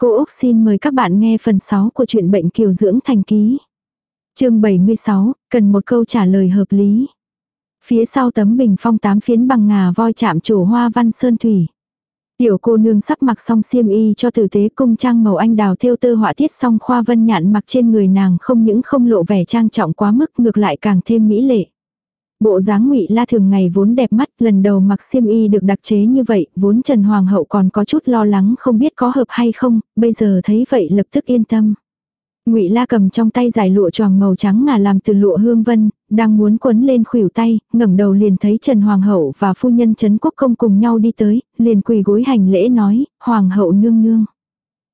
Cô Úc xin mời các bạn nghe phần 6 của truyện bệnh kiều dưỡng thành ký. chương 76, cần một câu trả lời hợp lý. Phía sau tấm bình phong tám phiến bằng ngà voi chạm trổ hoa văn sơn thủy. Tiểu cô nương sắp mặc xong xiêm y cho tử tế cung trang màu anh đào thêu tơ họa tiết xong khoa vân nhạn mặc trên người nàng không những không lộ vẻ trang trọng quá mức ngược lại càng thêm mỹ lệ. Bộ dáng ngụy La thường ngày vốn đẹp mắt, lần đầu mặc xiêm y được đặc chế như vậy, vốn Trần Hoàng hậu còn có chút lo lắng không biết có hợp hay không, bây giờ thấy vậy lập tức yên tâm. Ngụy La cầm trong tay giải lụa choàng màu trắng ngà làm từ lụa hương vân, đang muốn quấn lên khuỷu tay, ngẩng đầu liền thấy Trần Hoàng hậu và phu nhân Trấn Quốc công cùng nhau đi tới, liền quỳ gối hành lễ nói, "Hoàng hậu nương nương."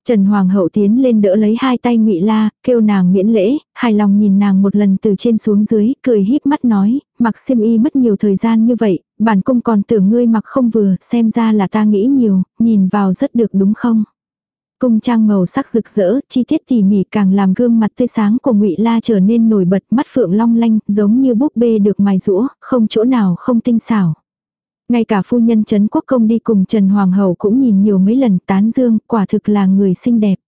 Trần Hoàng hậu tiến lên đỡ lấy hai tay Ngụy La, kêu nàng miễn lễ, hài lòng nhìn nàng một lần từ trên xuống dưới, cười híp mắt nói, mặc xiêm y mất nhiều thời gian như vậy, bản cung còn tưởng ngươi mặc không vừa, xem ra là ta nghĩ nhiều, nhìn vào rất được đúng không? Cung trang màu sắc rực rỡ, chi tiết tỉ mỉ càng làm gương mặt tươi sáng của Ngụy La trở nên nổi bật, mắt phượng long lanh, giống như búp bê được mài rũa, không chỗ nào không tinh xảo. Ngay cả phu nhân Trấn Quốc Công đi cùng Trần Hoàng Hậu cũng nhìn nhiều mấy lần tán dương, quả thực là người xinh đẹp.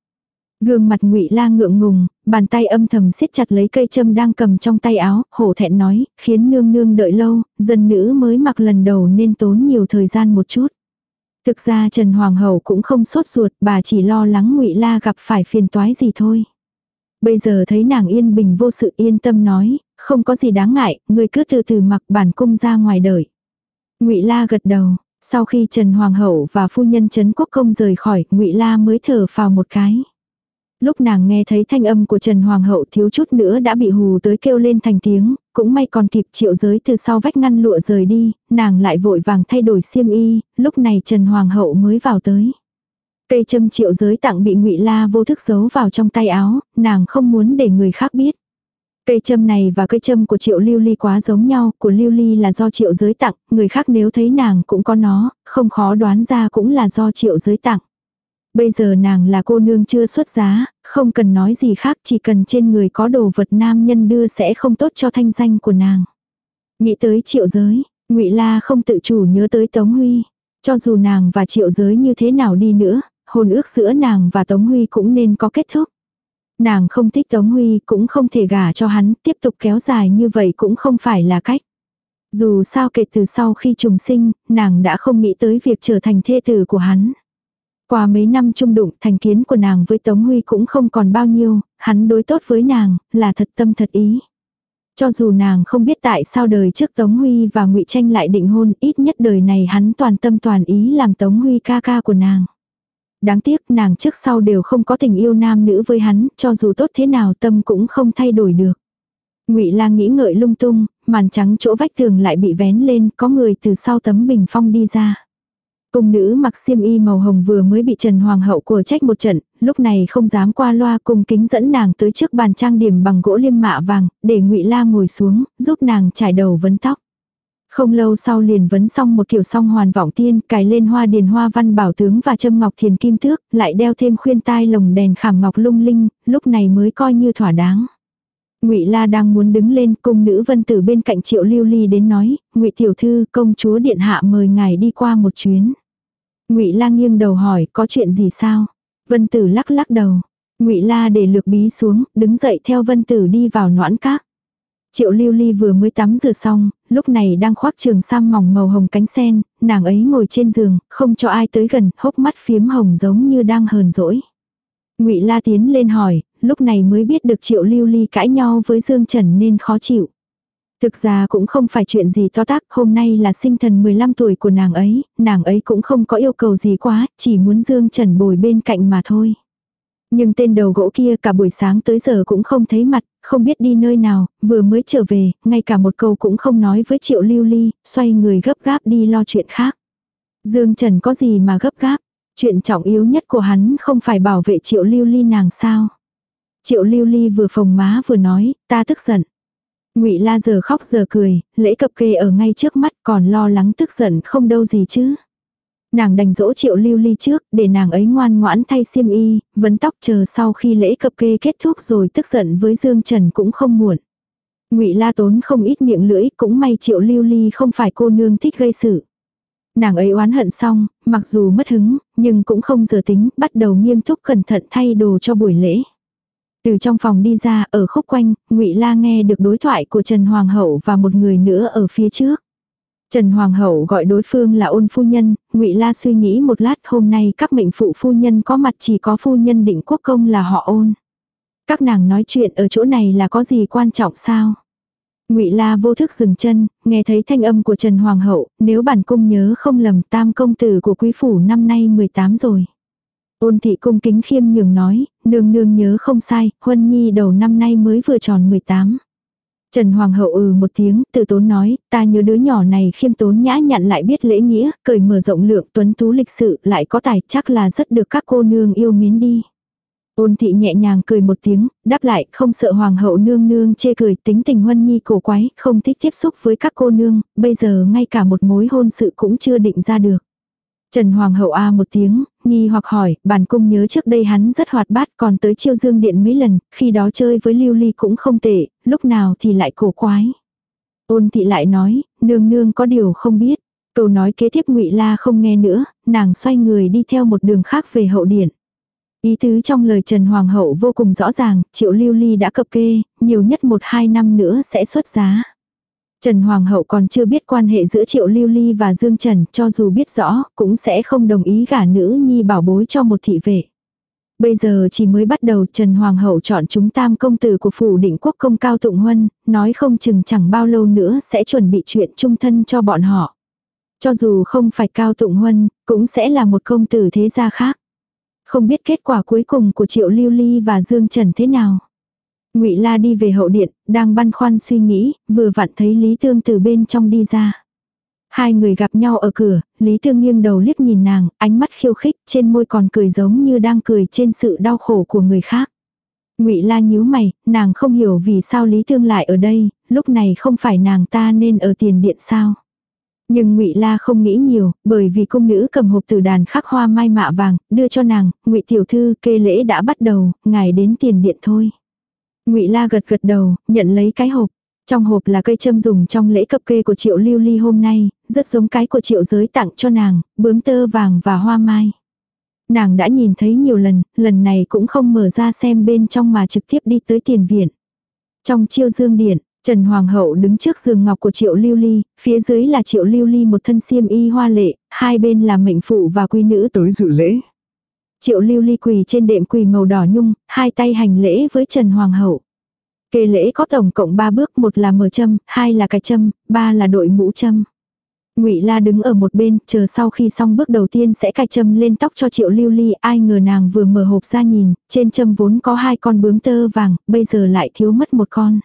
Gương mặt ngụy la ngượng ngùng, bàn tay âm thầm siết chặt lấy cây châm đang cầm trong tay áo, hổ thẹn nói, khiến nương nương đợi lâu, dân nữ mới mặc lần đầu nên tốn nhiều thời gian một chút. Thực ra Trần Hoàng Hậu cũng không sốt ruột, bà chỉ lo lắng ngụy la gặp phải phiền toái gì thôi. Bây giờ thấy nàng yên bình vô sự yên tâm nói, không có gì đáng ngại, người cứ từ từ mặc bản cung ra ngoài đợi. Ngụy La gật đầu, sau khi Trần Hoàng hậu và phu nhân Trấn Quốc công rời khỏi, Ngụy La mới thở phào một cái. Lúc nàng nghe thấy thanh âm của Trần Hoàng hậu thiếu chút nữa đã bị hù tới kêu lên thành tiếng, cũng may còn kịp triệu giới từ sau vách ngăn lụa rời đi, nàng lại vội vàng thay đổi xiêm y, lúc này Trần Hoàng hậu mới vào tới. Cây châm triệu giới tặng bị ngụy La vô thức giấu vào trong tay áo, nàng không muốn để người khác biết. Cây châm này và cây châm của triệu lưu ly quá giống nhau, của lưu ly là do triệu giới tặng, người khác nếu thấy nàng cũng có nó, không khó đoán ra cũng là do triệu giới tặng. Bây giờ nàng là cô nương chưa xuất giá, không cần nói gì khác chỉ cần trên người có đồ vật nam nhân đưa sẽ không tốt cho thanh danh của nàng. Nghĩ tới triệu giới, ngụy La không tự chủ nhớ tới Tống Huy. Cho dù nàng và triệu giới như thế nào đi nữa, hôn ước giữa nàng và Tống Huy cũng nên có kết thúc. Nàng không thích Tống Huy cũng không thể gả cho hắn, tiếp tục kéo dài như vậy cũng không phải là cách. Dù sao kể từ sau khi trùng sinh, nàng đã không nghĩ tới việc trở thành thê tử của hắn. Qua mấy năm chung đụng, thành kiến của nàng với Tống Huy cũng không còn bao nhiêu, hắn đối tốt với nàng, là thật tâm thật ý. Cho dù nàng không biết tại sao đời trước Tống Huy và ngụy Tranh lại định hôn, ít nhất đời này hắn toàn tâm toàn ý làm Tống Huy ca ca của nàng. Đáng tiếc nàng trước sau đều không có tình yêu nam nữ với hắn, cho dù tốt thế nào tâm cũng không thay đổi được. Ngụy Lang nghĩ ngợi lung tung, màn trắng chỗ vách tường lại bị vén lên, có người từ sau tấm bình phong đi ra. Cung nữ mặc xiêm y màu hồng vừa mới bị Trần Hoàng hậu của trách một trận, lúc này không dám qua loa cùng kính dẫn nàng tới trước bàn trang điểm bằng gỗ liêm mạ vàng, để Ngụy La ngồi xuống, giúp nàng trải đầu vấn tóc. Không lâu sau liền vấn xong một kiểu song hoàn vọng tiên, cài lên hoa điền hoa văn bảo tướng và châm ngọc thiền kim thước, lại đeo thêm khuyên tai lồng đèn khảm ngọc lung linh, lúc này mới coi như thỏa đáng. Ngụy La đang muốn đứng lên, cung nữ Vân Tử bên cạnh Triệu Lưu Ly đến nói, "Ngụy tiểu thư, công chúa điện hạ mời ngài đi qua một chuyến." Ngụy La nghiêng đầu hỏi, "Có chuyện gì sao?" Vân Tử lắc lắc đầu. Ngụy La để lược bí xuống, đứng dậy theo Vân Tử đi vào noãn các. Triệu lưu ly vừa mới tắm rửa xong, lúc này đang khoác trường sam mỏng màu hồng cánh sen, nàng ấy ngồi trên giường, không cho ai tới gần, hốc mắt phiếm hồng giống như đang hờn dỗi. ngụy La tiến lên hỏi, lúc này mới biết được triệu lưu ly cãi nhau với Dương Trần nên khó chịu. Thực ra cũng không phải chuyện gì to tác, hôm nay là sinh thần 15 tuổi của nàng ấy, nàng ấy cũng không có yêu cầu gì quá, chỉ muốn Dương Trần bồi bên cạnh mà thôi. Nhưng tên đầu gỗ kia cả buổi sáng tới giờ cũng không thấy mặt, không biết đi nơi nào, vừa mới trở về, ngay cả một câu cũng không nói với triệu lưu ly, xoay người gấp gáp đi lo chuyện khác. Dương Trần có gì mà gấp gáp, chuyện trọng yếu nhất của hắn không phải bảo vệ triệu lưu ly nàng sao. Triệu lưu ly vừa phồng má vừa nói, ta tức giận. ngụy la giờ khóc giờ cười, lễ cập kê ở ngay trước mắt còn lo lắng tức giận không đâu gì chứ. Nàng đành dỗ triệu lưu ly trước, để nàng ấy ngoan ngoãn thay xiêm y, vấn tóc chờ sau khi lễ cập kê kết thúc rồi tức giận với Dương Trần cũng không muộn. Ngụy La tốn không ít miệng lưỡi, cũng may triệu lưu ly không phải cô nương thích gây sự. Nàng ấy oán hận xong, mặc dù mất hứng, nhưng cũng không giờ tính, bắt đầu nghiêm túc cẩn thận thay đồ cho buổi lễ. Từ trong phòng đi ra, ở khúc quanh, Ngụy La nghe được đối thoại của Trần Hoàng hậu và một người nữa ở phía trước. Trần Hoàng hậu gọi đối phương là ôn phu nhân, Ngụy La suy nghĩ một lát hôm nay các mệnh phụ phu nhân có mặt chỉ có phu nhân định quốc công là họ ôn. Các nàng nói chuyện ở chỗ này là có gì quan trọng sao? Ngụy La vô thức dừng chân, nghe thấy thanh âm của Trần Hoàng hậu, nếu bản cung nhớ không lầm tam công tử của quý phủ năm nay 18 rồi. Ôn thị cung kính khiêm nhường nói, nương nương nhớ không sai, huân nhi đầu năm nay mới vừa tròn 18. Trần Hoàng hậu ừ một tiếng, từ tốn nói, ta nhớ đứa nhỏ này khiêm tốn nhã nhặn lại biết lễ nghĩa, cởi mở rộng lượng tuấn tú lịch sự, lại có tài chắc là rất được các cô nương yêu mến đi. Ôn thị nhẹ nhàng cười một tiếng, đáp lại, không sợ hoàng hậu nương nương chê cười, tính tình huân nhi cổ quái, không thích tiếp xúc với các cô nương, bây giờ ngay cả một mối hôn sự cũng chưa định ra được. Trần Hoàng hậu a một tiếng, nghi hoặc hỏi, bản cung nhớ trước đây hắn rất hoạt bát còn tới chiêu dương điện mấy lần, khi đó chơi với lưu ly cũng không tệ, lúc nào thì lại cổ quái. Ôn thị lại nói, nương nương có điều không biết. Câu nói kế tiếp ngụy La không nghe nữa, nàng xoay người đi theo một đường khác về hậu điện. Ý tứ trong lời Trần Hoàng hậu vô cùng rõ ràng, triệu lưu ly đã cập kê, nhiều nhất một hai năm nữa sẽ xuất giá. Trần Hoàng hậu còn chưa biết quan hệ giữa Triệu Lưu Ly và Dương Trần, cho dù biết rõ, cũng sẽ không đồng ý gả nữ nhi bảo bối cho một thị vệ. Bây giờ chỉ mới bắt đầu Trần Hoàng hậu chọn chúng tam công tử của phủ định quốc công cao tụng huân, nói không chừng chẳng bao lâu nữa sẽ chuẩn bị chuyện trung thân cho bọn họ. Cho dù không phải cao tụng huân, cũng sẽ là một công tử thế gia khác. Không biết kết quả cuối cùng của Triệu Lưu Ly và Dương Trần thế nào. Ngụy La đi về hậu điện, đang băn khoăn suy nghĩ, vừa vặn thấy Lý Tương từ bên trong đi ra. Hai người gặp nhau ở cửa, Lý Tương nghiêng đầu liếc nhìn nàng, ánh mắt khiêu khích, trên môi còn cười giống như đang cười trên sự đau khổ của người khác. Ngụy La nhíu mày, nàng không hiểu vì sao Lý Tương lại ở đây, lúc này không phải nàng ta nên ở tiền điện sao? Nhưng Ngụy La không nghĩ nhiều, bởi vì cung nữ cầm hộp từ đàn khắc hoa mai mạ vàng, đưa cho nàng, "Ngụy tiểu thư, kê lễ đã bắt đầu, ngài đến tiền điện thôi." Ngụy La gật gật đầu, nhận lấy cái hộp. Trong hộp là cây châm dùng trong lễ cập kê của Triệu Lưu Ly hôm nay, rất giống cái của Triệu Giới tặng cho nàng, bướm tơ vàng và hoa mai. Nàng đã nhìn thấy nhiều lần, lần này cũng không mở ra xem bên trong mà trực tiếp đi tới tiền viện. Trong chiêu dương điện, Trần Hoàng hậu đứng trước giường ngọc của Triệu Lưu Ly, phía dưới là Triệu Lưu Ly một thân xiêm y hoa lệ, hai bên là mệnh phụ và quý nữ tới dự lễ. Triệu lưu ly quỳ trên đệm quỳ màu đỏ nhung, hai tay hành lễ với Trần Hoàng hậu. Kê lễ có tổng cộng ba bước, một là mở châm, hai là cài châm, ba là đội mũ châm. Ngụy La đứng ở một bên, chờ sau khi xong bước đầu tiên sẽ cài châm lên tóc cho Triệu Lưu Ly, ai ngờ nàng vừa mở hộp ra nhìn, trên châm vốn có hai con bướm tơ vàng, bây giờ lại thiếu mất một con.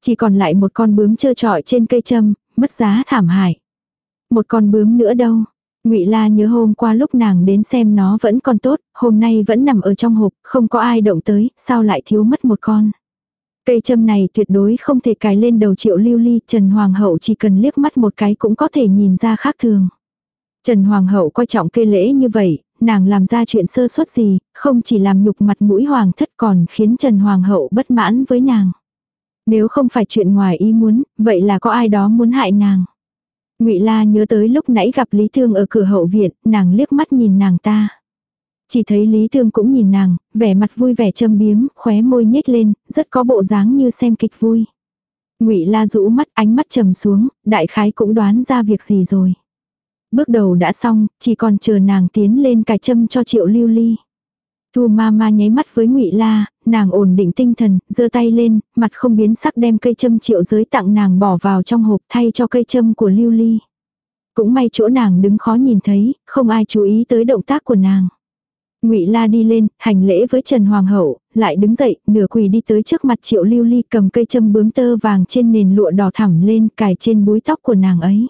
Chỉ còn lại một con bướm trơ trọi trên cây châm, mất giá thảm hại. Một con bướm nữa đâu? Ngụy La nhớ hôm qua lúc nàng đến xem nó vẫn còn tốt, hôm nay vẫn nằm ở trong hộp, không có ai động tới, sao lại thiếu mất một con. Cây châm này tuyệt đối không thể cài lên đầu triệu lưu ly, Trần Hoàng hậu chỉ cần liếc mắt một cái cũng có thể nhìn ra khác thường. Trần Hoàng hậu coi trọng cây lễ như vậy, nàng làm ra chuyện sơ suất gì, không chỉ làm nhục mặt mũi hoàng thất còn khiến Trần Hoàng hậu bất mãn với nàng. Nếu không phải chuyện ngoài ý muốn, vậy là có ai đó muốn hại nàng. Ngụy La nhớ tới lúc nãy gặp Lý Thương ở cửa hậu viện, nàng liếc mắt nhìn nàng ta. Chỉ thấy Lý Thương cũng nhìn nàng, vẻ mặt vui vẻ châm biếm, khóe môi nhếch lên, rất có bộ dáng như xem kịch vui. Ngụy La rũ mắt, ánh mắt trầm xuống, đại khái cũng đoán ra việc gì rồi. Bước đầu đã xong, chỉ còn chờ nàng tiến lên cài châm cho Triệu Lưu Ly. Thu ma ma nháy mắt với ngụy La, nàng ổn định tinh thần, giơ tay lên, mặt không biến sắc đem cây châm triệu giới tặng nàng bỏ vào trong hộp thay cho cây châm của lưu ly. Cũng may chỗ nàng đứng khó nhìn thấy, không ai chú ý tới động tác của nàng. Ngụy La đi lên, hành lễ với Trần Hoàng hậu, lại đứng dậy, nửa quỳ đi tới trước mặt Triệu Lưu Ly cầm cây châm bướm tơ vàng trên nền lụa đỏ thẳm lên, cài trên búi tóc của nàng ấy.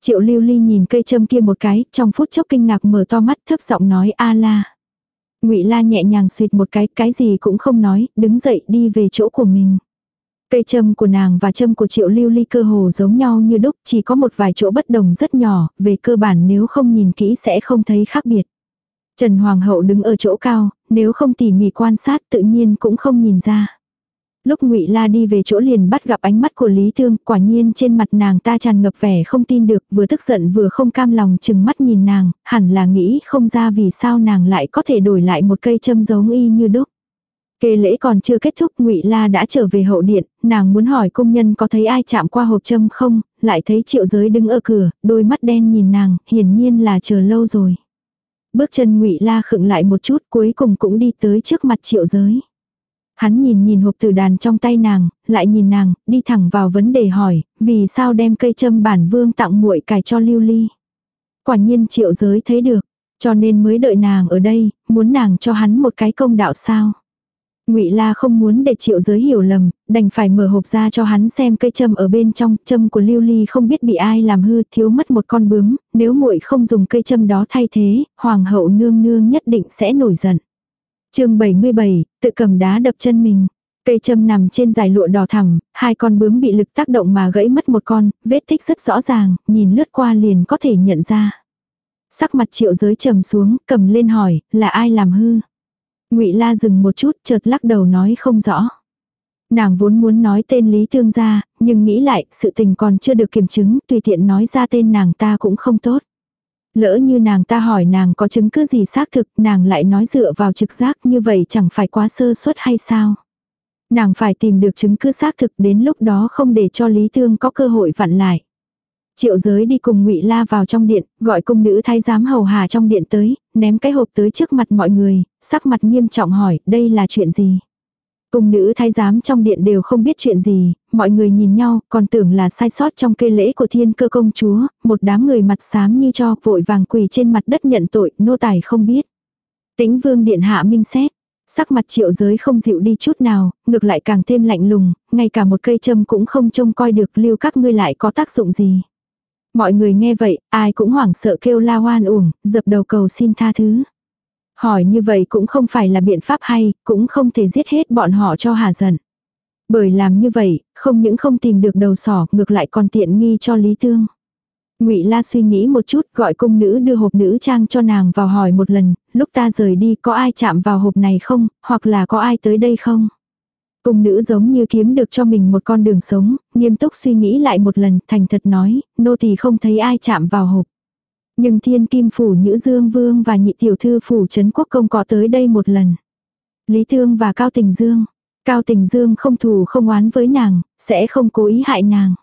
Triệu Lưu Ly nhìn cây châm kia một cái, trong phút chốc kinh ngạc mở to mắt thấp giọng nói a la. Ngụy La nhẹ nhàng suyệt một cái, cái gì cũng không nói, đứng dậy đi về chỗ của mình. Cây châm của nàng và châm của triệu lưu ly cơ hồ giống nhau như đúc, chỉ có một vài chỗ bất đồng rất nhỏ, về cơ bản nếu không nhìn kỹ sẽ không thấy khác biệt. Trần Hoàng hậu đứng ở chỗ cao, nếu không tỉ mỉ quan sát tự nhiên cũng không nhìn ra. Lúc Ngụy La đi về chỗ liền bắt gặp ánh mắt của Lý Thương, quả nhiên trên mặt nàng ta tràn ngập vẻ không tin được, vừa tức giận vừa không cam lòng chừng mắt nhìn nàng, hẳn là nghĩ không ra vì sao nàng lại có thể đổi lại một cây châm giống y như đúc. Kê lễ còn chưa kết thúc ngụy La đã trở về hậu điện, nàng muốn hỏi công nhân có thấy ai chạm qua hộp châm không, lại thấy triệu giới đứng ở cửa, đôi mắt đen nhìn nàng, hiển nhiên là chờ lâu rồi. Bước chân ngụy La khựng lại một chút cuối cùng cũng đi tới trước mặt triệu giới. Hắn nhìn nhìn hộp tử đàn trong tay nàng, lại nhìn nàng, đi thẳng vào vấn đề hỏi, vì sao đem cây châm bản vương tặng muội cài cho lưu ly. Quả nhiên triệu giới thấy được, cho nên mới đợi nàng ở đây, muốn nàng cho hắn một cái công đạo sao. Ngụy La không muốn để Triệu Giới hiểu lầm, đành phải mở hộp ra cho hắn xem cây châm ở bên trong, châm của Lưu Ly không biết bị ai làm hư, thiếu mất một con bướm, nếu muội không dùng cây châm đó thay thế, hoàng hậu nương nương nhất định sẽ nổi giận. Chương 77, tự cầm đá đập chân mình. Cây châm nằm trên dài lụa đỏ thẳm, hai con bướm bị lực tác động mà gãy mất một con, vết tích rất rõ ràng, nhìn lướt qua liền có thể nhận ra. Sắc mặt Triệu Giới trầm xuống, cầm lên hỏi, là ai làm hư? Ngụy La dừng một chút, chợt lắc đầu nói không rõ. Nàng vốn muốn nói tên Lý Thương gia, nhưng nghĩ lại, sự tình còn chưa được kiểm chứng, tùy tiện nói ra tên nàng ta cũng không tốt. Lỡ như nàng ta hỏi nàng có chứng cứ gì xác thực, nàng lại nói dựa vào trực giác như vậy chẳng phải quá sơ suất hay sao? Nàng phải tìm được chứng cứ xác thực đến lúc đó không để cho Lý Thương có cơ hội vặn lại. Triệu giới đi cùng ngụy La vào trong điện, gọi cung nữ thái giám hầu hà trong điện tới, ném cái hộp tới trước mặt mọi người, sắc mặt nghiêm trọng hỏi, đây là chuyện gì? Cung nữ thái giám trong điện đều không biết chuyện gì, mọi người nhìn nhau, còn tưởng là sai sót trong cây lễ của thiên cơ công chúa, một đám người mặt xám như cho vội vàng quỳ trên mặt đất nhận tội, nô tài không biết. Tĩnh vương điện hạ minh xét, sắc mặt triệu giới không dịu đi chút nào, ngược lại càng thêm lạnh lùng, ngay cả một cây châm cũng không trông coi được lưu các ngươi lại có tác dụng gì. Mọi người nghe vậy, ai cũng hoảng sợ kêu la hoan uổng, dập đầu cầu xin tha thứ. Hỏi như vậy cũng không phải là biện pháp hay, cũng không thể giết hết bọn họ cho hà giận. Bởi làm như vậy, không những không tìm được đầu sỏ, ngược lại còn tiện nghi cho Lý Tương. Ngụy La suy nghĩ một chút, gọi cung nữ đưa hộp nữ trang cho nàng vào hỏi một lần, lúc ta rời đi có ai chạm vào hộp này không, hoặc là có ai tới đây không? Cung nữ giống như kiếm được cho mình một con đường sống, nghiêm túc suy nghĩ lại một lần, thành thật nói, nô tỳ không thấy ai chạm vào hộp. Nhưng thiên kim phủ Nhữ Dương Vương và nhị tiểu thư phủ Trấn Quốc Công có tới đây một lần. Lý Thương và Cao Tình Dương. Cao Tình Dương không thù không oán với nàng, sẽ không cố ý hại nàng.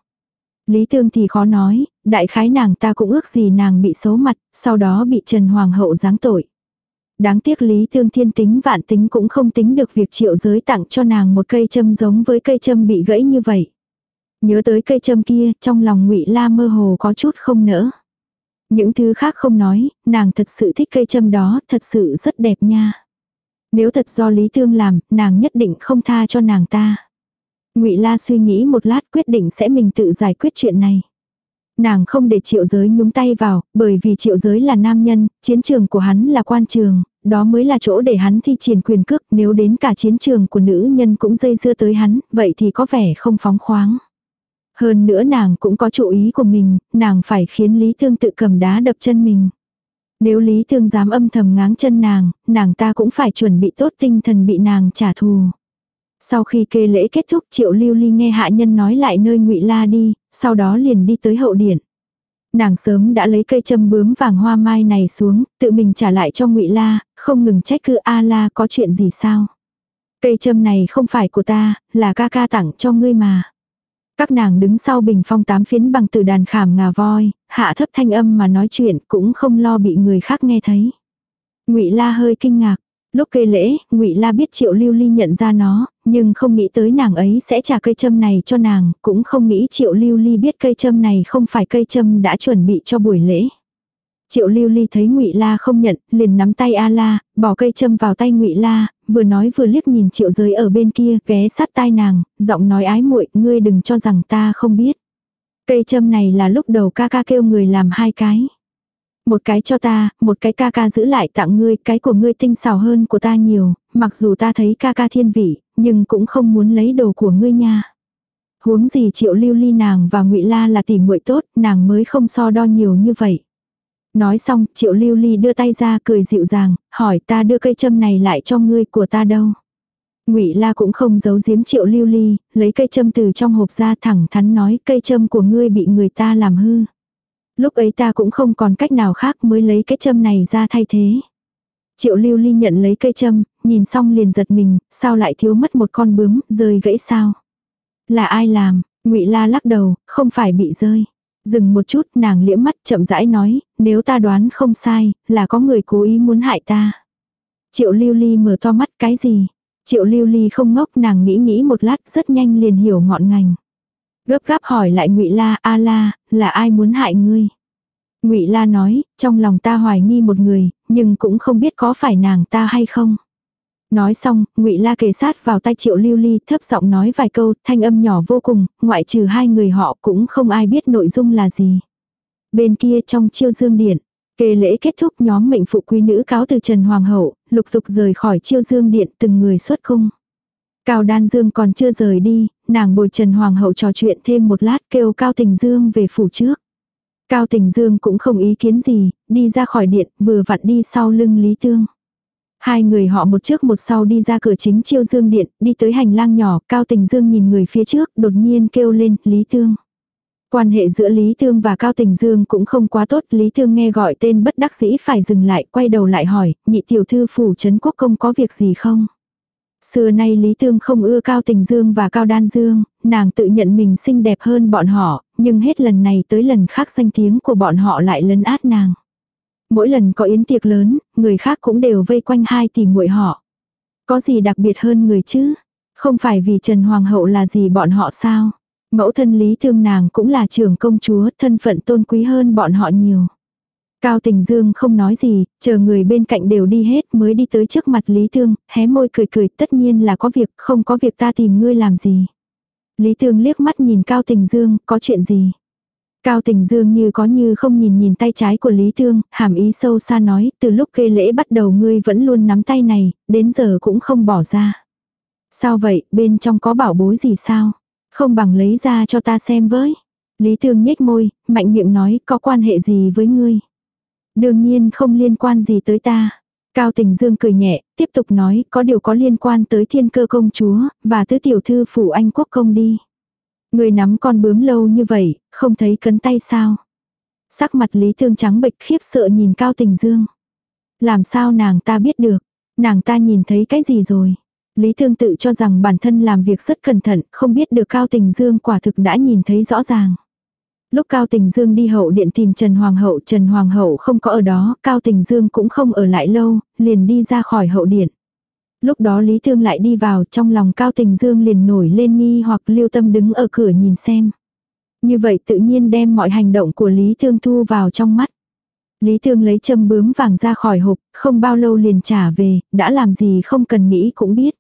Lý Thương thì khó nói, đại khái nàng ta cũng ước gì nàng bị xấu mặt, sau đó bị Trần Hoàng hậu giáng tội. Đáng tiếc Lý Thương Thiên tính vạn tính cũng không tính được việc triệu giới tặng cho nàng một cây châm giống với cây châm bị gãy như vậy. Nhớ tới cây châm kia, trong lòng ngụy La mơ hồ có chút không nỡ. Những thứ khác không nói, nàng thật sự thích cây châm đó, thật sự rất đẹp nha. Nếu thật do Lý Thương làm, nàng nhất định không tha cho nàng ta. Ngụy La suy nghĩ một lát quyết định sẽ mình tự giải quyết chuyện này. Nàng không để triệu giới nhúng tay vào, bởi vì triệu giới là nam nhân, chiến trường của hắn là quan trường, đó mới là chỗ để hắn thi triển quyền cước, nếu đến cả chiến trường của nữ nhân cũng dây dưa tới hắn, vậy thì có vẻ không phóng khoáng. Hơn nữa nàng cũng có chủ ý của mình, nàng phải khiến Lý Thương tự cầm đá đập chân mình. Nếu Lý Thương dám âm thầm ngáng chân nàng, nàng ta cũng phải chuẩn bị tốt tinh thần bị nàng trả thù. Sau khi kê lễ kết thúc triệu lưu ly nghe hạ nhân nói lại nơi ngụy La đi, sau đó liền đi tới hậu điện. Nàng sớm đã lấy cây châm bướm vàng hoa mai này xuống, tự mình trả lại cho ngụy La, không ngừng trách cứ A La có chuyện gì sao. Cây châm này không phải của ta, là ca ca tặng cho ngươi mà. Các nàng đứng sau bình phong tám phiến bằng từ đàn khảm ngà voi, hạ thấp thanh âm mà nói chuyện cũng không lo bị người khác nghe thấy. Ngụy La hơi kinh ngạc, Lúc kê lễ, Ngụy La biết Triệu Lưu Ly nhận ra nó, nhưng không nghĩ tới nàng ấy sẽ trả cây châm này cho nàng, cũng không nghĩ Triệu Lưu Ly biết cây châm này không phải cây châm đã chuẩn bị cho buổi lễ. Triệu Lưu Ly thấy Ngụy La không nhận, liền nắm tay A La, bỏ cây châm vào tay Ngụy La, vừa nói vừa liếc nhìn Triệu Giới ở bên kia, ghé sát tai nàng, giọng nói ái muội, ngươi đừng cho rằng ta không biết. Cây châm này là lúc đầu ca ca kêu người làm hai cái. Một cái cho ta, một cái ca ca giữ lại tặng ngươi, cái của ngươi tinh xảo hơn của ta nhiều, mặc dù ta thấy ca ca thiên vị, nhưng cũng không muốn lấy đồ của ngươi nha. Huống gì triệu lưu ly nàng và ngụy La là tỉ muội tốt, nàng mới không so đo nhiều như vậy. Nói xong, triệu lưu ly đưa tay ra cười dịu dàng, hỏi ta đưa cây châm này lại cho ngươi của ta đâu. Ngụy La cũng không giấu giếm Triệu Lưu Ly, lấy cây châm từ trong hộp ra thẳng thắn nói cây châm của ngươi bị người ta làm hư. Lúc ấy ta cũng không còn cách nào khác mới lấy cái châm này ra thay thế. Triệu Lưu Ly nhận lấy cây châm, nhìn xong liền giật mình, sao lại thiếu mất một con bướm, rơi gãy sao? Là ai làm? Ngụy La lắc đầu, không phải bị rơi. Dừng một chút, nàng liễm mắt chậm rãi nói, nếu ta đoán không sai, là có người cố ý muốn hại ta. Triệu Lưu Ly mở to mắt, cái gì? Triệu Lưu Ly không ngốc, nàng nghĩ nghĩ một lát, rất nhanh liền hiểu ngọn ngành. Gấp gáp hỏi lại Ngụy La, "A La, là ai muốn hại ngươi?" Ngụy La nói, "Trong lòng ta hoài nghi một người, nhưng cũng không biết có phải nàng ta hay không." Nói xong, Ngụy La kề sát vào tay Triệu Lưu Ly, thấp giọng nói vài câu, thanh âm nhỏ vô cùng, ngoại trừ hai người họ cũng không ai biết nội dung là gì. Bên kia trong chiêu dương điện, kề lễ kết thúc nhóm mệnh phụ quý nữ cáo từ Trần Hoàng hậu, lục tục rời khỏi chiêu dương điện từng người xuất cung. Cao Đan Dương còn chưa rời đi, nàng bồi Trần Hoàng hậu trò chuyện thêm một lát kêu Cao Tình Dương về phủ trước. Cao Tình Dương cũng không ý kiến gì, đi ra khỏi điện, vừa vặn đi sau lưng Lý Tương. Hai người họ một trước một sau đi ra cửa chính chiêu dương điện, đi tới hành lang nhỏ, Cao Tình Dương nhìn người phía trước, đột nhiên kêu lên, Lý Tương. Quan hệ giữa Lý Tương và Cao Tình Dương cũng không quá tốt, Lý Tương nghe gọi tên bất đắc dĩ phải dừng lại, quay đầu lại hỏi, nhị tiểu thư phủ trấn quốc công có việc gì không? Xưa nay Lý Tương không ưa Cao Tình Dương và Cao Đan Dương, nàng tự nhận mình xinh đẹp hơn bọn họ, nhưng hết lần này tới lần khác danh tiếng của bọn họ lại lấn át nàng. Mỗi lần có yến tiệc lớn, người khác cũng đều vây quanh hai tỷ muội họ. Có gì đặc biệt hơn người chứ? Không phải vì Trần Hoàng hậu là gì bọn họ sao? Mẫu thân Lý Thương nàng cũng là trưởng công chúa, thân phận tôn quý hơn bọn họ nhiều. Cao Tình Dương không nói gì, chờ người bên cạnh đều đi hết mới đi tới trước mặt Lý Thương, hé môi cười cười tất nhiên là có việc, không có việc ta tìm ngươi làm gì. Lý Thương liếc mắt nhìn Cao Tình Dương, có chuyện gì? Cao Tình Dương như có như không nhìn nhìn tay trái của Lý Thương, hàm ý sâu xa nói, từ lúc kê lễ bắt đầu ngươi vẫn luôn nắm tay này, đến giờ cũng không bỏ ra. Sao vậy, bên trong có bảo bối gì sao? Không bằng lấy ra cho ta xem với. Lý Thương nhếch môi, mạnh miệng nói, có quan hệ gì với ngươi? Đương nhiên không liên quan gì tới ta. Cao Tình Dương cười nhẹ, tiếp tục nói, có điều có liên quan tới thiên cơ công chúa, và tứ tiểu thư phủ anh quốc công đi. Người nắm con bướm lâu như vậy, không thấy cấn tay sao? Sắc mặt Lý Thương trắng bệch khiếp sợ nhìn Cao Tình Dương. Làm sao nàng ta biết được? Nàng ta nhìn thấy cái gì rồi? Lý Thương tự cho rằng bản thân làm việc rất cẩn thận, không biết được Cao Tình Dương quả thực đã nhìn thấy rõ ràng. Lúc Cao Tình Dương đi hậu điện tìm Trần Hoàng hậu, Trần Hoàng hậu không có ở đó, Cao Tình Dương cũng không ở lại lâu, liền đi ra khỏi hậu điện. Lúc đó Lý Thương lại đi vào, trong lòng Cao Tình Dương liền nổi lên nghi hoặc lưu tâm đứng ở cửa nhìn xem. Như vậy tự nhiên đem mọi hành động của Lý Thương thu vào trong mắt. Lý Thương lấy châm bướm vàng ra khỏi hộp, không bao lâu liền trả về, đã làm gì không cần nghĩ cũng biết.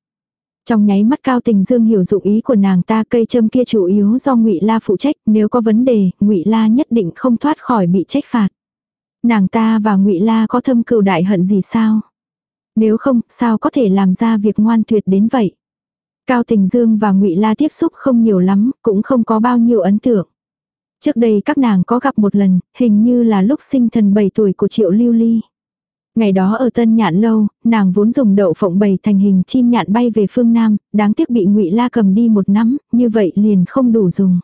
Trong nháy mắt Cao Tình Dương hiểu dụng ý của nàng ta cây châm kia chủ yếu do Ngụy La phụ trách, nếu có vấn đề, Ngụy La nhất định không thoát khỏi bị trách phạt. Nàng ta và Ngụy La có thâm cừu đại hận gì sao? Nếu không, sao có thể làm ra việc ngoan tuyệt đến vậy? Cao Tình Dương và Ngụy La tiếp xúc không nhiều lắm, cũng không có bao nhiêu ấn tượng. Trước đây các nàng có gặp một lần, hình như là lúc sinh thần 7 tuổi của Triệu Lưu Ly. Ngày đó ở Tân Nhạn Lâu, nàng vốn dùng đậu phộng bày thành hình chim nhạn bay về phương Nam, đáng tiếc bị ngụy La cầm đi một nắm, như vậy liền không đủ dùng.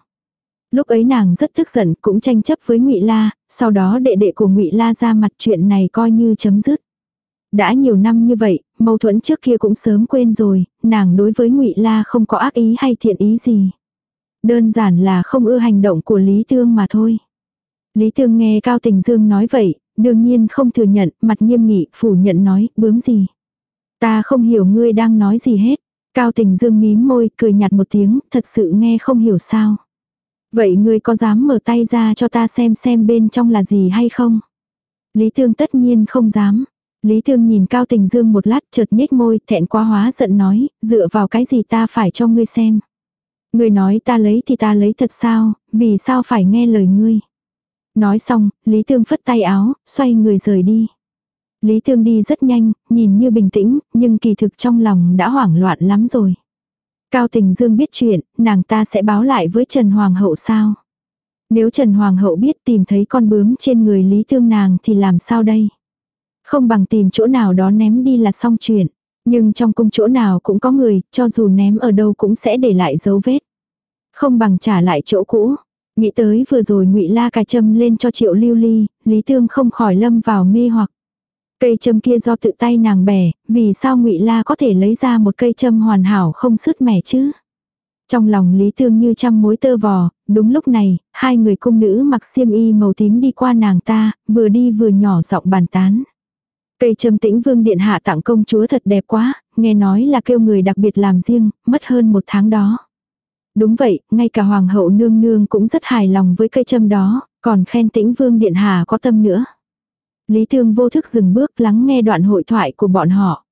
Lúc ấy nàng rất tức giận, cũng tranh chấp với ngụy La, sau đó đệ đệ của ngụy La ra mặt chuyện này coi như chấm dứt. Đã nhiều năm như vậy, mâu thuẫn trước kia cũng sớm quên rồi, nàng đối với ngụy La không có ác ý hay thiện ý gì. Đơn giản là không ưa hành động của Lý Tương mà thôi. Lý Tương nghe Cao Tình Dương nói vậy, đương nhiên không thừa nhận, mặt nghiêm nghị, phủ nhận nói, bướm gì. Ta không hiểu ngươi đang nói gì hết. Cao Tình Dương mím môi, cười nhạt một tiếng, thật sự nghe không hiểu sao. Vậy ngươi có dám mở tay ra cho ta xem xem bên trong là gì hay không? Lý Tương tất nhiên không dám. Lý Thương nhìn Cao Tình Dương một lát chợt nhếch môi, thẹn quá hóa giận nói, dựa vào cái gì ta phải cho ngươi xem. Ngươi nói ta lấy thì ta lấy thật sao, vì sao phải nghe lời ngươi. Nói xong, Lý Thương phất tay áo, xoay người rời đi. Lý Thương đi rất nhanh, nhìn như bình tĩnh, nhưng kỳ thực trong lòng đã hoảng loạn lắm rồi. Cao Tình Dương biết chuyện, nàng ta sẽ báo lại với Trần Hoàng hậu sao? Nếu Trần Hoàng hậu biết tìm thấy con bướm trên người Lý Thương nàng thì làm sao đây? Không bằng tìm chỗ nào đó ném đi là xong chuyện. Nhưng trong cung chỗ nào cũng có người, cho dù ném ở đâu cũng sẽ để lại dấu vết. Không bằng trả lại chỗ cũ. Nghĩ tới vừa rồi ngụy La cài châm lên cho Triệu Lưu Ly, Lý Tương không khỏi lâm vào mê hoặc. Cây châm kia do tự tay nàng bẻ, vì sao ngụy La có thể lấy ra một cây châm hoàn hảo không sứt mẻ chứ? Trong lòng Lý Tương như trăm mối tơ vò, đúng lúc này, hai người cung nữ mặc xiêm y màu tím đi qua nàng ta, vừa đi vừa nhỏ giọng bàn tán. Cây châm tĩnh vương điện hạ tặng công chúa thật đẹp quá, nghe nói là kêu người đặc biệt làm riêng, mất hơn một tháng đó. Đúng vậy, ngay cả hoàng hậu nương nương cũng rất hài lòng với cây châm đó, còn khen tĩnh vương điện hạ có tâm nữa. Lý Thương vô thức dừng bước lắng nghe đoạn hội thoại của bọn họ.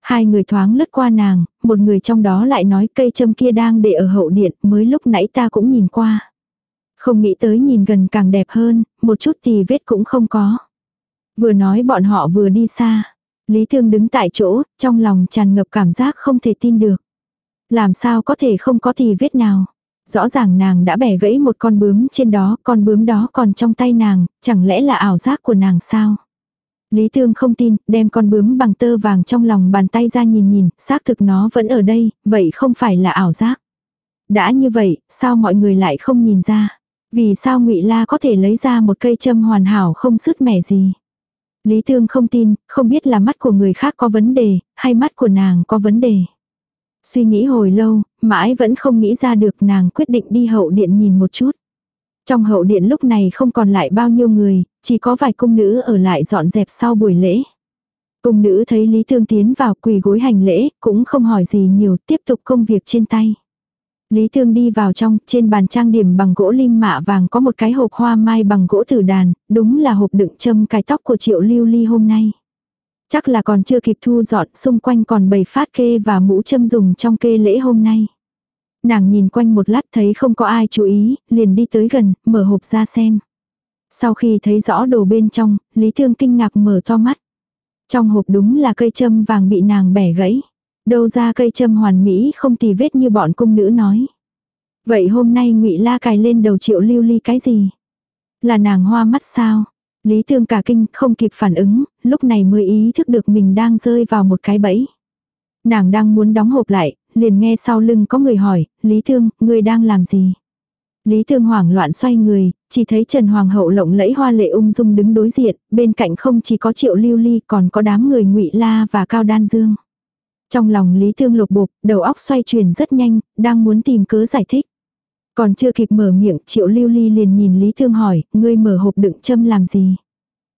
Hai người thoáng lướt qua nàng, một người trong đó lại nói cây châm kia đang để ở hậu điện mới lúc nãy ta cũng nhìn qua. Không nghĩ tới nhìn gần càng đẹp hơn, một chút thì vết cũng không có. Vừa nói bọn họ vừa đi xa. Lý Thương đứng tại chỗ, trong lòng tràn ngập cảm giác không thể tin được. Làm sao có thể không có thì vết nào. Rõ ràng nàng đã bẻ gãy một con bướm trên đó, con bướm đó còn trong tay nàng, chẳng lẽ là ảo giác của nàng sao? Lý thương không tin, đem con bướm bằng tơ vàng trong lòng bàn tay ra nhìn nhìn, xác thực nó vẫn ở đây, vậy không phải là ảo giác. Đã như vậy, sao mọi người lại không nhìn ra? Vì sao ngụy La có thể lấy ra một cây châm hoàn hảo không sứt mẻ gì? Lý Tương không tin, không biết là mắt của người khác có vấn đề, hay mắt của nàng có vấn đề. Suy nghĩ hồi lâu, mãi vẫn không nghĩ ra được nàng quyết định đi hậu điện nhìn một chút. Trong hậu điện lúc này không còn lại bao nhiêu người, chỉ có vài cung nữ ở lại dọn dẹp sau buổi lễ. Cung nữ thấy Lý Thương tiến vào quỳ gối hành lễ, cũng không hỏi gì nhiều, tiếp tục công việc trên tay. Lý Thương đi vào trong, trên bàn trang điểm bằng gỗ lim mạ vàng có một cái hộp hoa mai bằng gỗ tử đàn, đúng là hộp đựng châm cài tóc của Triệu Lưu Ly hôm nay. Chắc là còn chưa kịp thu dọn, xung quanh còn bầy phát kê và mũ châm dùng trong kê lễ hôm nay. Nàng nhìn quanh một lát thấy không có ai chú ý, liền đi tới gần, mở hộp ra xem. Sau khi thấy rõ đồ bên trong, Lý Thương kinh ngạc mở to mắt. Trong hộp đúng là cây châm vàng bị nàng bẻ gãy. Đâu ra cây châm hoàn mỹ không tì vết như bọn cung nữ nói. Vậy hôm nay ngụy La cài lên đầu triệu lưu ly cái gì? Là nàng hoa mắt sao? Lý Thương cả kinh không kịp phản ứng, lúc này mới ý thức được mình đang rơi vào một cái bẫy. Nàng đang muốn đóng hộp lại, liền nghe sau lưng có người hỏi, Lý Thương, ngươi đang làm gì? Lý Thương hoảng loạn xoay người, chỉ thấy Trần Hoàng hậu lộng lẫy hoa lệ ung dung đứng đối diện, bên cạnh không chỉ có Triệu Lưu Ly còn có đám người Ngụy La và Cao Đan Dương. Trong lòng Lý Thương lục bục, đầu óc xoay chuyển rất nhanh, đang muốn tìm cớ giải thích. Còn chưa kịp mở miệng, Triệu Lưu Ly liền nhìn Lý Thương hỏi, ngươi mở hộp đựng châm làm gì?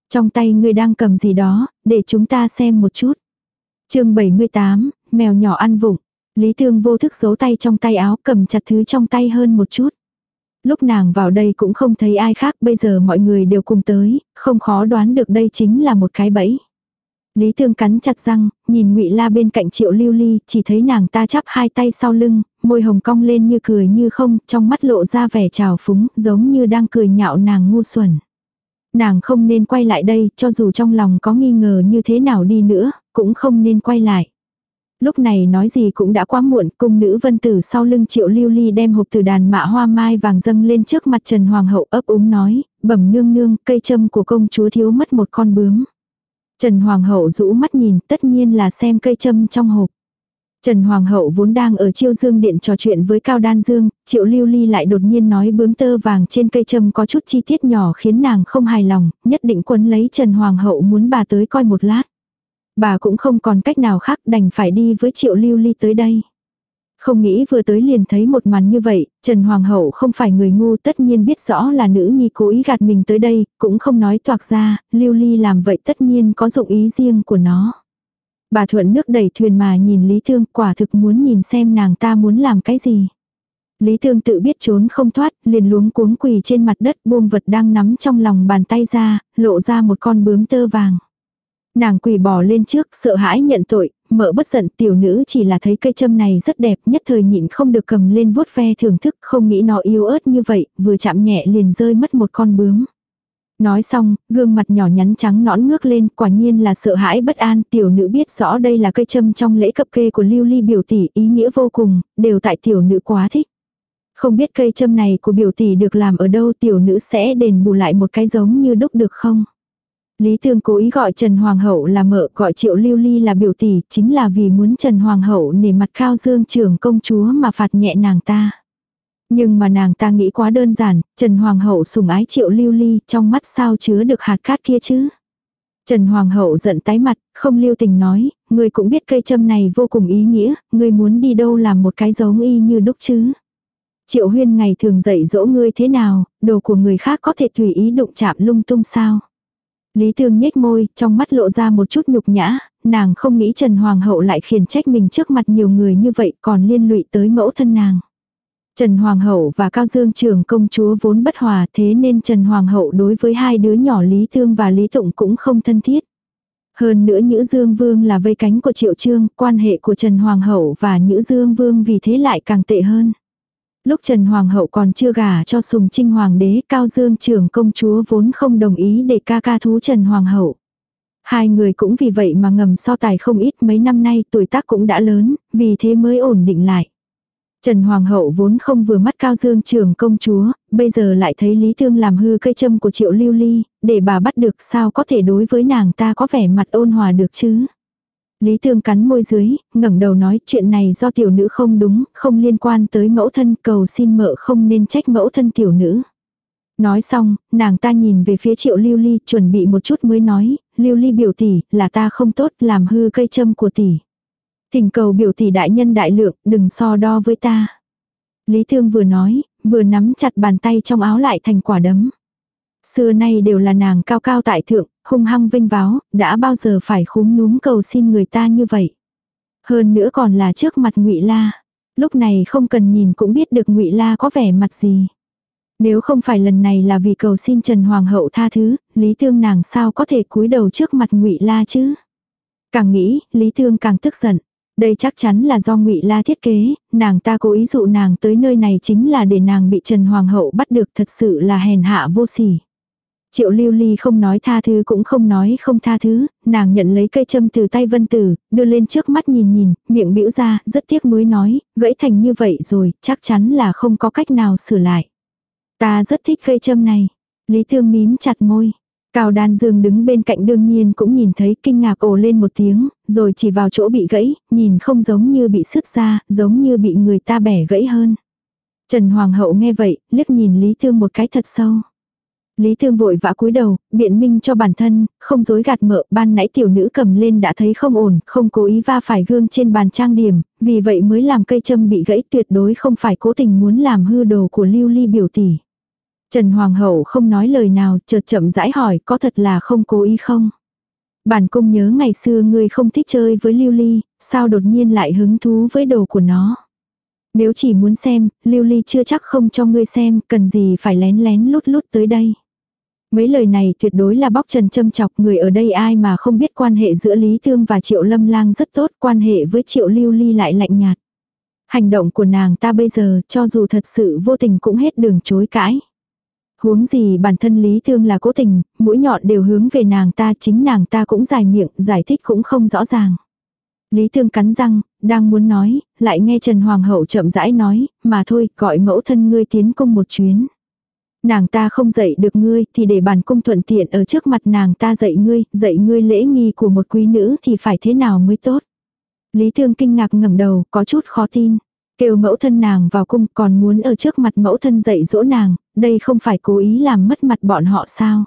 Trong tay ngươi đang cầm gì đó, để chúng ta xem một chút. chương 78, mèo nhỏ ăn vụng. Lý Thương vô thức giấu tay trong tay áo cầm chặt thứ trong tay hơn một chút. Lúc nàng vào đây cũng không thấy ai khác, bây giờ mọi người đều cùng tới, không khó đoán được đây chính là một cái bẫy. Lý Thương cắn chặt răng, nhìn Ngụy La bên cạnh Triệu Lưu Ly, chỉ thấy nàng ta chắp hai tay sau lưng, môi hồng cong lên như cười như không, trong mắt lộ ra vẻ trào phúng, giống như đang cười nhạo nàng ngu xuẩn. Nàng không nên quay lại đây, cho dù trong lòng có nghi ngờ như thế nào đi nữa, cũng không nên quay lại. Lúc này nói gì cũng đã quá muộn, cung nữ vân tử sau lưng triệu lưu ly đem hộp từ đàn mạ hoa mai vàng dâng lên trước mặt Trần Hoàng hậu ấp úng nói, bẩm nương nương, cây châm của công chúa thiếu mất một con bướm. Trần Hoàng hậu rũ mắt nhìn, tất nhiên là xem cây châm trong hộp. Trần Hoàng hậu vốn đang ở chiêu dương điện trò chuyện với Cao Đan Dương, triệu lưu ly lại đột nhiên nói bướm tơ vàng trên cây châm có chút chi tiết nhỏ khiến nàng không hài lòng, nhất định quấn lấy Trần Hoàng hậu muốn bà tới coi một lát. Bà cũng không còn cách nào khác đành phải đi với triệu lưu ly tới đây. Không nghĩ vừa tới liền thấy một màn như vậy, Trần Hoàng hậu không phải người ngu tất nhiên biết rõ là nữ nhi cố ý gạt mình tới đây, cũng không nói toạc ra, lưu ly làm vậy tất nhiên có dụng ý riêng của nó. Bà thuận nước đẩy thuyền mà nhìn Lý Thương quả thực muốn nhìn xem nàng ta muốn làm cái gì. Lý Thương tự biết trốn không thoát, liền luống cuống quỳ trên mặt đất buông vật đang nắm trong lòng bàn tay ra, lộ ra một con bướm tơ vàng. Nàng quỳ bỏ lên trước, sợ hãi nhận tội, mợ bất giận tiểu nữ chỉ là thấy cây châm này rất đẹp, nhất thời nhịn không được cầm lên vuốt ve thưởng thức, không nghĩ nó yếu ớt như vậy, vừa chạm nhẹ liền rơi mất một con bướm. Nói xong, gương mặt nhỏ nhắn trắng nõn ngước lên, quả nhiên là sợ hãi bất an, tiểu nữ biết rõ đây là cây châm trong lễ cập kê của lưu ly biểu tỷ, ý nghĩa vô cùng, đều tại tiểu nữ quá thích. Không biết cây châm này của biểu tỷ được làm ở đâu tiểu nữ sẽ đền bù lại một cái giống như đúc được không? Lý Tương cố ý gọi Trần Hoàng hậu là mợ, gọi Triệu Lưu Ly là biểu tỷ, chính là vì muốn Trần Hoàng hậu nể mặt cao dương trưởng công chúa mà phạt nhẹ nàng ta. Nhưng mà nàng ta nghĩ quá đơn giản, Trần Hoàng hậu sủng ái Triệu Lưu Ly, trong mắt sao chứa được hạt cát kia chứ. Trần Hoàng hậu giận tái mặt, không lưu tình nói, ngươi cũng biết cây châm này vô cùng ý nghĩa, ngươi muốn đi đâu làm một cái giống y như đúc chứ. Triệu huyên ngày thường dạy dỗ ngươi thế nào, đồ của người khác có thể tùy ý đụng chạm lung tung sao. Lý Tương nhếch môi, trong mắt lộ ra một chút nhục nhã, nàng không nghĩ Trần Hoàng hậu lại khiển trách mình trước mặt nhiều người như vậy còn liên lụy tới mẫu thân nàng. Trần Hoàng hậu và Cao Dương trưởng công chúa vốn bất hòa thế nên Trần Hoàng hậu đối với hai đứa nhỏ Lý Thương và Lý Tụng cũng không thân thiết. Hơn nữa Nhữ Dương Vương là vây cánh của Triệu Trương, quan hệ của Trần Hoàng hậu và Nhữ Dương Vương vì thế lại càng tệ hơn. Lúc Trần Hoàng hậu còn chưa gả cho Sùng Trinh Hoàng đế, Cao Dương trưởng công chúa vốn không đồng ý để ca ca thú Trần Hoàng hậu. Hai người cũng vì vậy mà ngầm so tài không ít mấy năm nay tuổi tác cũng đã lớn, vì thế mới ổn định lại. Trần Hoàng hậu vốn không vừa mắt Cao Dương trưởng công chúa, bây giờ lại thấy Lý Thương làm hư cây châm của Triệu Lưu Ly, để bà bắt được sao có thể đối với nàng ta có vẻ mặt ôn hòa được chứ. Lý Thương cắn môi dưới, ngẩng đầu nói chuyện này do tiểu nữ không đúng, không liên quan tới mẫu thân cầu xin mợ không nên trách mẫu thân tiểu nữ. Nói xong, nàng ta nhìn về phía triệu lưu ly chuẩn bị một chút mới nói, lưu ly biểu tỷ, là ta không tốt làm hư cây châm của tỷ. Thỉnh cầu biểu tỷ đại nhân đại lượng, đừng so đo với ta. Lý Thương vừa nói, vừa nắm chặt bàn tay trong áo lại thành quả đấm. Xưa nay đều là nàng cao cao tại thượng, hung hăng vinh váo, đã bao giờ phải khúm núm cầu xin người ta như vậy. Hơn nữa còn là trước mặt ngụy La. Lúc này không cần nhìn cũng biết được ngụy La có vẻ mặt gì. Nếu không phải lần này là vì cầu xin Trần Hoàng hậu tha thứ, Lý Thương nàng sao có thể cúi đầu trước mặt ngụy La chứ? Càng nghĩ, Lý Thương càng tức giận. Đây chắc chắn là do ngụy La thiết kế, nàng ta cố ý dụ nàng tới nơi này chính là để nàng bị Trần Hoàng hậu bắt được thật sự là hèn hạ vô sỉ. Triệu lưu ly không nói tha thứ cũng không nói không tha thứ, nàng nhận lấy cây châm từ tay vân tử, đưa lên trước mắt nhìn nhìn, miệng bĩu ra, rất tiếc nuối nói, gãy thành như vậy rồi, chắc chắn là không có cách nào sửa lại. Ta rất thích cây châm này. Lý thương mím chặt môi. Cao đan dương đứng bên cạnh đương nhiên cũng nhìn thấy kinh ngạc ồ lên một tiếng, rồi chỉ vào chỗ bị gãy, nhìn không giống như bị sứt ra, giống như bị người ta bẻ gãy hơn. Trần Hoàng hậu nghe vậy, liếc nhìn Lý Thương một cái thật sâu. Lý Thương vội vã cúi đầu, biện minh cho bản thân, không dối gạt mợ, ban nãy tiểu nữ cầm lên đã thấy không ổn, không cố ý va phải gương trên bàn trang điểm, vì vậy mới làm cây châm bị gãy tuyệt đối không phải cố tình muốn làm hư đồ của lưu ly biểu tỷ. Trần Hoàng hậu không nói lời nào, chợt chậm rãi hỏi có thật là không cố ý không? Bản cung nhớ ngày xưa ngươi không thích chơi với lưu ly, sao đột nhiên lại hứng thú với đồ của nó? Nếu chỉ muốn xem, lưu ly chưa chắc không cho ngươi xem, cần gì phải lén lén lút lút tới đây. Mấy lời này tuyệt đối là bóc trần châm chọc người ở đây ai mà không biết quan hệ giữa Lý Thương và Triệu Lâm Lang rất tốt, quan hệ với Triệu Lưu Ly lại lạnh nhạt. Hành động của nàng ta bây giờ cho dù thật sự vô tình cũng hết đường chối cãi. Huống gì bản thân Lý Thương là cố tình, mũi nhọn đều hướng về nàng ta chính nàng ta cũng dài miệng, giải thích cũng không rõ ràng. Lý Thương cắn răng, đang muốn nói, lại nghe Trần Hoàng hậu chậm rãi nói, mà thôi, gọi mẫu thân ngươi tiến cung một chuyến. Nàng ta không dạy được ngươi thì để bản cung thuận tiện ở trước mặt nàng ta dạy ngươi, dạy ngươi lễ nghi của một quý nữ thì phải thế nào mới tốt. Lý Thương kinh ngạc ngẩng đầu, có chút khó tin. Kêu mẫu thân nàng vào cung còn muốn ở trước mặt mẫu thân dạy dỗ nàng, đây không phải cố ý làm mất mặt bọn họ sao.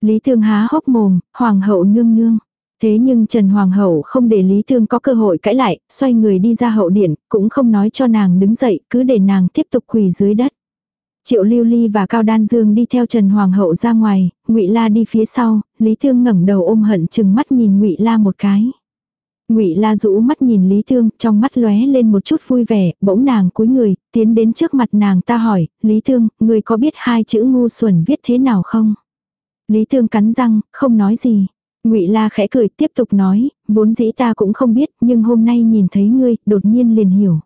Lý Thương há hốc mồm, hoàng hậu nương nương. Thế nhưng Trần Hoàng hậu không để Lý Thương có cơ hội cãi lại, xoay người đi ra hậu điện, cũng không nói cho nàng đứng dậy, cứ để nàng tiếp tục quỳ dưới đất. Triệu Lưu Ly và Cao Đan Dương đi theo Trần Hoàng hậu ra ngoài, Ngụy La đi phía sau, Lý Thương ngẩng đầu ôm hận chừng mắt nhìn Ngụy La một cái. Ngụy La rũ mắt nhìn Lý Thương, trong mắt lóe lên một chút vui vẻ, bỗng nàng cúi người, tiến đến trước mặt nàng ta hỏi, "Lý Thương, ngươi có biết hai chữ ngu xuẩn viết thế nào không?" Lý Thương cắn răng, không nói gì. Ngụy La khẽ cười tiếp tục nói, "Vốn dĩ ta cũng không biết, nhưng hôm nay nhìn thấy ngươi, đột nhiên liền hiểu."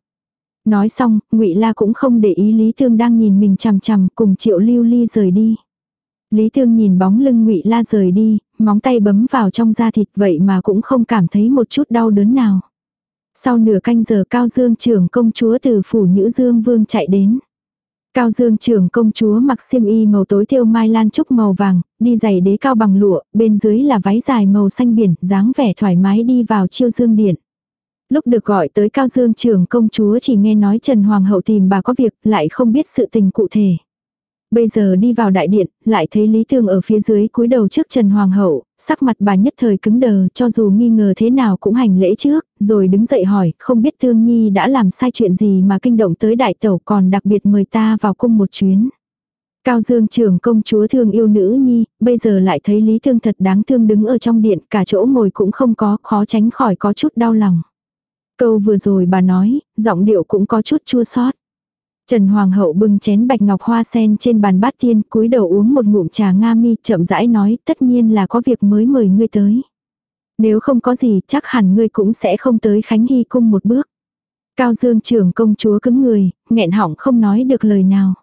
Nói xong, Ngụy La cũng không để ý Lý Thương đang nhìn mình chằm chằm, cùng Triệu Lưu Ly rời đi. Lý Thương nhìn bóng lưng Ngụy La rời đi, móng tay bấm vào trong da thịt vậy mà cũng không cảm thấy một chút đau đớn nào. Sau nửa canh giờ Cao Dương trưởng công chúa từ phủ Nhữ Dương Vương chạy đến. Cao Dương trưởng công chúa mặc xiêm y màu tối thêu mai lan trúc màu vàng, đi giày đế cao bằng lụa, bên dưới là váy dài màu xanh biển, dáng vẻ thoải mái đi vào chiêu dương điện. Lúc được gọi tới Cao Dương trưởng công chúa chỉ nghe nói Trần Hoàng hậu tìm bà có việc, lại không biết sự tình cụ thể. Bây giờ đi vào đại điện, lại thấy Lý Thương ở phía dưới cúi đầu trước Trần Hoàng hậu, sắc mặt bà nhất thời cứng đờ, cho dù nghi ngờ thế nào cũng hành lễ trước, rồi đứng dậy hỏi, không biết Thương Nhi đã làm sai chuyện gì mà kinh động tới đại tẩu còn đặc biệt mời ta vào cung một chuyến. Cao Dương trưởng công chúa thương yêu nữ nhi, bây giờ lại thấy Lý Thương thật đáng thương đứng ở trong điện, cả chỗ ngồi cũng không có, khó tránh khỏi có chút đau lòng. Câu vừa rồi bà nói, giọng điệu cũng có chút chua xót. Trần Hoàng hậu bưng chén bạch ngọc hoa sen trên bàn bát tiên, cúi đầu uống một ngụm trà nga mi, chậm rãi nói, tất nhiên là có việc mới mời ngươi tới. Nếu không có gì, chắc hẳn ngươi cũng sẽ không tới Khánh Hy cung một bước. Cao Dương trưởng công chúa cứng người, nghẹn họng không nói được lời nào.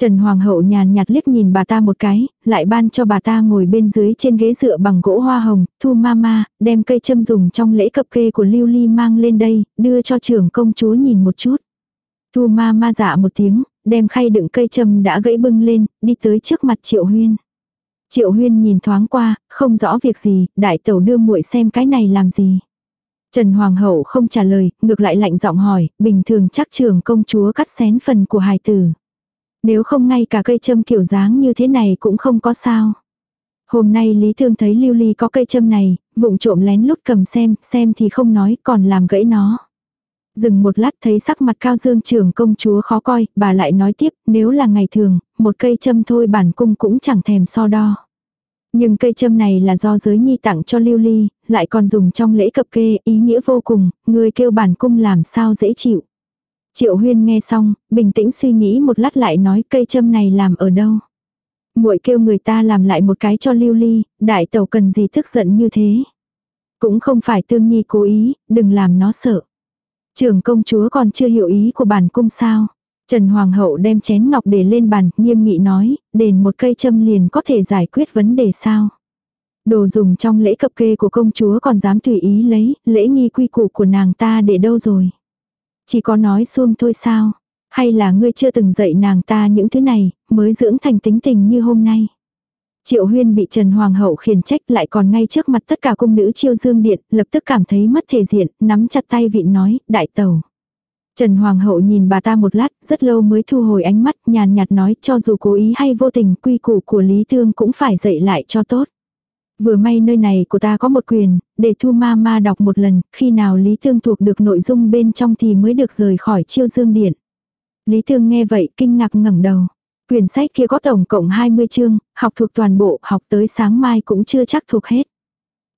Trần Hoàng hậu nhàn nhạt liếc nhìn bà ta một cái, lại ban cho bà ta ngồi bên dưới trên ghế dựa bằng gỗ hoa hồng, thu mama, đem cây châm dùng trong lễ cập kê của Lưu Ly mang lên đây, đưa cho trưởng công chúa nhìn một chút. Thu ma ma dạ một tiếng, đem khay đựng cây châm đã gãy bưng lên, đi tới trước mặt Triệu Huyên. Triệu Huyên nhìn thoáng qua, không rõ việc gì, đại tẩu đưa muội xem cái này làm gì. Trần Hoàng hậu không trả lời, ngược lại lạnh giọng hỏi, bình thường chắc trưởng công chúa cắt xén phần của hài tử. Nếu không ngay cả cây châm kiểu dáng như thế này cũng không có sao. Hôm nay Lý Thương thấy Lưu Ly có cây châm này, vụng trộm lén lút cầm xem, xem thì không nói, còn làm gãy nó. Dừng một lát thấy sắc mặt cao dương trưởng công chúa khó coi, bà lại nói tiếp, nếu là ngày thường, một cây châm thôi bản cung cũng chẳng thèm so đo. Nhưng cây châm này là do giới nhi tặng cho lưu ly, lại còn dùng trong lễ cập kê, ý nghĩa vô cùng, người kêu bản cung làm sao dễ chịu. Triệu huyên nghe xong, bình tĩnh suy nghĩ một lát lại nói cây châm này làm ở đâu. muội kêu người ta làm lại một cái cho lưu ly, đại tàu cần gì tức giận như thế. Cũng không phải tương nhi cố ý, đừng làm nó sợ. Trưởng công chúa còn chưa hiểu ý của bản cung sao. Trần Hoàng hậu đem chén ngọc để lên bàn, nghiêm nghị nói, đền một cây châm liền có thể giải quyết vấn đề sao. Đồ dùng trong lễ cập kê của công chúa còn dám tùy ý lấy, lễ nghi quy củ của nàng ta để đâu rồi. Chỉ có nói xuông thôi sao, hay là ngươi chưa từng dạy nàng ta những thứ này, mới dưỡng thành tính tình như hôm nay. Triệu Huyên bị Trần Hoàng hậu khiển trách lại còn ngay trước mặt tất cả cung nữ chiêu dương điện, lập tức cảm thấy mất thể diện, nắm chặt tay vị nói, đại tẩu. Trần Hoàng hậu nhìn bà ta một lát, rất lâu mới thu hồi ánh mắt, nhàn nhạt nói cho dù cố ý hay vô tình, quy củ của Lý Thương cũng phải dạy lại cho tốt. Vừa may nơi này của ta có một quyền, để thu ma ma đọc một lần, khi nào Lý Thương thuộc được nội dung bên trong thì mới được rời khỏi chiêu dương điện. Lý Thương nghe vậy kinh ngạc ngẩng đầu. Quyển sách kia có tổng cộng 20 chương, học thuộc toàn bộ, học tới sáng mai cũng chưa chắc thuộc hết.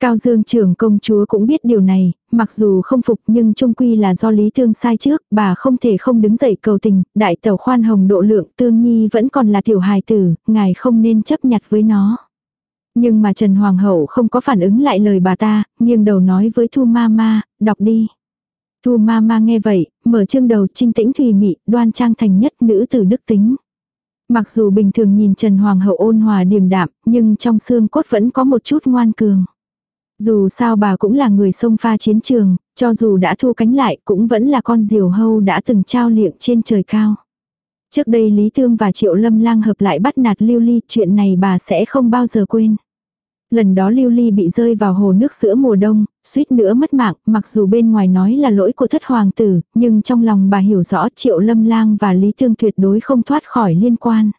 Cao Dương trưởng công chúa cũng biết điều này, mặc dù không phục nhưng trung quy là do lý thương sai trước, bà không thể không đứng dậy cầu tình, đại tẩu khoan hồng độ lượng tương nhi vẫn còn là tiểu hài tử, ngài không nên chấp nhặt với nó. Nhưng mà Trần Hoàng hậu không có phản ứng lại lời bà ta, nghiêng đầu nói với Thu Ma Ma, đọc đi. Thu Ma Ma nghe vậy, mở chương đầu trinh tĩnh thùy mị, đoan trang thành nhất nữ tử đức tính. Mặc dù bình thường nhìn Trần Hoàng hậu ôn hòa điềm đạm, nhưng trong xương cốt vẫn có một chút ngoan cường. Dù sao bà cũng là người sông pha chiến trường, cho dù đã thu cánh lại cũng vẫn là con diều hâu đã từng trao liệng trên trời cao. Trước đây Lý Thương và Triệu Lâm Lang hợp lại bắt nạt Lưu Ly, chuyện này bà sẽ không bao giờ quên. Lần đó Lưu Ly bị rơi vào hồ nước giữa mùa đông, suýt nữa mất mạng, mặc dù bên ngoài nói là lỗi của thất hoàng tử, nhưng trong lòng bà hiểu rõ Triệu Lâm Lang và Lý Thương tuyệt đối không thoát khỏi liên quan.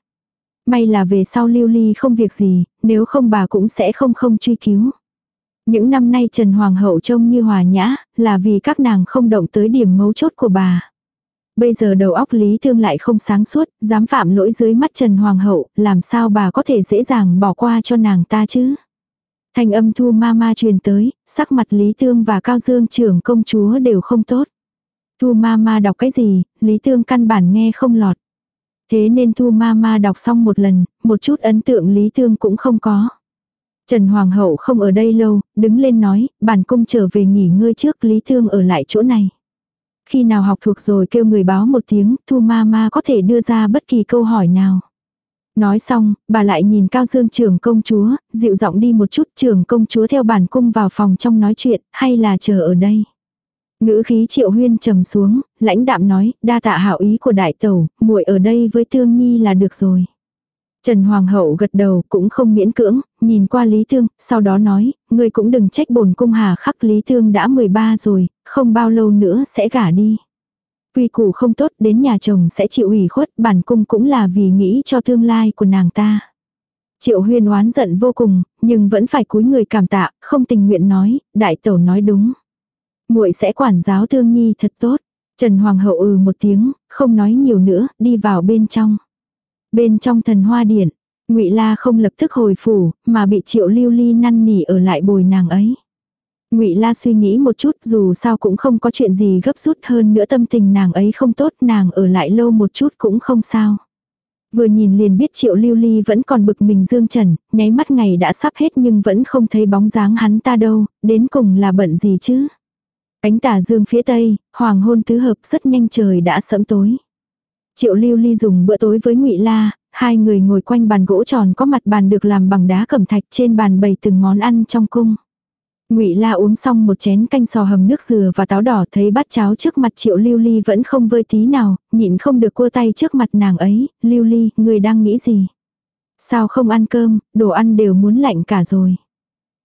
May là về sau Lưu Ly không việc gì, nếu không bà cũng sẽ không không truy cứu. Những năm nay Trần Hoàng hậu trông như hòa nhã, là vì các nàng không động tới điểm mấu chốt của bà. Bây giờ đầu óc Lý Thương lại không sáng suốt, dám phạm lỗi dưới mắt Trần Hoàng hậu, làm sao bà có thể dễ dàng bỏ qua cho nàng ta chứ? Thanh âm thu ma ma truyền tới, sắc mặt Lý Tương và Cao Dương trưởng công chúa đều không tốt. Thu ma ma đọc cái gì, Lý Tương căn bản nghe không lọt. Thế nên thu ma ma đọc xong một lần, một chút ấn tượng Lý Tương cũng không có. Trần Hoàng hậu không ở đây lâu, đứng lên nói, bản cung trở về nghỉ ngơi trước Lý Tương ở lại chỗ này. Khi nào học thuộc rồi kêu người báo một tiếng, thu ma ma có thể đưa ra bất kỳ câu hỏi nào. Nói xong, bà lại nhìn Cao Dương trưởng công chúa, dịu giọng đi một chút trưởng công chúa theo bản cung vào phòng trong nói chuyện, hay là chờ ở đây. Ngữ khí triệu huyên trầm xuống, lãnh đạm nói, đa tạ hảo ý của đại tẩu, muội ở đây với tương nhi là được rồi. Trần Hoàng hậu gật đầu cũng không miễn cưỡng, nhìn qua Lý Thương, sau đó nói, ngươi cũng đừng trách bổn cung hà khắc Lý Thương đã 13 rồi, không bao lâu nữa sẽ gả đi. Quy củ không tốt đến nhà chồng sẽ chịu ủy khuất, bản cung cũng là vì nghĩ cho tương lai của nàng ta. Triệu huyên oán giận vô cùng, nhưng vẫn phải cúi người cảm tạ, không tình nguyện nói, đại tẩu nói đúng. muội sẽ quản giáo thương nhi thật tốt. Trần Hoàng hậu ừ một tiếng, không nói nhiều nữa, đi vào bên trong. Bên trong thần hoa điện, ngụy La không lập tức hồi phủ, mà bị Triệu Lưu Ly năn nỉ ở lại bồi nàng ấy. Ngụy La suy nghĩ một chút, dù sao cũng không có chuyện gì gấp rút hơn nữa tâm tình nàng ấy không tốt, nàng ở lại lâu một chút cũng không sao. Vừa nhìn liền biết Triệu Lưu Ly vẫn còn bực mình Dương Trần, nháy mắt ngày đã sắp hết nhưng vẫn không thấy bóng dáng hắn ta đâu, đến cùng là bận gì chứ? Cánh tà dương phía tây, hoàng hôn tứ hợp rất nhanh trời đã sẫm tối. Triệu Lưu Ly dùng bữa tối với Ngụy La, hai người ngồi quanh bàn gỗ tròn có mặt bàn được làm bằng đá cẩm thạch trên bàn bày từng món ăn trong cung. Ngụy La uống xong một chén canh sò hầm nước dừa và táo đỏ thấy bát cháo trước mặt Triệu Lưu Ly vẫn không vơi tí nào, nhịn không được cua tay trước mặt nàng ấy, "Lưu Ly, người đang nghĩ gì? Sao không ăn cơm, đồ ăn đều muốn lạnh cả rồi."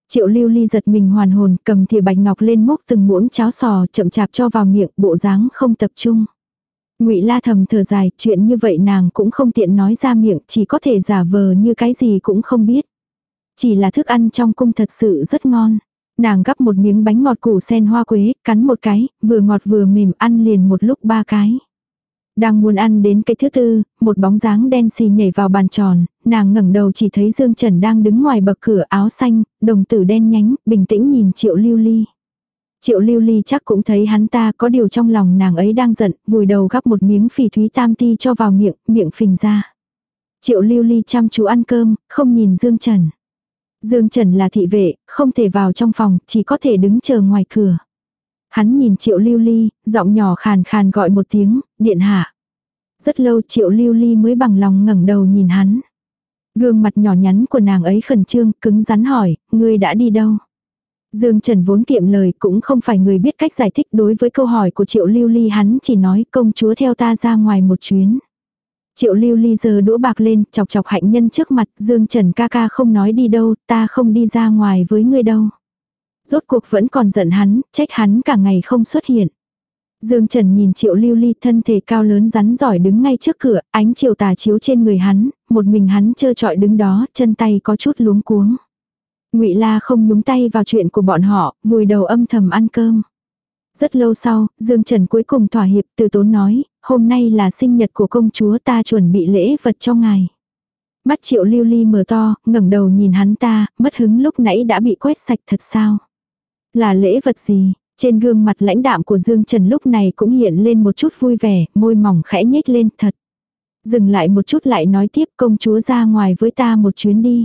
Triệu Lưu Ly giật mình hoàn hồn, cầm thìa bạch ngọc lên múc từng muỗng cháo sò, chậm chạp cho vào miệng, bộ dáng không tập trung. Ngụy La thầm thở dài, chuyện như vậy nàng cũng không tiện nói ra miệng, chỉ có thể giả vờ như cái gì cũng không biết. Chỉ là thức ăn trong cung thật sự rất ngon. Nàng gắp một miếng bánh ngọt củ sen hoa quế, cắn một cái, vừa ngọt vừa mềm ăn liền một lúc ba cái. Đang muốn ăn đến cái thứ tư, một bóng dáng đen xì nhảy vào bàn tròn, nàng ngẩng đầu chỉ thấy Dương Trần đang đứng ngoài bậc cửa áo xanh, đồng tử đen nhánh, bình tĩnh nhìn Triệu Lưu Ly. Triệu Lưu Ly chắc cũng thấy hắn ta có điều trong lòng nàng ấy đang giận, vùi đầu gắp một miếng phỉ thúy tam ti cho vào miệng, miệng phình ra. Triệu Lưu Ly chăm chú ăn cơm, không nhìn Dương Trần. Dương Trần là thị vệ, không thể vào trong phòng, chỉ có thể đứng chờ ngoài cửa. Hắn nhìn Triệu Lưu Ly, giọng nhỏ khàn khàn gọi một tiếng, điện hạ. Rất lâu Triệu Lưu Ly mới bằng lòng ngẩng đầu nhìn hắn. Gương mặt nhỏ nhắn của nàng ấy khẩn trương, cứng rắn hỏi, ngươi đã đi đâu? Dương Trần vốn kiệm lời cũng không phải người biết cách giải thích đối với câu hỏi của Triệu Lưu Ly hắn chỉ nói công chúa theo ta ra ngoài một chuyến. Triệu lưu ly giờ đũa bạc lên, chọc chọc hạnh nhân trước mặt, Dương Trần ca ca không nói đi đâu, ta không đi ra ngoài với ngươi đâu. Rốt cuộc vẫn còn giận hắn, trách hắn cả ngày không xuất hiện. Dương Trần nhìn triệu lưu ly thân thể cao lớn rắn giỏi đứng ngay trước cửa, ánh chiều tà chiếu trên người hắn, một mình hắn trơ trọi đứng đó, chân tay có chút luống cuống. ngụy La không nhúng tay vào chuyện của bọn họ, vùi đầu âm thầm ăn cơm. Rất lâu sau, Dương Trần cuối cùng thỏa hiệp từ tốn nói, hôm nay là sinh nhật của công chúa ta chuẩn bị lễ vật cho ngài. Mắt triệu lưu ly mở to, ngẩng đầu nhìn hắn ta, mất hứng lúc nãy đã bị quét sạch thật sao. Là lễ vật gì? Trên gương mặt lãnh đạm của Dương Trần lúc này cũng hiện lên một chút vui vẻ, môi mỏng khẽ nhếch lên thật. Dừng lại một chút lại nói tiếp công chúa ra ngoài với ta một chuyến đi.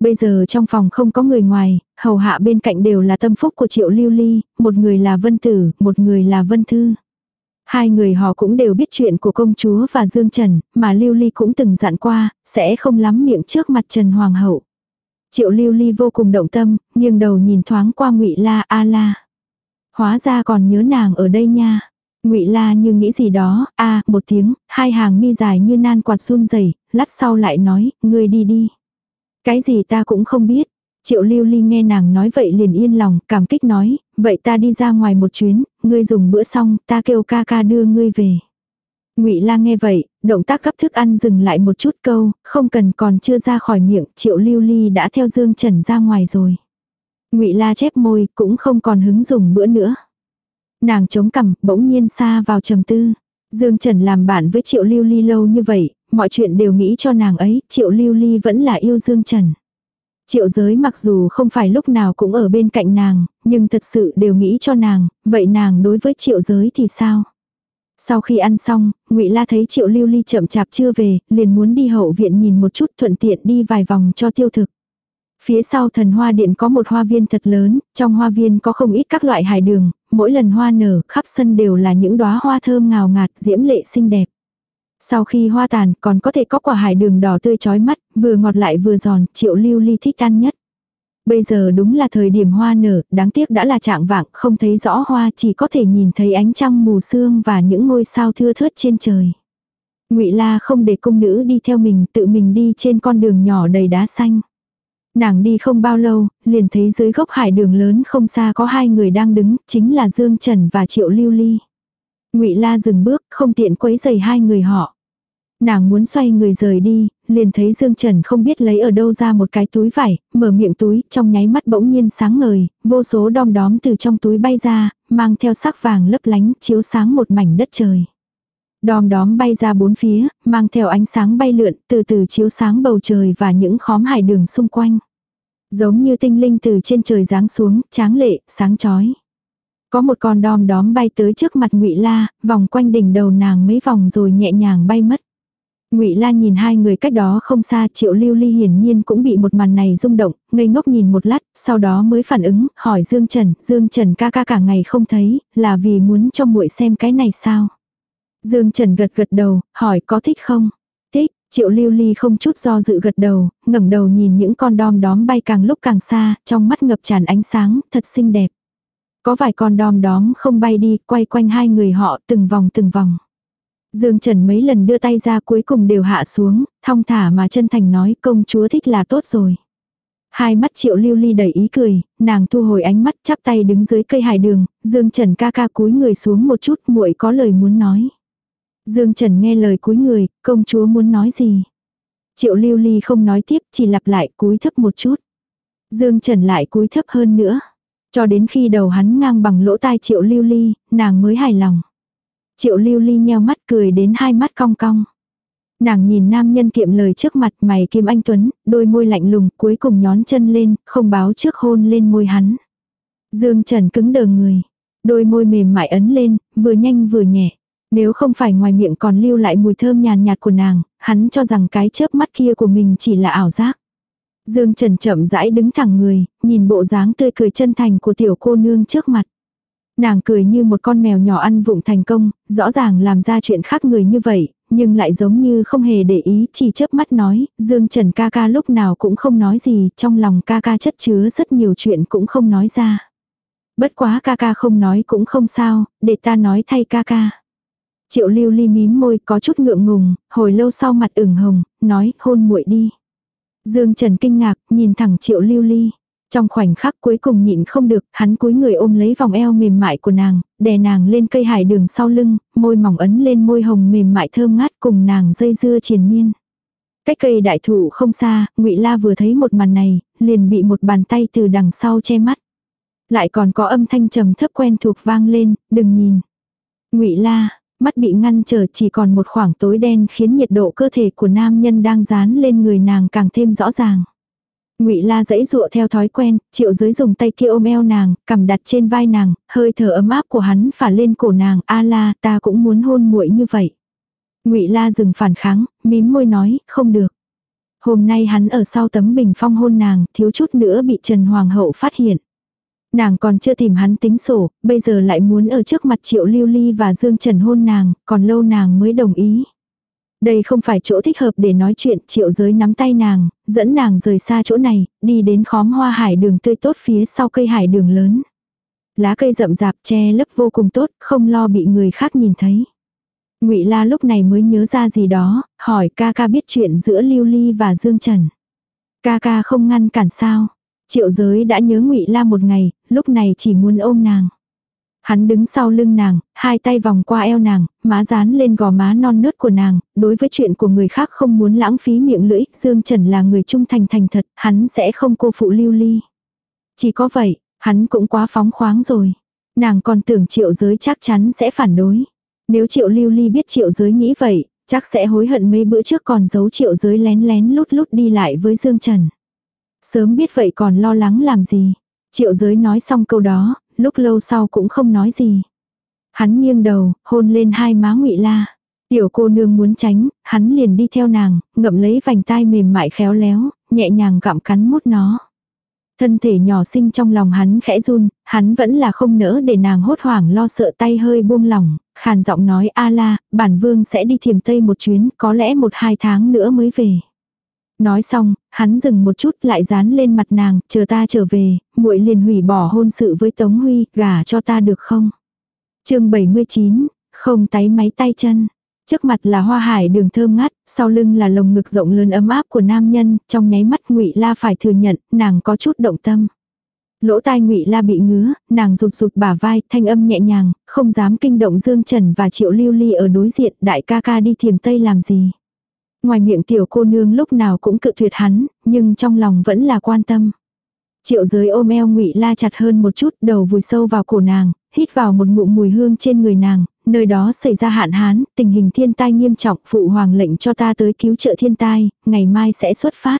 Bây giờ trong phòng không có người ngoài, hầu hạ bên cạnh đều là tâm phúc của Triệu Lưu Ly, một người là Vân Tử, một người là Vân Thư. Hai người họ cũng đều biết chuyện của công chúa và Dương Trần, mà Lưu Ly cũng từng dặn qua, sẽ không lắm miệng trước mặt Trần Hoàng hậu. Triệu Lưu Ly vô cùng động tâm, nghiêng đầu nhìn thoáng qua Ngụy La A La. Hóa ra còn nhớ nàng ở đây nha. Ngụy La như nghĩ gì đó, a, một tiếng, hai hàng mi dài như nan quạt run rẩy, lát sau lại nói, ngươi đi đi. Cái gì ta cũng không biết. Triệu lưu ly nghe nàng nói vậy liền yên lòng, cảm kích nói, vậy ta đi ra ngoài một chuyến, ngươi dùng bữa xong, ta kêu ca ca đưa ngươi về. Ngụy La nghe vậy, động tác gấp thức ăn dừng lại một chút câu, không cần còn chưa ra khỏi miệng, Triệu Lưu Ly đã theo Dương Trần ra ngoài rồi. Ngụy La chép môi, cũng không còn hứng dùng bữa nữa. Nàng chống cằm, bỗng nhiên xa vào trầm tư. Dương Trần làm bạn với Triệu Lưu Ly lâu như vậy, mọi chuyện đều nghĩ cho nàng ấy, Triệu Lưu Ly vẫn là yêu Dương Trần. Triệu giới mặc dù không phải lúc nào cũng ở bên cạnh nàng, nhưng thật sự đều nghĩ cho nàng, vậy nàng đối với triệu giới thì sao? Sau khi ăn xong, ngụy La thấy triệu lưu ly chậm chạp chưa về, liền muốn đi hậu viện nhìn một chút thuận tiện đi vài vòng cho tiêu thực. Phía sau thần hoa điện có một hoa viên thật lớn, trong hoa viên có không ít các loại hải đường, mỗi lần hoa nở, khắp sân đều là những đóa hoa thơm ngào ngạt, diễm lệ xinh đẹp. Sau khi hoa tàn còn có thể có quả hải đường đỏ tươi chói mắt, vừa ngọt lại vừa giòn, triệu lưu ly thích ăn nhất. Bây giờ đúng là thời điểm hoa nở, đáng tiếc đã là trạng vạng, không thấy rõ hoa, chỉ có thể nhìn thấy ánh trăng mù sương và những ngôi sao thưa thớt trên trời. Ngụy La không để cung nữ đi theo mình, tự mình đi trên con đường nhỏ đầy đá xanh. Nàng đi không bao lâu, liền thấy dưới gốc hải đường lớn không xa có hai người đang đứng, chính là Dương Trần và Triệu Lưu Ly. Ngụy La dừng bước, không tiện quấy rầy hai người họ. Nàng muốn xoay người rời đi, liền thấy Dương Trần không biết lấy ở đâu ra một cái túi vải, mở miệng túi, trong nháy mắt bỗng nhiên sáng ngời, vô số đom đóm từ trong túi bay ra, mang theo sắc vàng lấp lánh, chiếu sáng một mảnh đất trời. Đom đóm bay ra bốn phía, mang theo ánh sáng bay lượn, từ từ chiếu sáng bầu trời và những khóm hải đường xung quanh. Giống như tinh linh từ trên trời giáng xuống, tráng lệ, sáng chói. Có một con đom đóm bay tới trước mặt ngụy La, vòng quanh đỉnh đầu nàng mấy vòng rồi nhẹ nhàng bay mất. Ngụy La nhìn hai người cách đó không xa, Triệu Lưu Ly hiển nhiên cũng bị một màn này rung động, ngây ngốc nhìn một lát, sau đó mới phản ứng, hỏi Dương Trần, Dương Trần ca ca cả ngày không thấy, là vì muốn cho muội xem cái này sao? Dương Trần gật gật đầu, hỏi có thích không? Thích, Triệu Lưu Ly không chút do dự gật đầu, ngẩng đầu nhìn những con đom đóm bay càng lúc càng xa, trong mắt ngập tràn ánh sáng, thật xinh đẹp. Có vài con đom đóm không bay đi, quay quanh hai người họ từng vòng từng vòng. Dương Trần mấy lần đưa tay ra cuối cùng đều hạ xuống, thong thả mà chân thành nói công chúa thích là tốt rồi. Hai mắt triệu lưu ly đầy ý cười, nàng thu hồi ánh mắt chắp tay đứng dưới cây hải đường, Dương Trần ca ca cúi người xuống một chút muội có lời muốn nói. Dương Trần nghe lời cúi người, công chúa muốn nói gì. Triệu lưu ly không nói tiếp chỉ lặp lại cúi thấp một chút. Dương Trần lại cúi thấp hơn nữa. Cho đến khi đầu hắn ngang bằng lỗ tai triệu lưu ly, nàng mới hài lòng. Triệu lưu ly nheo mắt cười đến hai mắt cong cong. Nàng nhìn nam nhân kiệm lời trước mặt mày kim anh tuấn, đôi môi lạnh lùng cuối cùng nhón chân lên, không báo trước hôn lên môi hắn. Dương Trần cứng đờ người. Đôi môi mềm mại ấn lên, vừa nhanh vừa nhẹ. Nếu không phải ngoài miệng còn lưu lại mùi thơm nhàn nhạt của nàng, hắn cho rằng cái chớp mắt kia của mình chỉ là ảo giác. Dương Trần chậm rãi đứng thẳng người, nhìn bộ dáng tươi cười chân thành của tiểu cô nương trước mặt. Nàng cười như một con mèo nhỏ ăn vụng thành công, rõ ràng làm ra chuyện khác người như vậy, nhưng lại giống như không hề để ý, chỉ chớp mắt nói, Dương Trần ca ca lúc nào cũng không nói gì, trong lòng ca ca chất chứa rất nhiều chuyện cũng không nói ra. Bất quá ca ca không nói cũng không sao, để ta nói thay ca ca. Triệu lưu ly mím môi có chút ngượng ngùng, hồi lâu sau mặt ửng hồng, nói hôn muội đi. Dương Trần kinh ngạc, nhìn thẳng triệu lưu ly. Trong khoảnh khắc cuối cùng nhịn không được, hắn cúi người ôm lấy vòng eo mềm mại của nàng, đè nàng lên cây hải đường sau lưng, môi mỏng ấn lên môi hồng mềm mại thơm ngát cùng nàng dây dưa triền miên. Cách cây đại thụ không xa, ngụy La vừa thấy một màn này, liền bị một bàn tay từ đằng sau che mắt. Lại còn có âm thanh trầm thấp quen thuộc vang lên, đừng nhìn. ngụy La, mắt bị ngăn trở chỉ còn một khoảng tối đen khiến nhiệt độ cơ thể của nam nhân đang dán lên người nàng càng thêm rõ ràng. Ngụy La dãy dụa theo thói quen, Triệu Giới dùng tay kia ôm eo nàng, cầm đặt trên vai nàng, hơi thở ấm áp của hắn phả lên cổ nàng, "A La, ta cũng muốn hôn muội như vậy." Ngụy La dừng phản kháng, mím môi nói, "Không được." Hôm nay hắn ở sau tấm bình phong hôn nàng, thiếu chút nữa bị Trần Hoàng hậu phát hiện. Nàng còn chưa tìm hắn tính sổ, bây giờ lại muốn ở trước mặt Triệu Lưu Ly và Dương Trần hôn nàng, còn lâu nàng mới đồng ý. Đây không phải chỗ thích hợp để nói chuyện, triệu giới nắm tay nàng, dẫn nàng rời xa chỗ này, đi đến khóm hoa hải đường tươi tốt phía sau cây hải đường lớn. Lá cây rậm rạp che lấp vô cùng tốt, không lo bị người khác nhìn thấy. Ngụy La lúc này mới nhớ ra gì đó, hỏi ca ca biết chuyện giữa Lưu Ly và Dương Trần. Ca ca không ngăn cản sao? Triệu giới đã nhớ Ngụy La một ngày, lúc này chỉ muốn ôm nàng. Hắn đứng sau lưng nàng, hai tay vòng qua eo nàng, má dán lên gò má non nớt của nàng, đối với chuyện của người khác không muốn lãng phí miệng lưỡi, Dương Trần là người trung thành thành thật, hắn sẽ không cô phụ lưu ly. Chỉ có vậy, hắn cũng quá phóng khoáng rồi. Nàng còn tưởng triệu giới chắc chắn sẽ phản đối. Nếu triệu lưu ly biết triệu giới nghĩ vậy, chắc sẽ hối hận mấy bữa trước còn giấu triệu giới lén lén lút lút đi lại với Dương Trần. Sớm biết vậy còn lo lắng làm gì. Triệu giới nói xong câu đó, lúc lâu sau cũng không nói gì. Hắn nghiêng đầu, hôn lên hai má ngụy La. Tiểu cô nương muốn tránh, hắn liền đi theo nàng, ngậm lấy vành tai mềm mại khéo léo, nhẹ nhàng gặm cắn mút nó. Thân thể nhỏ xinh trong lòng hắn khẽ run, hắn vẫn là không nỡ để nàng hốt hoảng lo sợ tay hơi buông lỏng, khàn giọng nói a la, bản vương sẽ đi thiềm tây một chuyến, có lẽ một hai tháng nữa mới về. Nói xong, hắn dừng một chút lại dán lên mặt nàng, chờ ta trở về, muội liền hủy bỏ hôn sự với Tống Huy, gả cho ta được không? chương 79, không tái máy tay chân. Trước mặt là hoa hải đường thơm ngát, sau lưng là lồng ngực rộng lớn ấm áp của nam nhân, trong nháy mắt ngụy La phải thừa nhận, nàng có chút động tâm. Lỗ tai ngụy La bị ngứa, nàng rụt rụt bả vai, thanh âm nhẹ nhàng, không dám kinh động Dương Trần và Triệu Lưu Ly ở đối diện, đại ca ca đi thiềm tây làm gì. Ngoài miệng tiểu cô nương lúc nào cũng cự tuyệt hắn, nhưng trong lòng vẫn là quan tâm. Triệu giới ôm eo ngụy La chặt hơn một chút, đầu vùi sâu vào cổ nàng, hít vào một ngụm mùi hương trên người nàng, nơi đó xảy ra hạn hán, tình hình thiên tai nghiêm trọng, phụ hoàng lệnh cho ta tới cứu trợ thiên tai, ngày mai sẽ xuất phát.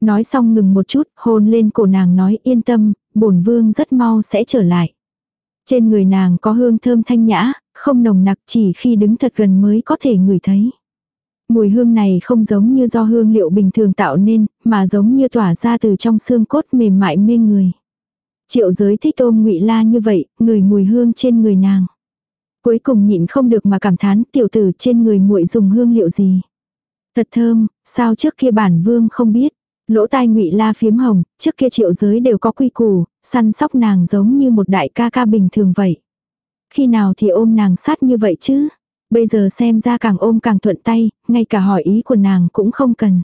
Nói xong ngừng một chút, hôn lên cổ nàng nói yên tâm, bổn vương rất mau sẽ trở lại. Trên người nàng có hương thơm thanh nhã, không nồng nặc chỉ khi đứng thật gần mới có thể ngửi thấy. Mùi hương này không giống như do hương liệu bình thường tạo nên, mà giống như tỏa ra từ trong xương cốt mềm mại mê người. Triệu giới thích ôm ngụy la như vậy, người mùi hương trên người nàng. Cuối cùng nhịn không được mà cảm thán tiểu tử trên người muội dùng hương liệu gì. Thật thơm, sao trước kia bản vương không biết. Lỗ tai ngụy la phiếm hồng, trước kia triệu giới đều có quy củ, săn sóc nàng giống như một đại ca ca bình thường vậy. Khi nào thì ôm nàng sát như vậy chứ? Bây giờ xem ra càng ôm càng thuận tay, ngay cả hỏi ý của nàng cũng không cần.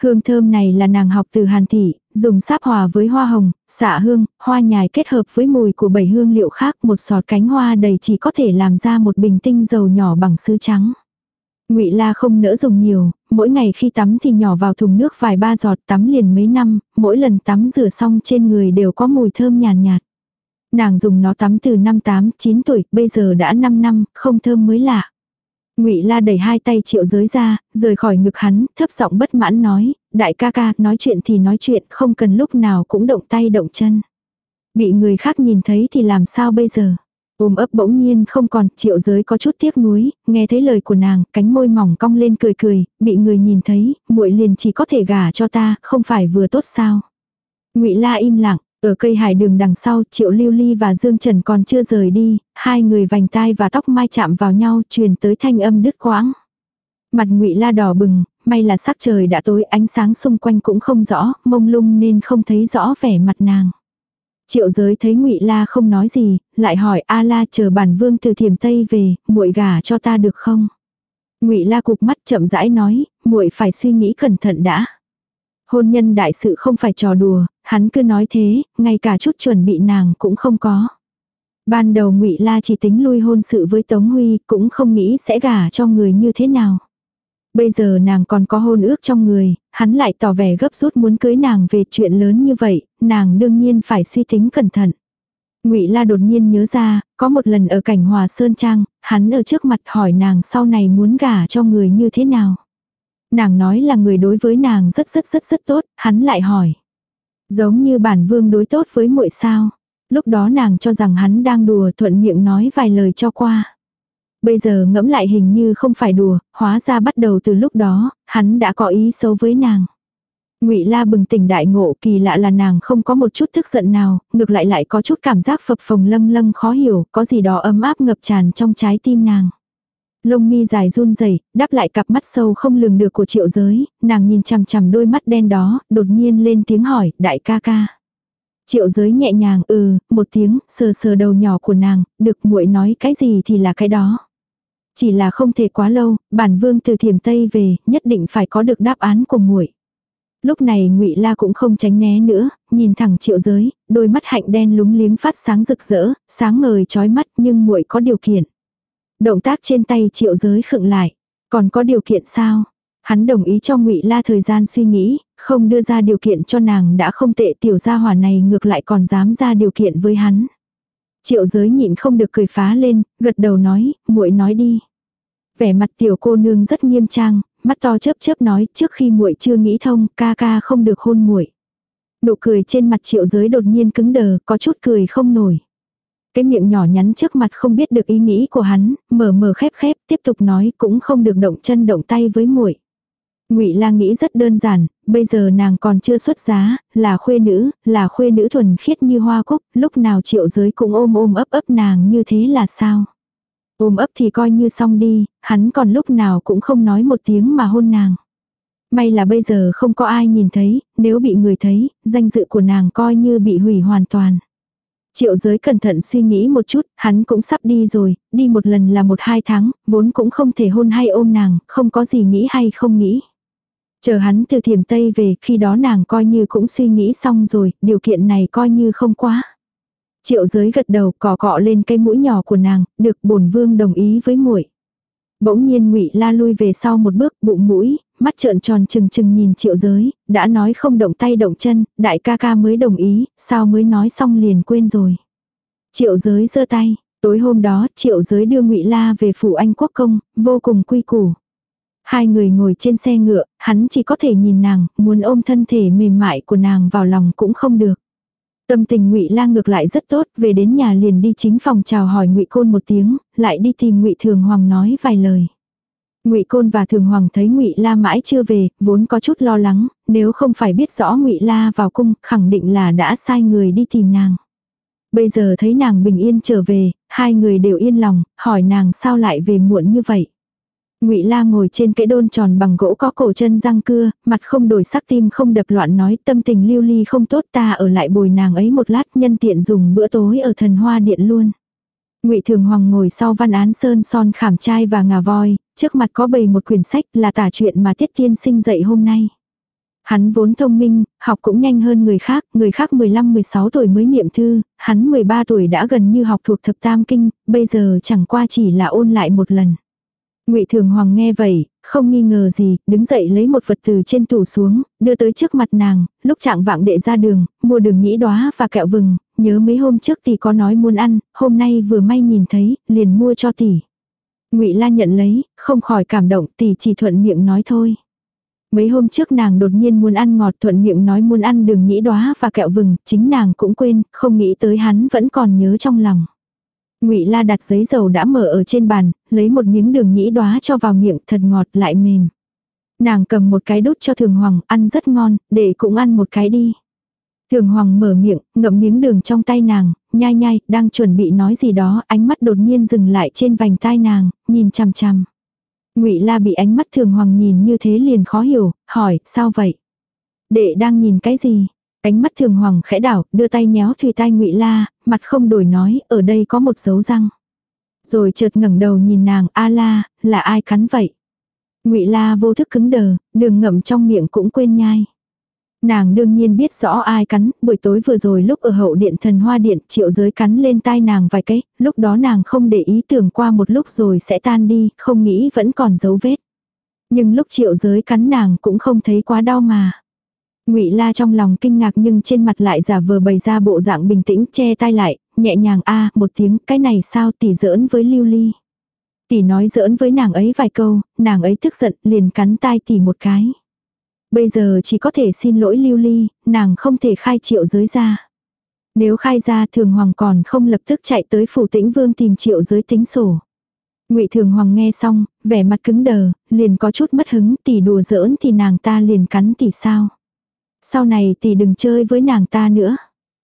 Hương thơm này là nàng học từ Hàn Thị, dùng sáp hòa với hoa hồng, xạ hương, hoa nhài kết hợp với mùi của bảy hương liệu khác một sọt cánh hoa đầy chỉ có thể làm ra một bình tinh dầu nhỏ bằng sứ trắng. Ngụy La không nỡ dùng nhiều, mỗi ngày khi tắm thì nhỏ vào thùng nước vài ba giọt tắm liền mấy năm, mỗi lần tắm rửa xong trên người đều có mùi thơm nhàn nhạt, nhạt. Nàng dùng nó tắm từ năm 8, 9 tuổi, bây giờ đã 5 năm, không thơm mới lạ. Ngụy La đẩy hai tay Triệu Giới ra, rời khỏi ngực hắn, thấp giọng bất mãn nói, "Đại ca ca, nói chuyện thì nói chuyện, không cần lúc nào cũng động tay động chân. Bị người khác nhìn thấy thì làm sao bây giờ?" Ôm ấp bỗng nhiên không còn, Triệu Giới có chút tiếc nuối, nghe thấy lời của nàng, cánh môi mỏng cong lên cười cười, bị người nhìn thấy, muội liền chỉ có thể gả cho ta, không phải vừa tốt sao? Ngụy La im lặng, ở cây hải đường đằng sau, Triệu Lưu Ly và Dương Trần còn chưa rời đi, hai người vành tai và tóc mai chạm vào nhau, truyền tới thanh âm đứt quãng. Mặt Ngụy La đỏ bừng, may là sắc trời đã tối, ánh sáng xung quanh cũng không rõ, mông lung nên không thấy rõ vẻ mặt nàng. Triệu Giới thấy Ngụy La không nói gì, lại hỏi A La chờ bản vương từ Thiểm Tây về, muội gả cho ta được không? Ngụy La cục mắt chậm rãi nói, muội phải suy nghĩ cẩn thận đã. Hôn nhân đại sự không phải trò đùa, hắn cứ nói thế, ngay cả chút chuẩn bị nàng cũng không có. Ban đầu ngụy La chỉ tính lui hôn sự với Tống Huy, cũng không nghĩ sẽ gả cho người như thế nào. Bây giờ nàng còn có hôn ước trong người, hắn lại tỏ vẻ gấp rút muốn cưới nàng về chuyện lớn như vậy, nàng đương nhiên phải suy tính cẩn thận. Ngụy La đột nhiên nhớ ra, có một lần ở cảnh Hòa Sơn Trang, hắn ở trước mặt hỏi nàng sau này muốn gả cho người như thế nào. Nàng nói là người đối với nàng rất rất rất rất tốt, hắn lại hỏi. Giống như bản vương đối tốt với muội sao. Lúc đó nàng cho rằng hắn đang đùa thuận miệng nói vài lời cho qua. Bây giờ ngẫm lại hình như không phải đùa, hóa ra bắt đầu từ lúc đó, hắn đã có ý xấu với nàng. Ngụy La bừng tỉnh đại ngộ, kỳ lạ là nàng không có một chút tức giận nào, ngược lại lại có chút cảm giác phập phồng lâng lâng khó hiểu, có gì đó ấm áp ngập tràn trong trái tim nàng. Lông mi dài run rẩy, đáp lại cặp mắt sâu không lường được của triệu giới, nàng nhìn chằm chằm đôi mắt đen đó, đột nhiên lên tiếng hỏi, đại ca ca. Triệu giới nhẹ nhàng ừ, một tiếng, sờ sờ đầu nhỏ của nàng, được muội nói cái gì thì là cái đó. Chỉ là không thể quá lâu, bản vương từ thiểm Tây về, nhất định phải có được đáp án của muội. Lúc này ngụy La cũng không tránh né nữa, nhìn thẳng triệu giới, đôi mắt hạnh đen lúng liếng phát sáng rực rỡ, sáng ngời trói mắt nhưng muội có điều kiện. Động tác trên tay triệu giới khựng lại. Còn có điều kiện sao? Hắn đồng ý cho ngụy La thời gian suy nghĩ, không đưa ra điều kiện cho nàng đã không tệ tiểu gia hỏa này ngược lại còn dám ra điều kiện với hắn. Triệu giới nhịn không được cười phá lên, gật đầu nói, muội nói đi. Vẻ mặt tiểu cô nương rất nghiêm trang, mắt to chớp chớp nói, trước khi muội chưa nghĩ thông, ca ca không được hôn muội. Nụ cười trên mặt triệu giới đột nhiên cứng đờ, có chút cười không nổi. Cái miệng nhỏ nhắn trước mặt không biết được ý nghĩ của hắn, mở mở khép khép, tiếp tục nói cũng không được động chân động tay với muội. Ngụy lang nghĩ rất đơn giản, bây giờ nàng còn chưa xuất giá, là khuê nữ, là khuê nữ thuần khiết như hoa cúc, lúc nào triệu giới cũng ôm ôm ấp ấp nàng như thế là sao? Ôm ấp thì coi như xong đi, hắn còn lúc nào cũng không nói một tiếng mà hôn nàng. may là bây giờ không có ai nhìn thấy, nếu bị người thấy, danh dự của nàng coi như bị hủy hoàn toàn. Triệu giới cẩn thận suy nghĩ một chút, hắn cũng sắp đi rồi, đi một lần là một hai tháng, vốn cũng không thể hôn hay ôm nàng, không có gì nghĩ hay không nghĩ. Chờ hắn từ thiểm Tây về, khi đó nàng coi như cũng suy nghĩ xong rồi, điều kiện này coi như không quá. Triệu giới gật đầu cỏ cọ lên cái mũi nhỏ của nàng, được bổn vương đồng ý với muội. Bỗng nhiên ngụy la lui về sau một bước bụng mũi, mắt trợn tròn trừng trừng nhìn triệu giới, đã nói không động tay động chân, đại ca ca mới đồng ý, sao mới nói xong liền quên rồi. Triệu giới giơ tay, tối hôm đó triệu giới đưa ngụy la về phủ anh quốc công, vô cùng quy củ. Hai người ngồi trên xe ngựa, hắn chỉ có thể nhìn nàng, muốn ôm thân thể mềm mại của nàng vào lòng cũng không được. Tâm tình Ngụy La ngược lại rất tốt, về đến nhà liền đi chính phòng chào hỏi Ngụy Côn một tiếng, lại đi tìm Ngụy Thường Hoàng nói vài lời. Ngụy Côn và Thường Hoàng thấy Ngụy La mãi chưa về, vốn có chút lo lắng, nếu không phải biết rõ Ngụy La vào cung, khẳng định là đã sai người đi tìm nàng. Bây giờ thấy nàng bình yên trở về, hai người đều yên lòng, hỏi nàng sao lại về muộn như vậy. Ngụy La ngồi trên cái đôn tròn bằng gỗ có cổ chân răng cưa, mặt không đổi sắc tim không đập loạn nói tâm tình lưu ly không tốt ta ở lại bồi nàng ấy một lát nhân tiện dùng bữa tối ở thần hoa điện luôn. Ngụy Thường Hoàng ngồi sau văn án sơn son khảm trai và ngà voi, trước mặt có bầy một quyển sách là tả chuyện mà Tiết Tiên sinh dạy hôm nay. Hắn vốn thông minh, học cũng nhanh hơn người khác, người khác 15-16 tuổi mới niệm thư, hắn 13 tuổi đã gần như học thuộc thập tam kinh, bây giờ chẳng qua chỉ là ôn lại một lần. Ngụy Thường Hoàng nghe vậy, không nghi ngờ gì, đứng dậy lấy một vật từ trên tủ xuống, đưa tới trước mặt nàng, lúc trạng vạng đệ ra đường, mua đường nhĩ đóa và kẹo vừng, nhớ mấy hôm trước tỷ có nói muốn ăn, hôm nay vừa may nhìn thấy, liền mua cho tỷ. Ngụy La nhận lấy, không khỏi cảm động, tỷ chỉ thuận miệng nói thôi. Mấy hôm trước nàng đột nhiên muốn ăn ngọt thuận miệng nói muốn ăn đường nhĩ đóa và kẹo vừng, chính nàng cũng quên, không nghĩ tới hắn vẫn còn nhớ trong lòng. Ngụy La đặt giấy dầu đã mở ở trên bàn, lấy một miếng đường nhĩ đóa cho vào miệng thật ngọt lại mềm. Nàng cầm một cái đút cho Thường Hoàng, ăn rất ngon, để cũng ăn một cái đi. Thường Hoàng mở miệng, ngậm miếng đường trong tay nàng, nhai nhai, đang chuẩn bị nói gì đó, ánh mắt đột nhiên dừng lại trên vành tai nàng, nhìn chằm chằm. Ngụy La bị ánh mắt Thường Hoàng nhìn như thế liền khó hiểu, hỏi, sao vậy? Đệ đang nhìn cái gì? Ánh mắt thường hoàng khẽ đảo, đưa tay nhéo thùy tai ngụy la, mặt không đổi nói, ở đây có một dấu răng. Rồi chợt ngẩng đầu nhìn nàng, a la, là ai cắn vậy? ngụy la vô thức cứng đờ, đường ngậm trong miệng cũng quên nhai. Nàng đương nhiên biết rõ ai cắn, buổi tối vừa rồi lúc ở hậu điện thần hoa điện triệu giới cắn lên tai nàng vài cái, lúc đó nàng không để ý tưởng qua một lúc rồi sẽ tan đi, không nghĩ vẫn còn dấu vết. Nhưng lúc triệu giới cắn nàng cũng không thấy quá đau mà. Ngụy La trong lòng kinh ngạc nhưng trên mặt lại giả vờ bày ra bộ dạng bình tĩnh, che tai lại, nhẹ nhàng a, một tiếng, cái này sao tỷ giỡn với Lưu Ly. Tỷ nói giỡn với nàng ấy vài câu, nàng ấy tức giận, liền cắn tai tỷ một cái. Bây giờ chỉ có thể xin lỗi Lưu Ly, nàng không thể khai triệu giới ra. Nếu khai ra thường hoàng còn không lập tức chạy tới phủ tĩnh vương tìm triệu giới tính sổ. Ngụy Thường Hoàng nghe xong, vẻ mặt cứng đờ, liền có chút mất hứng, tỷ đùa giỡn thì nàng ta liền cắn tỷ sao. Sau này tỷ đừng chơi với nàng ta nữa.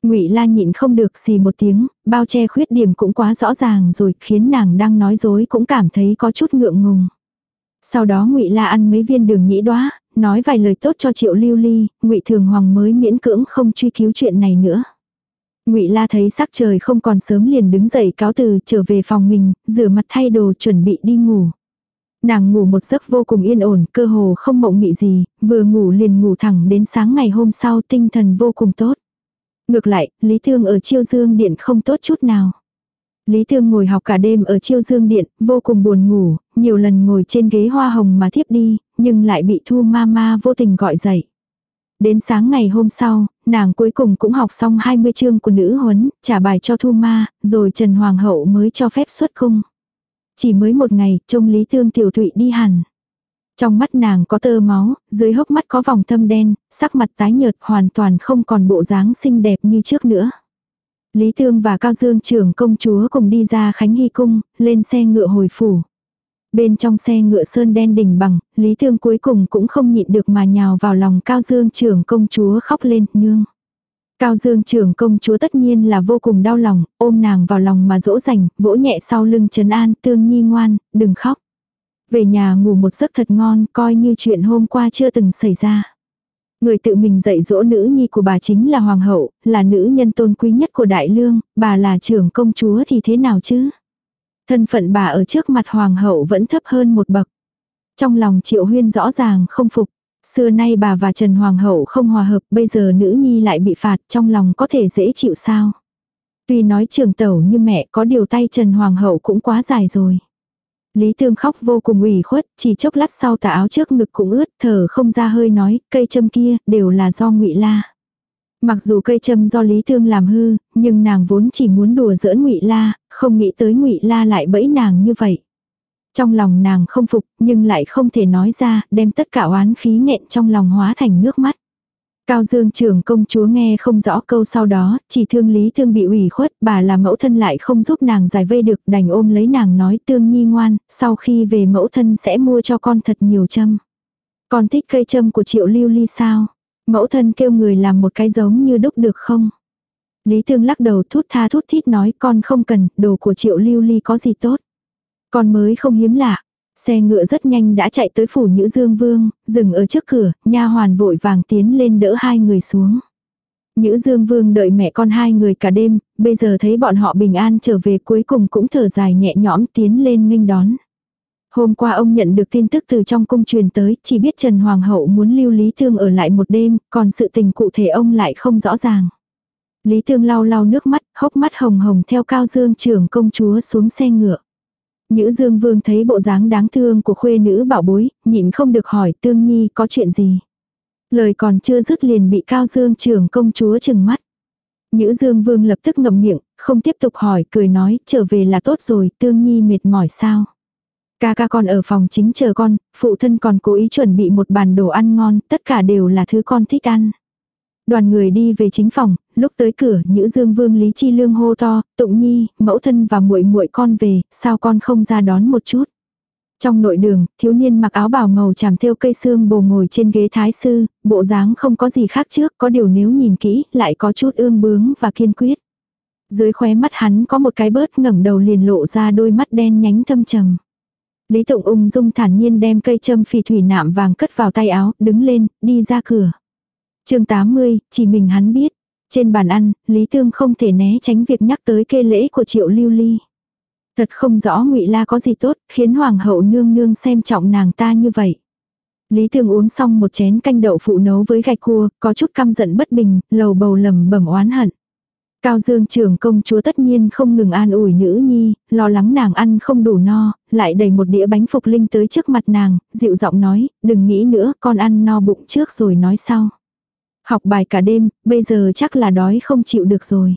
Ngụy La nhịn không được gì một tiếng, bao che khuyết điểm cũng quá rõ ràng rồi, khiến nàng đang nói dối cũng cảm thấy có chút ngượng ngùng. Sau đó Ngụy La ăn mấy viên đường nhĩ đóa, nói vài lời tốt cho Triệu Lưu Ly, Ngụy Thường Hoàng mới miễn cưỡng không truy cứu chuyện này nữa. Ngụy La thấy sắc trời không còn sớm liền đứng dậy cáo từ trở về phòng mình, rửa mặt thay đồ chuẩn bị đi ngủ. Nàng ngủ một giấc vô cùng yên ổn, cơ hồ không mộng mị gì, vừa ngủ liền ngủ thẳng đến sáng ngày hôm sau tinh thần vô cùng tốt. Ngược lại, Lý Thương ở Chiêu Dương Điện không tốt chút nào. Lý Thương ngồi học cả đêm ở Chiêu Dương Điện, vô cùng buồn ngủ, nhiều lần ngồi trên ghế hoa hồng mà thiếp đi, nhưng lại bị Thu Mama vô tình gọi dậy. Đến sáng ngày hôm sau, nàng cuối cùng cũng học xong 20 chương của nữ huấn, trả bài cho Thu Ma, rồi Trần Hoàng hậu mới cho phép xuất cung. Chỉ mới một ngày, trông Lý Thương Tiểu Thụy đi hẳn. Trong mắt nàng có tơ máu, dưới hốc mắt có vòng thâm đen, sắc mặt tái nhợt hoàn toàn không còn bộ dáng xinh đẹp như trước nữa. Lý Thương và Cao Dương trưởng công chúa cùng đi ra Khánh Hy Cung, lên xe ngựa hồi phủ. Bên trong xe ngựa sơn đen đỉnh bằng, Lý Thương cuối cùng cũng không nhịn được mà nhào vào lòng Cao Dương trưởng công chúa khóc lên, nương. Cao Dương trưởng công chúa tất nhiên là vô cùng đau lòng, ôm nàng vào lòng mà dỗ dành, vỗ nhẹ sau lưng trấn an, tương nhi ngoan, đừng khóc. Về nhà ngủ một giấc thật ngon, coi như chuyện hôm qua chưa từng xảy ra. Người tự mình dạy dỗ nữ nhi của bà chính là hoàng hậu, là nữ nhân tôn quý nhất của đại lương, bà là trưởng công chúa thì thế nào chứ? Thân phận bà ở trước mặt hoàng hậu vẫn thấp hơn một bậc. Trong lòng triệu huyên rõ ràng không phục. Xưa nay bà và Trần Hoàng hậu không hòa hợp, bây giờ nữ nhi lại bị phạt, trong lòng có thể dễ chịu sao? Tuy nói trường tẩu như mẹ có điều tay Trần Hoàng hậu cũng quá dài rồi. Lý Tương khóc vô cùng ủy khuất, chỉ chốc lát sau tà áo trước ngực cũng ướt, thở không ra hơi nói, cây châm kia, đều là do ngụy La. Mặc dù cây châm do Lý Tương làm hư, nhưng nàng vốn chỉ muốn đùa giỡn ngụy La, không nghĩ tới ngụy La lại bẫy nàng như vậy. Trong lòng nàng không phục, nhưng lại không thể nói ra, đem tất cả oán khí nghẹn trong lòng hóa thành nước mắt. Cao Dương trưởng công chúa nghe không rõ câu sau đó, chỉ thương Lý Thương bị ủy khuất, bà là mẫu thân lại không giúp nàng giải vây được, đành ôm lấy nàng nói Tương Nhi ngoan, sau khi về mẫu thân sẽ mua cho con thật nhiều châm. Con thích cây châm của triệu lưu ly sao? Mẫu thân kêu người làm một cái giống như đúc được không? Lý Thương lắc đầu thút tha thút thít nói con không cần, đồ của triệu lưu ly có gì tốt. Con mới không hiếm lạ, Xe ngựa rất nhanh đã chạy tới phủ Nhữ Dương Vương, dừng ở trước cửa, nha hoàn vội vàng tiến lên đỡ hai người xuống. Nhữ Dương Vương đợi mẹ con hai người cả đêm, bây giờ thấy bọn họ bình an trở về cuối cùng cũng thở dài nhẹ nhõm tiến lên nghênh đón. Hôm qua ông nhận được tin tức từ trong cung truyền tới, chỉ biết Trần Hoàng hậu muốn lưu Lý Thương ở lại một đêm, còn sự tình cụ thể ông lại không rõ ràng. Lý Thương lau lau nước mắt, hốc mắt hồng hồng theo cao dương trưởng công chúa xuống xe ngựa. Nhữ Dương Vương thấy bộ dáng đáng thương của khuê nữ bảo bối, nhịn không được hỏi Tương Nhi có chuyện gì. Lời còn chưa dứt liền bị Cao Dương trưởng công chúa chừng mắt. Nhữ Dương Vương lập tức ngậm miệng, không tiếp tục hỏi, cười nói, trở về là tốt rồi, Tương Nhi mệt mỏi sao. Ca ca con ở phòng chính chờ con, phụ thân còn cố ý chuẩn bị một bàn đồ ăn ngon, tất cả đều là thứ con thích ăn. Đoàn người đi về chính phòng, lúc tới cửa, Nhữ Dương Vương Lý Chi Lương hô to, "Tụng Nhi, mẫu thân và muội muội con về, sao con không ra đón một chút?" Trong nội đường, thiếu niên mặc áo bào màu chàm thêu cây xương bồ ngồi trên ghế thái sư, bộ dáng không có gì khác trước, có điều nếu nhìn kỹ, lại có chút ương bướng và kiên quyết. Dưới khóe mắt hắn có một cái bớt ngẩng đầu liền lộ ra đôi mắt đen nhánh thâm trầm. Lý Tụng ung dung thản nhiên đem cây châm phỉ thủy nạm vàng cất vào tay áo, đứng lên, đi ra cửa chương 80, chỉ mình hắn biết. Trên bàn ăn, Lý Tương không thể né tránh việc nhắc tới kê lễ của Triệu Lưu Ly. Thật không rõ ngụy La có gì tốt, khiến Hoàng hậu nương nương xem trọng nàng ta như vậy. Lý Tương uống xong một chén canh đậu phụ nấu với gạch cua, có chút căm giận bất bình, lầu bầu lầm bẩm oán hận. Cao Dương trưởng công chúa tất nhiên không ngừng an ủi nữ nhi, lo lắng nàng ăn không đủ no, lại đầy một đĩa bánh phục linh tới trước mặt nàng, dịu giọng nói, đừng nghĩ nữa, con ăn no bụng trước rồi nói sau. Học bài cả đêm, bây giờ chắc là đói không chịu được rồi.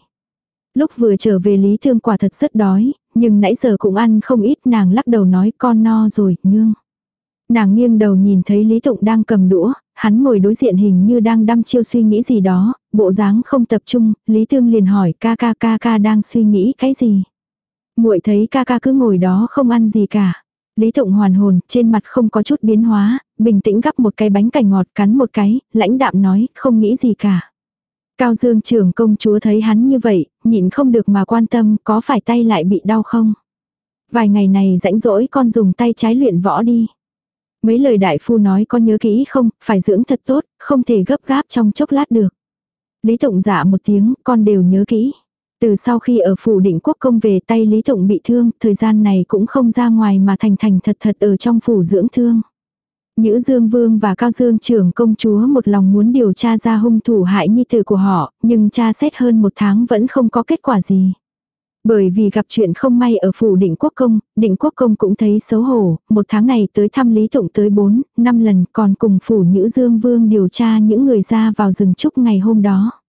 Lúc vừa trở về Lý Thương quả thật rất đói, nhưng nãy giờ cũng ăn không ít nàng lắc đầu nói con no rồi, nương. Nàng nghiêng đầu nhìn thấy Lý Tụng đang cầm đũa, hắn ngồi đối diện hình như đang đăm chiêu suy nghĩ gì đó, bộ dáng không tập trung, Lý Thương liền hỏi ca ca ca ca đang suy nghĩ cái gì. muội thấy ca ca cứ ngồi đó không ăn gì cả. Lý Thụng hoàn hồn, trên mặt không có chút biến hóa, bình tĩnh gắp một cái bánh cải ngọt cắn một cái, lãnh đạm nói, không nghĩ gì cả. Cao Dương trưởng công chúa thấy hắn như vậy, nhịn không được mà quan tâm có phải tay lại bị đau không. Vài ngày này rãnh rỗi con dùng tay trái luyện võ đi. Mấy lời đại phu nói có nhớ kỹ không, phải dưỡng thật tốt, không thể gấp gáp trong chốc lát được. Lý Tụng giả dạ một tiếng, con đều nhớ kỹ. Từ sau khi ở phủ định quốc công về tay Lý Tụng bị thương, thời gian này cũng không ra ngoài mà thành thành thật thật ở trong phủ dưỡng thương. Nhữ Dương Vương và Cao Dương trưởng công chúa một lòng muốn điều tra ra hung thủ hại nhi tử của họ, nhưng tra xét hơn một tháng vẫn không có kết quả gì. Bởi vì gặp chuyện không may ở phủ định quốc công, định quốc công cũng thấy xấu hổ, một tháng này tới thăm Lý Tụng tới 4, 5 lần còn cùng phủ Nhữ Dương Vương điều tra những người ra vào rừng trúc ngày hôm đó.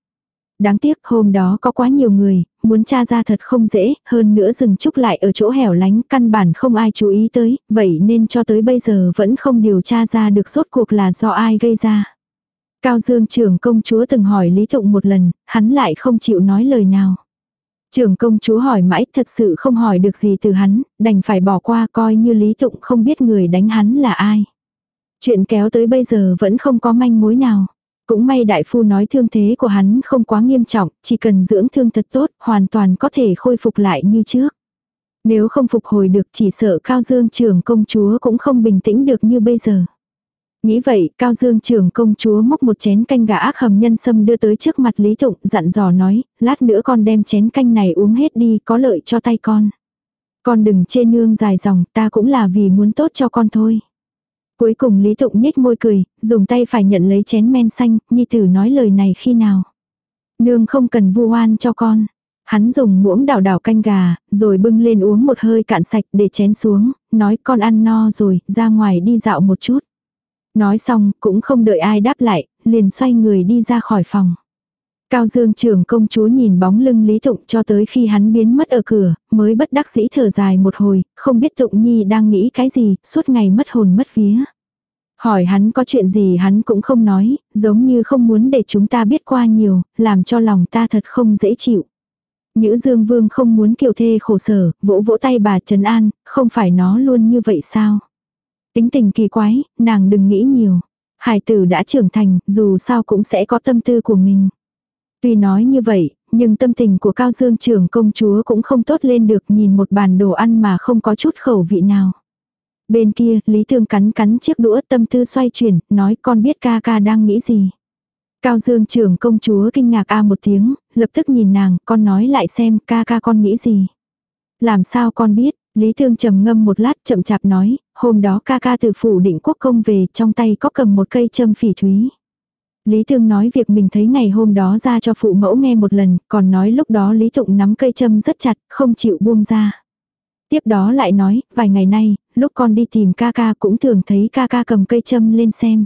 Đáng tiếc hôm đó có quá nhiều người, muốn tra ra thật không dễ, hơn nữa rừng trúc lại ở chỗ hẻo lánh, căn bản không ai chú ý tới, vậy nên cho tới bây giờ vẫn không điều tra ra được rốt cuộc là do ai gây ra. Cao Dương trưởng công chúa từng hỏi Lý Tụng một lần, hắn lại không chịu nói lời nào. Trưởng công chúa hỏi mãi thật sự không hỏi được gì từ hắn, đành phải bỏ qua coi như Lý Tụng không biết người đánh hắn là ai. Chuyện kéo tới bây giờ vẫn không có manh mối nào. Cũng may đại phu nói thương thế của hắn không quá nghiêm trọng, chỉ cần dưỡng thương thật tốt, hoàn toàn có thể khôi phục lại như trước. Nếu không phục hồi được chỉ sợ Cao Dương trưởng công chúa cũng không bình tĩnh được như bây giờ. Nghĩ vậy, Cao Dương trưởng công chúa múc một chén canh gà ác hầm nhân sâm đưa tới trước mặt Lý Tụng, dặn dò nói, lát nữa con đem chén canh này uống hết đi, có lợi cho tay con. Con đừng chê nương dài dòng, ta cũng là vì muốn tốt cho con thôi. Cuối cùng Lý Tụng nhếch môi cười, dùng tay phải nhận lấy chén men xanh, nhi tử nói lời này khi nào. Nương không cần vu oan cho con. Hắn dùng muỗng đảo đảo canh gà, rồi bưng lên uống một hơi cạn sạch để chén xuống, nói con ăn no rồi, ra ngoài đi dạo một chút. Nói xong, cũng không đợi ai đáp lại, liền xoay người đi ra khỏi phòng. Cao Dương trưởng công chúa nhìn bóng lưng Lý Tụng cho tới khi hắn biến mất ở cửa, mới bất đắc dĩ thở dài một hồi, không biết Tụng Nhi đang nghĩ cái gì, suốt ngày mất hồn mất vía. Hỏi hắn có chuyện gì hắn cũng không nói, giống như không muốn để chúng ta biết qua nhiều, làm cho lòng ta thật không dễ chịu. Nhữ Dương Vương không muốn kiều thê khổ sở, vỗ vỗ tay bà Trần An, không phải nó luôn như vậy sao? Tính tình kỳ quái, nàng đừng nghĩ nhiều. Hải tử đã trưởng thành, dù sao cũng sẽ có tâm tư của mình. Tuy nói như vậy, nhưng tâm tình của Cao Dương trưởng công chúa cũng không tốt lên được nhìn một bàn đồ ăn mà không có chút khẩu vị nào. Bên kia, Lý Thương cắn cắn chiếc đũa tâm tư xoay chuyển, nói con biết ca ca đang nghĩ gì. Cao Dương trưởng công chúa kinh ngạc a một tiếng, lập tức nhìn nàng, con nói lại xem ca ca con nghĩ gì. Làm sao con biết, Lý Thương trầm ngâm một lát chậm chạp nói, hôm đó ca ca từ phủ định quốc công về trong tay có cầm một cây châm phỉ thúy. Lý Thương nói việc mình thấy ngày hôm đó ra cho phụ mẫu nghe một lần, còn nói lúc đó Lý Tụng nắm cây châm rất chặt, không chịu buông ra. Tiếp đó lại nói, vài ngày nay, lúc con đi tìm ca ca cũng thường thấy ca ca cầm cây châm lên xem.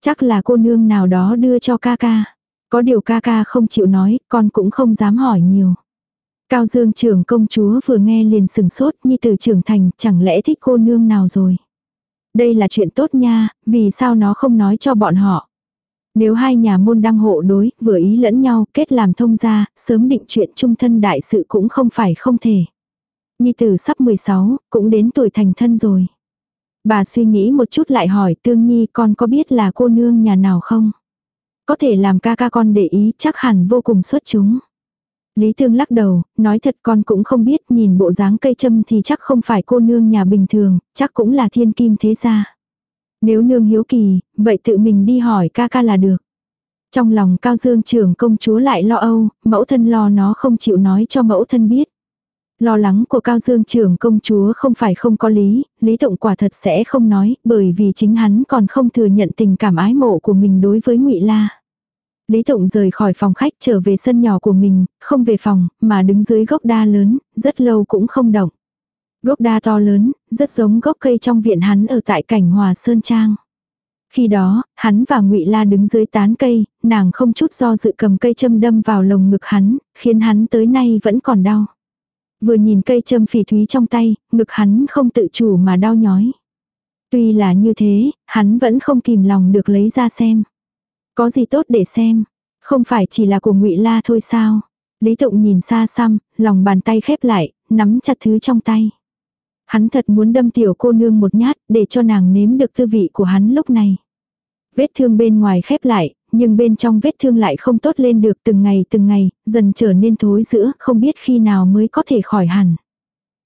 Chắc là cô nương nào đó đưa cho ca ca. Có điều ca ca không chịu nói, con cũng không dám hỏi nhiều. Cao Dương trưởng công chúa vừa nghe liền sừng sốt như từ trưởng thành, chẳng lẽ thích cô nương nào rồi. Đây là chuyện tốt nha, vì sao nó không nói cho bọn họ. Nếu hai nhà môn đăng hộ đối, vừa ý lẫn nhau, kết làm thông gia, sớm định chuyện chung thân đại sự cũng không phải không thể. Nhi tử sắp 16, cũng đến tuổi thành thân rồi. Bà suy nghĩ một chút lại hỏi Tương Nhi con có biết là cô nương nhà nào không? Có thể làm ca ca con để ý chắc hẳn vô cùng xuất chúng. Lý Tương lắc đầu, nói thật con cũng không biết nhìn bộ dáng cây châm thì chắc không phải cô nương nhà bình thường, chắc cũng là thiên kim thế gia. Nếu nương hiếu kỳ, vậy tự mình đi hỏi ca ca là được. Trong lòng cao dương trưởng công chúa lại lo âu, mẫu thân lo nó không chịu nói cho mẫu thân biết. Lo lắng của Cao Dương trưởng công chúa không phải không có lý, Lý Tụng quả thật sẽ không nói, bởi vì chính hắn còn không thừa nhận tình cảm ái mộ của mình đối với ngụy La. Lý Tụng rời khỏi phòng khách trở về sân nhỏ của mình, không về phòng, mà đứng dưới gốc đa lớn, rất lâu cũng không động. Gốc đa to lớn, rất giống gốc cây trong viện hắn ở tại cảnh Hòa Sơn Trang. Khi đó, hắn và ngụy La đứng dưới tán cây, nàng không chút do dự cầm cây châm đâm vào lồng ngực hắn, khiến hắn tới nay vẫn còn đau. Vừa nhìn cây châm phỉ thúy trong tay, ngực hắn không tự chủ mà đau nhói. Tuy là như thế, hắn vẫn không kìm lòng được lấy ra xem. Có gì tốt để xem, không phải chỉ là của ngụy La thôi sao? Lý Tụng nhìn xa xăm, lòng bàn tay khép lại, nắm chặt thứ trong tay. Hắn thật muốn đâm tiểu cô nương một nhát để cho nàng nếm được tư vị của hắn lúc này. Vết thương bên ngoài khép lại, nhưng bên trong vết thương lại không tốt lên được từng ngày từng ngày, dần trở nên thối giữa, không biết khi nào mới có thể khỏi hẳn.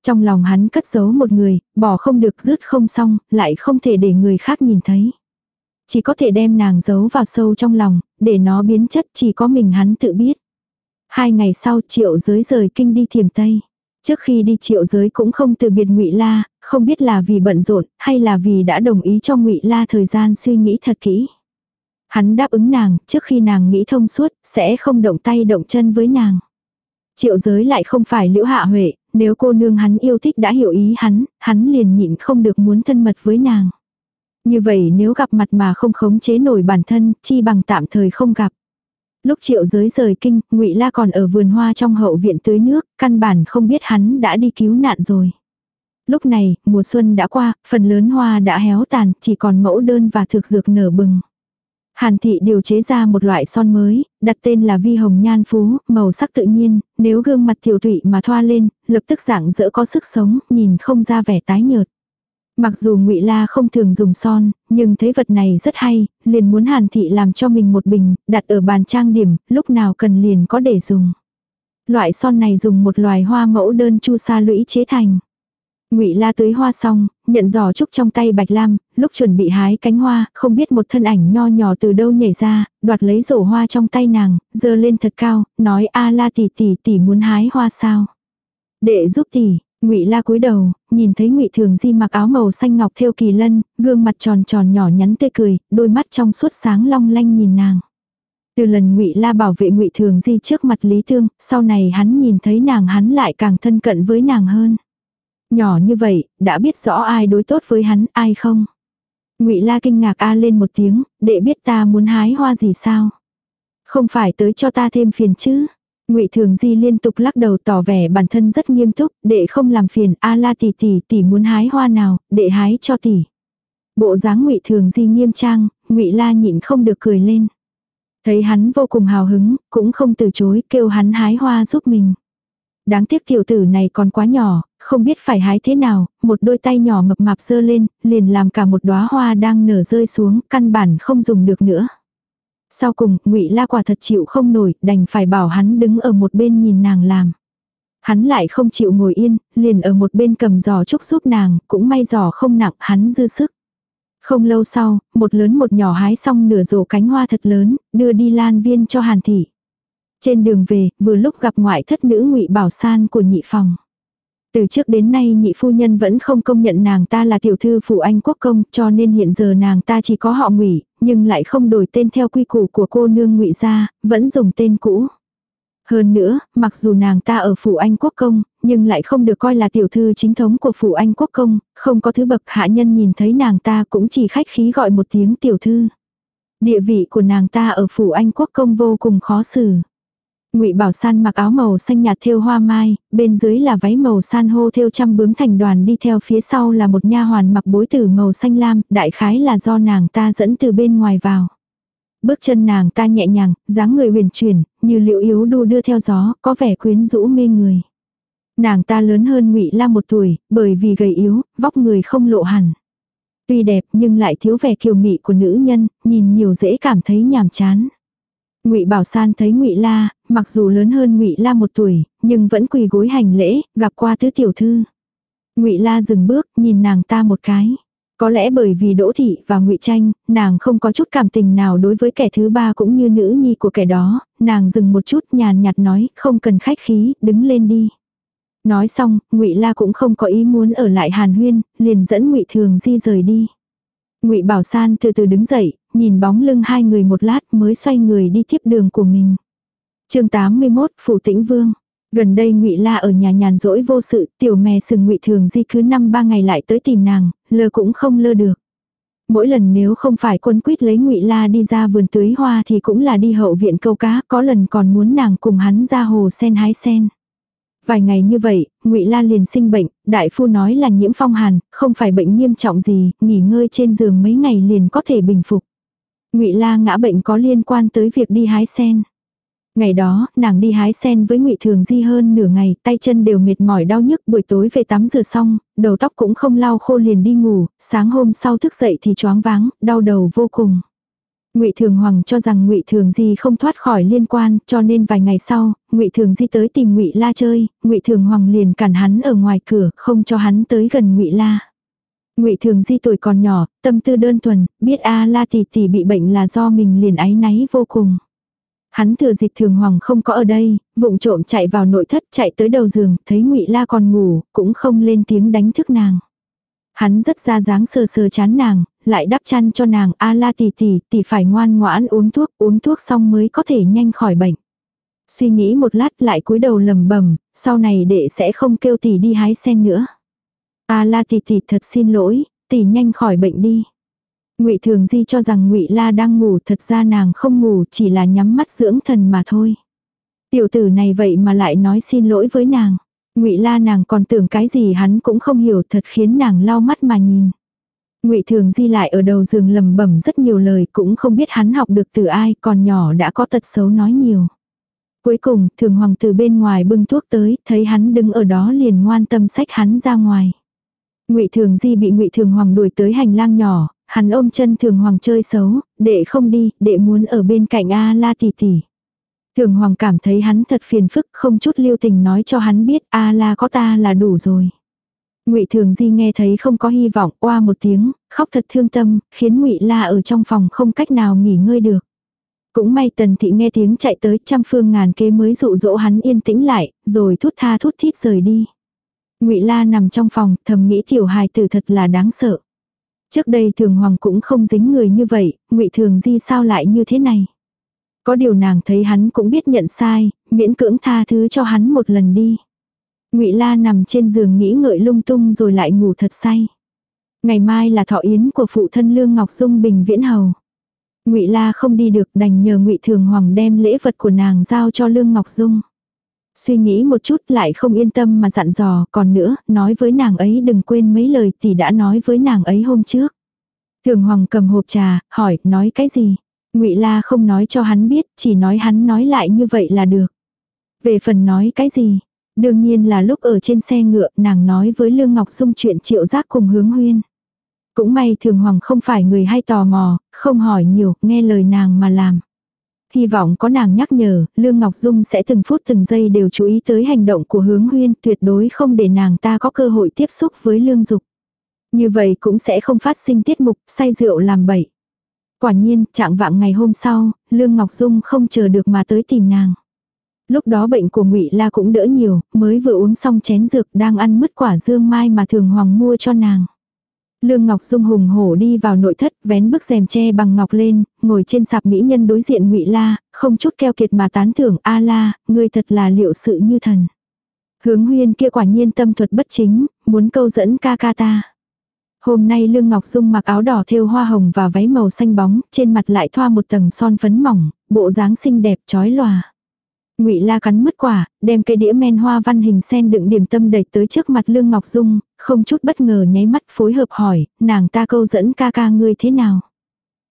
Trong lòng hắn cất giấu một người, bỏ không được rứt không xong, lại không thể để người khác nhìn thấy. Chỉ có thể đem nàng giấu vào sâu trong lòng, để nó biến chất chỉ có mình hắn tự biết. Hai ngày sau triệu giới rời kinh đi thiềm Tây. Trước khi đi triệu giới cũng không từ biệt ngụy La, không biết là vì bận rộn hay là vì đã đồng ý cho ngụy La thời gian suy nghĩ thật kỹ. Hắn đáp ứng nàng, trước khi nàng nghĩ thông suốt, sẽ không động tay động chân với nàng. Triệu giới lại không phải liễu hạ huệ, nếu cô nương hắn yêu thích đã hiểu ý hắn, hắn liền nhịn không được muốn thân mật với nàng. Như vậy nếu gặp mặt mà không khống chế nổi bản thân, chi bằng tạm thời không gặp. Lúc triệu giới rời kinh, ngụy La còn ở vườn hoa trong hậu viện tưới nước, căn bản không biết hắn đã đi cứu nạn rồi. Lúc này, mùa xuân đã qua, phần lớn hoa đã héo tàn, chỉ còn mẫu đơn và thực dược nở bừng. Hàn thị điều chế ra một loại son mới, đặt tên là vi hồng nhan phú, màu sắc tự nhiên, nếu gương mặt tiểu thụy mà thoa lên, lập tức dạng dỡ có sức sống, nhìn không ra vẻ tái nhợt. Mặc dù ngụy La không thường dùng son, nhưng thấy vật này rất hay, liền muốn Hàn thị làm cho mình một bình, đặt ở bàn trang điểm, lúc nào cần liền có để dùng. loại son này dùng một loài hoa mẫu đơn chu sa lũy chế thành. Ngụy La tưới hoa xong, nhận giỏ trúc trong tay Bạch Lam, lúc chuẩn bị hái cánh hoa, không biết một thân ảnh nho nhỏ từ đâu nhảy ra, đoạt lấy rổ hoa trong tay nàng, giơ lên thật cao, nói: "A La tỷ tỷ tỷ muốn hái hoa sao?" "Đệ giúp tỷ." Ngụy La cúi đầu, nhìn thấy Ngụy Thường Di mặc áo màu xanh ngọc thêu kỳ lân, gương mặt tròn tròn nhỏ nhắn tươi cười, đôi mắt trong suốt sáng long lanh nhìn nàng. Từ lần Ngụy La bảo vệ Ngụy Thường Di trước mặt Lý Thương, sau này hắn nhìn thấy nàng hắn lại càng thân cận với nàng hơn. Nhỏ như vậy, đã biết rõ ai đối tốt với hắn, ai không. Ngụy La kinh ngạc a lên một tiếng, đệ biết ta muốn hái hoa gì sao? Không phải tới cho ta thêm phiền chứ? Ngụy Thường Di liên tục lắc đầu tỏ vẻ bản thân rất nghiêm túc, đệ không làm phiền, a la tỷ tỷ tỷ muốn hái hoa nào, đệ hái cho tỷ. Bộ dáng Ngụy Thường Di nghiêm trang, Ngụy La nhịn không được cười lên. Thấy hắn vô cùng hào hứng, cũng không từ chối, kêu hắn hái hoa giúp mình. Đáng tiếc tiểu tử này còn quá nhỏ, không biết phải hái thế nào, một đôi tay nhỏ mập mạp dơ lên, liền làm cả một đóa hoa đang nở rơi xuống, căn bản không dùng được nữa. Sau cùng, ngụy La quả thật chịu không nổi, đành phải bảo hắn đứng ở một bên nhìn nàng làm. Hắn lại không chịu ngồi yên, liền ở một bên cầm giò trúc giúp nàng, cũng may giò không nặng, hắn dư sức. Không lâu sau, một lớn một nhỏ hái xong nửa rổ cánh hoa thật lớn, đưa đi lan viên cho Hàn Thị. Trên đường về, vừa lúc gặp ngoại thất nữ ngụy Bảo San của nhị phòng. Từ trước đến nay nhị phu nhân vẫn không công nhận nàng ta là tiểu thư phụ anh quốc công cho nên hiện giờ nàng ta chỉ có họ ngụy nhưng lại không đổi tên theo quy củ của cô nương ngụy gia, vẫn dùng tên cũ. Hơn nữa, mặc dù nàng ta ở phủ anh quốc công, nhưng lại không được coi là tiểu thư chính thống của phủ anh quốc công, không có thứ bậc hạ nhân nhìn thấy nàng ta cũng chỉ khách khí gọi một tiếng tiểu thư. Địa vị của nàng ta ở phủ anh quốc công vô cùng khó xử. Ngụy Bảo San mặc áo màu xanh nhạt thêu hoa mai, bên dưới là váy màu san hô thêu trăm bướm thành đoàn đi theo phía sau là một nha hoàn mặc bối tử màu xanh lam, đại khái là do nàng ta dẫn từ bên ngoài vào. Bước chân nàng ta nhẹ nhàng, dáng người huyền chuyển, như liệu yếu đu đưa theo gió, có vẻ quyến rũ mê người. Nàng ta lớn hơn Ngụy La một tuổi, bởi vì gầy yếu, vóc người không lộ hẳn. Tuy đẹp nhưng lại thiếu vẻ kiều mị của nữ nhân, nhìn nhiều dễ cảm thấy nhàm chán. Ngụy Bảo San thấy Ngụy La, mặc dù lớn hơn Ngụy La một tuổi, nhưng vẫn quỳ gối hành lễ, gặp qua tứ tiểu thư. Ngụy La dừng bước, nhìn nàng ta một cái. Có lẽ bởi vì Đỗ thị và Ngụy Tranh, nàng không có chút cảm tình nào đối với kẻ thứ ba cũng như nữ nhi của kẻ đó, nàng dừng một chút nhàn nhạt nói, không cần khách khí, đứng lên đi. Nói xong, Ngụy La cũng không có ý muốn ở lại Hàn Huyên, liền dẫn Ngụy Thường Di rời đi. Ngụy Bảo San từ từ đứng dậy, nhìn bóng lưng hai người một lát mới xoay người đi tiếp đường của mình. Chương 81, Phủ Tĩnh Vương. Gần đây Ngụy La ở nhà nhàn rỗi vô sự, tiểu mè sừng Ngụy Thường Di cứ năm ba ngày lại tới tìm nàng, lơ cũng không lơ được. Mỗi lần nếu không phải quân quyết lấy Ngụy La đi ra vườn tưới hoa thì cũng là đi hậu viện câu cá, có lần còn muốn nàng cùng hắn ra hồ sen hái sen. Vài ngày như vậy, Ngụy La liền sinh bệnh, đại phu nói là nhiễm phong hàn, không phải bệnh nghiêm trọng gì, nghỉ ngơi trên giường mấy ngày liền có thể bình phục. Ngụy La ngã bệnh có liên quan tới việc đi hái sen. Ngày đó, nàng đi hái sen với Ngụy Thường Di hơn nửa ngày, tay chân đều mệt mỏi đau nhức, buổi tối về tắm rửa xong, đầu tóc cũng không lau khô liền đi ngủ, sáng hôm sau thức dậy thì choáng váng, đau đầu vô cùng. Ngụy Thường Hoàng cho rằng Ngụy Thường Di không thoát khỏi liên quan, cho nên vài ngày sau, Ngụy Thường Di tới tìm Ngụy La chơi, Ngụy Thường Hoàng liền cản hắn ở ngoài cửa, không cho hắn tới gần Ngụy La. Ngụy Thường Di tuổi còn nhỏ, tâm tư đơn thuần, biết A La tỷ tỷ bị bệnh là do mình liền áy náy vô cùng. Hắn thừa dịp Thường Hoàng không có ở đây, vụng trộm chạy vào nội thất chạy tới đầu giường, thấy Ngụy La còn ngủ, cũng không lên tiếng đánh thức nàng. Hắn rất ra dáng sờ sờ chán nàng, lại đắp chăn cho nàng, a la tỷ tỷ, tỷ phải ngoan ngoãn uống thuốc, uống thuốc xong mới có thể nhanh khỏi bệnh. Suy nghĩ một lát lại cúi đầu lầm bầm, sau này đệ sẽ không kêu tỷ đi hái sen nữa. A la tỷ tỷ thật xin lỗi, tỷ nhanh khỏi bệnh đi. Ngụy Thường Di cho rằng Ngụy La đang ngủ, thật ra nàng không ngủ, chỉ là nhắm mắt dưỡng thần mà thôi. Tiểu tử này vậy mà lại nói xin lỗi với nàng. Ngụy La nàng còn tưởng cái gì hắn cũng không hiểu, thật khiến nàng lau mắt mà nhìn. Ngụy Thường Di lại ở đầu giường lầm bẩm rất nhiều lời, cũng không biết hắn học được từ ai, còn nhỏ đã có tật xấu nói nhiều. Cuối cùng, Thường Hoàng từ bên ngoài bưng thuốc tới, thấy hắn đứng ở đó liền ngoan tâm sách hắn ra ngoài. Ngụy Thường Di bị Ngụy Thường Hoàng đuổi tới hành lang nhỏ, hắn ôm chân Thường Hoàng chơi xấu, đệ không đi, đệ muốn ở bên cạnh A La tỷ tỷ. Thường Hoàng cảm thấy hắn thật phiền phức, không chút lưu tình nói cho hắn biết, a la có ta là đủ rồi. Ngụy Thường Di nghe thấy không có hy vọng, oa một tiếng, khóc thật thương tâm, khiến Ngụy La ở trong phòng không cách nào nghỉ ngơi được. Cũng may Tần Thị nghe tiếng chạy tới trăm phương ngàn kế mới dụ dỗ hắn yên tĩnh lại, rồi thút tha thút thít rời đi. Ngụy La nằm trong phòng, thầm nghĩ tiểu hài tử thật là đáng sợ. Trước đây Thường Hoàng cũng không dính người như vậy, Ngụy Thường Di sao lại như thế này? Có điều nàng thấy hắn cũng biết nhận sai, miễn cưỡng tha thứ cho hắn một lần đi. Ngụy La nằm trên giường nghĩ ngợi lung tung rồi lại ngủ thật say. Ngày mai là thọ yến của phụ thân Lương Ngọc Dung Bình Viễn Hầu. Ngụy La không đi được, đành nhờ Ngụy Thường Hoàng đem lễ vật của nàng giao cho Lương Ngọc Dung. Suy nghĩ một chút lại không yên tâm mà dặn dò, còn nữa, nói với nàng ấy đừng quên mấy lời tỷ đã nói với nàng ấy hôm trước. Thường Hoàng cầm hộp trà, hỏi, nói cái gì? Ngụy La không nói cho hắn biết, chỉ nói hắn nói lại như vậy là được. Về phần nói cái gì? Đương nhiên là lúc ở trên xe ngựa, nàng nói với Lương Ngọc Dung chuyện triệu giác cùng hướng huyên. Cũng may Thường Hoàng không phải người hay tò mò, không hỏi nhiều, nghe lời nàng mà làm. Hy vọng có nàng nhắc nhở, Lương Ngọc Dung sẽ từng phút từng giây đều chú ý tới hành động của hướng huyên, tuyệt đối không để nàng ta có cơ hội tiếp xúc với Lương Dục. Như vậy cũng sẽ không phát sinh tiết mục, say rượu làm bậy. Quả nhiên, trạng vạng ngày hôm sau, Lương Ngọc Dung không chờ được mà tới tìm nàng. Lúc đó bệnh của Ngụy La cũng đỡ nhiều, mới vừa uống xong chén dược đang ăn mứt quả dương mai mà Thường Hoàng mua cho nàng. Lương Ngọc Dung hùng hổ đi vào nội thất, vén bức rèm tre bằng ngọc lên, ngồi trên sạp mỹ nhân đối diện Ngụy La, không chút keo kiệt mà tán thưởng, "A La, ngươi thật là liệu sự như thần." Hướng Huyên kia quả nhiên tâm thuật bất chính, muốn câu dẫn ca ca ta. Hôm nay Lương Ngọc Dung mặc áo đỏ thêu hoa hồng và váy màu xanh bóng, trên mặt lại thoa một tầng son phấn mỏng, bộ dáng xinh đẹp chói lòa. Ngụy La cắn mất quả, đem cây đĩa men hoa văn hình sen đựng điểm tâm đẩy tới trước mặt Lương Ngọc Dung, không chút bất ngờ nháy mắt phối hợp hỏi, nàng ta câu dẫn ca ca ngươi thế nào.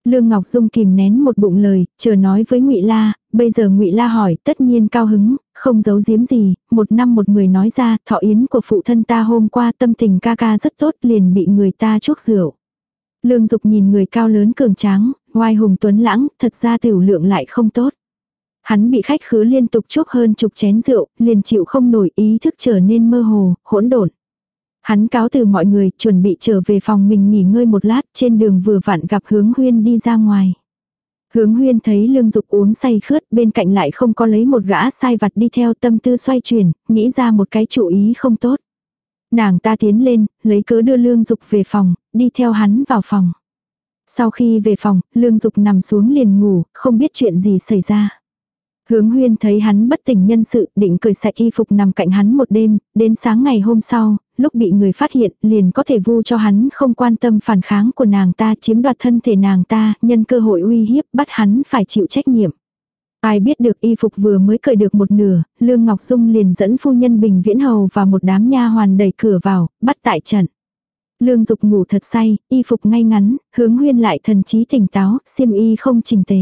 Lương Ngọc Dung kìm nén một bụng lời, chờ nói với Ngụy La, bây giờ Ngụy La hỏi, tất nhiên cao hứng, không giấu giếm gì, một năm một người nói ra, thọ yến của phụ thân ta hôm qua tâm tình ca ca rất tốt, liền bị người ta chuốc rượu. Lương Dục nhìn người cao lớn cường tráng, oai hùng tuấn lãng, thật ra tiểu lượng lại không tốt. Hắn bị khách khứa liên tục chuốc hơn chục chén rượu, liền chịu không nổi ý thức trở nên mơ hồ, hỗn độn. Hắn cáo từ mọi người, chuẩn bị trở về phòng mình nghỉ ngơi một lát, trên đường vừa vặn gặp hướng huyên đi ra ngoài. Hướng huyên thấy lương dục uống say khướt, bên cạnh lại không có lấy một gã sai vặt đi theo tâm tư xoay chuyển, nghĩ ra một cái chủ ý không tốt. Nàng ta tiến lên, lấy cớ đưa lương dục về phòng, đi theo hắn vào phòng. Sau khi về phòng, lương dục nằm xuống liền ngủ, không biết chuyện gì xảy ra. Hướng huyên thấy hắn bất tỉnh nhân sự, định cười sạch y phục nằm cạnh hắn một đêm, đến sáng ngày hôm sau, lúc bị người phát hiện, liền có thể vu cho hắn không quan tâm phản kháng của nàng ta chiếm đoạt thân thể nàng ta, nhân cơ hội uy hiếp bắt hắn phải chịu trách nhiệm. Ai biết được y phục vừa mới cởi được một nửa, Lương Ngọc Dung liền dẫn phu nhân Bình Viễn Hầu và một đám nha hoàn đẩy cửa vào, bắt tại trận. Lương Dục ngủ thật say, y phục ngay ngắn, hướng huyên lại thần trí tỉnh táo, xiêm y không trình tề.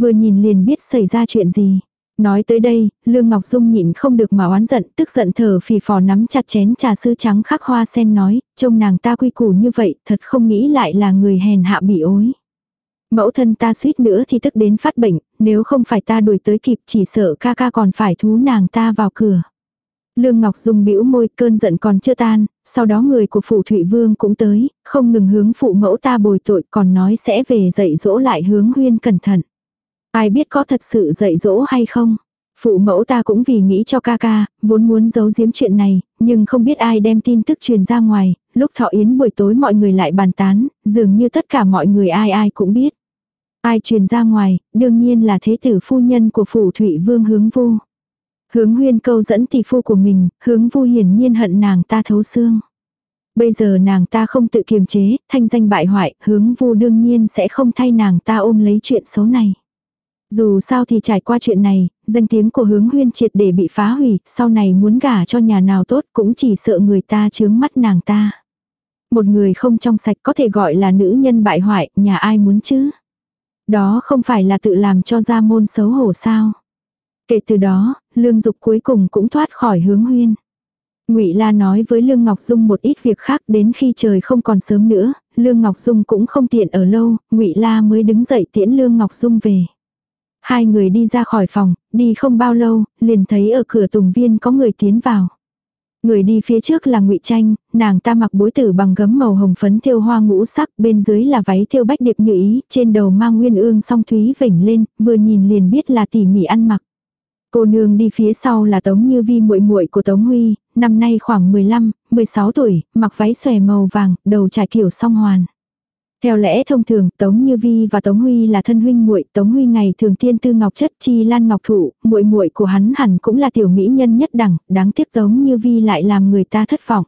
Vừa nhìn liền biết xảy ra chuyện gì. Nói tới đây, Lương Ngọc Dung nhịn không được mà oán giận, tức giận thở phì phò nắm chặt chén trà sư trắng khắc hoa sen nói, trông nàng ta quy củ như vậy, thật không nghĩ lại là người hèn hạ bị ối. Mẫu thân ta suýt nữa thì tức đến phát bệnh, nếu không phải ta đuổi tới kịp chỉ sợ ca ca còn phải thú nàng ta vào cửa. Lương Ngọc Dung bĩu môi cơn giận còn chưa tan, sau đó người của phụ Thụy Vương cũng tới, không ngừng hướng phụ mẫu ta bồi tội còn nói sẽ về dạy dỗ lại hướng huyên cẩn thận. Ai biết có thật sự dạy dỗ hay không? Phụ mẫu ta cũng vì nghĩ cho ca ca, vốn muốn giấu giếm chuyện này, nhưng không biết ai đem tin tức truyền ra ngoài, lúc thọ yến buổi tối mọi người lại bàn tán, dường như tất cả mọi người ai ai cũng biết. Ai truyền ra ngoài, đương nhiên là thế tử phu nhân của phủ thủy vương hướng vu. Hướng huyên câu dẫn tỷ phu của mình, hướng vu hiển nhiên hận nàng ta thấu xương. Bây giờ nàng ta không tự kiềm chế, thanh danh bại hoại, hướng vu đương nhiên sẽ không thay nàng ta ôm lấy chuyện xấu này. Dù sao thì trải qua chuyện này, danh tiếng của hướng huyên triệt để bị phá hủy, sau này muốn gả cho nhà nào tốt cũng chỉ sợ người ta chướng mắt nàng ta. Một người không trong sạch có thể gọi là nữ nhân bại hoại, nhà ai muốn chứ? Đó không phải là tự làm cho ra môn xấu hổ sao? Kể từ đó, lương dục cuối cùng cũng thoát khỏi hướng huyên. Ngụy La nói với Lương Ngọc Dung một ít việc khác đến khi trời không còn sớm nữa, Lương Ngọc Dung cũng không tiện ở lâu, Ngụy La mới đứng dậy tiễn Lương Ngọc Dung về. Hai người đi ra khỏi phòng, đi không bao lâu, liền thấy ở cửa tùng viên có người tiến vào. Người đi phía trước là ngụy Tranh, nàng ta mặc bối tử bằng gấm màu hồng phấn thêu hoa ngũ sắc, bên dưới là váy thêu bách điệp như ý, trên đầu mang nguyên ương song thúy vểnh lên, vừa nhìn liền biết là tỉ mỉ ăn mặc. Cô nương đi phía sau là Tống Như Vi muội muội của Tống Huy, năm nay khoảng 15, 16 tuổi, mặc váy xòe màu vàng, đầu trải kiểu song hoàn. Theo lẽ thông thường, Tống Như Vi và Tống Huy là thân huynh muội, Tống Huy ngày thường tiên tư ngọc chất chi lan ngọc thụ, muội muội của hắn hẳn cũng là tiểu mỹ nhân nhất đẳng, đáng tiếc Tống Như Vi lại làm người ta thất vọng.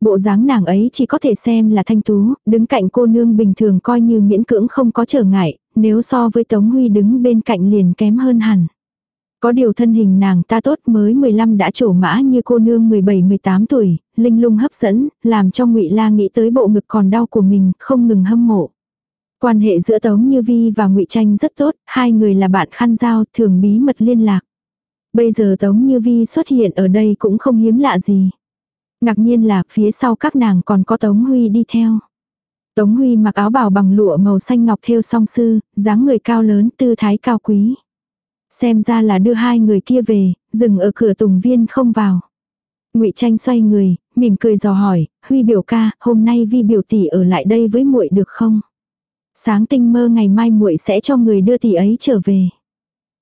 Bộ dáng nàng ấy chỉ có thể xem là thanh tú, đứng cạnh cô nương bình thường coi như miễn cưỡng không có trở ngại, nếu so với Tống Huy đứng bên cạnh liền kém hơn hẳn. Có điều thân hình nàng ta tốt mới 15 đã trổ mã như cô nương 17-18 tuổi, linh lung hấp dẫn, làm cho ngụy La nghĩ tới bộ ngực còn đau của mình, không ngừng hâm mộ. Quan hệ giữa Tống Như Vi và ngụy Tranh rất tốt, hai người là bạn khăn giao, thường bí mật liên lạc. Bây giờ Tống Như Vi xuất hiện ở đây cũng không hiếm lạ gì. Ngạc nhiên là phía sau các nàng còn có Tống Huy đi theo. Tống Huy mặc áo bào bằng lụa màu xanh ngọc thêu song sư, dáng người cao lớn tư thái cao quý. Xem ra là đưa hai người kia về, dừng ở cửa tùng viên không vào. ngụy tranh xoay người, mỉm cười dò hỏi, Huy biểu ca, hôm nay vi biểu tỷ ở lại đây với muội được không? Sáng tinh mơ ngày mai muội sẽ cho người đưa tỷ ấy trở về.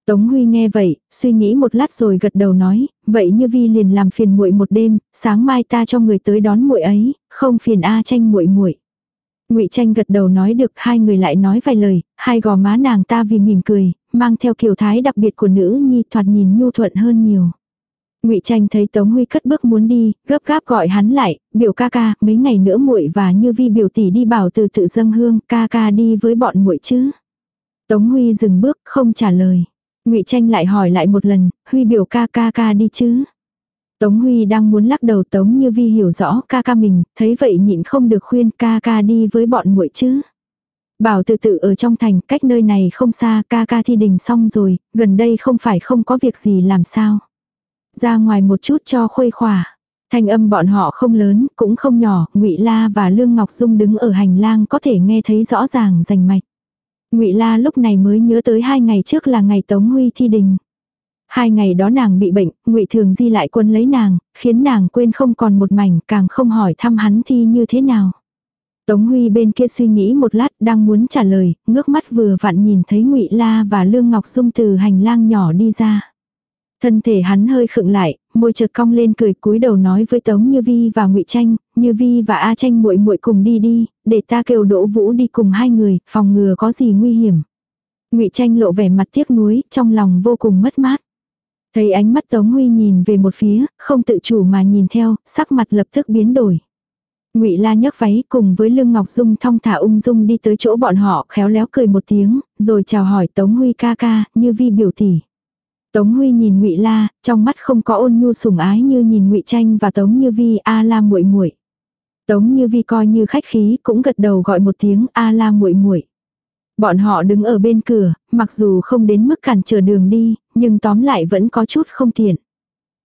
Tống Huy nghe vậy, suy nghĩ một lát rồi gật đầu nói, vậy như vi liền làm phiền muội một đêm, sáng mai ta cho người tới đón muội ấy, không phiền a tranh muội muội. Ngụy Tranh gật đầu nói được, hai người lại nói vài lời, hai gò má nàng ta vì mỉm cười, mang theo kiểu thái đặc biệt của nữ nhi thoạt nhìn nhu thuận hơn nhiều. Ngụy Tranh thấy Tống Huy cất bước muốn đi, gấp gáp gọi hắn lại, "Biểu ca ca, mấy ngày nữa muội và Như Vi biểu tỷ đi bảo từ tự dâng hương, ca ca đi với bọn muội chứ?" Tống Huy dừng bước, không trả lời. Ngụy Tranh lại hỏi lại một lần, "Huy biểu ca ca ca đi chứ?" Tống Huy đang muốn lắc đầu Tống Như Vi hiểu rõ ca ca mình, thấy vậy nhịn không được khuyên ca ca đi với bọn muội chứ. Bảo tự tự ở trong thành, cách nơi này không xa, ca ca thi đình xong rồi, gần đây không phải không có việc gì làm sao. Ra ngoài một chút cho khuây khỏa. Thanh âm bọn họ không lớn, cũng không nhỏ, Ngụy La và Lương Ngọc Dung đứng ở hành lang có thể nghe thấy rõ ràng rành mạch. Ngụy La lúc này mới nhớ tới hai ngày trước là ngày Tống Huy thi đình. Hai ngày đó nàng bị bệnh, ngụy Thường Di lại quân lấy nàng, khiến nàng quên không còn một mảnh, càng không hỏi thăm hắn thi như thế nào. Tống Huy bên kia suy nghĩ một lát, đang muốn trả lời, ngước mắt vừa vặn nhìn thấy Ngụy La và Lương Ngọc Dung từ hành lang nhỏ đi ra. Thân thể hắn hơi khựng lại, môi chợt cong lên cười cúi đầu nói với Tống Như Vi và Ngụy Tranh, Như Vi và A Tranh muội muội cùng đi đi, để ta kêu Đỗ Vũ đi cùng hai người, phòng ngừa có gì nguy hiểm. Ngụy Tranh lộ vẻ mặt tiếc nuối, trong lòng vô cùng mất mát. Thấy ánh mắt Tống Huy nhìn về một phía, không tự chủ mà nhìn theo, sắc mặt lập tức biến đổi. Ngụy La nhấc váy cùng với Lương Ngọc Dung thong thả ung dung đi tới chỗ bọn họ, khéo léo cười một tiếng, rồi chào hỏi Tống Huy ca ca, như vi biểu tỷ. Tống Huy nhìn Ngụy La, trong mắt không có ôn nhu sủng ái như nhìn Ngụy Tranh và Tống Như Vi a la muội muội. Tống Như Vi coi như khách khí, cũng gật đầu gọi một tiếng a la muội muội. Bọn họ đứng ở bên cửa, mặc dù không đến mức cản trở đường đi, nhưng tóm lại vẫn có chút không tiện.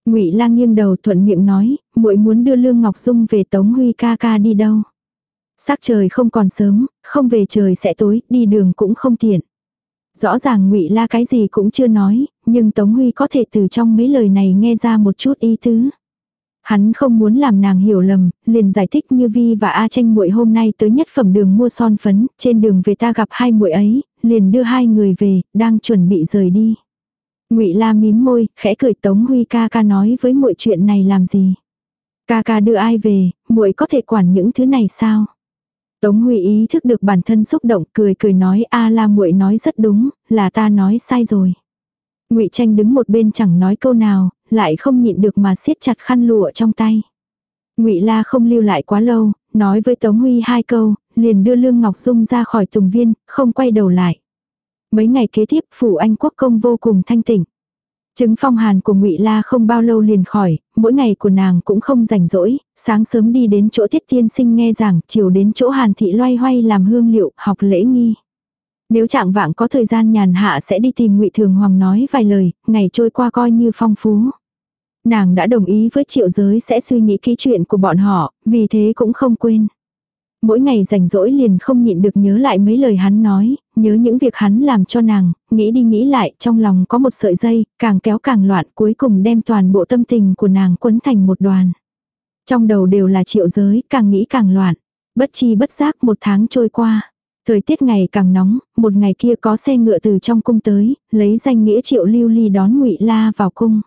Ngụy Lang nghiêng đầu thuận miệng nói, muội muốn đưa Lương Ngọc Dung về Tống Huy ca ca đi đâu. Sắc trời không còn sớm, không về trời sẽ tối, đi đường cũng không tiện. Rõ ràng Ngụy La cái gì cũng chưa nói, nhưng Tống Huy có thể từ trong mấy lời này nghe ra một chút ý tứ. Hắn không muốn làm nàng hiểu lầm, liền giải thích như Vi và A Tranh muội hôm nay tới nhất phẩm đường mua son phấn, trên đường về ta gặp hai muội ấy, liền đưa hai người về, đang chuẩn bị rời đi. Ngụy La mím môi, khẽ cười Tống Huy ca ca nói với muội chuyện này làm gì? Ca ca đưa ai về, muội có thể quản những thứ này sao? Tống Huy ý thức được bản thân xúc động, cười cười nói a La muội nói rất đúng, là ta nói sai rồi. Ngụy Tranh đứng một bên chẳng nói câu nào, lại không nhịn được mà siết chặt khăn lụa trong tay. Ngụy La không lưu lại quá lâu, nói với Tống Huy hai câu, liền đưa Lương Ngọc Dung ra khỏi Tùng Viên, không quay đầu lại. Mấy ngày kế tiếp, phủ Anh quốc công vô cùng thanh tịnh. Chứng phong hàn của Ngụy La không bao lâu liền khỏi, mỗi ngày của nàng cũng không rảnh rỗi, sáng sớm đi đến chỗ Tiết Tiên Sinh nghe giảng, chiều đến chỗ Hàn thị loay hoay làm hương liệu, học lễ nghi. Nếu trạng vạng có thời gian nhàn hạ sẽ đi tìm Ngụy Thường Hoàng nói vài lời, ngày trôi qua coi như phong phú. Nàng đã đồng ý với triệu giới sẽ suy nghĩ kỹ chuyện của bọn họ, vì thế cũng không quên. Mỗi ngày rảnh rỗi liền không nhịn được nhớ lại mấy lời hắn nói, nhớ những việc hắn làm cho nàng, nghĩ đi nghĩ lại, trong lòng có một sợi dây, càng kéo càng loạn, cuối cùng đem toàn bộ tâm tình của nàng quấn thành một đoàn. Trong đầu đều là triệu giới, càng nghĩ càng loạn. Bất chi bất giác một tháng trôi qua. Thời tiết ngày càng nóng, một ngày kia có xe ngựa từ trong cung tới, lấy danh nghĩa triệu lưu ly đón ngụy La vào cung.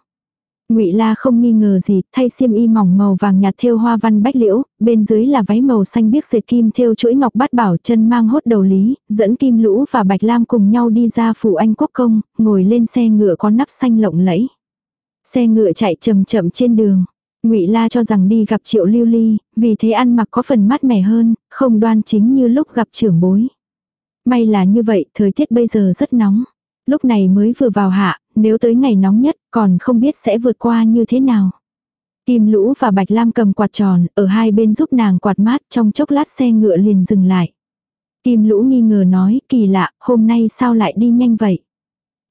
Ngụy La không nghi ngờ gì, thay xiêm y mỏng màu vàng nhạt thêu hoa văn bách liễu, bên dưới là váy màu xanh biếc dệt kim thêu chuỗi ngọc bát bảo chân mang hốt đầu lý, dẫn kim lũ và bạch lam cùng nhau đi ra phủ anh quốc công, ngồi lên xe ngựa có nắp xanh lộng lẫy. Xe ngựa chạy chậm chậm trên đường. Ngụy La cho rằng đi gặp Triệu Lưu Ly, vì thế ăn mặc có phần mát mẻ hơn, không đoan chính như lúc gặp trưởng bối. May là như vậy, thời tiết bây giờ rất nóng. Lúc này mới vừa vào hạ, nếu tới ngày nóng nhất, còn không biết sẽ vượt qua như thế nào. Kim Lũ và Bạch Lam cầm quạt tròn, ở hai bên giúp nàng quạt mát, trong chốc lát xe ngựa liền dừng lại. Kim Lũ nghi ngờ nói, kỳ lạ, hôm nay sao lại đi nhanh vậy?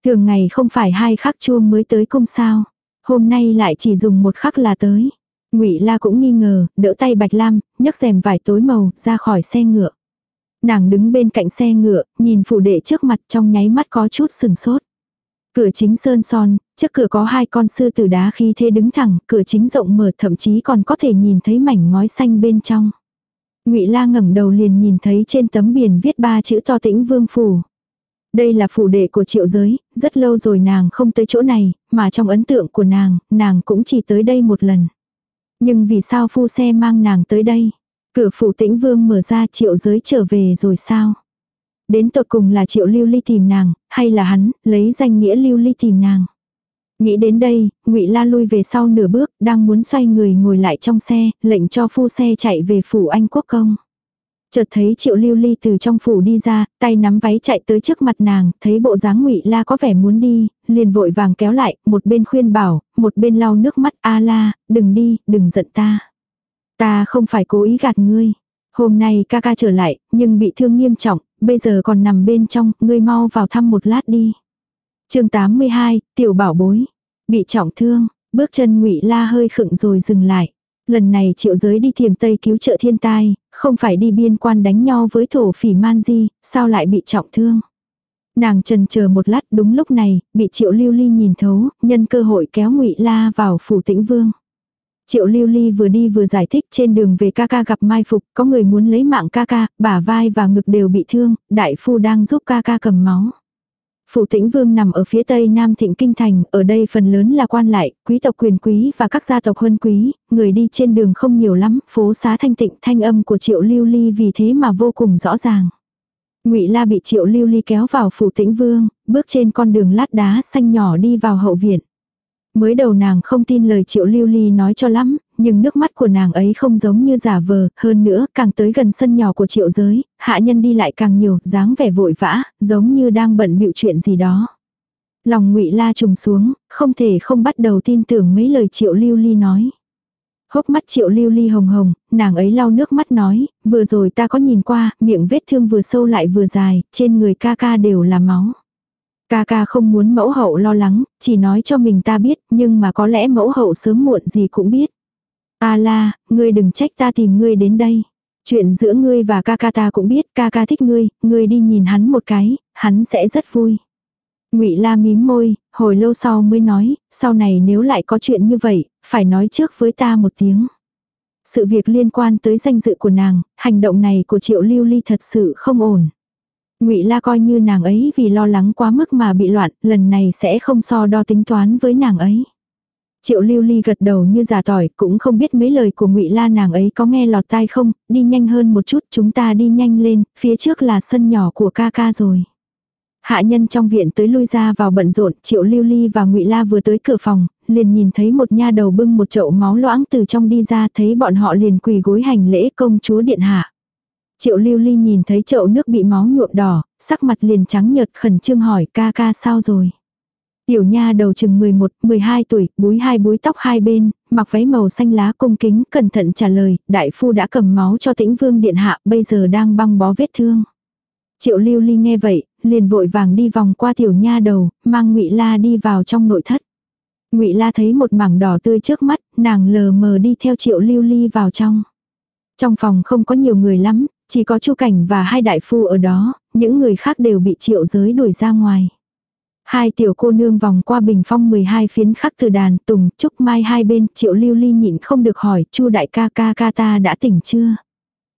Thường ngày không phải hai khắc chuông mới tới cung sao? Hôm nay lại chỉ dùng một khắc là tới. Ngụy La cũng nghi ngờ, đỡ tay Bạch Lam, nhấc rèm vải tối màu ra khỏi xe ngựa. Nàng đứng bên cạnh xe ngựa, nhìn phủ đệ trước mặt trong nháy mắt có chút sừng sốt. Cửa chính sơn son, trước cửa có hai con sư tử đá khi thế đứng thẳng, cửa chính rộng mở thậm chí còn có thể nhìn thấy mảnh ngói xanh bên trong. Ngụy La ngẩng đầu liền nhìn thấy trên tấm biển viết ba chữ to tĩnh vương phủ. Đây là phủ đệ của triệu giới, rất lâu rồi nàng không tới chỗ này, mà trong ấn tượng của nàng, nàng cũng chỉ tới đây một lần. Nhưng vì sao phu xe mang nàng tới đây? Cửa phủ tĩnh vương mở ra triệu giới trở về rồi sao? Đến tột cùng là triệu lưu ly tìm nàng, hay là hắn, lấy danh nghĩa lưu ly tìm nàng? Nghĩ đến đây, ngụy La lui về sau nửa bước, đang muốn xoay người ngồi lại trong xe, lệnh cho phu xe chạy về phủ anh quốc công. Chợt thấy triệu lưu ly từ trong phủ đi ra, tay nắm váy chạy tới trước mặt nàng, thấy bộ dáng ngụy la có vẻ muốn đi, liền vội vàng kéo lại, một bên khuyên bảo, một bên lau nước mắt a la, đừng đi, đừng giận ta. Ta không phải cố ý gạt ngươi. Hôm nay ca ca trở lại, nhưng bị thương nghiêm trọng, bây giờ còn nằm bên trong, ngươi mau vào thăm một lát đi. chương 82, tiểu bảo bối. Bị trọng thương, bước chân ngụy la hơi khựng rồi dừng lại. Lần này triệu giới đi thiềm Tây cứu trợ thiên tai, không phải đi biên quan đánh nhau với thổ phỉ man di, sao lại bị trọng thương. Nàng trần chờ một lát đúng lúc này, bị triệu lưu ly nhìn thấu, nhân cơ hội kéo ngụy la vào phủ tĩnh vương. Triệu lưu ly vừa đi vừa giải thích trên đường về ca ca gặp mai phục, có người muốn lấy mạng ca ca, bả vai và ngực đều bị thương, đại phu đang giúp ca ca cầm máu. Phủ tĩnh vương nằm ở phía tây nam thịnh kinh thành, ở đây phần lớn là quan lại, quý tộc quyền quý và các gia tộc huân quý, người đi trên đường không nhiều lắm, phố xá thanh tịnh thanh âm của triệu lưu ly vì thế mà vô cùng rõ ràng. ngụy La bị triệu lưu ly kéo vào phủ tĩnh vương, bước trên con đường lát đá xanh nhỏ đi vào hậu viện. Mới đầu nàng không tin lời triệu lưu ly nói cho lắm, nhưng nước mắt của nàng ấy không giống như giả vờ, hơn nữa càng tới gần sân nhỏ của triệu giới, hạ nhân đi lại càng nhiều, dáng vẻ vội vã, giống như đang bận bịu chuyện gì đó. Lòng ngụy la trùng xuống, không thể không bắt đầu tin tưởng mấy lời triệu lưu ly nói. Hốc mắt triệu lưu ly hồng hồng, nàng ấy lau nước mắt nói, vừa rồi ta có nhìn qua, miệng vết thương vừa sâu lại vừa dài, trên người ca ca đều là máu. Ca ca không muốn mẫu hậu lo lắng, chỉ nói cho mình ta biết, nhưng mà có lẽ mẫu hậu sớm muộn gì cũng biết. A la, ngươi đừng trách ta tìm ngươi đến đây. Chuyện giữa ngươi và ca ca ta cũng biết, ca ca thích ngươi, ngươi đi nhìn hắn một cái, hắn sẽ rất vui. Ngụy La mím môi, hồi lâu sau mới nói, sau này nếu lại có chuyện như vậy, phải nói trước với ta một tiếng. Sự việc liên quan tới danh dự của nàng, hành động này của Triệu Lưu Ly thật sự không ổn. Ngụy La coi như nàng ấy vì lo lắng quá mức mà bị loạn, lần này sẽ không so đo tính toán với nàng ấy. Triệu Lưu Ly gật đầu như giả tỏi, cũng không biết mấy lời của Ngụy La nàng ấy có nghe lọt tai không, đi nhanh hơn một chút, chúng ta đi nhanh lên, phía trước là sân nhỏ của ca ca rồi. Hạ nhân trong viện tới lui ra vào bận rộn, Triệu Lưu Ly và Ngụy La vừa tới cửa phòng, liền nhìn thấy một nha đầu bưng một chậu máu loãng từ trong đi ra, thấy bọn họ liền quỳ gối hành lễ công chúa điện hạ. Triệu Lưu Ly nhìn thấy chậu nước bị máu nhuộm đỏ, sắc mặt liền trắng nhợt khẩn trương hỏi ca ca sao rồi. Tiểu nha đầu chừng 11, 12 tuổi, búi hai búi tóc hai bên, mặc váy màu xanh lá cung kính, cẩn thận trả lời, đại phu đã cầm máu cho tĩnh vương điện hạ, bây giờ đang băng bó vết thương. Triệu lưu ly nghe vậy, liền vội vàng đi vòng qua tiểu nha đầu, mang ngụy La đi vào trong nội thất. ngụy La thấy một mảng đỏ tươi trước mắt, nàng lờ mờ đi theo triệu lưu ly vào trong. Trong phòng không có nhiều người lắm, chỉ có Chu Cảnh và hai đại phu ở đó, những người khác đều bị triệu giới đuổi ra ngoài. Hai tiểu cô nương vòng qua bình phong 12 phiến khắc từ đàn tùng trúc mai hai bên triệu lưu ly nhịn không được hỏi chu đại ca ca ca ta đã tỉnh chưa.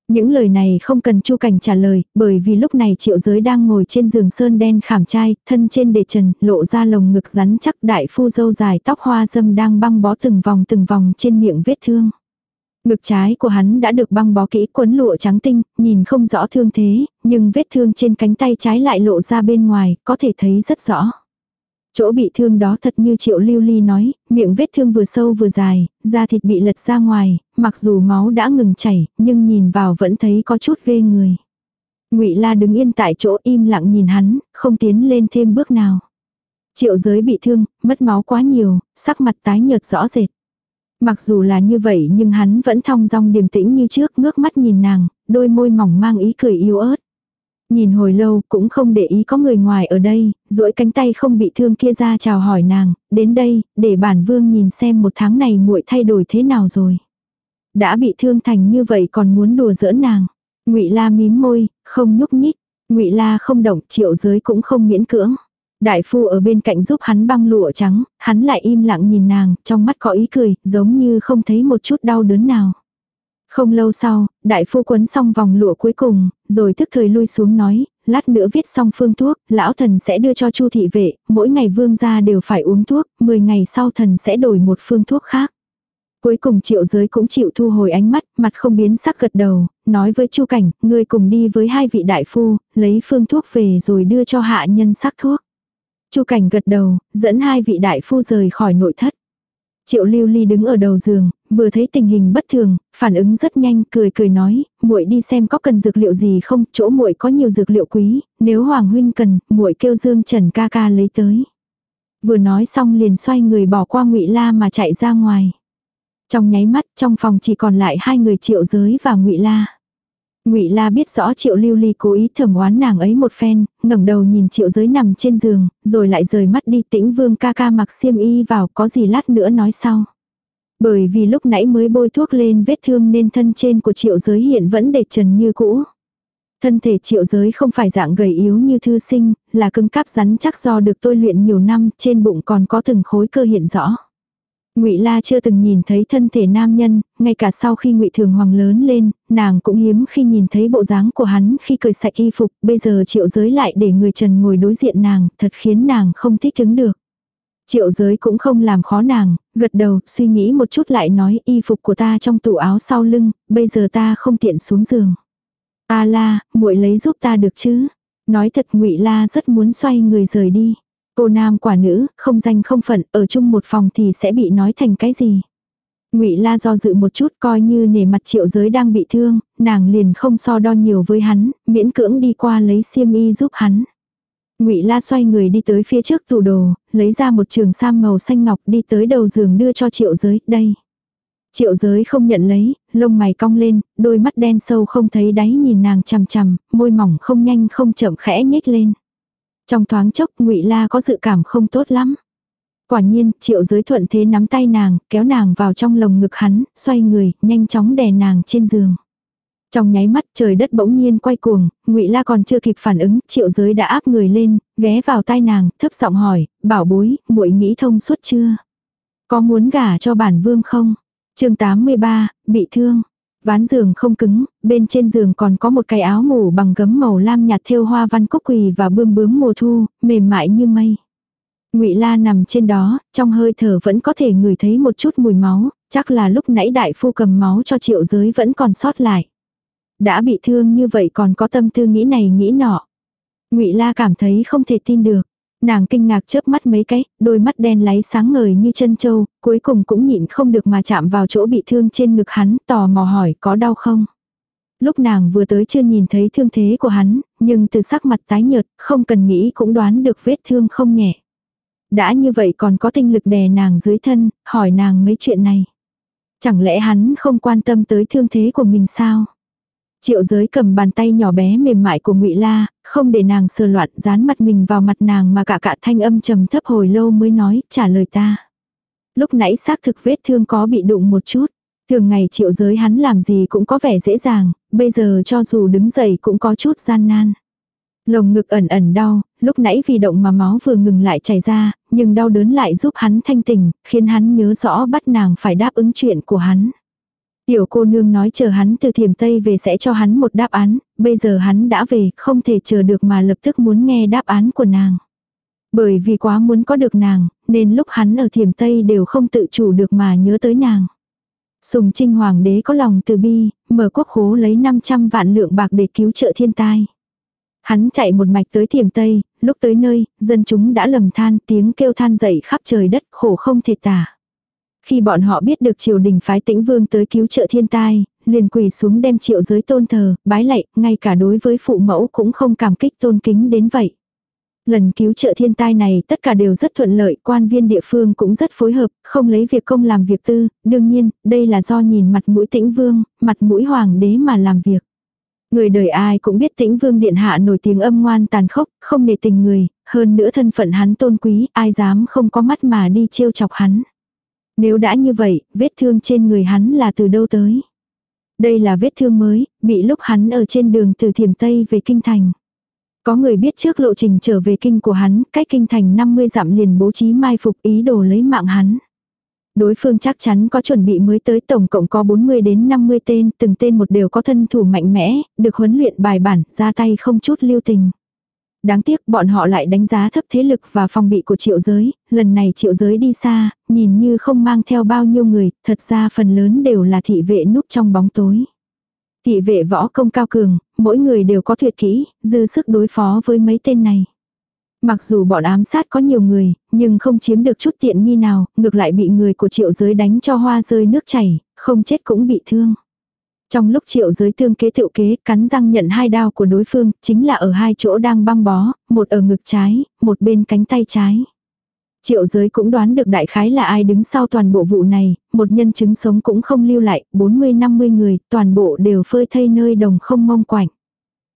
Những lời này không cần chu cảnh trả lời bởi vì lúc này triệu giới đang ngồi trên giường sơn đen khảm trai thân trên đề trần lộ ra lồng ngực rắn chắc đại phu dâu dài tóc hoa dâm đang băng bó từng vòng từng vòng trên miệng vết thương. Ngực trái của hắn đã được băng bó kỹ quấn lụa trắng tinh, nhìn không rõ thương thế, nhưng vết thương trên cánh tay trái lại lộ ra bên ngoài, có thể thấy rất rõ. Chỗ bị thương đó thật như triệu lưu ly nói, miệng vết thương vừa sâu vừa dài, da thịt bị lật ra ngoài, mặc dù máu đã ngừng chảy, nhưng nhìn vào vẫn thấy có chút ghê người. ngụy La đứng yên tại chỗ im lặng nhìn hắn, không tiến lên thêm bước nào. Triệu giới bị thương, mất máu quá nhiều, sắc mặt tái nhợt rõ rệt. Mặc dù là như vậy nhưng hắn vẫn thong dong điềm tĩnh như trước ngước mắt nhìn nàng, đôi môi mỏng mang ý cười yếu ớt. Nhìn hồi lâu cũng không để ý có người ngoài ở đây, duỗi cánh tay không bị thương kia ra chào hỏi nàng, đến đây, để bản vương nhìn xem một tháng này muội thay đổi thế nào rồi. Đã bị thương thành như vậy còn muốn đùa giỡn nàng. ngụy La mím môi, không nhúc nhích. ngụy La không động, triệu giới cũng không miễn cưỡng. Đại phu ở bên cạnh giúp hắn băng lụa trắng, hắn lại im lặng nhìn nàng, trong mắt có ý cười, giống như không thấy một chút đau đớn nào. Không lâu sau, đại phu quấn xong vòng lụa cuối cùng, rồi thức thời lui xuống nói, lát nữa viết xong phương thuốc, lão thần sẽ đưa cho chu thị vệ, mỗi ngày vương gia đều phải uống thuốc, 10 ngày sau thần sẽ đổi một phương thuốc khác. Cuối cùng triệu giới cũng chịu thu hồi ánh mắt, mặt không biến sắc gật đầu, nói với chu cảnh, ngươi cùng đi với hai vị đại phu, lấy phương thuốc về rồi đưa cho hạ nhân sắc thuốc chu cảnh gật đầu, dẫn hai vị đại phu rời khỏi nội thất. Triệu Lưu Ly đứng ở đầu giường, vừa thấy tình hình bất thường, phản ứng rất nhanh, cười cười nói, muội đi xem có cần dược liệu gì không, chỗ muội có nhiều dược liệu quý, nếu Hoàng huynh cần, muội kêu Dương Trần ca ca lấy tới. Vừa nói xong liền xoay người bỏ qua Ngụy La mà chạy ra ngoài. Trong nháy mắt, trong phòng chỉ còn lại hai người Triệu Giới và Ngụy La. Ngụy La biết rõ Triệu Lưu Ly cố ý thẩm oán nàng ấy một phen, ngẩng đầu nhìn Triệu Giới nằm trên giường, rồi lại rời mắt đi Tĩnh Vương ca ca mặc xiêm y vào, có gì lát nữa nói sau. Bởi vì lúc nãy mới bôi thuốc lên vết thương nên thân trên của Triệu Giới hiện vẫn để trần như cũ. Thân thể Triệu Giới không phải dạng gầy yếu như thư sinh, là cứng cáp rắn chắc do được tôi luyện nhiều năm, trên bụng còn có từng khối cơ hiện rõ. Ngụy La chưa từng nhìn thấy thân thể nam nhân, ngay cả sau khi Ngụy Thường Hoàng lớn lên, nàng cũng hiếm khi nhìn thấy bộ dáng của hắn khi cởi sạch y phục, bây giờ Triệu Giới lại để người Trần ngồi đối diện nàng, thật khiến nàng không thích ứng được. Triệu Giới cũng không làm khó nàng, gật đầu, suy nghĩ một chút lại nói, y phục của ta trong tủ áo sau lưng, bây giờ ta không tiện xuống giường. A La, muội lấy giúp ta được chứ? Nói thật Ngụy La rất muốn xoay người rời đi. Cô nam quả nữ, không danh không phận, ở chung một phòng thì sẽ bị nói thành cái gì. Ngụy La do dự một chút coi như nể mặt triệu giới đang bị thương, nàng liền không so đo nhiều với hắn, miễn cưỡng đi qua lấy xiêm y giúp hắn. Ngụy La xoay người đi tới phía trước tủ đồ, lấy ra một trường sam màu xanh ngọc đi tới đầu giường đưa cho triệu giới, đây. Triệu giới không nhận lấy, lông mày cong lên, đôi mắt đen sâu không thấy đáy nhìn nàng chằm chằm, môi mỏng không nhanh không chậm khẽ nhếch lên. Trong thoáng chốc ngụy La có dự cảm không tốt lắm. Quả nhiên, triệu giới thuận thế nắm tay nàng, kéo nàng vào trong lồng ngực hắn, xoay người, nhanh chóng đè nàng trên giường. Trong nháy mắt trời đất bỗng nhiên quay cuồng, ngụy La còn chưa kịp phản ứng, triệu giới đã áp người lên, ghé vào tai nàng, thấp giọng hỏi, bảo bối, muội nghĩ thông suốt chưa? Có muốn gả cho bản vương không? chương 83, bị thương. Ván giường không cứng, bên trên giường còn có một cái áo ngủ bằng gấm màu lam nhạt thêu hoa văn cúc quỳ và bươm bướm mùa thu, mềm mại như mây. Ngụy La nằm trên đó, trong hơi thở vẫn có thể ngửi thấy một chút mùi máu, chắc là lúc nãy đại phu cầm máu cho triệu giới vẫn còn sót lại. Đã bị thương như vậy còn có tâm tư nghĩ này nghĩ nọ. Ngụy La cảm thấy không thể tin được. Nàng kinh ngạc chớp mắt mấy cái, đôi mắt đen láy sáng ngời như chân châu, cuối cùng cũng nhịn không được mà chạm vào chỗ bị thương trên ngực hắn, tò mò hỏi có đau không. Lúc nàng vừa tới chưa nhìn thấy thương thế của hắn, nhưng từ sắc mặt tái nhợt, không cần nghĩ cũng đoán được vết thương không nhẹ. Đã như vậy còn có tinh lực đè nàng dưới thân, hỏi nàng mấy chuyện này. Chẳng lẽ hắn không quan tâm tới thương thế của mình sao? Triệu giới cầm bàn tay nhỏ bé mềm mại của ngụy La, không để nàng sờ loạn dán mặt mình vào mặt nàng mà cả cả thanh âm trầm thấp hồi lâu mới nói, trả lời ta. Lúc nãy xác thực vết thương có bị đụng một chút. Thường ngày triệu giới hắn làm gì cũng có vẻ dễ dàng, bây giờ cho dù đứng dậy cũng có chút gian nan. Lồng ngực ẩn ẩn đau, lúc nãy vì động mà máu vừa ngừng lại chảy ra, nhưng đau đớn lại giúp hắn thanh tỉnh, khiến hắn nhớ rõ bắt nàng phải đáp ứng chuyện của hắn. Tiểu cô nương nói chờ hắn từ thiểm Tây về sẽ cho hắn một đáp án, bây giờ hắn đã về, không thể chờ được mà lập tức muốn nghe đáp án của nàng. Bởi vì quá muốn có được nàng, nên lúc hắn ở thiểm Tây đều không tự chủ được mà nhớ tới nàng. Sùng trinh hoàng đế có lòng từ bi, mở quốc khố lấy 500 vạn lượng bạc để cứu trợ thiên tai. Hắn chạy một mạch tới thiểm Tây, lúc tới nơi, dân chúng đã lầm than tiếng kêu than dậy khắp trời đất khổ không thể tả. Khi bọn họ biết được triều đình phái tĩnh vương tới cứu trợ thiên tai, liền quỳ xuống đem triệu giới tôn thờ, bái lạy, ngay cả đối với phụ mẫu cũng không cảm kích tôn kính đến vậy. Lần cứu trợ thiên tai này tất cả đều rất thuận lợi, quan viên địa phương cũng rất phối hợp, không lấy việc công làm việc tư, đương nhiên, đây là do nhìn mặt mũi tĩnh vương, mặt mũi hoàng đế mà làm việc. Người đời ai cũng biết tĩnh vương điện hạ nổi tiếng âm ngoan tàn khốc, không nề tình người, hơn nữa thân phận hắn tôn quý, ai dám không có mắt mà đi trêu chọc hắn. Nếu đã như vậy, vết thương trên người hắn là từ đâu tới? Đây là vết thương mới, bị lúc hắn ở trên đường từ thiểm Tây về Kinh Thành. Có người biết trước lộ trình trở về kinh của hắn, cách kinh thành 50 dặm liền bố trí mai phục ý đồ lấy mạng hắn. Đối phương chắc chắn có chuẩn bị mới tới tổng cộng có 40 đến 50 tên, từng tên một đều có thân thủ mạnh mẽ, được huấn luyện bài bản, ra tay không chút lưu tình. Đáng tiếc bọn họ lại đánh giá thấp thế lực và phòng bị của triệu giới, lần này triệu giới đi xa, nhìn như không mang theo bao nhiêu người, thật ra phần lớn đều là thị vệ núp trong bóng tối. Thị vệ võ công cao cường, mỗi người đều có tuyệt kỹ, dư sức đối phó với mấy tên này. Mặc dù bọn ám sát có nhiều người, nhưng không chiếm được chút tiện nghi nào, ngược lại bị người của triệu giới đánh cho hoa rơi nước chảy, không chết cũng bị thương. Trong lúc triệu giới thương kế tiệu kế, cắn răng nhận hai đao của đối phương, chính là ở hai chỗ đang băng bó, một ở ngực trái, một bên cánh tay trái. Triệu giới cũng đoán được đại khái là ai đứng sau toàn bộ vụ này, một nhân chứng sống cũng không lưu lại, 40-50 người, toàn bộ đều phơi thây nơi đồng không mông quạnh.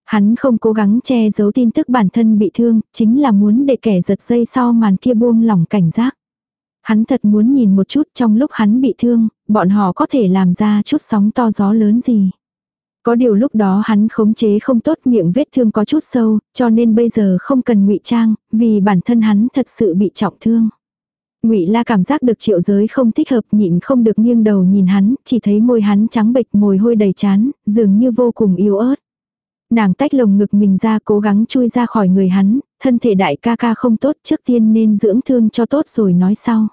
Hắn không cố gắng che giấu tin tức bản thân bị thương, chính là muốn để kẻ giật dây sau màn kia buông lỏng cảnh giác. Hắn thật muốn nhìn một chút trong lúc hắn bị thương, bọn họ có thể làm ra chút sóng to gió lớn gì. Có điều lúc đó hắn khống chế không tốt miệng vết thương có chút sâu, cho nên bây giờ không cần ngụy trang, vì bản thân hắn thật sự bị trọng thương. Ngụy La cảm giác được triệu giới không thích hợp nhịn không được nghiêng đầu nhìn hắn, chỉ thấy môi hắn trắng bệch mồi hôi đầy chán, dường như vô cùng yếu ớt. Nàng tách lồng ngực mình ra cố gắng chui ra khỏi người hắn, thân thể đại ca ca không tốt trước tiên nên dưỡng thương cho tốt rồi nói sau.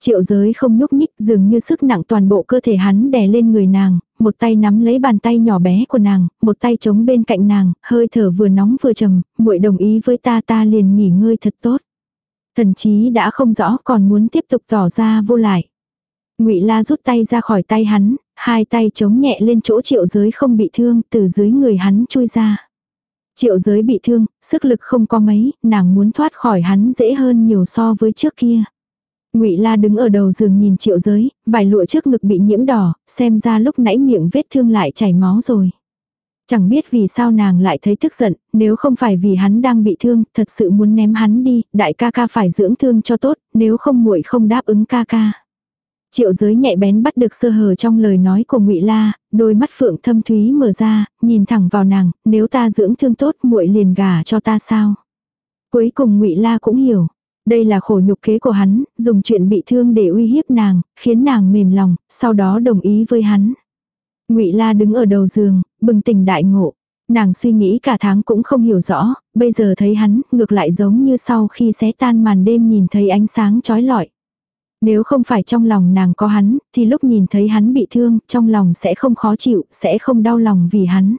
Triệu giới không nhúc nhích dường như sức nặng toàn bộ cơ thể hắn đè lên người nàng, một tay nắm lấy bàn tay nhỏ bé của nàng, một tay chống bên cạnh nàng, hơi thở vừa nóng vừa trầm, muội đồng ý với ta ta liền nghỉ ngơi thật tốt. Thần chí đã không rõ còn muốn tiếp tục tỏ ra vô lại. Ngụy La rút tay ra khỏi tay hắn, hai tay chống nhẹ lên chỗ triệu giới không bị thương, từ dưới người hắn chui ra. Triệu giới bị thương, sức lực không có mấy, nàng muốn thoát khỏi hắn dễ hơn nhiều so với trước kia. Ngụy La đứng ở đầu giường nhìn Triệu Giới, vài lụa trước ngực bị nhiễm đỏ, xem ra lúc nãy miệng vết thương lại chảy máu rồi. Chẳng biết vì sao nàng lại thấy tức giận, nếu không phải vì hắn đang bị thương, thật sự muốn ném hắn đi, đại ca ca phải dưỡng thương cho tốt, nếu không muội không đáp ứng ca ca. Triệu giới nhạy bén bắt được sơ hở trong lời nói của ngụy La, đôi mắt phượng thâm thúy mở ra, nhìn thẳng vào nàng, nếu ta dưỡng thương tốt muội liền gả cho ta sao. Cuối cùng ngụy La cũng hiểu, đây là khổ nhục kế của hắn, dùng chuyện bị thương để uy hiếp nàng, khiến nàng mềm lòng, sau đó đồng ý với hắn. Ngụy La đứng ở đầu giường, bừng tỉnh đại ngộ. Nàng suy nghĩ cả tháng cũng không hiểu rõ, bây giờ thấy hắn, ngược lại giống như sau khi xé tan màn đêm nhìn thấy ánh sáng chói lọi. Nếu không phải trong lòng nàng có hắn, thì lúc nhìn thấy hắn bị thương, trong lòng sẽ không khó chịu, sẽ không đau lòng vì hắn.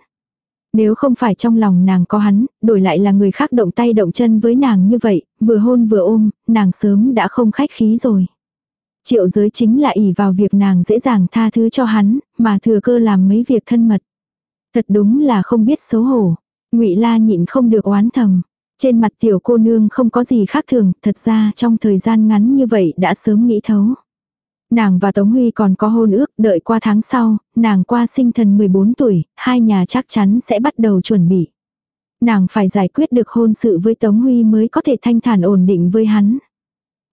Nếu không phải trong lòng nàng có hắn, đổi lại là người khác động tay động chân với nàng như vậy, vừa hôn vừa ôm, nàng sớm đã không khách khí rồi. Triệu giới chính là ỷ vào việc nàng dễ dàng tha thứ cho hắn, mà thừa cơ làm mấy việc thân mật. Thật đúng là không biết xấu hổ. ngụy La nhịn không được oán thầm. Trên mặt tiểu cô nương không có gì khác thường, thật ra trong thời gian ngắn như vậy đã sớm nghĩ thấu. Nàng và Tống Huy còn có hôn ước, đợi qua tháng sau, nàng qua sinh thần 14 tuổi, hai nhà chắc chắn sẽ bắt đầu chuẩn bị. Nàng phải giải quyết được hôn sự với Tống Huy mới có thể thanh thản ổn định với hắn.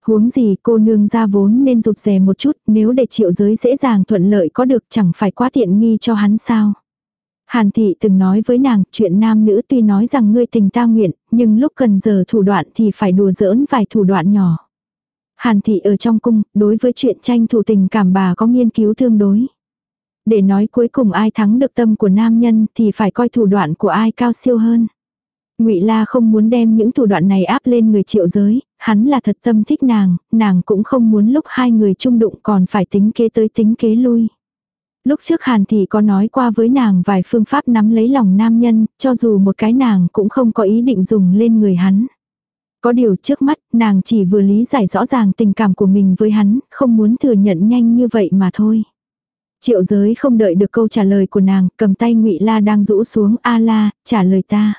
Huống gì cô nương ra vốn nên rụt rè một chút, nếu để triệu giới dễ dàng thuận lợi có được chẳng phải quá tiện nghi cho hắn sao. Hàn thị từng nói với nàng, chuyện nam nữ tuy nói rằng ngươi tình ta nguyện, nhưng lúc cần giờ thủ đoạn thì phải đùa giỡn vài thủ đoạn nhỏ. Hàn thị ở trong cung, đối với chuyện tranh thủ tình cảm bà có nghiên cứu tương đối. Để nói cuối cùng ai thắng được tâm của nam nhân thì phải coi thủ đoạn của ai cao siêu hơn. Ngụy La không muốn đem những thủ đoạn này áp lên người triệu giới, hắn là thật tâm thích nàng, nàng cũng không muốn lúc hai người chung đụng còn phải tính kế tới tính kế lui. Lúc trước Hàn Thị có nói qua với nàng vài phương pháp nắm lấy lòng nam nhân, cho dù một cái nàng cũng không có ý định dùng lên người hắn. Có điều trước mắt, nàng chỉ vừa lý giải rõ ràng tình cảm của mình với hắn, không muốn thừa nhận nhanh như vậy mà thôi. Triệu giới không đợi được câu trả lời của nàng, cầm tay ngụy La đang rũ xuống, A La, trả lời ta.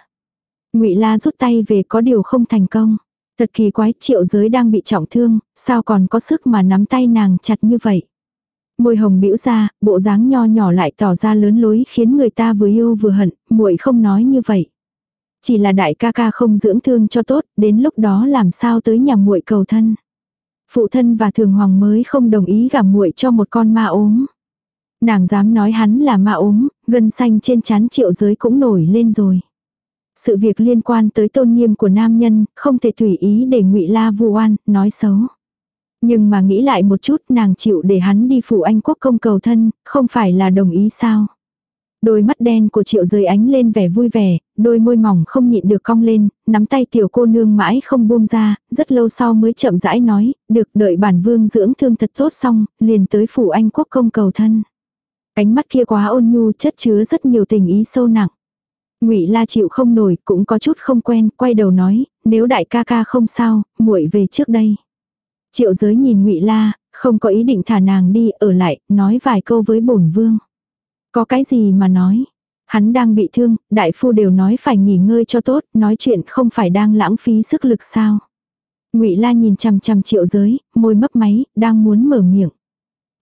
ngụy La rút tay về có điều không thành công. Thật kỳ quái, triệu giới đang bị trọng thương, sao còn có sức mà nắm tay nàng chặt như vậy. Môi hồng bĩu ra, bộ dáng nho nhỏ lại tỏ ra lớn lối khiến người ta vừa yêu vừa hận, muội không nói như vậy. Chỉ là đại ca ca không dưỡng thương cho tốt, đến lúc đó làm sao tới nhà muội cầu thân. Phụ thân và thường hoàng mới không đồng ý gả muội cho một con ma ốm. Nàng dám nói hắn là ma ốm, gân xanh trên chán triệu giới cũng nổi lên rồi. Sự việc liên quan tới tôn nghiêm của nam nhân, không thể tùy ý để ngụy la vu oan, nói xấu. Nhưng mà nghĩ lại một chút nàng chịu để hắn đi phụ anh quốc công cầu thân, không phải là đồng ý sao. Đôi mắt đen của triệu rơi ánh lên vẻ vui vẻ, đôi môi mỏng không nhịn được cong lên, nắm tay tiểu cô nương mãi không buông ra, rất lâu sau mới chậm rãi nói, được đợi bản vương dưỡng thương thật tốt xong, liền tới phủ anh quốc công cầu thân. Ánh mắt kia quá ôn nhu chất chứa rất nhiều tình ý sâu nặng. Ngụy La chịu không nổi, cũng có chút không quen, quay đầu nói, nếu đại ca ca không sao, muội về trước đây. Triệu giới nhìn ngụy La, không có ý định thả nàng đi, ở lại, nói vài câu với bổn vương. Có cái gì mà nói? Hắn đang bị thương, đại phu đều nói phải nghỉ ngơi cho tốt, nói chuyện không phải đang lãng phí sức lực sao. ngụy La nhìn chằm chằm triệu giới, môi mấp máy, đang muốn mở miệng.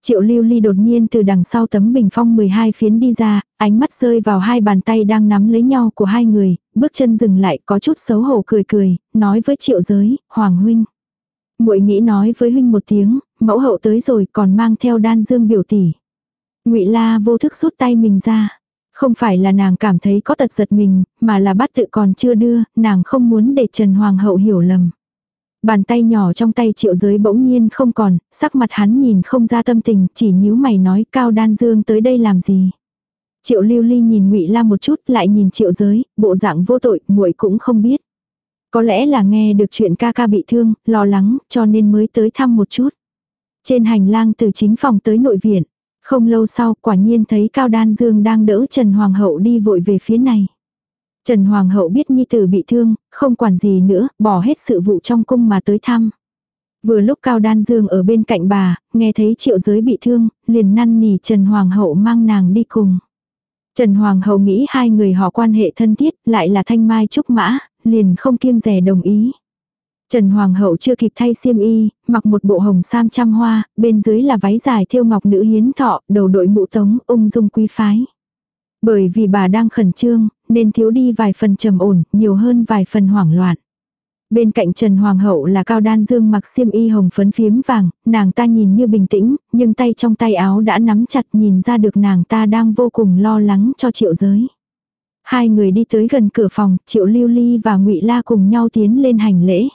Triệu lưu ly đột nhiên từ đằng sau tấm bình phong 12 phiến đi ra, ánh mắt rơi vào hai bàn tay đang nắm lấy nhau của hai người, bước chân dừng lại có chút xấu hổ cười cười, nói với triệu giới, Hoàng huynh muội nghĩ nói với huynh một tiếng, mẫu hậu tới rồi còn mang theo đan dương biểu tỷ. ngụy la vô thức rút tay mình ra. Không phải là nàng cảm thấy có tật giật mình, mà là bát tự còn chưa đưa, nàng không muốn để Trần Hoàng hậu hiểu lầm. Bàn tay nhỏ trong tay triệu giới bỗng nhiên không còn, sắc mặt hắn nhìn không ra tâm tình, chỉ nhíu mày nói cao đan dương tới đây làm gì. Triệu lưu ly nhìn ngụy la một chút lại nhìn triệu giới, bộ dạng vô tội, muội cũng không biết. Có lẽ là nghe được chuyện ca ca bị thương, lo lắng, cho nên mới tới thăm một chút. Trên hành lang từ chính phòng tới nội viện, không lâu sau quả nhiên thấy Cao Đan Dương đang đỡ Trần Hoàng hậu đi vội về phía này. Trần Hoàng hậu biết Nhi Tử bị thương, không quản gì nữa, bỏ hết sự vụ trong cung mà tới thăm. Vừa lúc Cao Đan Dương ở bên cạnh bà, nghe thấy triệu giới bị thương, liền năn nỉ Trần Hoàng hậu mang nàng đi cùng. Trần Hoàng hậu nghĩ hai người họ quan hệ thân thiết, lại là thanh mai trúc mã, liền không kiêng rẻ đồng ý. Trần Hoàng hậu chưa kịp thay xiêm y, mặc một bộ hồng sam trăm hoa, bên dưới là váy dài thêu ngọc nữ hiến thọ, đầu đội mũ tống, ung dung quý phái. Bởi vì bà đang khẩn trương, nên thiếu đi vài phần trầm ổn, nhiều hơn vài phần hoảng loạn. Bên cạnh Trần Hoàng hậu là Cao Đan Dương mặc xiêm y hồng phấn phiếm vàng, nàng ta nhìn như bình tĩnh, nhưng tay trong tay áo đã nắm chặt nhìn ra được nàng ta đang vô cùng lo lắng cho triệu giới. Hai người đi tới gần cửa phòng, triệu lưu ly và ngụy La cùng nhau tiến lên hành lễ.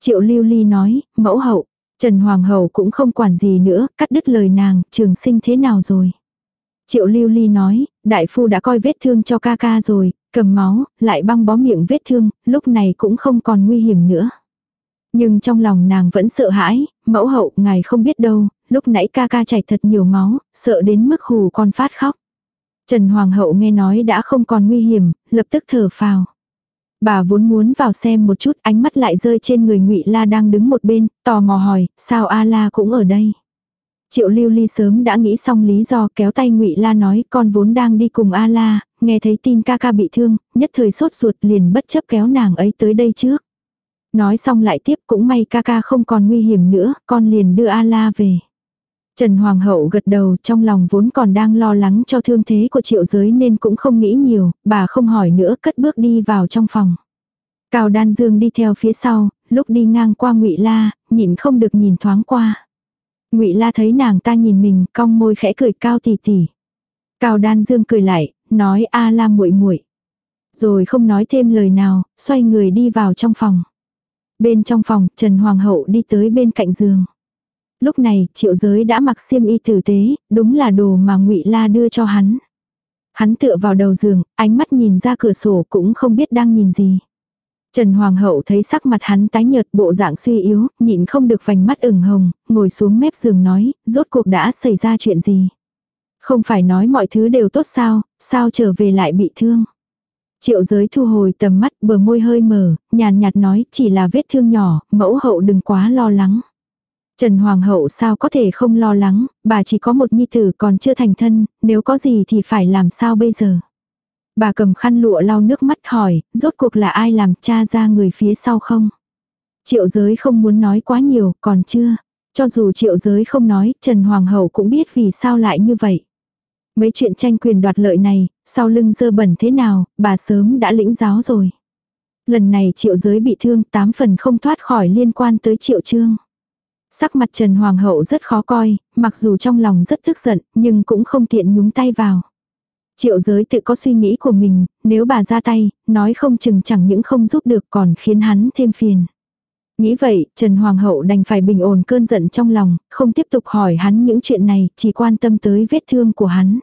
Triệu lưu ly nói, mẫu hậu, Trần Hoàng hậu cũng không quản gì nữa, cắt đứt lời nàng, trường sinh thế nào rồi. Triệu lưu ly nói, đại phu đã coi vết thương cho ca ca rồi, cầm máu, lại băng bó miệng vết thương, lúc này cũng không còn nguy hiểm nữa. Nhưng trong lòng nàng vẫn sợ hãi, mẫu hậu ngài không biết đâu, lúc nãy ca ca chảy thật nhiều máu, sợ đến mức hù con phát khóc. Trần Hoàng hậu nghe nói đã không còn nguy hiểm, lập tức thở phào. Bà vốn muốn vào xem một chút ánh mắt lại rơi trên người ngụy La đang đứng một bên, tò mò hỏi, sao A La cũng ở đây. Triệu lưu ly sớm đã nghĩ xong lý do kéo tay ngụy La nói con vốn đang đi cùng A La, nghe thấy tin ca ca bị thương, nhất thời sốt ruột liền bất chấp kéo nàng ấy tới đây trước. Nói xong lại tiếp cũng may ca ca không còn nguy hiểm nữa, con liền đưa A La về. Trần Hoàng hậu gật đầu trong lòng vốn còn đang lo lắng cho thương thế của triệu giới nên cũng không nghĩ nhiều, bà không hỏi nữa cất bước đi vào trong phòng. Cao Đan Dương đi theo phía sau, lúc đi ngang qua Ngụy La, nhịn không được nhìn thoáng qua. Ngụy La thấy nàng ta nhìn mình, cong môi khẽ cười cao tỉ tỉ. Cao Đan Dương cười lại, nói a la muội muội. Rồi không nói thêm lời nào, xoay người đi vào trong phòng. Bên trong phòng, Trần Hoàng hậu đi tới bên cạnh giường. Lúc này, Triệu Giới đã mặc xiêm y tử tế, đúng là đồ mà Ngụy La đưa cho hắn. Hắn tựa vào đầu giường, ánh mắt nhìn ra cửa sổ cũng không biết đang nhìn gì. Trần Hoàng hậu thấy sắc mặt hắn tái nhợt bộ dạng suy yếu, nhịn không được vành mắt ửng hồng, ngồi xuống mép giường nói, rốt cuộc đã xảy ra chuyện gì. Không phải nói mọi thứ đều tốt sao, sao trở về lại bị thương. Triệu giới thu hồi tầm mắt bờ môi hơi mở, nhàn nhạt nói chỉ là vết thương nhỏ, mẫu hậu đừng quá lo lắng. Trần Hoàng hậu sao có thể không lo lắng, bà chỉ có một nhi tử còn chưa thành thân, nếu có gì thì phải làm sao bây giờ. Bà cầm khăn lụa lau nước mắt hỏi, rốt cuộc là ai làm cha ra người phía sau không? Triệu giới không muốn nói quá nhiều, còn chưa. Cho dù triệu giới không nói, Trần Hoàng hậu cũng biết vì sao lại như vậy. Mấy chuyện tranh quyền đoạt lợi này, sau lưng dơ bẩn thế nào, bà sớm đã lĩnh giáo rồi. Lần này triệu giới bị thương tám phần không thoát khỏi liên quan tới triệu trương. Sắc mặt Trần Hoàng hậu rất khó coi, mặc dù trong lòng rất tức giận, nhưng cũng không tiện nhúng tay vào. Triệu giới tự có suy nghĩ của mình, nếu bà ra tay, nói không chừng chẳng những không giúp được còn khiến hắn thêm phiền. Nghĩ vậy, Trần Hoàng hậu đành phải bình ổn cơn giận trong lòng, không tiếp tục hỏi hắn những chuyện này, chỉ quan tâm tới vết thương của hắn.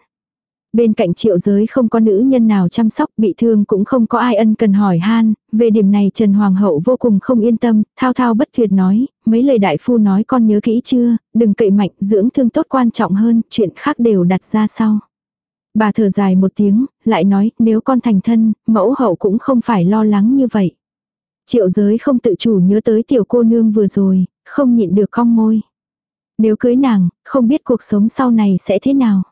Bên cạnh triệu giới không có nữ nhân nào chăm sóc, bị thương cũng không có ai ân cần hỏi han, về điểm này Trần Hoàng hậu vô cùng không yên tâm, thao thao bất tuyệt nói, mấy lời đại phu nói con nhớ kỹ chưa, đừng cậy mạnh, dưỡng thương tốt quan trọng hơn, chuyện khác đều đặt ra sau. Bà thở dài một tiếng, lại nói, nếu con thành thân, mẫu hậu cũng không phải lo lắng như vậy. Triệu giới không tự chủ nhớ tới tiểu cô nương vừa rồi, không nhịn được cong môi. Nếu cưới nàng, không biết cuộc sống sau này sẽ thế nào.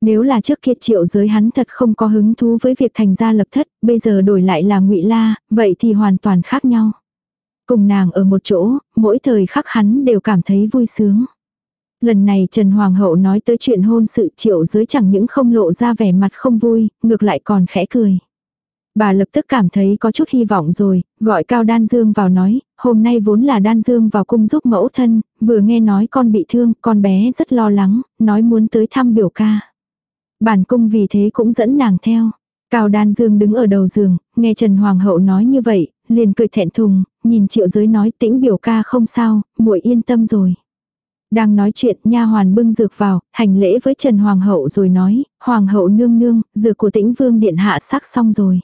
Nếu là trước kia triệu giới hắn thật không có hứng thú với việc thành gia lập thất, bây giờ đổi lại là ngụy La, vậy thì hoàn toàn khác nhau. Cùng nàng ở một chỗ, mỗi thời khắc hắn đều cảm thấy vui sướng. Lần này Trần Hoàng hậu nói tới chuyện hôn sự triệu giới chẳng những không lộ ra vẻ mặt không vui, ngược lại còn khẽ cười. Bà lập tức cảm thấy có chút hy vọng rồi, gọi Cao Đan Dương vào nói, hôm nay vốn là Đan Dương vào cung giúp mẫu thân, vừa nghe nói con bị thương, con bé rất lo lắng, nói muốn tới thăm biểu ca. Bản cung vì thế cũng dẫn nàng theo. Cao Đan Dương đứng ở đầu giường, nghe Trần Hoàng hậu nói như vậy, liền cười thẹn thùng, nhìn triệu giới nói tĩnh biểu ca không sao, muội yên tâm rồi. Đang nói chuyện, nha hoàn bưng dược vào, hành lễ với Trần Hoàng hậu rồi nói, Hoàng hậu nương nương, dược của tĩnh vương điện hạ sắc xong rồi.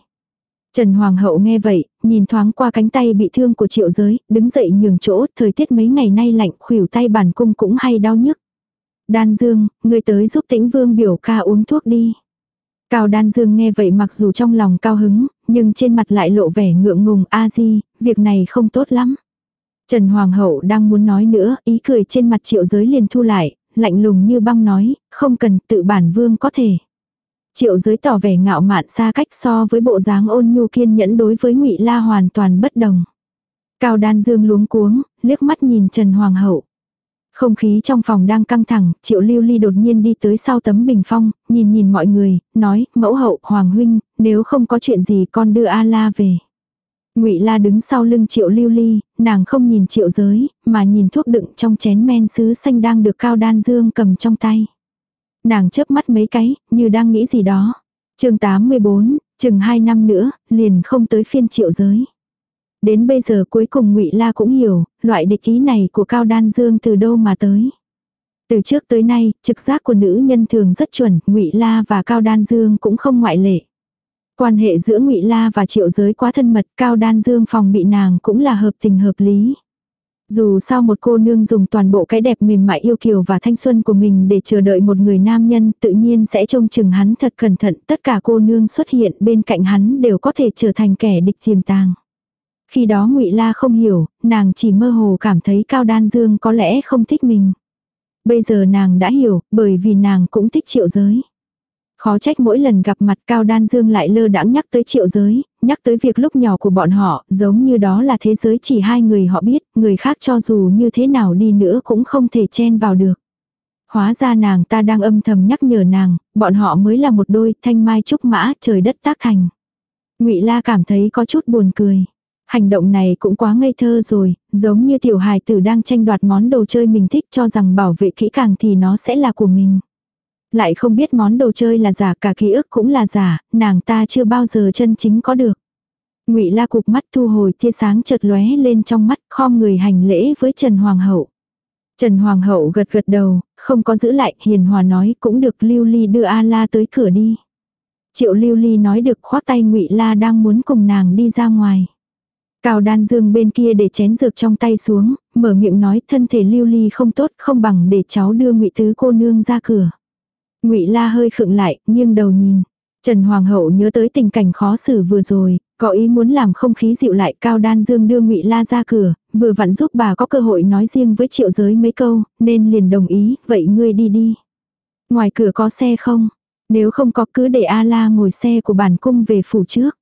Trần Hoàng hậu nghe vậy, nhìn thoáng qua cánh tay bị thương của triệu giới, đứng dậy nhường chỗ, thời tiết mấy ngày nay lạnh, khuỷu tay bản cung cũng hay đau nhức. Đan Dương, người tới giúp tĩnh vương biểu ca uống thuốc đi. Cao Đan Dương nghe vậy mặc dù trong lòng cao hứng, nhưng trên mặt lại lộ vẻ ngượng ngùng a di, việc này không tốt lắm. Trần Hoàng hậu đang muốn nói nữa, ý cười trên mặt triệu giới liền thu lại, lạnh lùng như băng nói, không cần tự bản vương có thể. Triệu giới tỏ vẻ ngạo mạn xa cách so với bộ dáng ôn nhu kiên nhẫn đối với ngụy La hoàn toàn bất đồng. Cao đan dương luống cuống, liếc mắt nhìn Trần Hoàng hậu. Không khí trong phòng đang căng thẳng, triệu lưu ly đột nhiên đi tới sau tấm bình phong, nhìn nhìn mọi người, nói, mẫu hậu, hoàng huynh, nếu không có chuyện gì con đưa A-la về. Ngụy La đứng sau lưng Triệu Lưu Ly, nàng không nhìn Triệu Giới, mà nhìn thuốc đựng trong chén men sứ xanh đang được Cao Đan Dương cầm trong tay. Nàng chớp mắt mấy cái, như đang nghĩ gì đó. Chương 84, chừng 2 năm nữa, liền không tới phiên Triệu Giới. Đến bây giờ cuối cùng Ngụy La cũng hiểu, loại địch ý này của Cao Đan Dương từ đâu mà tới. Từ trước tới nay, trực giác của nữ nhân thường rất chuẩn, Ngụy La và Cao Đan Dương cũng không ngoại lệ. Quan hệ giữa Ngụy La và Triệu Giới quá thân mật, Cao Đan Dương phòng bị nàng cũng là hợp tình hợp lý. Dù sao một cô nương dùng toàn bộ cái đẹp mềm mại yêu kiều và thanh xuân của mình để chờ đợi một người nam nhân tự nhiên sẽ trông chừng hắn thật cẩn thận, tất cả cô nương xuất hiện bên cạnh hắn đều có thể trở thành kẻ địch tiềm tàng. Khi đó ngụy La không hiểu, nàng chỉ mơ hồ cảm thấy Cao Đan Dương có lẽ không thích mình. Bây giờ nàng đã hiểu, bởi vì nàng cũng thích triệu giới. Khó trách mỗi lần gặp mặt Cao Đan Dương lại lơ đãng nhắc tới triệu giới, nhắc tới việc lúc nhỏ của bọn họ, giống như đó là thế giới chỉ hai người họ biết, người khác cho dù như thế nào đi nữa cũng không thể chen vào được. Hóa ra nàng ta đang âm thầm nhắc nhở nàng, bọn họ mới là một đôi thanh mai trúc mã trời đất tác thành. ngụy La cảm thấy có chút buồn cười. Hành động này cũng quá ngây thơ rồi, giống như tiểu hài tử đang tranh đoạt món đồ chơi mình thích cho rằng bảo vệ kỹ càng thì nó sẽ là của mình. Lại không biết món đồ chơi là giả cả ký ức cũng là giả, nàng ta chưa bao giờ chân chính có được. Ngụy La cục mắt thu hồi tia sáng chợt lóe lên trong mắt, khom người hành lễ với Trần Hoàng hậu. Trần Hoàng hậu gật gật đầu, không có giữ lại, hiền hòa nói cũng được Lưu Ly đưa A La tới cửa đi. Triệu Lưu Ly nói được khoác tay Ngụy La đang muốn cùng nàng đi ra ngoài. Cao đan dương bên kia để chén dược trong tay xuống, mở miệng nói thân thể lưu ly không tốt không bằng để cháu đưa ngụy tứ cô nương ra cửa. ngụy la hơi khựng lại, nghiêng đầu nhìn. Trần Hoàng hậu nhớ tới tình cảnh khó xử vừa rồi, có ý muốn làm không khí dịu lại Cao Đan Dương đưa Ngụy La ra cửa, vừa vặn giúp bà có cơ hội nói riêng với Triệu Giới mấy câu, nên liền đồng ý, vậy ngươi đi đi. Ngoài cửa có xe không? Nếu không có cứ để A La ngồi xe của bản cung về phủ trước.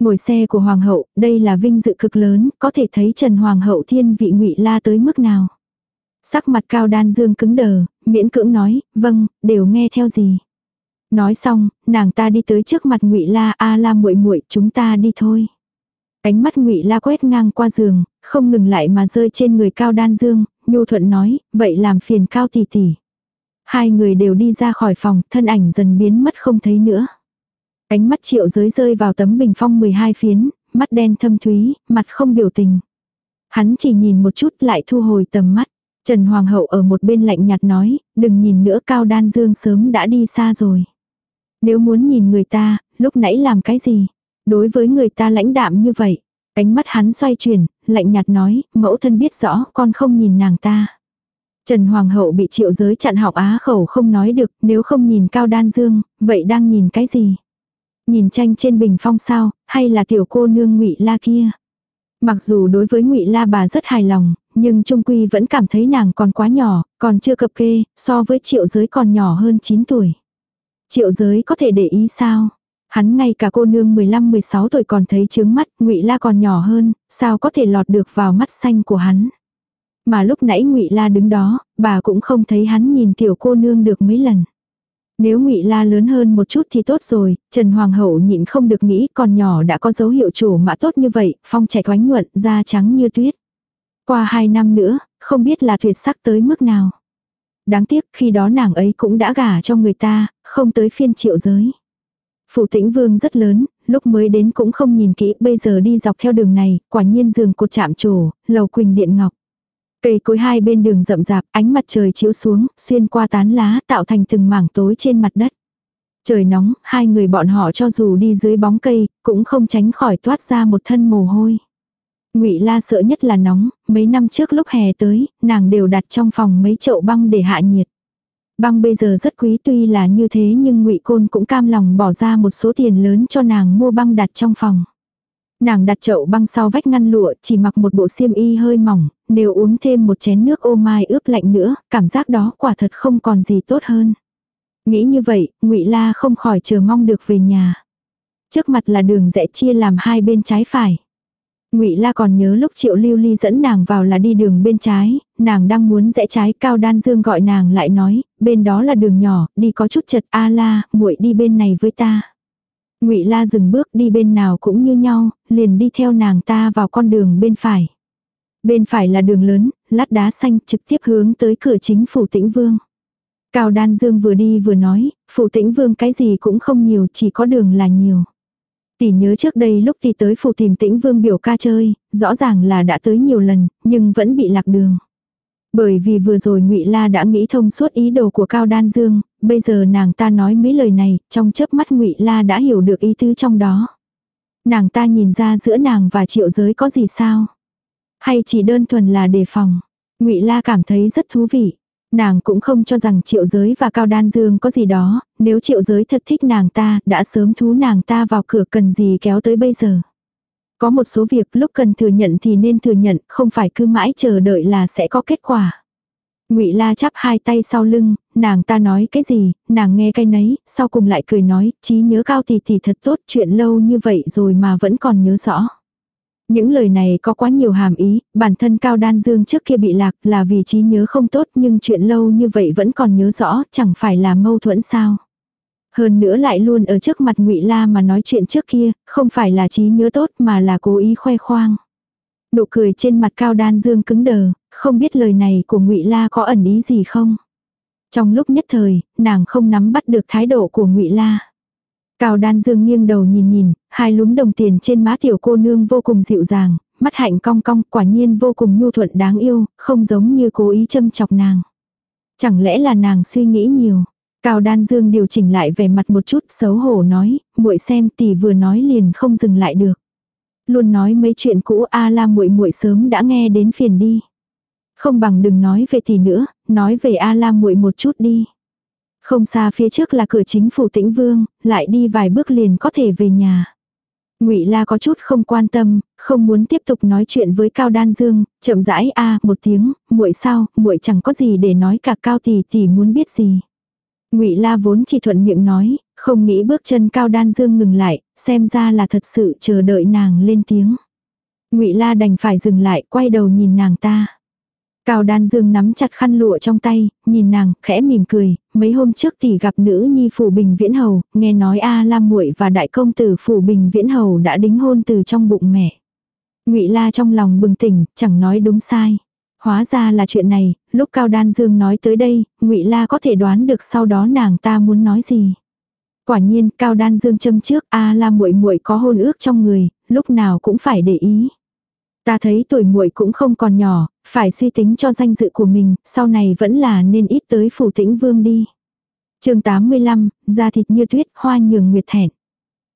Ngồi xe của hoàng hậu, đây là vinh dự cực lớn, có thể thấy Trần Hoàng hậu thiên vị ngụy la tới mức nào. Sắc mặt cao đan dương cứng đờ, miễn cưỡng nói, vâng, đều nghe theo gì. Nói xong, nàng ta đi tới trước mặt ngụy la, a la muội muội chúng ta đi thôi. Ánh mắt ngụy la quét ngang qua giường, không ngừng lại mà rơi trên người cao đan dương, nhu thuận nói, vậy làm phiền cao tỷ tỷ. Hai người đều đi ra khỏi phòng, thân ảnh dần biến mất không thấy nữa. Ánh mắt triệu giới rơi vào tấm bình phong 12 phiến, mắt đen thâm thúy, mặt không biểu tình. Hắn chỉ nhìn một chút lại thu hồi tầm mắt. Trần Hoàng hậu ở một bên lạnh nhạt nói, đừng nhìn nữa cao đan dương sớm đã đi xa rồi. Nếu muốn nhìn người ta, lúc nãy làm cái gì? Đối với người ta lãnh đạm như vậy, ánh mắt hắn xoay chuyển, lạnh nhạt nói, mẫu thân biết rõ con không nhìn nàng ta. Trần Hoàng hậu bị triệu giới chặn học á khẩu không nói được, nếu không nhìn cao đan dương, vậy đang nhìn cái gì? Nhìn tranh trên bình phong sao, hay là tiểu cô nương ngụy La kia. Mặc dù đối với ngụy La bà rất hài lòng, nhưng Trung Quy vẫn cảm thấy nàng còn quá nhỏ, còn chưa cập kê, so với triệu giới còn nhỏ hơn 9 tuổi. Triệu giới có thể để ý sao? Hắn ngay cả cô nương 15-16 tuổi còn thấy chướng mắt, ngụy La còn nhỏ hơn, sao có thể lọt được vào mắt xanh của hắn. Mà lúc nãy ngụy La đứng đó, bà cũng không thấy hắn nhìn tiểu cô nương được mấy lần. Nếu ngụy La lớn hơn một chút thì tốt rồi, Trần Hoàng hậu nhịn không được nghĩ còn nhỏ đã có dấu hiệu chủ mã tốt như vậy, phong trẻ oánh nhuận, da trắng như tuyết. Qua hai năm nữa, không biết là tuyệt sắc tới mức nào. Đáng tiếc khi đó nàng ấy cũng đã gả cho người ta, không tới phiên triệu giới. Phủ tĩnh vương rất lớn, lúc mới đến cũng không nhìn kỹ, bây giờ đi dọc theo đường này, quả nhiên giường cột chạm trổ, lầu quỳnh điện ngọc. Cây cối hai bên đường rậm rạp, ánh mặt trời chiếu xuống, xuyên qua tán lá tạo thành từng mảng tối trên mặt đất. Trời nóng, hai người bọn họ cho dù đi dưới bóng cây, cũng không tránh khỏi toát ra một thân mồ hôi. Ngụy La sợ nhất là nóng, mấy năm trước lúc hè tới, nàng đều đặt trong phòng mấy chậu băng để hạ nhiệt. Băng bây giờ rất quý tuy là như thế nhưng Ngụy Côn cũng cam lòng bỏ ra một số tiền lớn cho nàng mua băng đặt trong phòng. Nàng đặt chậu băng sau vách ngăn lụa, chỉ mặc một bộ xiêm y hơi mỏng, nếu uống thêm một chén nước ô mai ướp lạnh nữa, cảm giác đó quả thật không còn gì tốt hơn. Nghĩ như vậy, ngụy La không khỏi chờ mong được về nhà. Trước mặt là đường rẽ chia làm hai bên trái phải. Ngụy La còn nhớ lúc Triệu Lưu Ly dẫn nàng vào là đi đường bên trái, nàng đang muốn rẽ trái, Cao Đan Dương gọi nàng lại nói, bên đó là đường nhỏ, đi có chút chật, a la, muội đi bên này với ta. Ngụy La dừng bước đi bên nào cũng như nhau, liền đi theo nàng ta vào con đường bên phải. Bên phải là đường lớn, lát đá xanh trực tiếp hướng tới cửa chính phủ tĩnh vương. Cao Đan Dương vừa đi vừa nói, phủ tĩnh vương cái gì cũng không nhiều, chỉ có đường là nhiều. Tỷ nhớ trước đây lúc tỷ tới phủ tìm tĩnh vương biểu ca chơi, rõ ràng là đã tới nhiều lần, nhưng vẫn bị lạc đường. Bởi vì vừa rồi ngụy La đã nghĩ thông suốt ý đồ của Cao Đan Dương, bây giờ nàng ta nói mấy lời này, trong chớp mắt ngụy La đã hiểu được ý tứ trong đó. Nàng ta nhìn ra giữa nàng và triệu giới có gì sao? Hay chỉ đơn thuần là đề phòng? ngụy La cảm thấy rất thú vị. Nàng cũng không cho rằng triệu giới và cao đan dương có gì đó, nếu triệu giới thật thích nàng ta, đã sớm thú nàng ta vào cửa cần gì kéo tới bây giờ. Có một số việc lúc cần thừa nhận thì nên thừa nhận, không phải cứ mãi chờ đợi là sẽ có kết quả. Ngụy La chắp hai tay sau lưng, nàng ta nói cái gì, nàng nghe cái nấy, sau cùng lại cười nói, trí nhớ cao tỷ tỷ thật tốt, chuyện lâu như vậy rồi mà vẫn còn nhớ rõ. Những lời này có quá nhiều hàm ý, bản thân Cao Đan Dương trước kia bị lạc là vì trí nhớ không tốt nhưng chuyện lâu như vậy vẫn còn nhớ rõ, chẳng phải là mâu thuẫn sao. Hơn nữa lại luôn ở trước mặt ngụy La mà nói chuyện trước kia, không phải là trí nhớ tốt mà là cố ý khoe khoang. Nụ cười trên mặt Cao Đan Dương cứng đờ, không biết lời này của ngụy La có ẩn ý gì không. Trong lúc nhất thời, nàng không nắm bắt được thái độ của ngụy La. Cao Đan Dương nghiêng đầu nhìn nhìn, hai lúm đồng tiền trên má tiểu cô nương vô cùng dịu dàng, mắt hạnh cong cong quả nhiên vô cùng nhu thuận đáng yêu, không giống như cố ý châm chọc nàng. Chẳng lẽ là nàng suy nghĩ nhiều. Cao Đan Dương điều chỉnh lại vẻ mặt một chút xấu hổ nói, muội xem tỷ vừa nói liền không dừng lại được. Luôn nói mấy chuyện cũ a la muội muội sớm đã nghe đến phiền đi. Không bằng đừng nói về tỷ nữa, nói về a la muội một chút đi. Không xa phía trước là cửa chính phủ tĩnh vương, lại đi vài bước liền có thể về nhà. Ngụy La có chút không quan tâm, không muốn tiếp tục nói chuyện với Cao Đan Dương, chậm rãi a một tiếng, muội sao, muội chẳng có gì để nói cả Cao tỷ tỷ muốn biết gì. Ngụy La vốn chỉ thuận miệng nói, không nghĩ bước chân Cao Đan Dương ngừng lại, xem ra là thật sự chờ đợi nàng lên tiếng. Ngụy La đành phải dừng lại, quay đầu nhìn nàng ta. Cao Đan Dương nắm chặt khăn lụa trong tay, nhìn nàng, khẽ mỉm cười, mấy hôm trước tỷ gặp nữ nhi phủ Bình Viễn Hầu, nghe nói A Lam muội và đại công tử phủ Bình Viễn Hầu đã đính hôn từ trong bụng mẹ. Ngụy La trong lòng bừng tỉnh, chẳng nói đúng sai. Hóa ra là chuyện này, lúc Cao Đan Dương nói tới đây, Ngụy La có thể đoán được sau đó nàng ta muốn nói gì. Quả nhiên, Cao Đan Dương châm trước, A La muội muội có hôn ước trong người, lúc nào cũng phải để ý. Ta thấy tuổi muội cũng không còn nhỏ, phải suy tính cho danh dự của mình, sau này vẫn là nên ít tới phủ tĩnh vương đi. chương 85, da thịt như tuyết, hoa nhường nguyệt thẹn.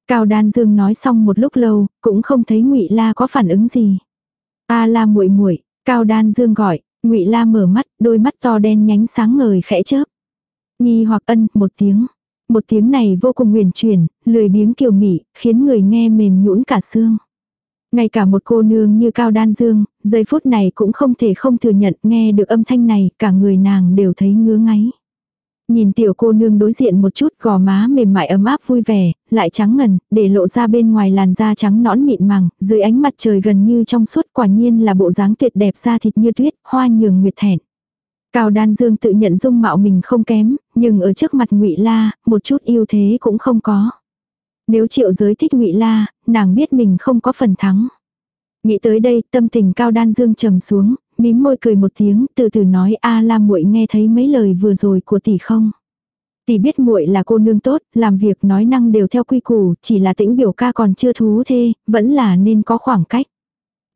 Cao Đan Dương nói xong một lúc lâu, cũng không thấy Ngụy La có phản ứng gì. A La muội muội, Cao Đan Dương gọi, Ngụy La mở mắt, đôi mắt to đen nhánh sáng ngời khẽ chớp. nhi hoặc ân, một tiếng. Một tiếng này vô cùng nguyền chuyển, lười biếng kiều mị, khiến người nghe mềm nhũn cả xương. Ngay cả một cô nương như Cao Đan Dương, giây phút này cũng không thể không thừa nhận nghe được âm thanh này, cả người nàng đều thấy ngứa ngáy. Nhìn tiểu cô nương đối diện một chút gò má mềm mại ấm áp vui vẻ, lại trắng ngần, để lộ ra bên ngoài làn da trắng nõn mịn màng, dưới ánh mặt trời gần như trong suốt quả nhiên là bộ dáng tuyệt đẹp da thịt như tuyết, hoa nhường nguyệt thẹn. Cao Đan Dương tự nhận dung mạo mình không kém, nhưng ở trước mặt Ngụy La, một chút yêu thế cũng không có. Nếu triệu giới thích ngụy La, nàng biết mình không có phần thắng. Nghĩ tới đây, tâm tình cao đan dương trầm xuống, mím môi cười một tiếng, từ từ nói a la muội nghe thấy mấy lời vừa rồi của tỷ không. Tỷ biết muội là cô nương tốt, làm việc nói năng đều theo quy củ, chỉ là tĩnh biểu ca còn chưa thú thê, vẫn là nên có khoảng cách.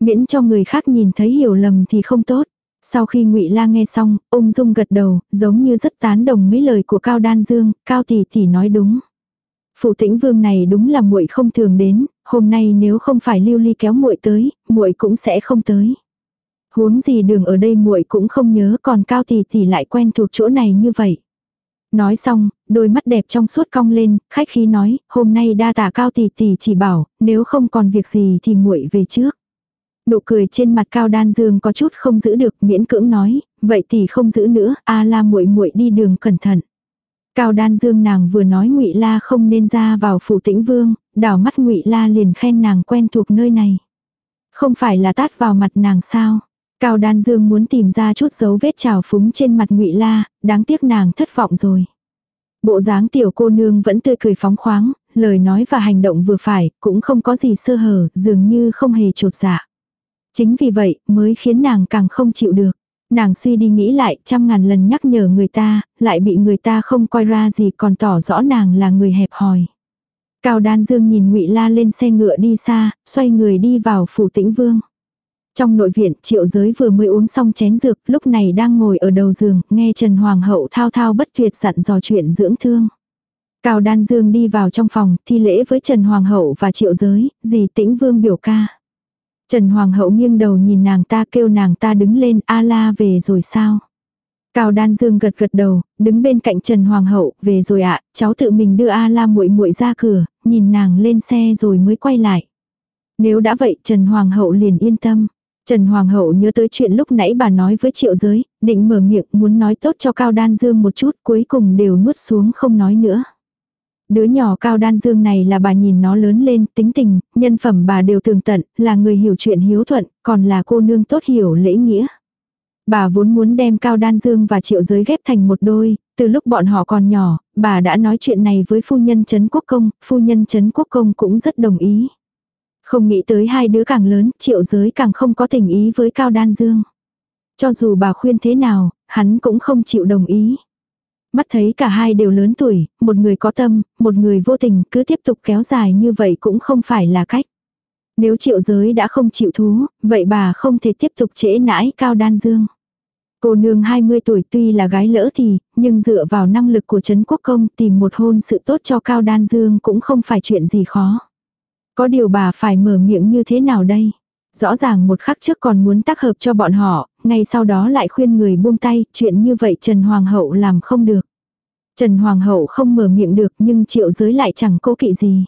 Miễn cho người khác nhìn thấy hiểu lầm thì không tốt. Sau khi ngụy La nghe xong, ung dung gật đầu, giống như rất tán đồng mấy lời của Cao Đan Dương, Cao tỷ tỷ nói đúng. Phụ tĩnh vương này đúng là muội không thường đến, hôm nay nếu không phải lưu ly kéo muội tới, muội cũng sẽ không tới. Huống gì đường ở đây muội cũng không nhớ còn cao tỷ tỷ lại quen thuộc chỗ này như vậy. Nói xong, đôi mắt đẹp trong suốt cong lên, khách khí nói, hôm nay đa tả cao tỷ tỷ chỉ bảo, nếu không còn việc gì thì muội về trước. Nụ cười trên mặt cao đan dương có chút không giữ được miễn cưỡng nói, vậy tỷ không giữ nữa, a la muội muội đi đường cẩn thận. Cao Đan Dương nàng vừa nói Ngụy La không nên ra vào phủ Tĩnh Vương, đảo mắt Ngụy La liền khen nàng quen thuộc nơi này. Không phải là tát vào mặt nàng sao? Cao Đan Dương muốn tìm ra chút dấu vết trào phúng trên mặt Ngụy La, đáng tiếc nàng thất vọng rồi. Bộ dáng tiểu cô nương vẫn tươi cười phóng khoáng, lời nói và hành động vừa phải, cũng không có gì sơ hở, dường như không hề trột dạ. Chính vì vậy, mới khiến nàng càng không chịu được. Nàng suy đi nghĩ lại trăm ngàn lần nhắc nhở người ta, lại bị người ta không coi ra gì còn tỏ rõ nàng là người hẹp hòi. Cao Đan Dương nhìn Ngụy La lên xe ngựa đi xa, xoay người đi vào phủ tĩnh vương. Trong nội viện, triệu giới vừa mới uống xong chén dược, lúc này đang ngồi ở đầu giường, nghe Trần Hoàng hậu thao thao bất tuyệt dặn dò chuyện dưỡng thương. Cao Đan Dương đi vào trong phòng, thi lễ với Trần Hoàng hậu và triệu giới, dì tĩnh vương biểu ca. Trần Hoàng hậu nghiêng đầu nhìn nàng ta kêu nàng ta đứng lên a la về rồi sao. Cao Đan Dương gật gật đầu, đứng bên cạnh Trần Hoàng hậu, về rồi ạ, cháu tự mình đưa A La muội muội ra cửa, nhìn nàng lên xe rồi mới quay lại. Nếu đã vậy Trần Hoàng hậu liền yên tâm. Trần Hoàng hậu nhớ tới chuyện lúc nãy bà nói với triệu giới, định mở miệng muốn nói tốt cho Cao Đan Dương một chút cuối cùng đều nuốt xuống không nói nữa. Đứa nhỏ cao đan dương này là bà nhìn nó lớn lên, tính tình, nhân phẩm bà đều tường tận, là người hiểu chuyện hiếu thuận, còn là cô nương tốt hiểu lễ nghĩa. Bà vốn muốn đem cao đan dương và triệu giới ghép thành một đôi, Từ lúc bọn họ còn nhỏ, bà đã nói chuyện này với phu nhân Trấn Quốc Công, phu nhân Trấn Quốc Công cũng rất đồng ý. Không nghĩ tới hai đứa càng lớn, triệu giới càng không có tình ý với Cao Đan Dương. Cho dù bà khuyên thế nào, hắn cũng không chịu đồng ý. Mắt thấy cả hai đều lớn tuổi, một người có tâm, một người vô tình, cứ tiếp tục kéo dài như vậy cũng không phải là cách. Nếu triệu giới đã không chịu thú, vậy bà không thể tiếp tục trễ nãi Cao Đan Dương. Cô nương 20 tuổi tuy là gái lỡ thì, nhưng dựa vào năng lực của Trấn Quốc Công tìm một hôn sự tốt cho Cao Đan Dương cũng không phải chuyện gì khó. Có điều bà phải mở miệng như thế nào đây? Rõ ràng một khắc trước còn muốn tác hợp cho bọn họ, ngay sau đó lại khuyên người buông tay, chuyện như vậy Trần Hoàng hậu làm không được. Trần Hoàng hậu không mở miệng được nhưng triệu giới lại chẳng cố kỵ gì.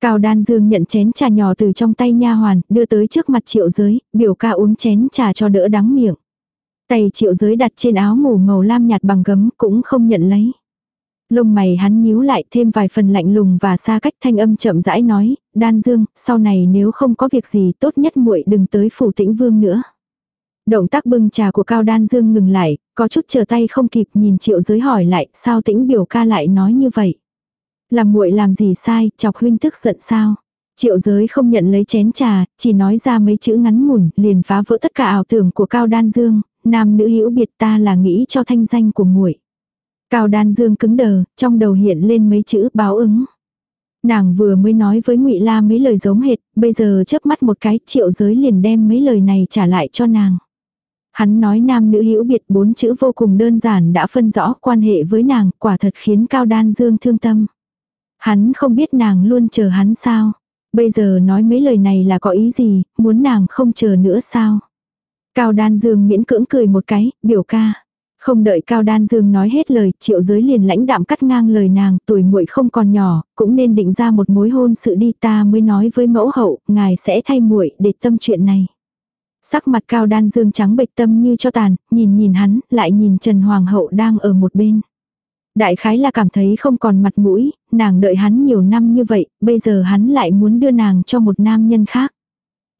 Cao Đan Dương nhận chén trà nhỏ từ trong tay nha hoàn, đưa tới trước mặt triệu giới, biểu ca uống chén trà cho đỡ đắng miệng. Tay triệu giới đặt trên áo ngủ màu lam nhạt bằng gấm cũng không nhận lấy. Lông mày hắn nhíu lại thêm vài phần lạnh lùng và xa cách thanh âm chậm rãi nói, đan dương, sau này nếu không có việc gì tốt nhất muội đừng tới phủ tĩnh vương nữa. Động tác bưng trà của Cao Đan Dương ngừng lại, có chút chờ tay không kịp nhìn triệu giới hỏi lại, sao tĩnh biểu ca lại nói như vậy. Làm muội làm gì sai, chọc huynh tức giận sao. Triệu giới không nhận lấy chén trà, chỉ nói ra mấy chữ ngắn mùn, liền phá vỡ tất cả ảo tưởng của Cao Đan Dương, nam nữ hữu biệt ta là nghĩ cho thanh danh của muội. Cao Đan Dương cứng đờ, trong đầu hiện lên mấy chữ báo ứng. Nàng vừa mới nói với Ngụy La mấy lời giống hệt, bây giờ chớp mắt một cái, Triệu Giới liền đem mấy lời này trả lại cho nàng. Hắn nói nam nữ hữu biệt bốn chữ vô cùng đơn giản đã phân rõ quan hệ với nàng, quả thật khiến Cao Đan Dương thương tâm. Hắn không biết nàng luôn chờ hắn sao. Bây giờ nói mấy lời này là có ý gì, muốn nàng không chờ nữa sao. Cao Đan Dương miễn cưỡng cười một cái, biểu ca. Không đợi Cao Đan Dương nói hết lời, triệu giới liền lãnh đạm cắt ngang lời nàng, tuổi muội không còn nhỏ, cũng nên định ra một mối hôn sự đi ta mới nói với mẫu hậu, ngài sẽ thay muội để tâm chuyện này. Sắc mặt Cao Đan Dương trắng bệch tâm như cho tàn, nhìn nhìn hắn, lại nhìn Trần Hoàng hậu đang ở một bên. Đại khái là cảm thấy không còn mặt mũi, nàng đợi hắn nhiều năm như vậy, bây giờ hắn lại muốn đưa nàng cho một nam nhân khác.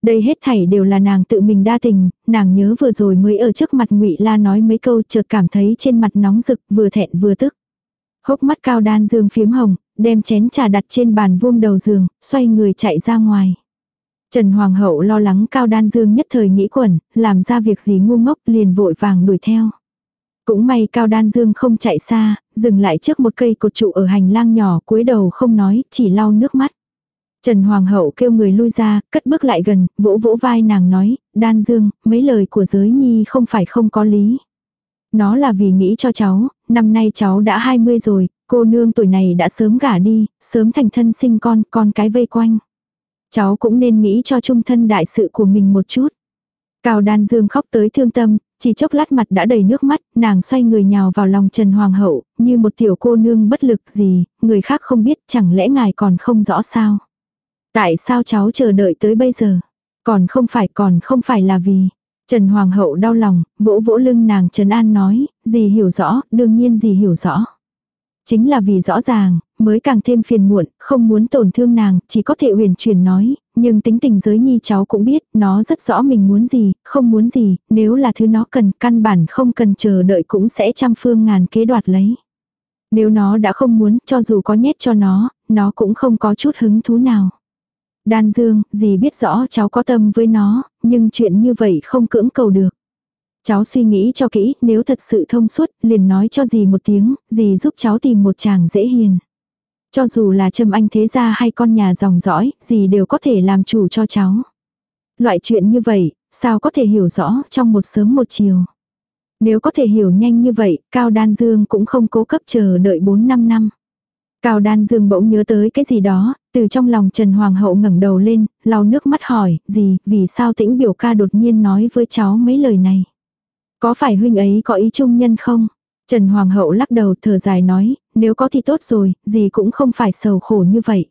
Đây hết thảy đều là nàng tự mình đa tình, nàng nhớ vừa rồi mới ở trước mặt ngụy La nói mấy câu chợt cảm thấy trên mặt nóng rực vừa thẹn vừa tức. Hốc mắt cao đan dương phiếm hồng, đem chén trà đặt trên bàn vuông đầu giường, xoay người chạy ra ngoài. Trần Hoàng hậu lo lắng cao đan dương nhất thời nghĩ quẩn, làm ra việc gì ngu ngốc liền vội vàng đuổi theo. Cũng may cao đan dương không chạy xa, dừng lại trước một cây cột trụ ở hành lang nhỏ cúi đầu không nói, chỉ lau nước mắt. Trần Hoàng hậu kêu người lui ra, cất bước lại gần, vỗ vỗ vai nàng nói, đan dương, mấy lời của giới nhi không phải không có lý. Nó là vì nghĩ cho cháu, năm nay cháu đã 20 rồi, cô nương tuổi này đã sớm gả đi, sớm thành thân sinh con, con cái vây quanh. Cháu cũng nên nghĩ cho trung thân đại sự của mình một chút. Cao đan dương khóc tới thương tâm, chỉ chốc lát mặt đã đầy nước mắt, nàng xoay người nhào vào lòng Trần Hoàng hậu, như một tiểu cô nương bất lực gì, người khác không biết chẳng lẽ ngài còn không rõ sao. Tại sao cháu chờ đợi tới bây giờ? Còn không phải còn không phải là vì. Trần Hoàng hậu đau lòng, vỗ vỗ lưng nàng Trần An nói, gì hiểu rõ, đương nhiên gì hiểu rõ. Chính là vì rõ ràng, mới càng thêm phiền muộn, không muốn tổn thương nàng, chỉ có thể huyền chuyển nói, nhưng tính tình giới nhi cháu cũng biết, nó rất rõ mình muốn gì, không muốn gì, nếu là thứ nó cần, căn bản không cần chờ đợi cũng sẽ trăm phương ngàn kế đoạt lấy. Nếu nó đã không muốn, cho dù có nhét cho nó, nó cũng không có chút hứng thú nào. Đan Dương, dì biết rõ cháu có tâm với nó, nhưng chuyện như vậy không cưỡng cầu được. Cháu suy nghĩ cho kỹ, nếu thật sự thông suốt, liền nói cho dì một tiếng, dì giúp cháu tìm một chàng dễ hiền. Cho dù là trâm anh thế gia hay con nhà dòng dõi, gì đều có thể làm chủ cho cháu. Loại chuyện như vậy, sao có thể hiểu rõ trong một sớm một chiều. Nếu có thể hiểu nhanh như vậy, Cao Đan Dương cũng không cố cấp chờ đợi 4-5 năm. Cao Đan Dương bỗng nhớ tới cái gì đó, từ trong lòng Trần Hoàng hậu ngẩng đầu lên, lau nước mắt hỏi, gì, vì sao tĩnh biểu ca đột nhiên nói với cháu mấy lời này. Có phải huynh ấy có ý chung nhân không? Trần Hoàng hậu lắc đầu thở dài nói, nếu có thì tốt rồi, gì cũng không phải sầu khổ như vậy.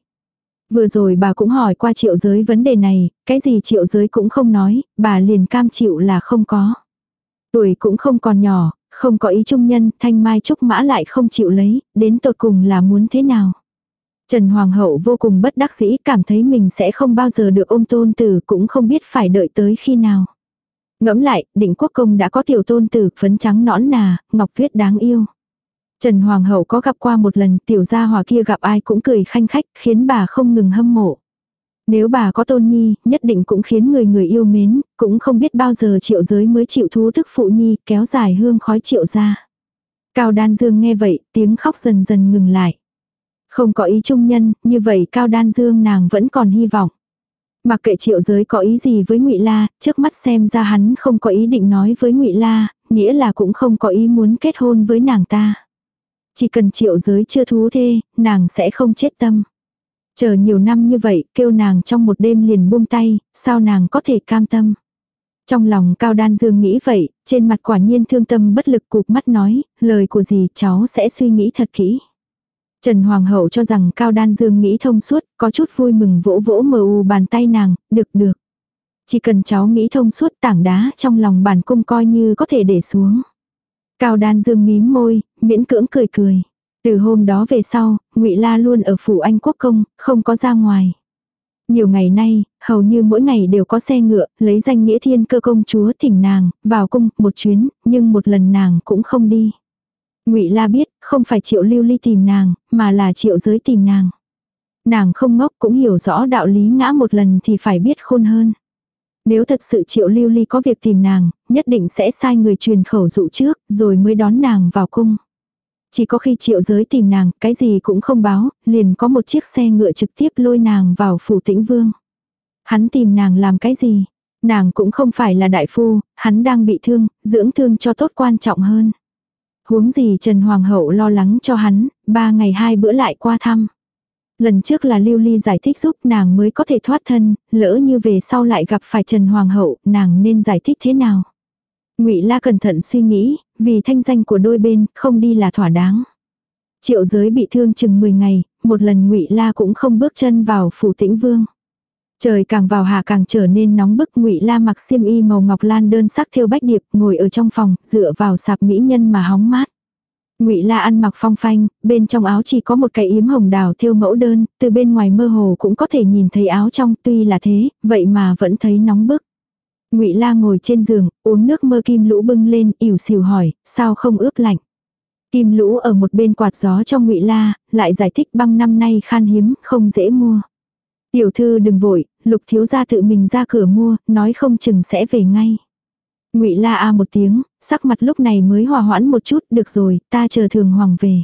Vừa rồi bà cũng hỏi qua triệu giới vấn đề này, cái gì triệu giới cũng không nói, bà liền cam chịu là không có. Tuổi cũng không còn nhỏ, không có ý trung nhân, thanh mai trúc mã lại không chịu lấy, đến tột cùng là muốn thế nào. Trần Hoàng hậu vô cùng bất đắc dĩ cảm thấy mình sẽ không bao giờ được ôm tôn tử cũng không biết phải đợi tới khi nào. Ngẫm lại, định quốc công đã có tiểu tôn tử phấn trắng nõn nà, ngọc tuyết đáng yêu. Trần Hoàng hậu có gặp qua một lần tiểu gia hòa kia gặp ai cũng cười khanh khách khiến bà không ngừng hâm mộ. Nếu bà có tôn nhi, nhất định cũng khiến người người yêu mến, cũng không biết bao giờ triệu giới mới chịu thú thức phụ nhi, kéo dài hương khói triệu ra. Cao Đan Dương nghe vậy, tiếng khóc dần dần ngừng lại. Không có ý trung nhân, như vậy Cao Đan Dương nàng vẫn còn hy vọng. Mặc kệ triệu giới có ý gì với ngụy La, trước mắt xem ra hắn không có ý định nói với ngụy La, nghĩa là cũng không có ý muốn kết hôn với nàng ta. Chỉ cần triệu giới chưa thú thê, nàng sẽ không chết tâm. Chờ nhiều năm như vậy, kêu nàng trong một đêm liền buông tay, sao nàng có thể cam tâm. Trong lòng Cao Đan Dương nghĩ vậy, trên mặt quả nhiên thương tâm bất lực cụp mắt nói, lời của gì cháu sẽ suy nghĩ thật kỹ. Trần Hoàng hậu cho rằng Cao Đan Dương nghĩ thông suốt, có chút vui mừng vỗ vỗ mờ u bàn tay nàng, được được. Chỉ cần cháu nghĩ thông suốt tảng đá trong lòng bản cung coi như có thể để xuống. Cao Đan Dương mím môi, miễn cưỡng cười cười. Từ hôm đó về sau, ngụy La luôn ở phủ Anh Quốc Công, không có ra ngoài. Nhiều ngày nay, hầu như mỗi ngày đều có xe ngựa, lấy danh nghĩa thiên cơ công chúa thỉnh nàng, vào cung, một chuyến, nhưng một lần nàng cũng không đi. ngụy La biết, không phải triệu lưu ly tìm nàng, mà là triệu giới tìm nàng. Nàng không ngốc cũng hiểu rõ đạo lý ngã một lần thì phải biết khôn hơn. Nếu thật sự triệu lưu ly có việc tìm nàng, nhất định sẽ sai người truyền khẩu dụ trước, rồi mới đón nàng vào cung. Chỉ có khi triệu giới tìm nàng, cái gì cũng không báo, liền có một chiếc xe ngựa trực tiếp lôi nàng vào phủ tĩnh vương. Hắn tìm nàng làm cái gì? Nàng cũng không phải là đại phu, hắn đang bị thương, dưỡng thương cho tốt quan trọng hơn. Huống gì Trần Hoàng hậu lo lắng cho hắn, ba ngày hai bữa lại qua thăm. Lần trước là Lưu Ly giải thích giúp nàng mới có thể thoát thân, lỡ như về sau lại gặp phải Trần Hoàng hậu, nàng nên giải thích thế nào? Ngụy La cẩn thận suy nghĩ, vì thanh danh của đôi bên, không đi là thỏa đáng. Triệu giới bị thương chừng 10 ngày, một lần Ngụy La cũng không bước chân vào phủ Tĩnh Vương. Trời càng vào hạ càng trở nên nóng bức, Ngụy La mặc xiêm y màu ngọc lan đơn sắc thêu bách điệp, ngồi ở trong phòng, dựa vào sạp mỹ nhân mà hóng mát. Ngụy La ăn mặc phong phanh, bên trong áo chỉ có một cái yếm hồng đào thêu mẫu đơn, từ bên ngoài mơ hồ cũng có thể nhìn thấy áo trong, tuy là thế, vậy mà vẫn thấy nóng bức. Ngụy La ngồi trên giường, uống nước mơ kim lũ bưng lên, ỉu xìu hỏi, sao không ướp lạnh? Kim lũ ở một bên quạt gió cho Ngụy La, lại giải thích băng năm nay khan hiếm, không dễ mua. Tiểu thư đừng vội, Lục thiếu gia tự mình ra cửa mua, nói không chừng sẽ về ngay. Ngụy La a một tiếng, sắc mặt lúc này mới hòa hoãn một chút, được rồi, ta chờ thường hoàng về.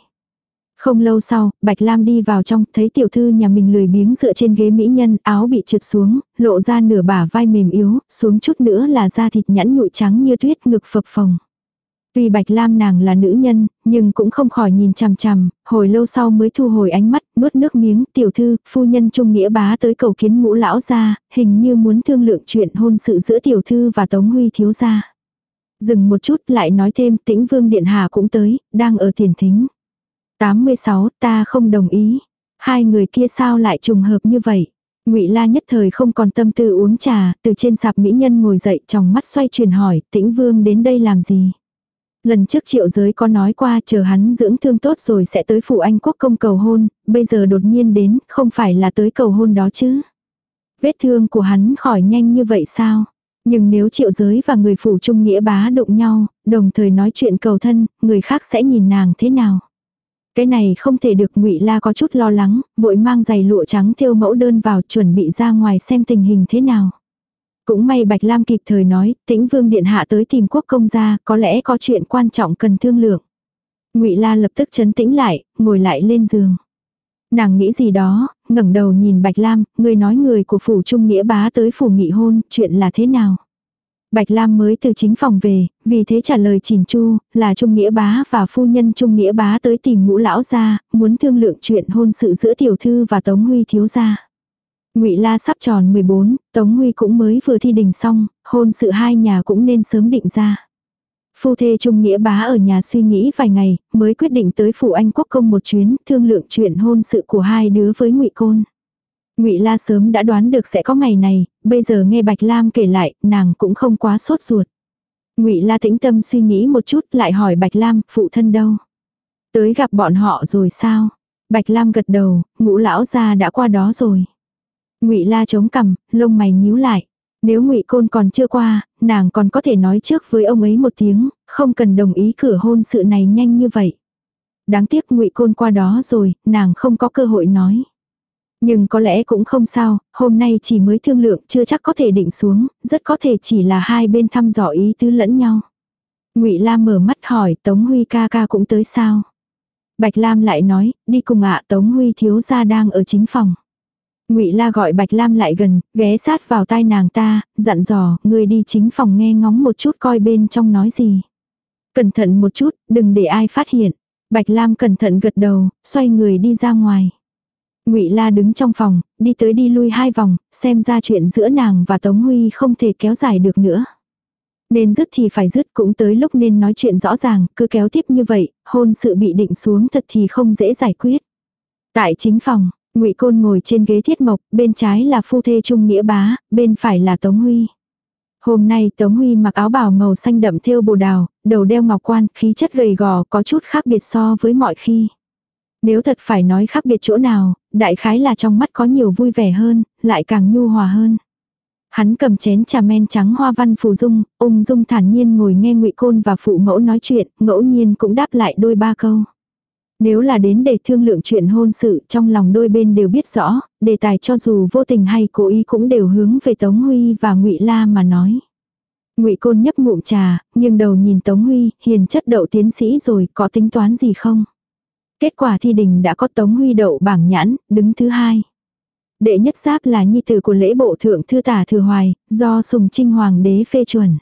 Không lâu sau, Bạch Lam đi vào trong, thấy tiểu thư nhà mình lười biếng dựa trên ghế mỹ nhân, áo bị trượt xuống, lộ ra nửa bả vai mềm yếu, xuống chút nữa là da thịt nhẵn nhụi trắng như tuyết ngực phập phồng. Tuy Bạch Lam nàng là nữ nhân, nhưng cũng không khỏi nhìn chằm chằm, hồi lâu sau mới thu hồi ánh mắt, nuốt nước miếng, tiểu thư, phu nhân trung nghĩa bá tới cầu kiến ngũ lão ra hình như muốn thương lượng chuyện hôn sự giữa tiểu thư và Tống Huy thiếu gia. Dừng một chút lại nói thêm tĩnh vương điện hạ cũng tới, đang ở tiền thính. 86, ta không đồng ý. Hai người kia sao lại trùng hợp như vậy? Ngụy La nhất thời không còn tâm tư uống trà, từ trên sạp mỹ nhân ngồi dậy, trong mắt xoay chuyển hỏi, Tĩnh Vương đến đây làm gì? Lần trước triệu giới có nói qua chờ hắn dưỡng thương tốt rồi sẽ tới phủ Anh quốc công cầu hôn, bây giờ đột nhiên đến, không phải là tới cầu hôn đó chứ. Vết thương của hắn khỏi nhanh như vậy sao? Nhưng nếu triệu giới và người phủ trung nghĩa bá đụng nhau, đồng thời nói chuyện cầu thân, người khác sẽ nhìn nàng thế nào? Cái này không thể được ngụy La có chút lo lắng, vội mang giày lụa trắng thêu mẫu đơn vào chuẩn bị ra ngoài xem tình hình thế nào. Cũng may Bạch Lam kịp thời nói, tĩnh vương điện hạ tới tìm quốc công gia, có lẽ có chuyện quan trọng cần thương lượng. ngụy La lập tức chấn tĩnh lại, ngồi lại lên giường. Nàng nghĩ gì đó, ngẩng đầu nhìn Bạch Lam, người nói người của phủ trung nghĩa bá tới phủ nghị hôn, chuyện là thế nào? Bạch Lam mới từ chính phòng về, vì thế trả lời chỉnh chu, là Trung Nghĩa Bá và phu nhân Trung Nghĩa Bá tới tìm ngũ lão gia, muốn thương lượng chuyện hôn sự giữa tiểu thư và Tống Huy thiếu gia. Ngụy La sắp tròn 14, Tống Huy cũng mới vừa thi đình xong, hôn sự hai nhà cũng nên sớm định ra. Phu thê Trung Nghĩa Bá ở nhà suy nghĩ vài ngày, mới quyết định tới phủ Anh Quốc công một chuyến, thương lượng chuyện hôn sự của hai đứa với Ngụy Côn. Ngụy La sớm đã đoán được sẽ có ngày này, bây giờ nghe Bạch Lam kể lại, nàng cũng không quá sốt ruột. Ngụy La tĩnh tâm suy nghĩ một chút, lại hỏi Bạch Lam, phụ thân đâu? Tới gặp bọn họ rồi sao? Bạch Lam gật đầu, ngũ lão gia đã qua đó rồi. Ngụy La chống cằm, lông mày nhíu lại. Nếu Ngụy Côn còn chưa qua, nàng còn có thể nói trước với ông ấy một tiếng, không cần đồng ý cửa hôn sự này nhanh như vậy. Đáng tiếc ngụy Côn qua đó rồi, nàng không có cơ hội nói. Nhưng có lẽ cũng không sao, hôm nay chỉ mới thương lượng chưa chắc có thể định xuống, rất có thể chỉ là hai bên thăm dò ý tứ lẫn nhau. Ngụy Lam mở mắt hỏi Tống Huy ca ca cũng tới sao? Bạch Lam lại nói, đi cùng ạ Tống Huy thiếu gia đang ở chính phòng. Ngụy La gọi Bạch Lam lại gần, ghé sát vào tai nàng ta, dặn dò, người đi chính phòng nghe ngóng một chút coi bên trong nói gì. Cẩn thận một chút, đừng để ai phát hiện. Bạch Lam cẩn thận gật đầu, xoay người đi ra ngoài. Ngụy La đứng trong phòng, đi tới đi lui hai vòng, xem ra chuyện giữa nàng và Tống Huy không thể kéo dài được nữa. Nên dứt thì phải dứt cũng tới lúc nên nói chuyện rõ ràng, cứ kéo tiếp như vậy, hôn sự bị định xuống thật thì không dễ giải quyết. Tại chính phòng, Ngụy Côn ngồi trên ghế thiết mộc, bên trái là phu thê Trung Nghĩa Bá, bên phải là Tống Huy. Hôm nay Tống Huy mặc áo bào màu xanh đậm thêu bồ đào, đầu đeo ngọc quan, khí chất gầy gò có chút khác biệt so với mọi khi. Nếu thật phải nói khác biệt chỗ nào, đại khái là trong mắt có nhiều vui vẻ hơn, lại càng nhu hòa hơn. Hắn cầm chén trà men trắng hoa văn phù dung, ung dung thản nhiên ngồi nghe ngụy Côn và phụ mẫu nói chuyện, ngẫu nhiên cũng đáp lại đôi ba câu. Nếu là đến để thương lượng chuyện hôn sự trong lòng đôi bên đều biết rõ, đề tài cho dù vô tình hay cố ý cũng đều hướng về Tống Huy và ngụy La mà nói. ngụy Côn nhấp ngụm trà, nghiêng đầu nhìn Tống Huy, hiền chất đậu tiến sĩ rồi, có tính toán gì không? Kết quả thi đình đã có Tống Huy đậu bảng nhãn, đứng thứ hai. Đệ nhất giáp là nhi tử của lễ bộ thượng thư tả thừa hoài, do sùng trinh hoàng đế phê chuẩn.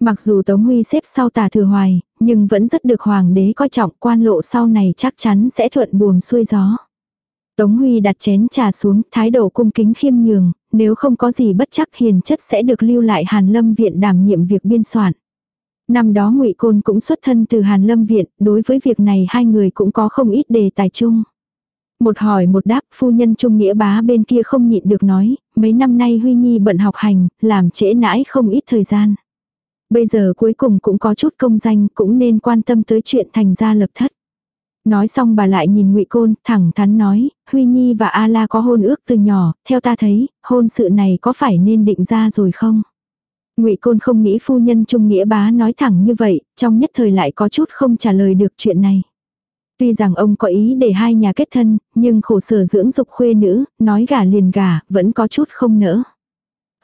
Mặc dù Tống Huy xếp sau tả thừa hoài, nhưng vẫn rất được hoàng đế coi trọng quan lộ sau này chắc chắn sẽ thuận buồm xuôi gió. Tống Huy đặt chén trà xuống, thái độ cung kính khiêm nhường, nếu không có gì bất chắc hiền chất sẽ được lưu lại Hàn Lâm Viện đảm nhiệm việc biên soạn. Năm đó ngụy Côn cũng xuất thân từ Hàn Lâm Viện, đối với việc này hai người cũng có không ít đề tài chung. Một hỏi một đáp, phu nhân trung nghĩa bá bên kia không nhịn được nói, mấy năm nay Huy Nhi bận học hành, làm trễ nãi không ít thời gian. Bây giờ cuối cùng cũng có chút công danh, cũng nên quan tâm tới chuyện thành gia lập thất. Nói xong bà lại nhìn ngụy Côn, thẳng thắn nói, Huy Nhi và A La có hôn ước từ nhỏ, theo ta thấy, hôn sự này có phải nên định ra rồi không? Ngụy Côn không nghĩ phu nhân Trung Nghĩa bá nói thẳng như vậy, trong nhất thời lại có chút không trả lời được chuyện này. Tuy rằng ông có ý để hai nhà kết thân, nhưng khổ sở dưỡng dục khuê nữ, nói gả liền gả, vẫn có chút không nỡ.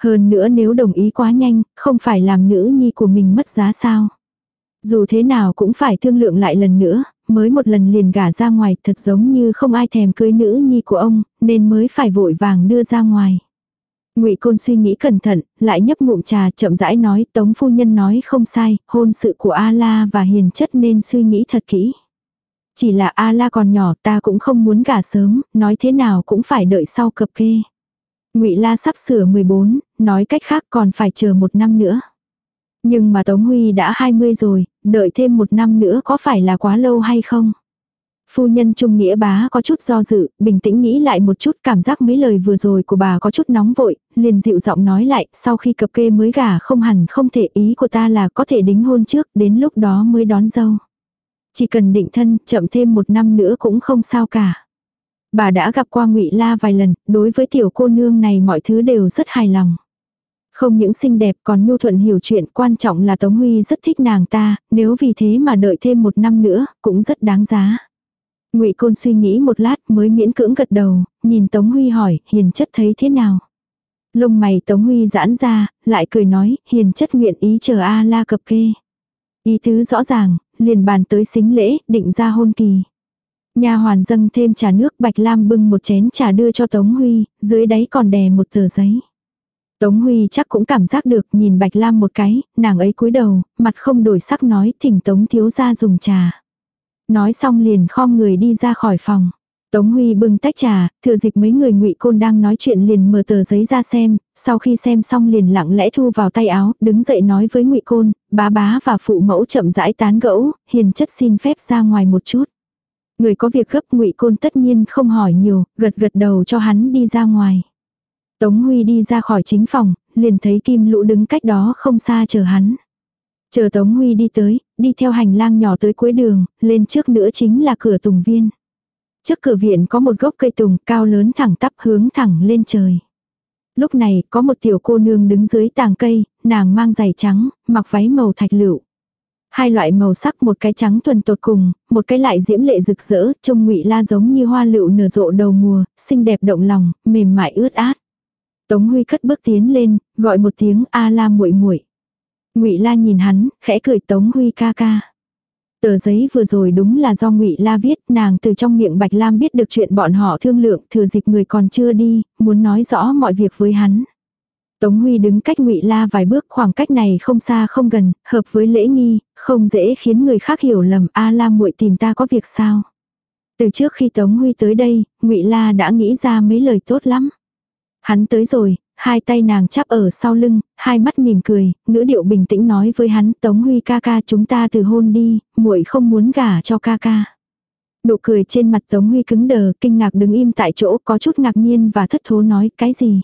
Hơn nữa nếu đồng ý quá nhanh, không phải làm nữ nhi của mình mất giá sao. Dù thế nào cũng phải thương lượng lại lần nữa, mới một lần liền gả ra ngoài thật giống như không ai thèm cưới nữ nhi của ông, nên mới phải vội vàng đưa ra ngoài. Ngụy Côn suy nghĩ cẩn thận, lại nhấp ngụm trà chậm rãi nói Tống phu nhân nói không sai, hôn sự của A-la và hiền chất nên suy nghĩ thật kỹ. Chỉ là A-la còn nhỏ ta cũng không muốn gả sớm, nói thế nào cũng phải đợi sau cập kê. Ngụy La sắp sửa 14, nói cách khác còn phải chờ một năm nữa. Nhưng mà Tống Huy đã 20 rồi, đợi thêm một năm nữa có phải là quá lâu hay không? Phu nhân Trung Nghĩa bá có chút do dự, bình tĩnh nghĩ lại một chút cảm giác mấy lời vừa rồi của bà có chút nóng vội, liền dịu giọng nói lại, sau khi cập kê mới gả không hẳn không thể ý của ta là có thể đính hôn trước, đến lúc đó mới đón dâu. Chỉ cần định thân, chậm thêm một năm nữa cũng không sao cả. Bà đã gặp qua ngụy La vài lần, đối với tiểu cô nương này mọi thứ đều rất hài lòng. Không những xinh đẹp còn nhu thuận hiểu chuyện quan trọng là Tống Huy rất thích nàng ta, nếu vì thế mà đợi thêm một năm nữa, cũng rất đáng giá. ngụy Côn suy nghĩ một lát mới miễn cưỡng gật đầu, nhìn Tống Huy hỏi, hiền chất thấy thế nào? Lông mày Tống Huy giãn ra, lại cười nói, hiền chất nguyện ý chờ A la cập kê. Ý tứ rõ ràng, liền bàn tới xính lễ, định ra hôn kỳ. Nhà hoàn dâng thêm trà nước Bạch Lam bưng một chén trà đưa cho Tống Huy, dưới đáy còn đè một tờ giấy. Tống Huy chắc cũng cảm giác được nhìn Bạch Lam một cái, nàng ấy cúi đầu, mặt không đổi sắc nói thỉnh Tống thiếu ra dùng trà. Nói xong liền khom người đi ra khỏi phòng. Tống Huy bưng tách trà, thừa dịp mấy người ngụy côn đang nói chuyện liền mở tờ giấy ra xem, sau khi xem xong liền lặng lẽ thu vào tay áo, đứng dậy nói với ngụy côn, bá bá và phụ mẫu chậm rãi tán gẫu, hiền chất xin phép ra ngoài một chút. Người có việc gấp ngụy côn tất nhiên không hỏi nhiều, gật gật đầu cho hắn đi ra ngoài. Tống Huy đi ra khỏi chính phòng, liền thấy Kim Lũ đứng cách đó không xa chờ hắn. Chờ Tống Huy đi tới, đi theo hành lang nhỏ tới cuối đường, lên trước nữa chính là cửa tùng viên. Trước cửa viện có một gốc cây tùng cao lớn thẳng tắp hướng thẳng lên trời. Lúc này có một tiểu cô nương đứng dưới tàng cây, nàng mang giày trắng, mặc váy màu thạch lựu. Hai loại màu sắc một cái trắng thuần tột cùng, một cái lại diễm lệ rực rỡ, trông ngụy la giống như hoa lựu nở rộ đầu mùa, xinh đẹp động lòng, mềm mại ướt át. Tống Huy cất bước tiến lên, gọi một tiếng a la muội muội. Ngụy La nhìn hắn, khẽ cười Tống Huy ca ca. Tờ giấy vừa rồi đúng là do Ngụy La viết, nàng từ trong miệng Bạch Lam biết được chuyện bọn họ thương lượng, thừa dịp người còn chưa đi, muốn nói rõ mọi việc với hắn. Tống Huy đứng cách Ngụy La vài bước, khoảng cách này không xa không gần, hợp với lễ nghi, không dễ khiến người khác hiểu lầm, "A La muội tìm ta có việc sao?" Từ trước khi Tống Huy tới đây, Ngụy La đã nghĩ ra mấy lời tốt lắm. Hắn tới rồi, hai tay nàng chắp ở sau lưng, hai mắt mỉm cười, ngữ điệu bình tĩnh nói với hắn, "Tống Huy ca ca, chúng ta từ hôn đi, muội không muốn gả cho ca ca." Nụ cười trên mặt Tống Huy cứng đờ, kinh ngạc đứng im tại chỗ, có chút ngạc nhiên và thất thố nói, "Cái gì?"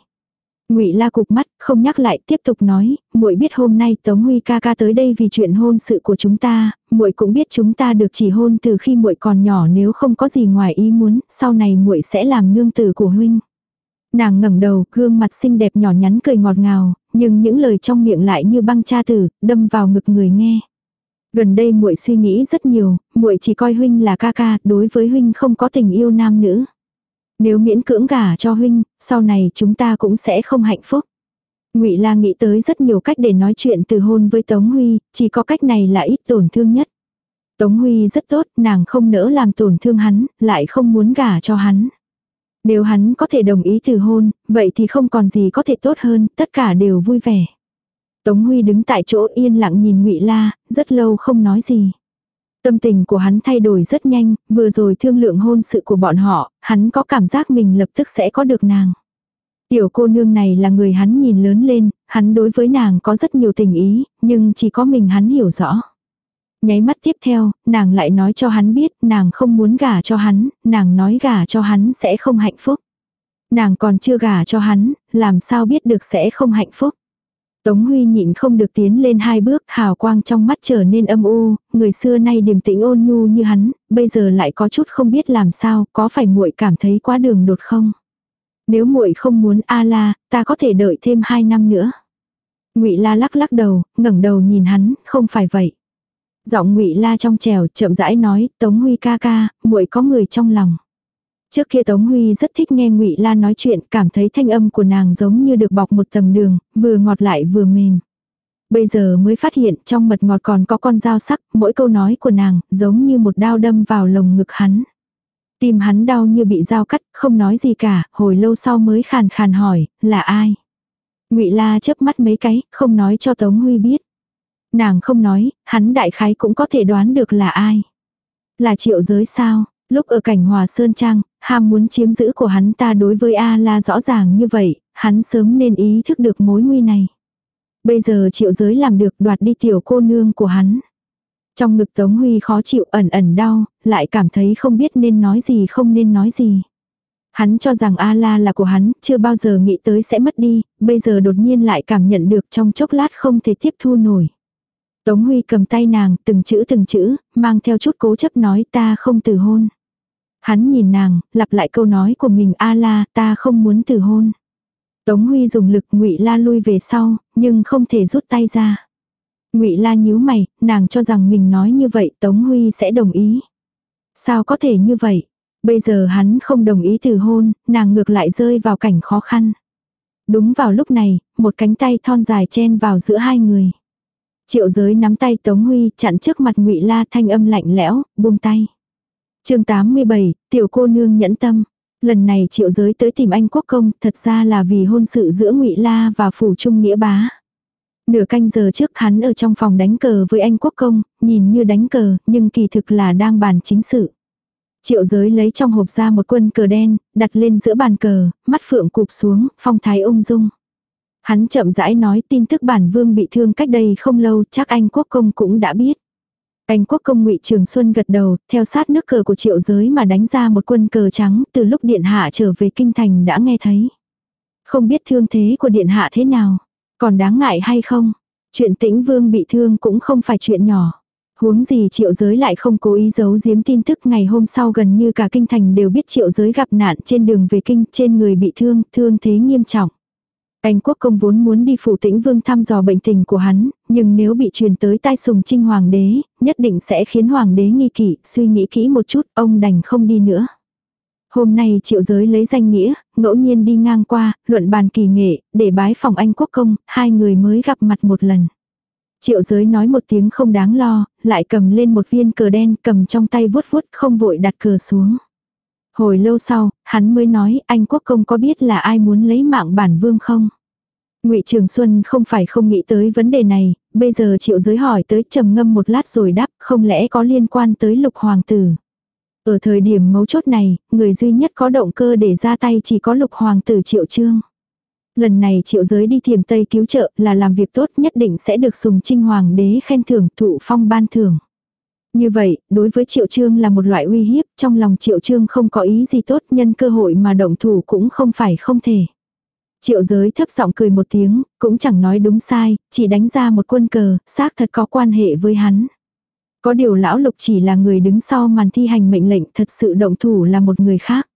Ngụy La cục mắt, không nhắc lại, tiếp tục nói, muội biết hôm nay Tống Huy ca ca tới đây vì chuyện hôn sự của chúng ta, muội cũng biết chúng ta được chỉ hôn từ khi muội còn nhỏ nếu không có gì ngoài ý muốn, sau này muội sẽ làm nương tử của huynh. Nàng ngẩng đầu, gương mặt xinh đẹp nhỏ nhắn cười ngọt ngào, nhưng những lời trong miệng lại như băng cha tử, đâm vào ngực người nghe. Gần đây muội suy nghĩ rất nhiều, muội chỉ coi huynh là ca ca, đối với huynh không có tình yêu nam nữ. Nếu miễn cưỡng gả cho huynh, sau này chúng ta cũng sẽ không hạnh phúc. Ngụy La nghĩ tới rất nhiều cách để nói chuyện từ hôn với Tống Huy, chỉ có cách này là ít tổn thương nhất. Tống Huy rất tốt, nàng không nỡ làm tổn thương hắn, lại không muốn gả cho hắn. Nếu hắn có thể đồng ý từ hôn, vậy thì không còn gì có thể tốt hơn, tất cả đều vui vẻ. Tống Huy đứng tại chỗ yên lặng nhìn Ngụy La, rất lâu không nói gì. Tâm tình của hắn thay đổi rất nhanh, vừa rồi thương lượng hôn sự của bọn họ, hắn có cảm giác mình lập tức sẽ có được nàng. Tiểu cô nương này là người hắn nhìn lớn lên, hắn đối với nàng có rất nhiều tình ý, nhưng chỉ có mình hắn hiểu rõ. Nháy mắt tiếp theo, nàng lại nói cho hắn biết nàng không muốn gả cho hắn, nàng nói gả cho hắn sẽ không hạnh phúc. Nàng còn chưa gả cho hắn, làm sao biết được sẽ không hạnh phúc. Tống Huy nhịn không được tiến lên hai bước, hào quang trong mắt trở nên âm u, người xưa nay điềm tĩnh ôn nhu như hắn, bây giờ lại có chút không biết làm sao, có phải muội cảm thấy quá đường đột không? Nếu muội không muốn a la, ta có thể đợi thêm hai năm nữa. Ngụy La lắc lắc đầu, ngẩng đầu nhìn hắn, không phải vậy. Giọng Ngụy La trong trèo, chậm rãi nói, Tống Huy ca ca, muội có người trong lòng. Trước kia Tống Huy rất thích nghe Ngụy La nói chuyện, cảm thấy thanh âm của nàng giống như được bọc một tầng đường, vừa ngọt lại vừa mềm. Bây giờ mới phát hiện trong mật ngọt còn có con dao sắc, mỗi câu nói của nàng giống như một đao đâm vào lồng ngực hắn. Tim hắn đau như bị dao cắt, không nói gì cả, hồi lâu sau mới khàn khàn hỏi, là ai? Ngụy La chớp mắt mấy cái, không nói cho Tống Huy biết. Nàng không nói, hắn đại khái cũng có thể đoán được là ai. Là triệu giới sao? Lúc ở cảnh hòa sơn trang, ham muốn chiếm giữ của hắn ta đối với A la rõ ràng như vậy, hắn sớm nên ý thức được mối nguy này. Bây giờ triệu giới làm được đoạt đi tiểu cô nương của hắn. Trong ngực Tống Huy khó chịu ẩn ẩn đau, lại cảm thấy không biết nên nói gì không nên nói gì. Hắn cho rằng A-la là của hắn, chưa bao giờ nghĩ tới sẽ mất đi, bây giờ đột nhiên lại cảm nhận được trong chốc lát không thể tiếp thu nổi. Tống Huy cầm tay nàng, từng chữ từng chữ, mang theo chút cố chấp nói ta không từ hôn. Hắn nhìn nàng, lặp lại câu nói của mình a la, ta không muốn từ hôn. Tống Huy dùng lực ngụy la lui về sau, nhưng không thể rút tay ra. ngụy la nhíu mày, nàng cho rằng mình nói như vậy Tống Huy sẽ đồng ý. Sao có thể như vậy? Bây giờ hắn không đồng ý từ hôn, nàng ngược lại rơi vào cảnh khó khăn. Đúng vào lúc này, một cánh tay thon dài chen vào giữa hai người. Triệu giới nắm tay Tống Huy chặn trước mặt ngụy La thanh âm lạnh lẽo, buông tay chương 87, tiểu cô nương nhẫn tâm. Lần này triệu giới tới tìm anh quốc công thật ra là vì hôn sự giữa ngụy La và phủ trung nghĩa bá. Nửa canh giờ trước hắn ở trong phòng đánh cờ với anh quốc công, nhìn như đánh cờ, nhưng kỳ thực là đang bàn chính sự. Triệu giới lấy trong hộp ra một quân cờ đen, đặt lên giữa bàn cờ, mắt phượng cụp xuống, phong thái ung dung. Hắn chậm rãi nói tin tức bản vương bị thương cách đây không lâu, chắc anh quốc công cũng đã biết. Anh quốc công ngụy Trường Xuân gật đầu, theo sát nước cờ của triệu giới mà đánh ra một quân cờ trắng, từ lúc điện hạ trở về kinh thành đã nghe thấy. Không biết thương thế của điện hạ thế nào, còn đáng ngại hay không? Chuyện tĩnh vương bị thương cũng không phải chuyện nhỏ. Huống gì triệu giới lại không cố ý giấu giếm tin tức ngày hôm sau gần như cả kinh thành đều biết triệu giới gặp nạn trên đường về kinh trên người bị thương, thương thế nghiêm trọng. Anh quốc công vốn muốn đi phủ tĩnh vương thăm dò bệnh tình của hắn, nhưng nếu bị truyền tới tai sùng trinh hoàng đế, nhất định sẽ khiến hoàng đế nghi kỵ, suy nghĩ kỹ một chút, ông đành không đi nữa. Hôm nay triệu giới lấy danh nghĩa, ngẫu nhiên đi ngang qua, luận bàn kỳ nghệ, để bái phòng anh quốc công, hai người mới gặp mặt một lần. Triệu giới nói một tiếng không đáng lo, lại cầm lên một viên cờ đen cầm trong tay vuốt vuốt không vội đặt cờ xuống. Hồi lâu sau, hắn mới nói anh quốc công có biết là ai muốn lấy mạng bản vương không? ngụy Trường Xuân không phải không nghĩ tới vấn đề này, bây giờ triệu giới hỏi tới trầm ngâm một lát rồi đáp không lẽ có liên quan tới lục hoàng tử. Ở thời điểm mấu chốt này, người duy nhất có động cơ để ra tay chỉ có lục hoàng tử triệu trương. Lần này triệu giới đi thiềm Tây cứu trợ là làm việc tốt nhất định sẽ được sùng trinh hoàng đế khen thưởng thụ phong ban thưởng. Như vậy, đối với triệu trương là một loại uy hiếp, trong lòng triệu trương không có ý gì tốt nhân cơ hội mà động thủ cũng không phải không thể. Triệu giới thấp giọng cười một tiếng, cũng chẳng nói đúng sai, chỉ đánh ra một quân cờ, xác thật có quan hệ với hắn. Có điều lão lục chỉ là người đứng sau màn thi hành mệnh lệnh thật sự động thủ là một người khác.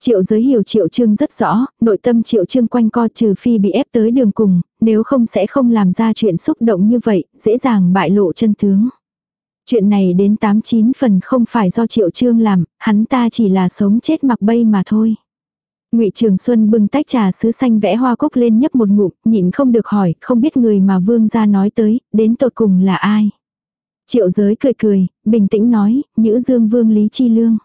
Triệu giới hiểu triệu trương rất rõ, nội tâm triệu trương quanh co trừ phi bị ép tới đường cùng, nếu không sẽ không làm ra chuyện xúc động như vậy, dễ dàng bại lộ chân tướng. Chuyện này đến 89 phần không phải do triệu trương làm, hắn ta chỉ là sống chết mặc bay mà thôi. Ngụy Trường Xuân bưng tách trà sứ xanh vẽ hoa cúc lên nhấp một ngụm, nhịn không được hỏi, không biết người mà vương gia nói tới, đến tột cùng là ai. Triệu giới cười cười, bình tĩnh nói, Nhữ Dương Vương Lý Chi Lương.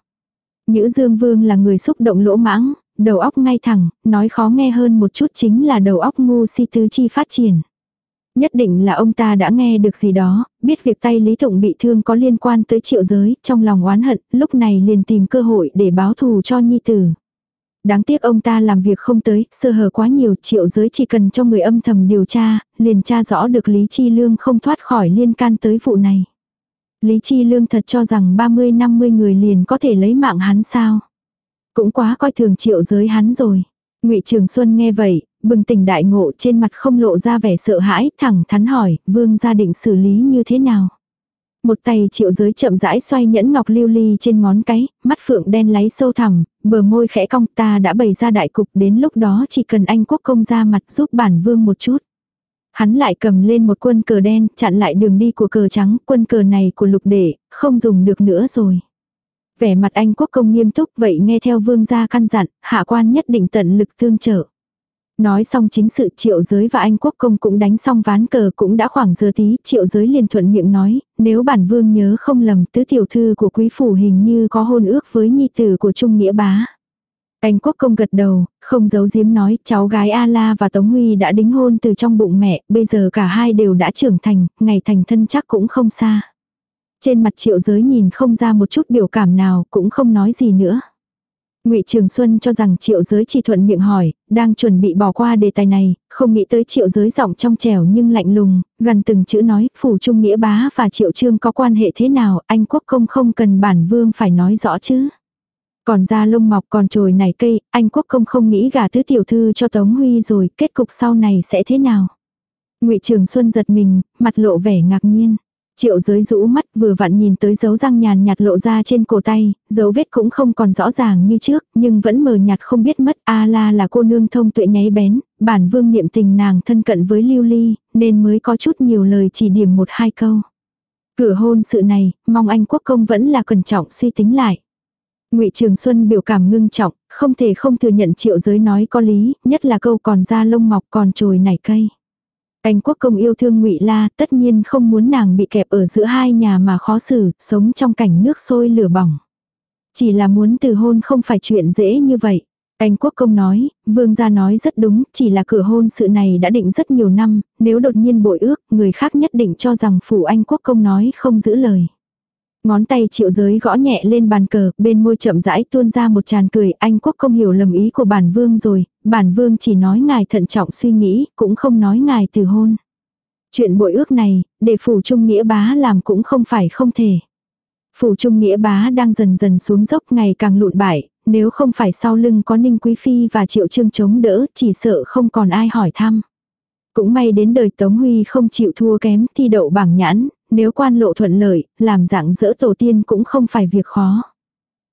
Nhữ Dương Vương là người xúc động lỗ mãng, đầu óc ngay thẳng, nói khó nghe hơn một chút chính là đầu óc ngu si tứ chi phát triển. Nhất định là ông ta đã nghe được gì đó, biết việc tay Lý Tụng bị thương có liên quan tới triệu giới, trong lòng oán hận, lúc này liền tìm cơ hội để báo thù cho nhi tử. Đáng tiếc ông ta làm việc không tới, sơ hở quá nhiều, triệu giới chỉ cần cho người âm thầm điều tra, liền tra rõ được Lý Chi Lương không thoát khỏi liên can tới vụ này. Lý Chi Lương thật cho rằng 30-50 người liền có thể lấy mạng hắn sao. Cũng quá coi thường triệu giới hắn rồi ngụy Trường Xuân nghe vậy, bừng tỉnh đại ngộ trên mặt không lộ ra vẻ sợ hãi, thẳng thắn hỏi, vương gia định xử lý như thế nào. Một tay triệu giới chậm rãi xoay nhẫn ngọc lưu ly trên ngón cái, mắt phượng đen láy sâu thẳm, bờ môi khẽ cong ta đã bày ra đại cục đến lúc đó chỉ cần anh quốc công ra mặt giúp bản vương một chút. Hắn lại cầm lên một quân cờ đen chặn lại đường đi của cờ trắng, quân cờ này của lục đệ, không dùng được nữa rồi. Vẻ mặt anh quốc công nghiêm túc vậy nghe theo vương gia căn dặn, hạ quan nhất định tận lực tương trợ. Nói xong chính sự triệu giới và anh quốc công cũng đánh xong ván cờ cũng đã khoảng giờ tí, triệu giới liền thuận miệng nói, nếu bản vương nhớ không lầm tứ tiểu thư của quý phủ hình như có hôn ước với nhi tử của Trung Nghĩa Bá. Anh quốc công gật đầu, không giấu giếm nói cháu gái A-la và Tống Huy đã đính hôn từ trong bụng mẹ, bây giờ cả hai đều đã trưởng thành, ngày thành thân chắc cũng không xa. Trên mặt triệu giới nhìn không ra một chút biểu cảm nào, cũng không nói gì nữa. Ngụy Trường Xuân cho rằng Triệu Giới chỉ thuận miệng hỏi, đang chuẩn bị bỏ qua đề tài này, không nghĩ tới Triệu Giới giọng trong trẻo nhưng lạnh lùng, gần từng chữ nói, phủ trung nghĩa bá và Triệu Trương có quan hệ thế nào, anh quốc công không cần bản vương phải nói rõ chứ. Còn ra lông mọc còn trồi nảy cây, anh quốc công không nghĩ gả thứ tiểu thư cho Tống Huy rồi, kết cục sau này sẽ thế nào. Ngụy Trường Xuân giật mình, mặt lộ vẻ ngạc nhiên. Triệu giới rũ mắt vừa vặn nhìn tới dấu răng nhàn nhạt lộ ra trên cổ tay, dấu vết cũng không còn rõ ràng như trước, nhưng vẫn mờ nhạt không biết mất. A la là cô nương thông tuệ nháy bén, bản vương niệm tình nàng thân cận với lưu ly, nên mới có chút nhiều lời chỉ điểm một hai câu. Cửa hôn sự này, mong anh quốc công vẫn là cẩn trọng suy tính lại. Ngụy Trường Xuân biểu cảm ngưng trọng, không thể không thừa nhận triệu giới nói có lý, nhất là câu còn da lông mọc còn trồi nảy cây. Anh quốc công yêu thương ngụy La, tất nhiên không muốn nàng bị kẹp ở giữa hai nhà mà khó xử, sống trong cảnh nước sôi lửa bỏng. Chỉ là muốn từ hôn không phải chuyện dễ như vậy. Anh quốc công nói, vương gia nói rất đúng, chỉ là cửa hôn sự này đã định rất nhiều năm, nếu đột nhiên bội ước, người khác nhất định cho rằng phủ anh quốc công nói không giữ lời. Ngón tay triệu giới gõ nhẹ lên bàn cờ, bên môi chậm rãi tuôn ra một tràn cười, anh quốc công hiểu lầm ý của bản vương rồi, bản vương chỉ nói ngài thận trọng suy nghĩ, cũng không nói ngài từ hôn. Chuyện bội ước này, để phủ trung nghĩa bá làm cũng không phải không thể. Phủ trung nghĩa bá đang dần dần xuống dốc ngày càng lụn bại, nếu không phải sau lưng có ninh quý phi và triệu trương chống đỡ, chỉ sợ không còn ai hỏi thăm. Cũng may đến đời Tống Huy không chịu thua kém thi đậu bảng nhãn, nếu quan lộ thuận lợi, làm dạng dỡ tổ tiên cũng không phải việc khó.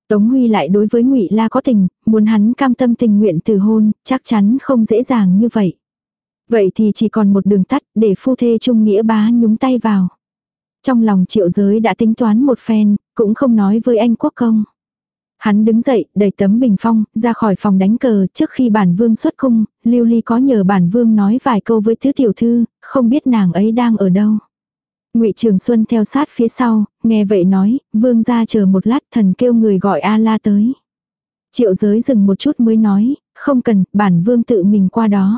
Tống Huy lại đối với Ngụy La có tình, muốn hắn cam tâm tình nguyện từ hôn, chắc chắn không dễ dàng như vậy. Vậy thì chỉ còn một đường tắt để phu thê trung nghĩa bá nhúng tay vào. Trong lòng triệu giới đã tính toán một phen, cũng không nói với anh quốc công. Hắn đứng dậy, đẩy tấm bình phong, ra khỏi phòng đánh cờ, trước khi bản vương xuất cung, Lưu Ly có nhờ bản vương nói vài câu với thứ tiểu thư, không biết nàng ấy đang ở đâu. Ngụy Trường Xuân theo sát phía sau, nghe vậy nói, vương ra chờ một lát thần kêu người gọi A La tới. Triệu giới dừng một chút mới nói, không cần, bản vương tự mình qua đó.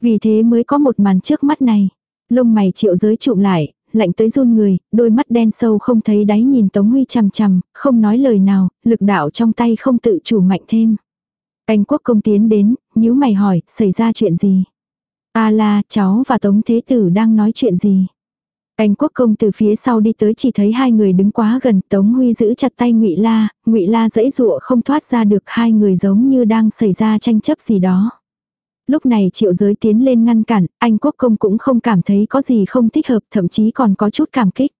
Vì thế mới có một màn trước mắt này. Lông mày triệu giới trụm lại, lạnh tới run người, đôi mắt đen sâu không thấy đáy nhìn Tống Huy chằm chằm, không nói lời nào, lực đạo trong tay không tự chủ mạnh thêm. Anh quốc công tiến đến, nhíu mày hỏi, xảy ra chuyện gì? A la, cháu và Tống Thế Tử đang nói chuyện gì? Anh quốc công từ phía sau đi tới chỉ thấy hai người đứng quá gần, Tống Huy giữ chặt tay Ngụy La, Ngụy La dãy dụa không thoát ra được, hai người giống như đang xảy ra tranh chấp gì đó. Lúc này triệu giới tiến lên ngăn cản, anh quốc công cũng không cảm thấy có gì không thích hợp, thậm chí còn có chút cảm kích.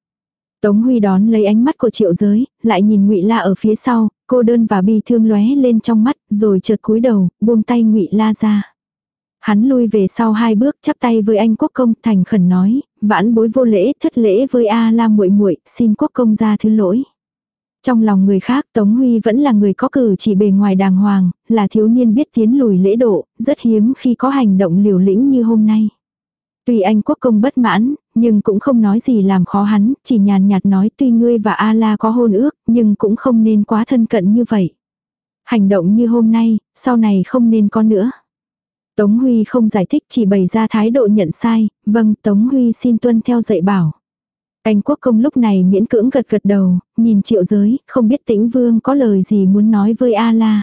Tống Huy đón lấy ánh mắt của triệu giới, lại nhìn ngụy La ở phía sau, cô đơn và bi thương lóe lên trong mắt, rồi chợt cúi đầu, buông tay ngụy La ra. Hắn lui về sau hai bước chắp tay với anh quốc công thành khẩn nói, vãn bối vô lễ thất lễ với A la muội muội xin quốc công ra thứ lỗi. Trong lòng người khác Tống Huy vẫn là người có cử chỉ bề ngoài đàng hoàng, là thiếu niên biết tiến lùi lễ độ, rất hiếm khi có hành động liều lĩnh như hôm nay. Tuy anh quốc công bất mãn, nhưng cũng không nói gì làm khó hắn, chỉ nhàn nhạt nói tuy ngươi và A-la có hôn ước, nhưng cũng không nên quá thân cận như vậy. Hành động như hôm nay, sau này không nên có nữa. Tống Huy không giải thích chỉ bày ra thái độ nhận sai, vâng Tống Huy xin tuân theo dạy bảo. Anh quốc công lúc này miễn cưỡng gật gật đầu, nhìn triệu giới, không biết tĩnh vương có lời gì muốn nói với A-la.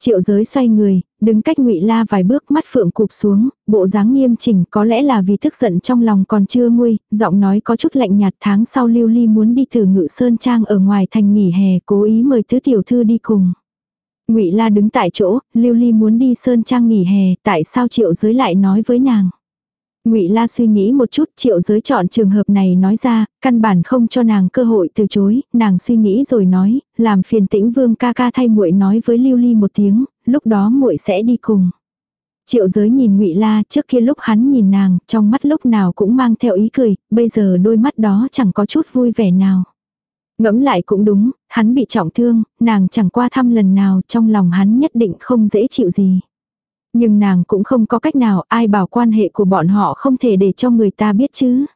Triệu giới xoay người, đứng cách ngụy La vài bước mắt phượng cụp xuống, bộ dáng nghiêm chỉnh có lẽ là vì tức giận trong lòng còn chưa nguôi, giọng nói có chút lạnh nhạt tháng sau lưu ly muốn đi thử ngự sơn trang ở ngoài thành nghỉ hè cố ý mời tứ tiểu thư đi cùng ngụy La đứng tại chỗ, lưu ly muốn đi sơn trang nghỉ hè, tại sao triệu giới lại nói với nàng. Ngụy La suy nghĩ một chút, Triệu Giới chọn trường hợp này nói ra, căn bản không cho nàng cơ hội từ chối, nàng suy nghĩ rồi nói, làm phiền Tĩnh Vương ca ca thay muội nói với Lưu Ly một tiếng, lúc đó muội sẽ đi cùng. Triệu Giới nhìn Ngụy La, trước kia lúc hắn nhìn nàng, trong mắt lúc nào cũng mang theo ý cười, bây giờ đôi mắt đó chẳng có chút vui vẻ nào. Ngẫm lại cũng đúng, hắn bị trọng thương, nàng chẳng qua thăm lần nào, trong lòng hắn nhất định không dễ chịu gì. Nhưng nàng cũng không có cách nào ai bảo quan hệ của bọn họ không thể để cho người ta biết chứ.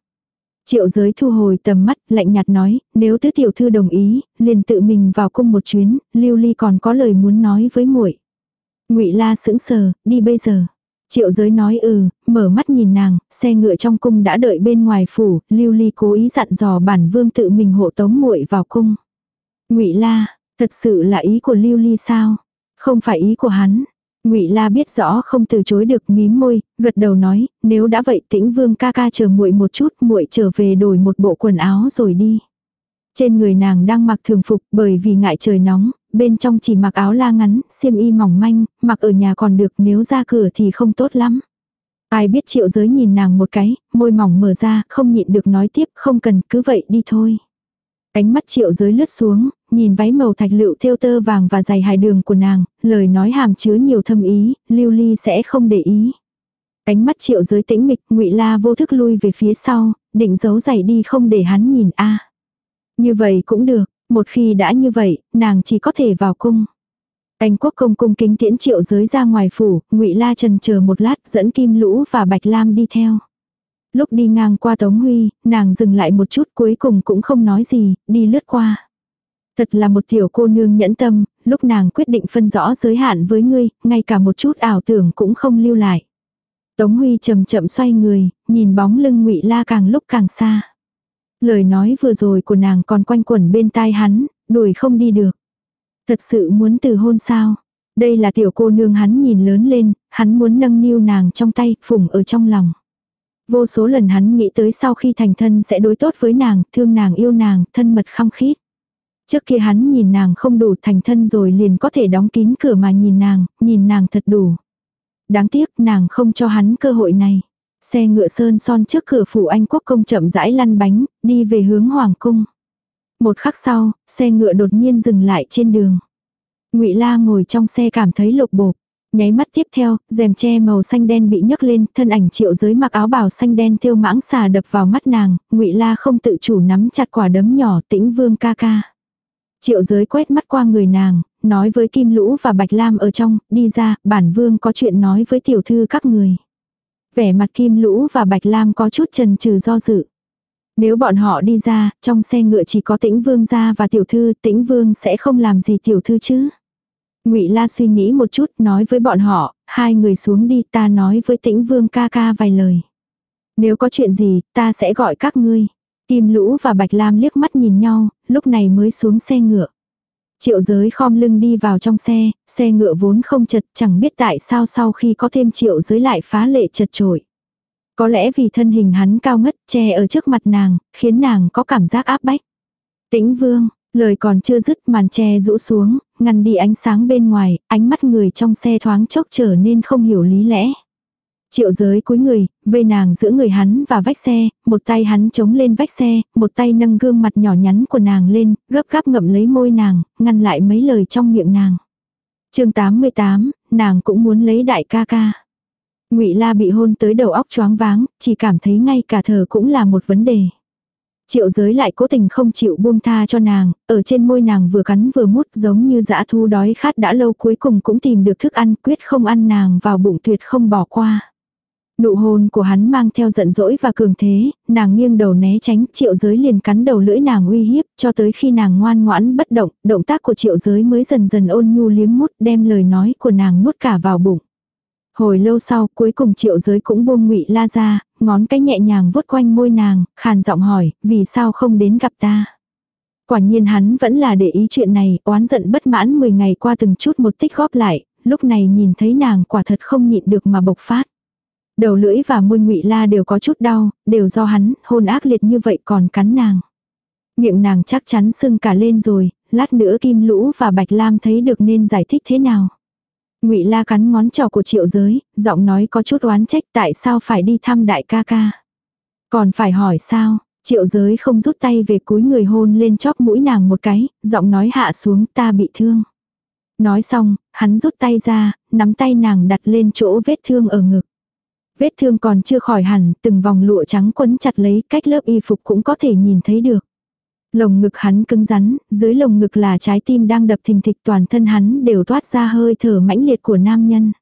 Triệu giới thu hồi tầm mắt, lạnh nhạt nói, nếu tứ tiểu thư đồng ý, liền tự mình vào cung một chuyến, lưu ly còn có lời muốn nói với muội. ngụy la sững sờ, đi bây giờ. Triệu giới nói ừ, mở mắt nhìn nàng, xe ngựa trong cung đã đợi bên ngoài phủ, lưu ly cố ý dặn dò bản vương tự mình hộ tống muội vào cung. ngụy la, thật sự là ý của lưu ly sao? Không phải ý của hắn, Ngụy La biết rõ không từ chối được mím môi, gật đầu nói, nếu đã vậy Tĩnh Vương ca ca chờ muội một chút, muội trở về đổi một bộ quần áo rồi đi. Trên người nàng đang mặc thường phục bởi vì ngại trời nóng, bên trong chỉ mặc áo la ngắn, xiêm y mỏng manh, mặc ở nhà còn được nếu ra cửa thì không tốt lắm. Ai biết triệu giới nhìn nàng một cái, môi mỏng mở ra, không nhịn được nói tiếp, không cần, cứ vậy đi thôi. Ánh mắt triệu giới lướt xuống, nhìn váy màu thạch lựu thêu tơ vàng và dày hài đường của nàng, lời nói hàm chứa nhiều thâm ý, lưu ly sẽ không để ý. Ánh mắt triệu giới tĩnh mịch, ngụy la vô thức lui về phía sau, định giấu giày đi không để hắn nhìn a như vậy cũng được, một khi đã như vậy, nàng chỉ có thể vào cung. Anh quốc công cung kính tiễn triệu giới ra ngoài phủ, ngụy la trần chờ một lát dẫn kim lũ và bạch lam đi theo. Lúc đi ngang qua Tống Huy, nàng dừng lại một chút cuối cùng cũng không nói gì, đi lướt qua. Thật là một tiểu cô nương nhẫn tâm, lúc nàng quyết định phân rõ giới hạn với ngươi, ngay cả một chút ảo tưởng cũng không lưu lại. Tống Huy chậm chậm xoay người, nhìn bóng lưng ngụy La càng lúc càng xa. Lời nói vừa rồi của nàng còn quanh quẩn bên tai hắn, đuổi không đi được. Thật sự muốn từ hôn sao? Đây là tiểu cô nương hắn nhìn lớn lên, hắn muốn nâng niu nàng trong tay, phủng ở trong lòng. Vô số lần hắn nghĩ tới sau khi thành thân sẽ đối tốt với nàng, thương nàng yêu nàng, thân mật khăng khít. Trước kia hắn nhìn nàng không đủ thành thân rồi liền có thể đóng kín cửa mà nhìn nàng, nhìn nàng thật đủ. Đáng tiếc nàng không cho hắn cơ hội này. Xe ngựa sơn son trước cửa phủ Anh quốc công chậm rãi lăn bánh, đi về hướng Hoàng cung. Một khắc sau, xe ngựa đột nhiên dừng lại trên đường. ngụy La ngồi trong xe cảm thấy lục bộp. Nháy mắt tiếp theo, rèm che màu xanh đen bị nhấc lên, thân ảnh triệu giới mặc áo bào xanh đen thêu mãng xà đập vào mắt nàng, ngụy La không tự chủ nắm chặt quả đấm nhỏ tĩnh vương ca ca. Triệu giới quét mắt qua người nàng, nói với Kim Lũ và Bạch Lam ở trong, đi ra, bản vương có chuyện nói với tiểu thư các người. Vẻ mặt Kim Lũ và Bạch Lam có chút trần trừ do dự. Nếu bọn họ đi ra, trong xe ngựa chỉ có tĩnh vương ra và tiểu thư, tĩnh vương sẽ không làm gì tiểu thư chứ. ngụy La suy nghĩ một chút, nói với bọn họ, hai người xuống đi, ta nói với tĩnh vương ca ca vài lời. Nếu có chuyện gì, ta sẽ gọi các ngươi. Kim Lũ và Bạch Lam liếc mắt nhìn nhau, lúc này mới xuống xe ngựa. Triệu giới khom lưng đi vào trong xe, xe ngựa vốn không chật chẳng biết tại sao sau khi có thêm triệu giới lại phá lệ chật trội. Có lẽ vì thân hình hắn cao ngất che ở trước mặt nàng, khiến nàng có cảm giác áp bách. Tĩnh vương, lời còn chưa dứt màn che rũ xuống, ngăn đi ánh sáng bên ngoài, ánh mắt người trong xe thoáng chốc trở nên không hiểu lý lẽ. Triệu giới cúi người, vây nàng giữa người hắn và vách xe, một tay hắn chống lên vách xe, một tay nâng gương mặt nhỏ nhắn của nàng lên, gấp gáp ngậm lấy môi nàng, ngăn lại mấy lời trong miệng nàng. chương 88, nàng cũng muốn lấy đại ca ca. ngụy La bị hôn tới đầu óc choáng váng, chỉ cảm thấy ngay cả thở cũng là một vấn đề. Triệu giới lại cố tình không chịu buông tha cho nàng, ở trên môi nàng vừa cắn vừa mút giống như dã thu đói khát đã lâu cuối cùng cũng tìm được thức ăn quyết không ăn nàng vào bụng tuyệt không bỏ qua. Nụ hôn của hắn mang theo giận dỗi và cường thế, nàng nghiêng đầu né tránh, triệu giới liền cắn đầu lưỡi nàng uy hiếp, cho tới khi nàng ngoan ngoãn bất động, động tác của triệu giới mới dần dần ôn nhu liếm mút đem lời nói của nàng nuốt cả vào bụng. Hồi lâu sau, cuối cùng triệu giới cũng buông ngụy la ra, ngón cái nhẹ nhàng vuốt quanh môi nàng, khàn giọng hỏi, vì sao không đến gặp ta. Quả nhiên hắn vẫn là để ý chuyện này, oán giận bất mãn 10 ngày qua từng chút một tích góp lại, lúc này nhìn thấy nàng quả thật không nhịn được mà bộc phát. Đầu lưỡi và môi ngụy la đều có chút đau, đều do hắn, hôn ác liệt như vậy còn cắn nàng. Miệng nàng chắc chắn sưng cả lên rồi, lát nữa kim lũ và bạch lam thấy được nên giải thích thế nào. ngụy la cắn ngón trỏ của triệu giới, giọng nói có chút oán trách tại sao phải đi thăm đại ca ca. Còn phải hỏi sao, triệu giới không rút tay về cúi người hôn lên chóp mũi nàng một cái, giọng nói hạ xuống ta bị thương. Nói xong, hắn rút tay ra, nắm tay nàng đặt lên chỗ vết thương ở ngực. Vết thương còn chưa khỏi hẳn, từng vòng lụa trắng quấn chặt lấy cách lớp y phục cũng có thể nhìn thấy được. Lồng ngực hắn cứng rắn, dưới lồng ngực là trái tim đang đập thình thịch toàn thân hắn đều toát ra hơi thở mãnh liệt của nam nhân.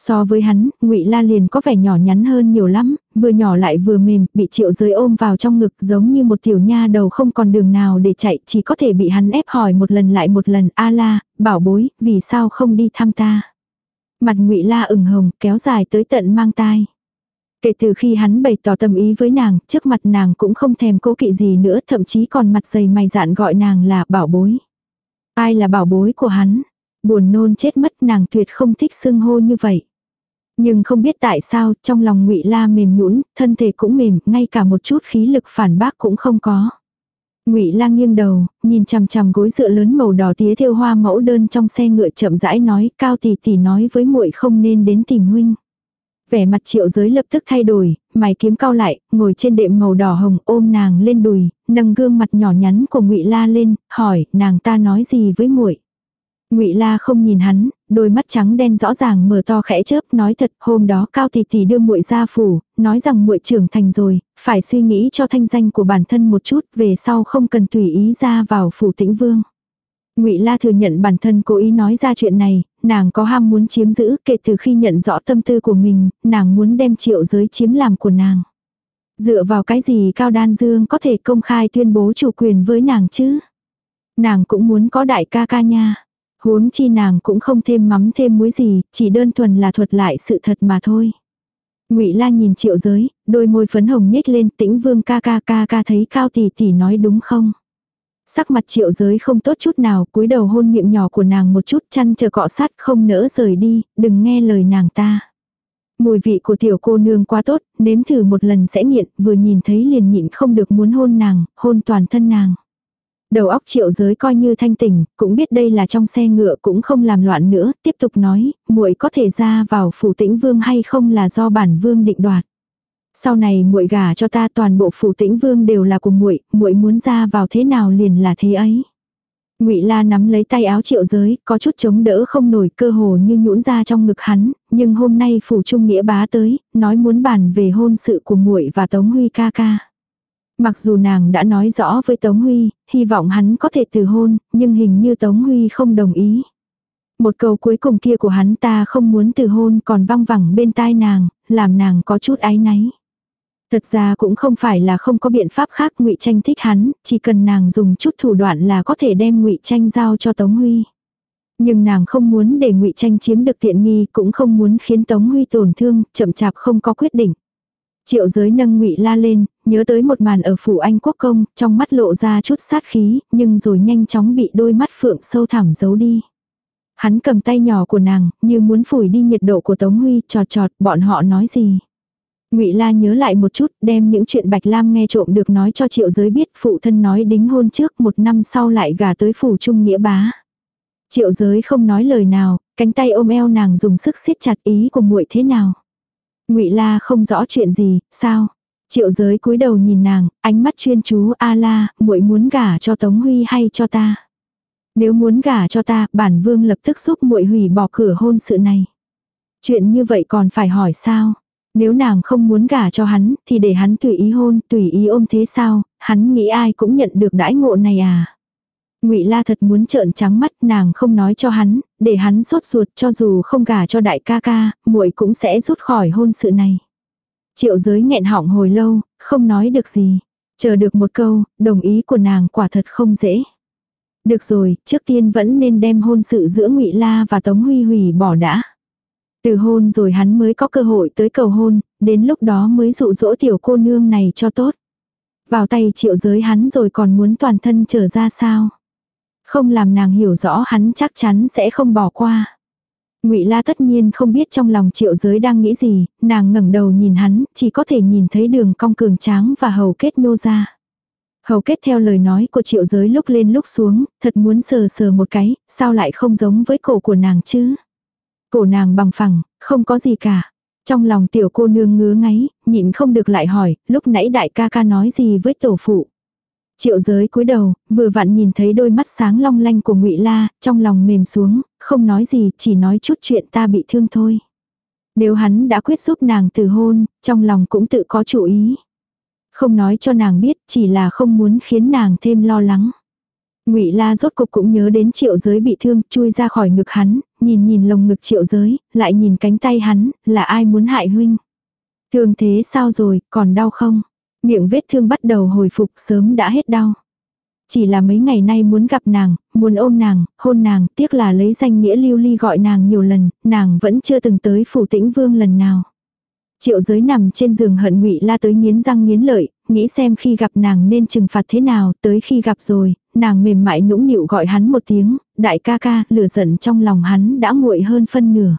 So với hắn, ngụy La liền có vẻ nhỏ nhắn hơn nhiều lắm, vừa nhỏ lại vừa mềm, bị triệu giới ôm vào trong ngực giống như một tiểu nha đầu không còn đường nào để chạy, chỉ có thể bị hắn ép hỏi một lần lại một lần, a la, bảo bối, vì sao không đi thăm ta. Mặt ngụy La ửng hồng, kéo dài tới tận mang tai. Kể từ khi hắn bày tỏ tâm ý với nàng, trước mặt nàng cũng không thèm cố kỵ gì nữa, thậm chí còn mặt dày mày dạn gọi nàng là bảo bối. Ai là bảo bối của hắn? Buồn nôn chết mất nàng tuyệt không thích xưng hô như vậy. Nhưng không biết tại sao, trong lòng ngụy La mềm nhũn, thân thể cũng mềm, ngay cả một chút khí lực phản bác cũng không có. Ngụy Lang nghiêng đầu, nhìn chằm chằm gối dựa lớn màu đỏ tía thêu hoa mẫu đơn trong xe ngựa chậm rãi nói, cao tỷ tỷ nói với muội không nên đến tìm huynh. Vẻ mặt triệu giới lập tức thay đổi, mày kiếm cao lại, ngồi trên đệm màu đỏ hồng ôm nàng lên đùi, nâng gương mặt nhỏ nhắn của ngụy La lên, hỏi, nàng ta nói gì với muội Ngụy La không nhìn hắn, đôi mắt trắng đen rõ ràng mở to khẽ chớp, nói thật, hôm đó Cao tỷ tỷ đưa muội ra phủ, nói rằng muội trưởng thành rồi, phải suy nghĩ cho thanh danh của bản thân một chút, về sau không cần tùy ý ra vào phủ Tĩnh Vương. Ngụy La thừa nhận bản thân cố ý nói ra chuyện này, nàng có ham muốn chiếm giữ, kể từ khi nhận rõ tâm tư của mình, nàng muốn đem Triệu Giới chiếm làm của nàng. Dựa vào cái gì Cao Đan Dương có thể công khai tuyên bố chủ quyền với nàng chứ? Nàng cũng muốn có đại ca ca nha. Huống chi nàng cũng không thêm mắm thêm muối gì, chỉ đơn thuần là thuật lại sự thật mà thôi. Ngụy La nhìn Triệu Giới, đôi môi phấn hồng nhếch lên, Tĩnh Vương ca ca ca ca thấy Cao tỷ tỷ nói đúng không? Sắc mặt Triệu Giới không tốt chút nào, cúi đầu hôn miệng nhỏ của nàng một chút, chăn chờ cọ sát, không nỡ rời đi, đừng nghe lời nàng ta. Mùi vị của tiểu cô nương quá tốt, nếm thử một lần sẽ nghiện, vừa nhìn thấy liền nhịn không được muốn hôn nàng, hôn toàn thân nàng. Đầu óc triệu giới coi như thanh tỉnh, cũng biết đây là trong xe ngựa cũng không làm loạn nữa, tiếp tục nói, muội có thể ra vào phủ tĩnh vương hay không là do bản vương định đoạt. Sau này muội gả cho ta toàn bộ phủ tĩnh vương đều là của muội, muội muốn ra vào thế nào liền là thế ấy. Ngụy La nắm lấy tay áo Triệu Giới, có chút chống đỡ không nổi, cơ hồ như nhũn ra trong ngực hắn, nhưng hôm nay phủ trung nghĩa bá tới, nói muốn bàn về hôn sự của muội và Tống Huy ca ca. Mặc dù nàng đã nói rõ với Tống Huy, hy vọng hắn có thể từ hôn, nhưng hình như Tống Huy không đồng ý. Một câu cuối cùng kia của hắn ta không muốn từ hôn còn văng vẳng bên tai nàng, làm nàng có chút áy náy. Thật ra cũng không phải là không có biện pháp khác ngụy Tranh thích hắn, chỉ cần nàng dùng chút thủ đoạn là có thể đem ngụy Tranh giao cho Tống Huy. Nhưng nàng không muốn để ngụy Tranh chiếm được tiện nghi, cũng không muốn khiến Tống Huy tổn thương, chậm chạp không có quyết định. Triệu giới nâng ngụy la lên, nhớ tới một màn ở phủ anh quốc công, trong mắt lộ ra chút sát khí, nhưng rồi nhanh chóng bị đôi mắt phượng sâu thẳm giấu đi. Hắn cầm tay nhỏ của nàng, như muốn phủi đi nhiệt độ của Tống Huy, trọt trọt, bọn họ nói gì. Ngụy La nhớ lại một chút, đem những chuyện Bạch Lam nghe trộm được nói cho Triệu Giới biết, phụ thân nói đính hôn trước, một năm sau lại gả tới phủ trung nghĩa bá. Triệu Giới không nói lời nào, cánh tay ôm eo nàng dùng sức siết chặt ý của muội thế nào. Ngụy La không rõ chuyện gì, sao? Triệu Giới cúi đầu nhìn nàng, ánh mắt chuyên chú, "A La, muội muốn gả cho Tống Huy hay cho ta?" Nếu muốn gả cho ta, bản vương lập tức giúp muội hủy bỏ cửa hôn sự này. Chuyện như vậy còn phải hỏi sao? Nếu nàng không muốn gả cho hắn, thì để hắn tùy ý hôn, tùy ý ôm thế sao, hắn nghĩ ai cũng nhận được đãi ngộ này à. Ngụy La thật muốn trợn trắng mắt, nàng không nói cho hắn, để hắn sốt ruột cho dù không gả cho đại ca ca, muội cũng sẽ rút khỏi hôn sự này. Triệu giới nghẹn họng hồi lâu, không nói được gì. Chờ được một câu, đồng ý của nàng quả thật không dễ. Được rồi, trước tiên vẫn nên đem hôn sự giữa Ngụy La và Tống Huy hủy bỏ đã. Từ hôn rồi hắn mới có cơ hội tới cầu hôn, đến lúc đó mới dụ dỗ tiểu cô nương này cho tốt. Vào tay triệu giới hắn rồi còn muốn toàn thân trở ra sao. Không làm nàng hiểu rõ hắn chắc chắn sẽ không bỏ qua. Ngụy La tất nhiên không biết trong lòng Triệu Giới đang nghĩ gì, nàng ngẩng đầu nhìn hắn, chỉ có thể nhìn thấy đường cong cường tráng và hầu kết nhô ra. Hầu kết theo lời nói của Triệu Giới lúc lên lúc xuống, thật muốn sờ sờ một cái, sao lại không giống với cổ của nàng chứ? Cổ nàng bằng phẳng, không có gì cả. Trong lòng tiểu cô nương ngứa ngáy, nhịn không được lại hỏi, lúc nãy đại ca ca nói gì với tổ phụ. Triệu giới cúi đầu, vừa vặn nhìn thấy đôi mắt sáng long lanh của ngụy La, trong lòng mềm xuống, không nói gì, chỉ nói chút chuyện ta bị thương thôi. Nếu hắn đã quyết giúp nàng từ hôn, trong lòng cũng tự có chủ ý. Không nói cho nàng biết, chỉ là không muốn khiến nàng thêm lo lắng. Ngụy La rốt cục cũng nhớ đến Triệu Giới bị thương, chui ra khỏi ngực hắn, nhìn nhìn lồng ngực Triệu Giới, lại nhìn cánh tay hắn, là ai muốn hại huynh? Thương thế sao rồi, còn đau không? Miệng vết thương bắt đầu hồi phục, sớm đã hết đau. Chỉ là mấy ngày nay muốn gặp nàng, muốn ôm nàng, hôn nàng, tiếc là lấy danh nghĩa lưu ly gọi nàng nhiều lần, nàng vẫn chưa từng tới phủ tĩnh vương lần nào. Triệu giới nằm trên giường hận ngụy la tới nghiến răng nghiến lợi, nghĩ xem khi gặp nàng nên trừng phạt thế nào, tới khi gặp rồi, nàng mềm mại nũng nịu gọi hắn một tiếng, đại ca ca, lửa giận trong lòng hắn đã nguội hơn phân nửa.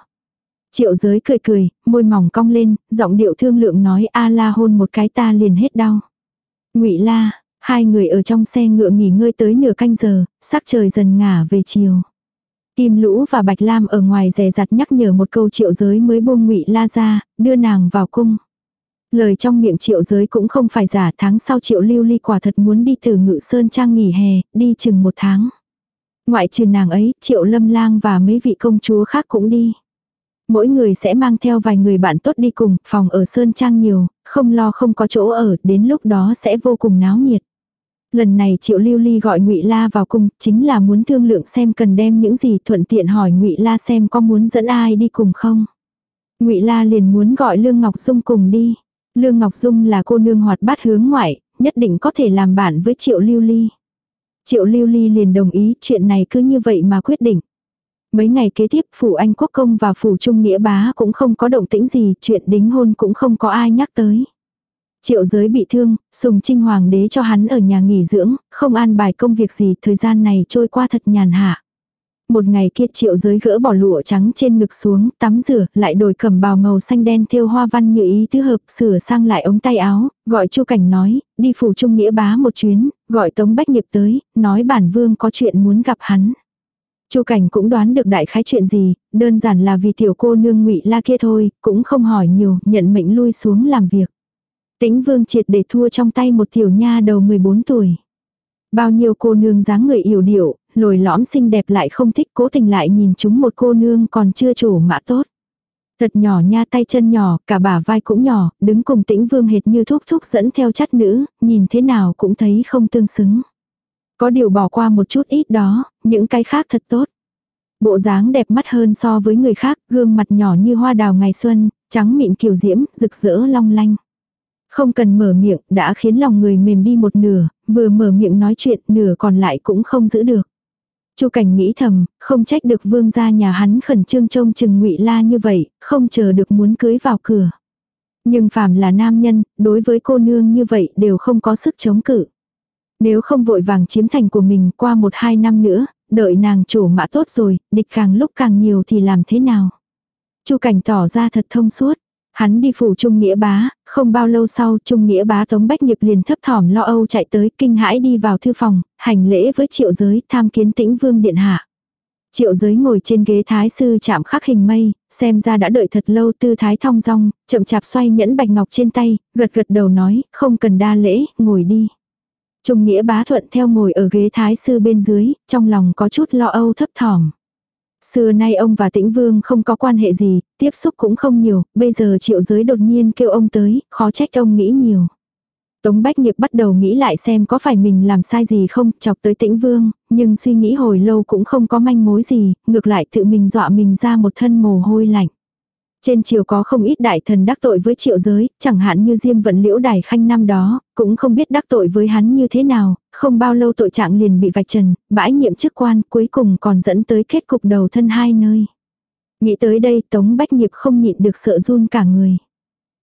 Triệu giới cười cười, môi mỏng cong lên, giọng điệu thương lượng nói a la hôn một cái ta liền hết đau. ngụy la, hai người ở trong xe ngựa nghỉ ngơi tới nửa canh giờ, sắc trời dần ngả về chiều. Kim Lũ và Bạch Lam ở ngoài rè rặt nhắc nhở một câu triệu giới mới buông ngụy la ra, đưa nàng vào cung. Lời trong miệng triệu giới cũng không phải giả tháng sau triệu lưu ly quả thật muốn đi từ ngự sơn trang nghỉ hè, đi chừng một tháng. Ngoại trừ nàng ấy, triệu lâm lang và mấy vị công chúa khác cũng đi. Mỗi người sẽ mang theo vài người bạn tốt đi cùng, phòng ở sơn trang nhiều, không lo không có chỗ ở, đến lúc đó sẽ vô cùng náo nhiệt. Lần này Triệu Lưu Ly gọi Ngụy La vào cung, chính là muốn thương lượng xem cần đem những gì, thuận tiện hỏi Ngụy La xem có muốn dẫn ai đi cùng không. Ngụy La liền muốn gọi Lương Ngọc Dung cùng đi. Lương Ngọc Dung là cô nương hoạt bát hướng ngoại, nhất định có thể làm bạn với Triệu Lưu Ly. Triệu Lưu Ly liền đồng ý chuyện này cứ như vậy mà quyết định. Mấy ngày kế tiếp phủ Anh Quốc Công và phủ Trung Nghĩa Bá cũng không có động tĩnh gì, chuyện đính hôn cũng không có ai nhắc tới. Triệu giới bị thương, sùng trinh hoàng đế cho hắn ở nhà nghỉ dưỡng, không an bài công việc gì, thời gian này trôi qua thật nhàn hạ. Một ngày kia triệu giới gỡ bỏ lụa trắng trên ngực xuống, tắm rửa, lại đổi cầm bào màu xanh đen thêu hoa văn như ý tứ hợp, sửa sang lại ống tay áo, gọi chu cảnh nói, đi phủ trung nghĩa bá một chuyến, gọi tống bách nghiệp tới, nói bản vương có chuyện muốn gặp hắn. Chu Cảnh cũng đoán được đại khái chuyện gì, đơn giản là vì tiểu cô nương Ngụy La kia thôi, cũng không hỏi nhiều, nhận mệnh lui xuống làm việc. Tĩnh Vương triệt để thua trong tay một tiểu nha đầu 14 tuổi. Bao nhiêu cô nương dáng người yểu điệu, lồi lõm xinh đẹp lại không thích cố tình lại nhìn chúng một cô nương còn chưa chủ mã tốt. Thật nhỏ nha tay chân nhỏ, cả bả vai cũng nhỏ, đứng cùng tĩnh vương hệt như thúc thúc dẫn theo chắt nữ, nhìn thế nào cũng thấy không tương xứng. Có điều bỏ qua một chút ít đó, những cái khác thật tốt. Bộ dáng đẹp mắt hơn so với người khác, gương mặt nhỏ như hoa đào ngày xuân, trắng mịn kiều diễm, rực rỡ long lanh. Không cần mở miệng, đã khiến lòng người mềm đi một nửa, vừa mở miệng nói chuyện, nửa còn lại cũng không giữ được. Chu Cảnh nghĩ thầm, không trách được vương gia nhà hắn khẩn trương trông chừng Ngụy La như vậy, không chờ được muốn cưới vào cửa. Nhưng phàm là nam nhân, đối với cô nương như vậy đều không có sức chống cự. Nếu không vội vàng chiếm thành của mình qua một hai năm nữa, đợi nàng chủ mã tốt rồi, địch càng lúc càng nhiều thì làm thế nào? Chu Cảnh tỏ ra thật thông suốt. Hắn đi phủ Trung Nghĩa Bá, không bao lâu sau Trung Nghĩa Bá Tống Bách Nghiệp liền thấp thỏm lo âu chạy tới kinh hãi đi vào thư phòng, hành lễ với triệu giới tham kiến tĩnh vương điện hạ. Triệu giới ngồi trên ghế thái sư chạm khắc hình mây, xem ra đã đợi thật lâu tư thái thong dong, chậm chạp xoay nhẫn bạch ngọc trên tay, gật gật đầu nói, không cần đa lễ, ngồi đi. Trung nghĩa bá thuận theo ngồi ở ghế thái sư bên dưới, trong lòng có chút lo âu thấp thỏm. Xưa nay ông và tĩnh vương không có quan hệ gì, tiếp xúc cũng không nhiều, bây giờ triệu giới đột nhiên kêu ông tới, khó trách ông nghĩ nhiều. Tống Bách Nghiệp bắt đầu nghĩ lại xem có phải mình làm sai gì không, chọc tới tĩnh vương, nhưng suy nghĩ hồi lâu cũng không có manh mối gì, ngược lại tự mình dọa mình ra một thân mồ hôi lạnh. Trên triều có không ít đại thần đắc tội với triệu giới, chẳng hạn như Diêm Vận Liễu Đài Khanh năm đó, cũng không biết đắc tội với hắn như thế nào, không bao lâu tội trạng liền bị vạch trần, bãi nhiệm chức quan, cuối cùng còn dẫn tới kết cục đầu thân hai nơi. Nghĩ tới đây Tống Bách Nghiệp không nhịn được sợ run cả người.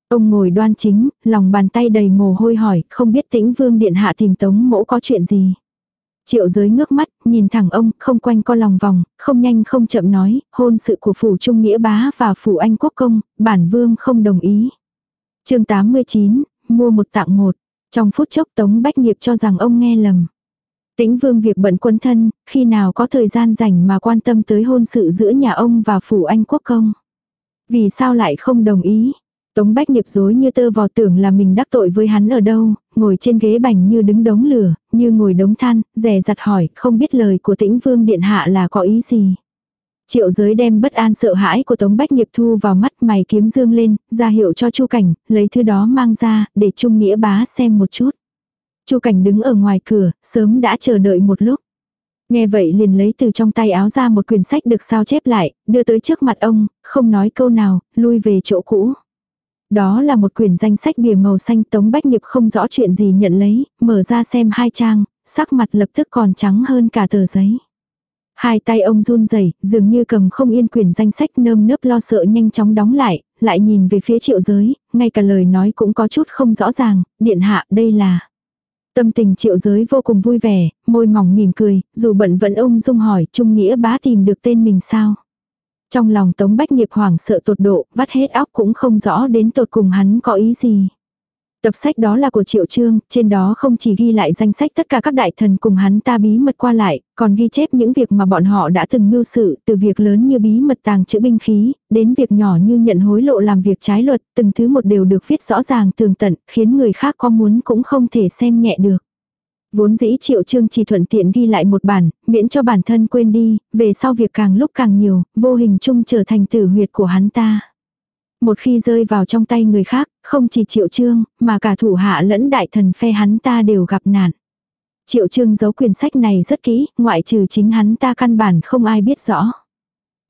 Ông ngồi đoan chính, lòng bàn tay đầy mồ hôi hỏi, không biết tĩnh vương điện hạ tìm Tống mỗ có chuyện gì. Triệu giới ngước mắt, nhìn thẳng ông, không quanh co lòng vòng, không nhanh không chậm nói, hôn sự của phủ Trung Nghĩa Bá và phủ Anh Quốc Công, bản vương không đồng ý. chương 89, mua một tặng một. Trong phút chốc Tống Bách Nghiệp cho rằng ông nghe lầm. Tĩnh vương việc bận quân thân, khi nào có thời gian rảnh mà quan tâm tới hôn sự giữa nhà ông và phủ Anh Quốc Công. Vì sao lại không đồng ý? Tống Bách nghiệp dối như tơ vò tưởng là mình đắc tội với hắn ở đâu, ngồi trên ghế bành như đứng đống lửa, như ngồi đống than, rè rặt hỏi, không biết lời của tĩnh vương điện hạ là có ý gì. Triệu giới đem bất an sợ hãi của Tống Bách nghiệp thu vào mắt mày kiếm dương lên, ra hiệu cho Chu Cảnh, lấy thứ đó mang ra, để Trung Nghĩa bá xem một chút. Chu Cảnh đứng ở ngoài cửa, sớm đã chờ đợi một lúc. Nghe vậy liền lấy từ trong tay áo ra một quyển sách được sao chép lại, đưa tới trước mặt ông, không nói câu nào, lui về chỗ cũ. Đó là một quyển danh sách bìa màu xanh Tống Bách Nghiệp không rõ chuyện gì nhận lấy, mở ra xem hai trang, sắc mặt lập tức còn trắng hơn cả tờ giấy. Hai tay ông run rẩy dường như cầm không yên quyển danh sách nơm nớp lo sợ nhanh chóng đóng lại, lại nhìn về phía triệu giới, ngay cả lời nói cũng có chút không rõ ràng, điện hạ đây là. Tâm tình triệu giới vô cùng vui vẻ, môi mỏng mỉm cười, dù bận vẫn ông dung hỏi Trung Nghĩa bá tìm được tên mình sao. Trong lòng Tống Bách Nghiệp hoảng sợ tột độ, vắt hết óc cũng không rõ đến tột cùng hắn có ý gì. Tập sách đó là của Triệu Trương, trên đó không chỉ ghi lại danh sách tất cả các đại thần cùng hắn ta bí mật qua lại, còn ghi chép những việc mà bọn họ đã từng mưu sự, từ việc lớn như bí mật tàng trữ binh khí, đến việc nhỏ như nhận hối lộ làm việc trái luật, từng thứ một đều được viết rõ ràng tường tận, khiến người khác có muốn cũng không thể xem nhẹ được. Vốn dĩ triệu trương chỉ thuận tiện ghi lại một bản, miễn cho bản thân quên đi, về sau việc càng lúc càng nhiều, vô hình chung trở thành tử huyệt của hắn ta. Một khi rơi vào trong tay người khác, không chỉ triệu trương, mà cả thủ hạ lẫn đại thần phe hắn ta đều gặp nạn. Triệu trương giấu quyển sách này rất kỹ, ngoại trừ chính hắn ta căn bản không ai biết rõ.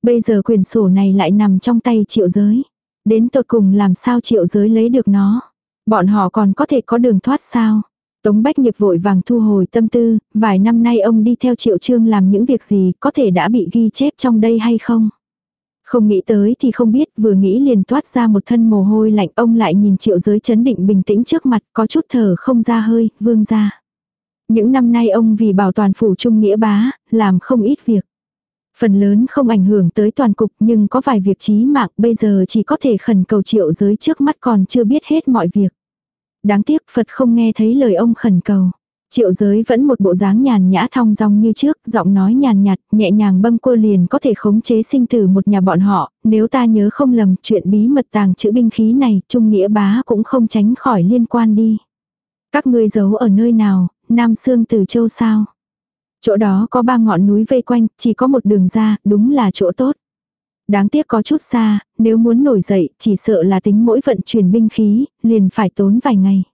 Bây giờ quyền sổ này lại nằm trong tay triệu giới. Đến tột cùng làm sao triệu giới lấy được nó. Bọn họ còn có thể có đường thoát sao. Tống Bách Nghiệp vội vàng thu hồi tâm tư, vài năm nay ông đi theo triệu trương làm những việc gì có thể đã bị ghi chép trong đây hay không. Không nghĩ tới thì không biết, vừa nghĩ liền toát ra một thân mồ hôi lạnh ông lại nhìn triệu giới chấn định bình tĩnh trước mặt, có chút thở không ra hơi, vương ra. Những năm nay ông vì bảo toàn phủ trung nghĩa bá, làm không ít việc. Phần lớn không ảnh hưởng tới toàn cục nhưng có vài việc chí mạng bây giờ chỉ có thể khẩn cầu triệu giới trước mắt còn chưa biết hết mọi việc. Đáng tiếc Phật không nghe thấy lời ông khẩn cầu. Triệu giới vẫn một bộ dáng nhàn nhã thong dong như trước, giọng nói nhàn nhạt, nhẹ nhàng bâng cua liền có thể khống chế sinh tử một nhà bọn họ, nếu ta nhớ không lầm chuyện bí mật tàng chữ binh khí này, Trung Nghĩa bá cũng không tránh khỏi liên quan đi. Các ngươi giấu ở nơi nào, Nam Sương Từ Châu sao? Chỗ đó có ba ngọn núi vây quanh, chỉ có một đường ra, đúng là chỗ tốt. Đáng tiếc có chút xa, nếu muốn nổi dậy, chỉ sợ là tính mỗi vận chuyển binh khí, liền phải tốn vài ngày.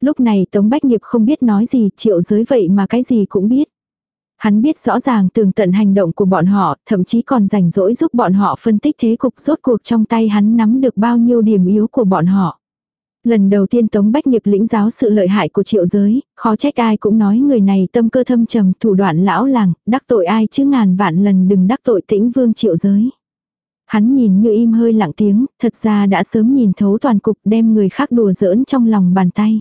Lúc này Tống Bách Nghiệp không biết nói gì, triệu giới vậy mà cái gì cũng biết. Hắn biết rõ ràng tường tận hành động của bọn họ, thậm chí còn rảnh rỗi giúp bọn họ phân tích thế cục rốt cuộc trong tay hắn nắm được bao nhiêu điểm yếu của bọn họ. Lần đầu tiên Tống Bách Nghiệp lĩnh giáo sự lợi hại của triệu giới, khó trách ai cũng nói người này tâm cơ thâm trầm thủ đoạn lão làng, đắc tội ai chứ ngàn vạn lần đừng đắc tội tĩnh vương triệu giới. Hắn nhìn như im hơi lặng tiếng, thật ra đã sớm nhìn thấu toàn cục đem người khác đùa giỡn trong lòng bàn tay.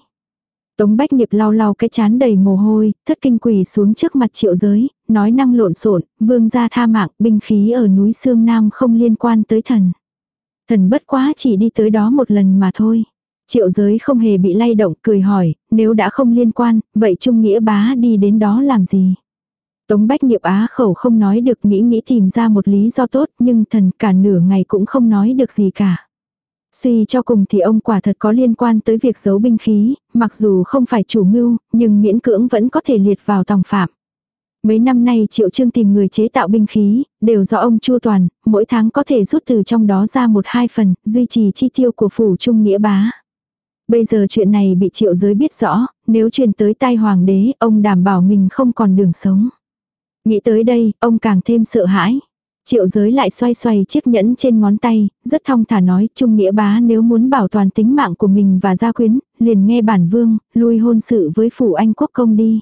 Tống Bách Nghiệp lau lau cái chán đầy mồ hôi, thất kinh quỳ xuống trước mặt triệu giới, nói năng lộn xộn, vương gia tha mạng, binh khí ở núi Sương Nam không liên quan tới thần. Thần bất quá chỉ đi tới đó một lần mà thôi. Triệu giới không hề bị lay động, cười hỏi, nếu đã không liên quan, vậy Trung Nghĩa bá đi đến đó làm gì? Tống Bách Nghiệp á khẩu không nói được nghĩ nghĩ tìm ra một lý do tốt, nhưng thần cả nửa ngày cũng không nói được gì cả. Suy cho cùng thì ông quả thật có liên quan tới việc giấu binh khí, mặc dù không phải chủ mưu, nhưng miễn cưỡng vẫn có thể liệt vào tòng phạm. Mấy năm nay Triệu Trương tìm người chế tạo binh khí, đều do ông Chu Toàn, mỗi tháng có thể rút từ trong đó ra một hai phần, duy trì chi tiêu của phủ trung nghĩa bá. Bây giờ chuyện này bị triệu giới biết rõ, nếu truyền tới tai hoàng đế, ông đảm bảo mình không còn đường sống. Nghĩ tới đây, ông càng thêm sợ hãi. Triệu giới lại xoay xoay chiếc nhẫn trên ngón tay, rất thong thả nói, Trung Nghĩa bá nếu muốn bảo toàn tính mạng của mình và gia quyến, liền nghe bản vương, lui hôn sự với phủ anh quốc công đi.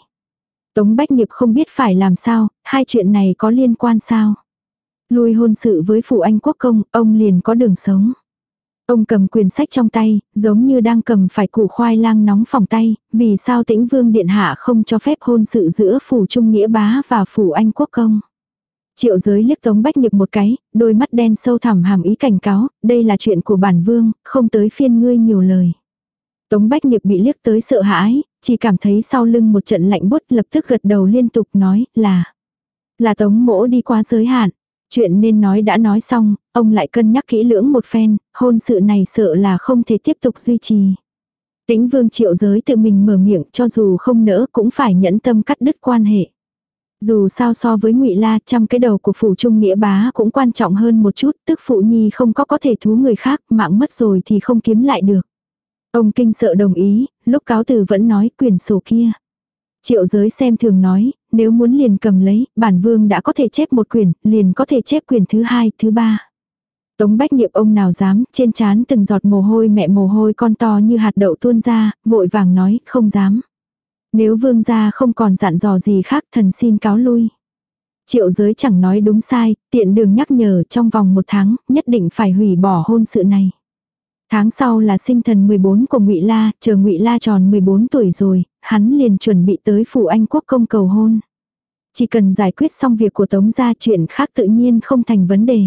Tống Bách Nghiệp không biết phải làm sao, hai chuyện này có liên quan sao. Lui hôn sự với phủ anh quốc công, ông liền có đường sống. Ông cầm quyền sách trong tay, giống như đang cầm phải củ khoai lang nóng phòng tay, vì sao tĩnh vương điện hạ không cho phép hôn sự giữa phủ trung nghĩa bá và phủ anh quốc công. Triệu giới liếc tống bách nghiệp một cái, đôi mắt đen sâu thẳm hàm ý cảnh cáo, đây là chuyện của bản vương, không tới phiên ngươi nhiều lời. Tống bách nghiệp bị liếc tới sợ hãi, chỉ cảm thấy sau lưng một trận lạnh bút lập tức gật đầu liên tục nói là là tống mỗ đi qua giới hạn. Chuyện nên nói đã nói xong, ông lại cân nhắc kỹ lưỡng một phen, hôn sự này sợ là không thể tiếp tục duy trì. Tĩnh vương triệu giới tự mình mở miệng cho dù không nỡ cũng phải nhẫn tâm cắt đứt quan hệ. Dù sao so với ngụy La trăm cái đầu của phủ trung nghĩa bá cũng quan trọng hơn một chút, tức phụ nhi không có có thể thú người khác, mạng mất rồi thì không kiếm lại được. Ông kinh sợ đồng ý, lúc cáo từ vẫn nói quyền sổ kia. Triệu giới xem thường nói, nếu muốn liền cầm lấy, bản vương đã có thể chép một quyển, liền có thể chép quyển thứ hai, thứ ba. Tống bách nghiệp ông nào dám, trên chán từng giọt mồ hôi mẹ mồ hôi con to như hạt đậu tuôn ra, vội vàng nói, không dám. Nếu vương gia không còn dặn dò gì khác thần xin cáo lui. Triệu giới chẳng nói đúng sai, tiện đường nhắc nhở trong vòng một tháng, nhất định phải hủy bỏ hôn sự này. Tháng sau là sinh thần 14 của Ngụy La, chờ Ngụy La tròn 14 tuổi rồi, hắn liền chuẩn bị tới phủ Anh quốc công cầu hôn. Chỉ cần giải quyết xong việc của Tống gia chuyện khác tự nhiên không thành vấn đề.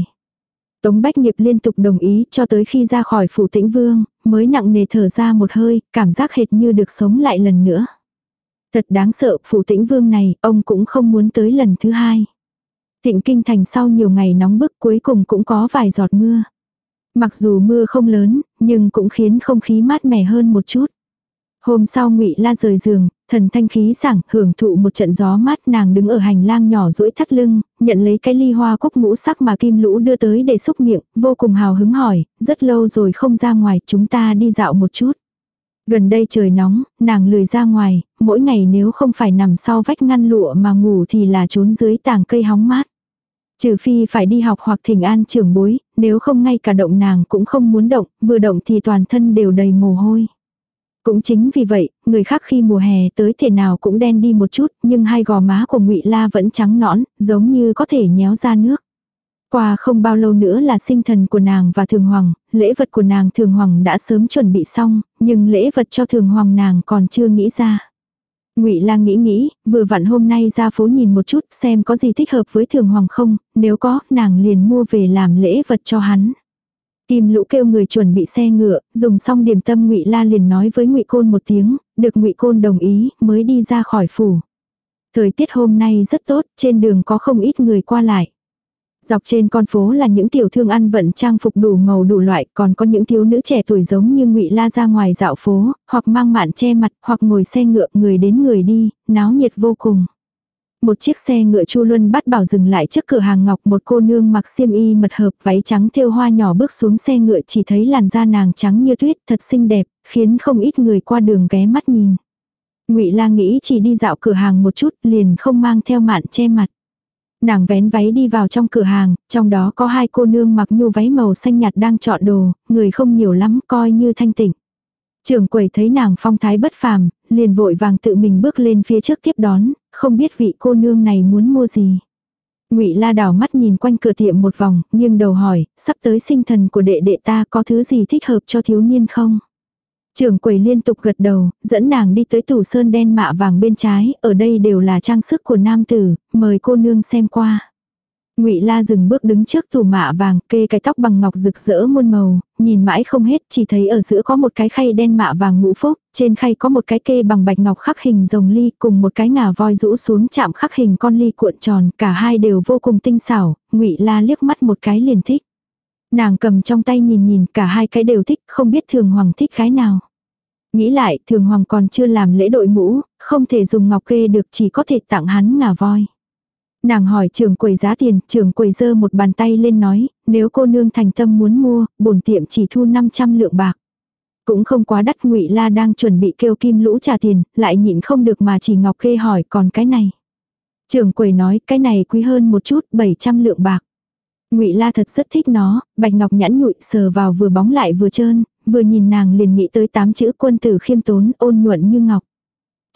Tống Bách Nghiệp liên tục đồng ý cho tới khi ra khỏi phủ tĩnh vương, mới nặng nề thở ra một hơi, cảm giác hệt như được sống lại lần nữa. Thật đáng sợ, phủ tĩnh vương này, ông cũng không muốn tới lần thứ hai. Tịnh kinh thành sau nhiều ngày nóng bức cuối cùng cũng có vài giọt mưa. Mặc dù mưa không lớn, nhưng cũng khiến không khí mát mẻ hơn một chút. Hôm sau ngụy La rời giường, thần thanh khí sảng, hưởng thụ một trận gió mát nàng đứng ở hành lang nhỏ duỗi thắt lưng, nhận lấy cái ly hoa cúc ngũ sắc mà kim lũ đưa tới để xúc miệng, vô cùng hào hứng hỏi, rất lâu rồi không ra ngoài, chúng ta đi dạo một chút. Gần đây trời nóng, nàng lười ra ngoài, mỗi ngày nếu không phải nằm sau vách ngăn lụa mà ngủ thì là trốn dưới tàng cây hóng mát. Trừ phi phải đi học hoặc thỉnh an trưởng bối, nếu không ngay cả động nàng cũng không muốn động, vừa động thì toàn thân đều đầy mồ hôi. Cũng chính vì vậy, người khác khi mùa hè tới thể nào cũng đen đi một chút, nhưng hai gò má của ngụy La vẫn trắng nõn, giống như có thể nhéo ra nước. Qua không bao lâu nữa là sinh thần của nàng và thường hoàng, lễ vật của nàng thường hoàng đã sớm chuẩn bị xong, nhưng lễ vật cho thường hoàng nàng còn chưa nghĩ ra. Ngụy Lang nghĩ nghĩ, vừa vặn hôm nay ra phố nhìn một chút xem có gì thích hợp với thường hoàng không, nếu có, nàng liền mua về làm lễ vật cho hắn. Kim Lũ kêu người chuẩn bị xe ngựa, dùng xong điểm tâm Ngụy La liền nói với Ngụy Côn một tiếng, được Ngụy Côn đồng ý, mới đi ra khỏi phủ. Thời tiết hôm nay rất tốt, trên đường có không ít người qua lại. Dọc trên con phố là những tiểu thương ăn vận trang phục đủ màu đủ loại, còn có những thiếu nữ trẻ tuổi giống như ngụy La ra ngoài dạo phố, hoặc mang mạn che mặt, hoặc ngồi xe ngựa người đến người đi, náo nhiệt vô cùng. một chiếc xe ngựa chu luân bắt bảo dừng lại trước cửa hàng ngọc một cô nương mặc xiêm y mật hợp váy trắng thêu hoa nhỏ bước xuống xe ngựa chỉ thấy làn da nàng trắng như tuyết thật xinh đẹp, khiến không ít người qua đường ghé mắt nhìn. ngụy la nghĩ chỉ đi dạo cửa hàng một chút liền không mang theo mạn che mặt. Nàng vén váy đi vào trong cửa hàng, trong đó có hai cô nương mặc nhu váy màu xanh nhạt đang chọn đồ, người không nhiều lắm coi như thanh tịnh. Trưởng quầy thấy nàng phong thái bất phàm, liền vội vàng tự mình bước lên phía trước tiếp đón, không biết vị cô nương này muốn mua gì. Ngụy La đảo mắt nhìn quanh cửa tiệm một vòng, nhưng đầu hỏi, sắp tới sinh thần của đệ đệ ta có thứ gì thích hợp cho thiếu niên không? Trưởng quầy liên tục gật đầu, dẫn nàng đi tới tủ sơn đen mạ vàng bên trái, ở đây đều là trang sức của nam tử, mời cô nương xem qua. Ngụy La dừng bước đứng trước tủ mạ vàng, kê cái tóc bằng ngọc rực rỡ muôn màu, nhìn mãi không hết, chỉ thấy ở giữa có một cái khay đen mạ vàng ngũ phúc, trên khay có một cái kê bằng bạch ngọc khắc hình rồng ly, cùng một cái ngà voi rũ xuống chạm khắc hình con ly cuộn tròn, cả hai đều vô cùng tinh xảo, Ngụy La liếc mắt một cái liền thích. Nàng cầm trong tay nhìn nhìn, cả hai cái đều thích, không biết Thường Hoàng thích cái nào. Nghĩ lại, Thường Hoàng còn chưa làm lễ đội mũ, không thể dùng ngọc kê được chỉ có thể tặng hắn ngà voi. Nàng hỏi trưởng quầy giá tiền, trưởng quầy giơ một bàn tay lên nói, nếu cô nương thành tâm muốn mua, bổn tiệm chỉ thu 500 lượng bạc. Cũng không quá đắt ngụy La đang chuẩn bị kêu kim lũ trả tiền, lại nhịn không được mà chỉ ngọc kê hỏi còn cái này. Trưởng quầy nói cái này quý hơn một chút, 700 lượng bạc. Ngụy La thật rất thích nó, bạch ngọc nhẵn nhụi sờ vào vừa bóng lại vừa trơn, vừa nhìn nàng liền nghĩ tới tám chữ quân tử khiêm tốn ôn nhuận như ngọc.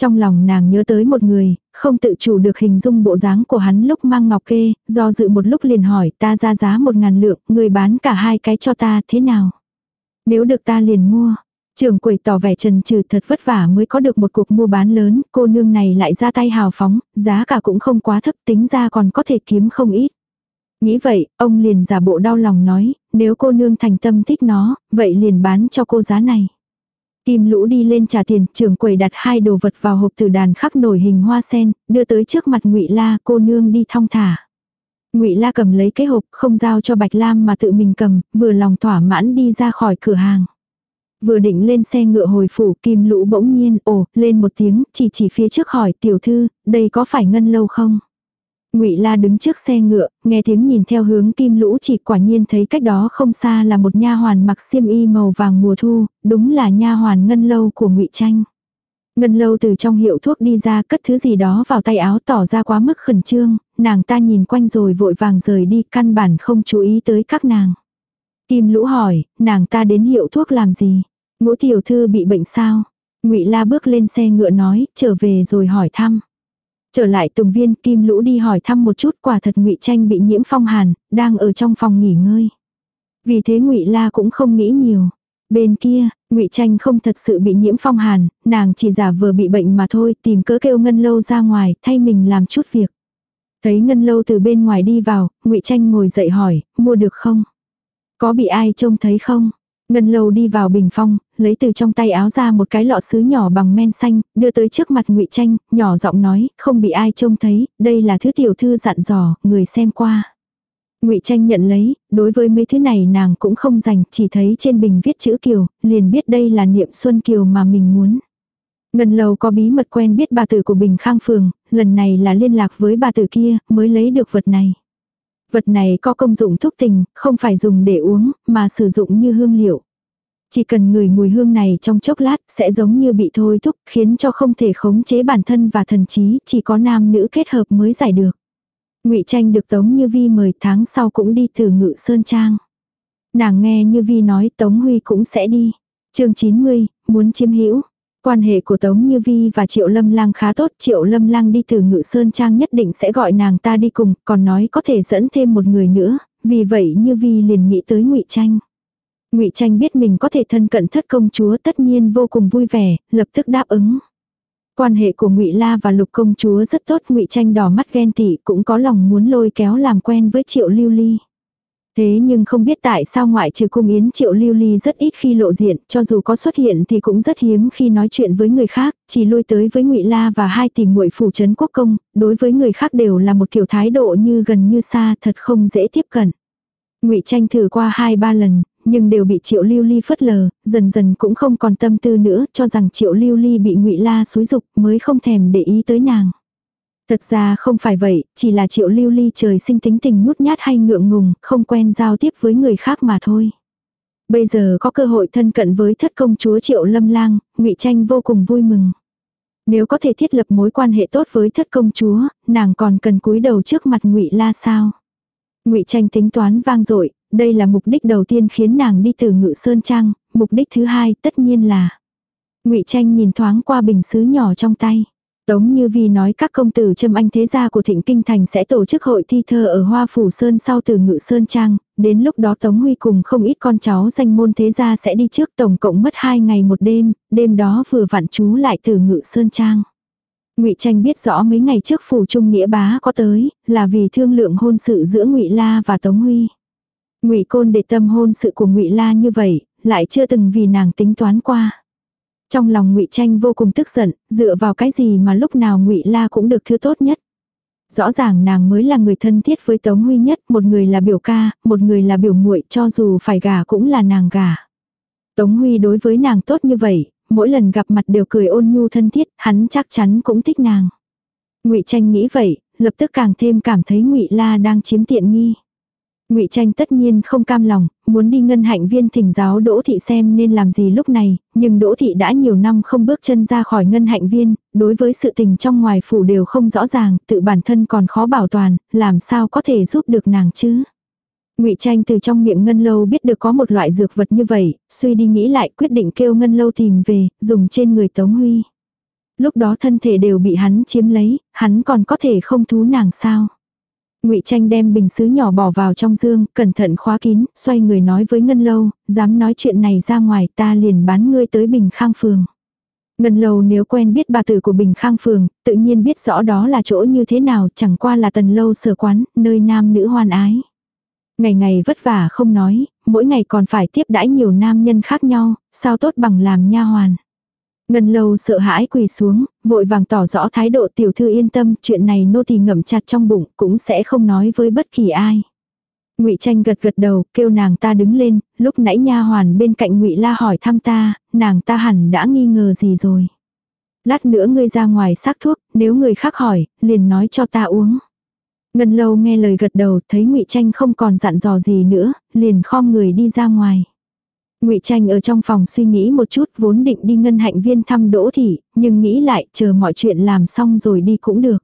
Trong lòng nàng nhớ tới một người, không tự chủ được hình dung bộ dáng của hắn lúc mang ngọc kê, do dự một lúc liền hỏi ta ra giá một ngàn lượng, người bán cả hai cái cho ta thế nào. Nếu được ta liền mua. Trường quầy tỏ vẻ trần trừ thật vất vả mới có được một cuộc mua bán lớn, cô nương này lại ra tay hào phóng, giá cả cũng không quá thấp tính ra còn có thể kiếm không ít. Nghĩ vậy, ông liền giả bộ đau lòng nói, nếu cô nương thành tâm thích nó, vậy liền bán cho cô giá này. Kim lũ đi lên trả tiền, trưởng quầy đặt hai đồ vật vào hộp từ đàn khắc nổi hình hoa sen, đưa tới trước mặt ngụy La, cô nương đi thong thả. Ngụy La cầm lấy cái hộp, không giao cho Bạch Lam mà tự mình cầm, vừa lòng thỏa mãn đi ra khỏi cửa hàng. Vừa định lên xe ngựa hồi phủ, Kim Lũ bỗng nhiên, ồ, lên một tiếng, chỉ chỉ phía trước hỏi, tiểu thư, đây có phải ngân lâu không? Ngụy La đứng trước xe ngựa, nghe tiếng nhìn theo hướng kim lũ chỉ quả nhiên thấy cách đó không xa là một nha hoàn mặc xiêm y màu vàng mùa thu, đúng là nha hoàn ngân lâu của Ngụy Tranh. Ngân lâu từ trong hiệu thuốc đi ra cất thứ gì đó vào tay áo tỏ ra quá mức khẩn trương, nàng ta nhìn quanh rồi vội vàng rời đi căn bản không chú ý tới các nàng. Kim lũ hỏi, nàng ta đến hiệu thuốc làm gì? Ngũ tiểu thư bị bệnh sao? Ngụy La bước lên xe ngựa nói, trở về rồi hỏi thăm. Trở lại tùng viên kim lũ đi hỏi thăm một chút quả thật ngụy tranh bị nhiễm phong hàn, đang ở trong phòng nghỉ ngơi. Vì thế ngụy la cũng không nghĩ nhiều. Bên kia, ngụy tranh không thật sự bị nhiễm phong hàn, nàng chỉ giả vừa bị bệnh mà thôi, tìm cớ kêu ngân lâu ra ngoài, thay mình làm chút việc. Thấy ngân lâu từ bên ngoài đi vào, ngụy tranh ngồi dậy hỏi, mua được không? Có bị ai trông thấy không? Ngân lâu đi vào bình phong, lấy từ trong tay áo ra một cái lọ sứ nhỏ bằng men xanh, đưa tới trước mặt ngụy Tranh, nhỏ giọng nói, không bị ai trông thấy, đây là thứ tiểu thư dặn dò, người xem qua. ngụy Tranh nhận lấy, đối với mấy thứ này nàng cũng không dành, chỉ thấy trên bình viết chữ kiều, liền biết đây là niệm xuân kiều mà mình muốn. Ngân lâu có bí mật quen biết bà tử của Bình Khang Phường, lần này là liên lạc với bà tử kia, mới lấy được vật này. Vật này có công dụng thúc tình, không phải dùng để uống, mà sử dụng như hương liệu. Chỉ cần ngửi mùi hương này trong chốc lát sẽ giống như bị thôi thúc khiến cho không thể khống chế bản thân và thần trí, chỉ có nam nữ kết hợp mới giải được. ngụy tranh được Tống Như Vi mời tháng sau cũng đi từ ngự Sơn Trang. Nàng nghe Như Vi nói Tống Huy cũng sẽ đi. chương 90, muốn chiếm hữu Quan hệ của Tống Như Vi và Triệu Lâm Lang khá tốt, Triệu Lâm Lang đi từ Ngự Sơn Trang nhất định sẽ gọi nàng ta đi cùng, còn nói có thể dẫn thêm một người nữa, vì vậy Như Vi liền nghĩ tới Ngụy Tranh. Ngụy Tranh biết mình có thể thân cận thất công chúa tất nhiên vô cùng vui vẻ, lập tức đáp ứng. Quan hệ của Ngụy La và Lục công chúa rất tốt, Ngụy Tranh đỏ mắt ghen tị, cũng có lòng muốn lôi kéo làm quen với Triệu Lưu Ly. Thế nhưng không biết tại sao ngoại trừ cung yến triệu lưu ly rất ít khi lộ diện, cho dù có xuất hiện thì cũng rất hiếm khi nói chuyện với người khác, chỉ lui tới với ngụy La và hai tìm muội phủ trấn quốc công, đối với người khác đều là một kiểu thái độ như gần như xa thật không dễ tiếp cận. ngụy tranh thử qua hai ba lần, nhưng đều bị triệu lưu ly phớt lờ, dần dần cũng không còn tâm tư nữa, cho rằng triệu lưu ly bị ngụy La xúi dục mới không thèm để ý tới nàng. Thật ra không phải vậy, chỉ là triệu lưu ly trời sinh tính tình nhút nhát hay ngượng ngùng, không quen giao tiếp với người khác mà thôi. Bây giờ có cơ hội thân cận với thất công chúa triệu lâm lang, ngụy Tranh vô cùng vui mừng. Nếu có thể thiết lập mối quan hệ tốt với thất công chúa, nàng còn cần cúi đầu trước mặt ngụy La sao? Ngụy Tranh tính toán vang dội, đây là mục đích đầu tiên khiến nàng đi từ Ngự Sơn Trang, mục đích thứ hai tất nhiên là Ngụy Tranh nhìn thoáng qua bình sứ nhỏ trong tay. Tống Như Vi nói các công tử châm anh thế gia của Thịnh Kinh Thành sẽ tổ chức hội thi thơ ở Hoa Phủ Sơn sau từ Ngự Sơn Trang, đến lúc đó Tống Huy cùng không ít con cháu danh môn thế gia sẽ đi trước tổng cộng mất hai ngày một đêm, đêm đó vừa vặn chú lại từ Ngự Sơn Trang. Ngụy Tranh biết rõ mấy ngày trước phủ trung nghĩa bá có tới, là vì thương lượng hôn sự giữa Ngụy La và Tống Huy. Ngụy Côn để tâm hôn sự của Ngụy La như vậy, lại chưa từng vì nàng tính toán qua. Trong lòng Ngụy Tranh vô cùng tức giận, dựa vào cái gì mà lúc nào Ngụy La cũng được thứ tốt nhất. Rõ ràng nàng mới là người thân thiết với Tống Huy nhất, một người là biểu ca, một người là biểu muội, cho dù phải gả cũng là nàng gả. Tống Huy đối với nàng tốt như vậy, mỗi lần gặp mặt đều cười ôn nhu thân thiết, hắn chắc chắn cũng thích nàng. Ngụy Tranh nghĩ vậy, lập tức càng thêm cảm thấy Ngụy La đang chiếm tiện nghi. Ngụy Tranh tất nhiên không cam lòng, muốn đi ngân hạnh viên thỉnh giáo Đỗ Thị xem nên làm gì lúc này, nhưng Đỗ Thị đã nhiều năm không bước chân ra khỏi ngân hạnh viên, đối với sự tình trong ngoài phủ đều không rõ ràng, tự bản thân còn khó bảo toàn, làm sao có thể giúp được nàng chứ. Ngụy Tranh từ trong miệng Ngân Lâu biết được có một loại dược vật như vậy, suy đi nghĩ lại quyết định kêu Ngân Lâu tìm về, dùng trên người Tống Huy. Lúc đó thân thể đều bị hắn chiếm lấy, hắn còn có thể không thú nàng sao. Ngụy Tranh đem bình sứ nhỏ bỏ vào trong dương, cẩn thận khóa kín, xoay người nói với Ngân Lâu, dám nói chuyện này ra ngoài ta liền bán ngươi tới Bình Khang Phường. Ngân Lâu nếu quen biết bà tử của Bình Khang Phường, tự nhiên biết rõ đó là chỗ như thế nào, chẳng qua là tần lâu sở quán, nơi nam nữ hoan ái. Ngày ngày vất vả không nói, mỗi ngày còn phải tiếp đãi nhiều nam nhân khác nhau, sao tốt bằng làm nha hoàn. Ngân lâu sợ hãi quỳ xuống, vội vàng tỏ rõ thái độ tiểu thư yên tâm, chuyện này nô tỳ ngậm chặt trong bụng, cũng sẽ không nói với bất kỳ ai. Ngụy Tranh gật gật đầu, kêu nàng ta đứng lên, lúc nãy nha hoàn bên cạnh Ngụy La hỏi thăm ta, nàng ta hẳn đã nghi ngờ gì rồi. Lát nữa ngươi ra ngoài xác thuốc, nếu người khác hỏi, liền nói cho ta uống. Ngân lâu nghe lời gật đầu, thấy Ngụy Tranh không còn dặn dò gì nữa, liền khom người đi ra ngoài. Ngụy Tranh ở trong phòng suy nghĩ một chút, vốn định đi ngân hạnh viên thăm Đỗ thị, nhưng nghĩ lại, chờ mọi chuyện làm xong rồi đi cũng được.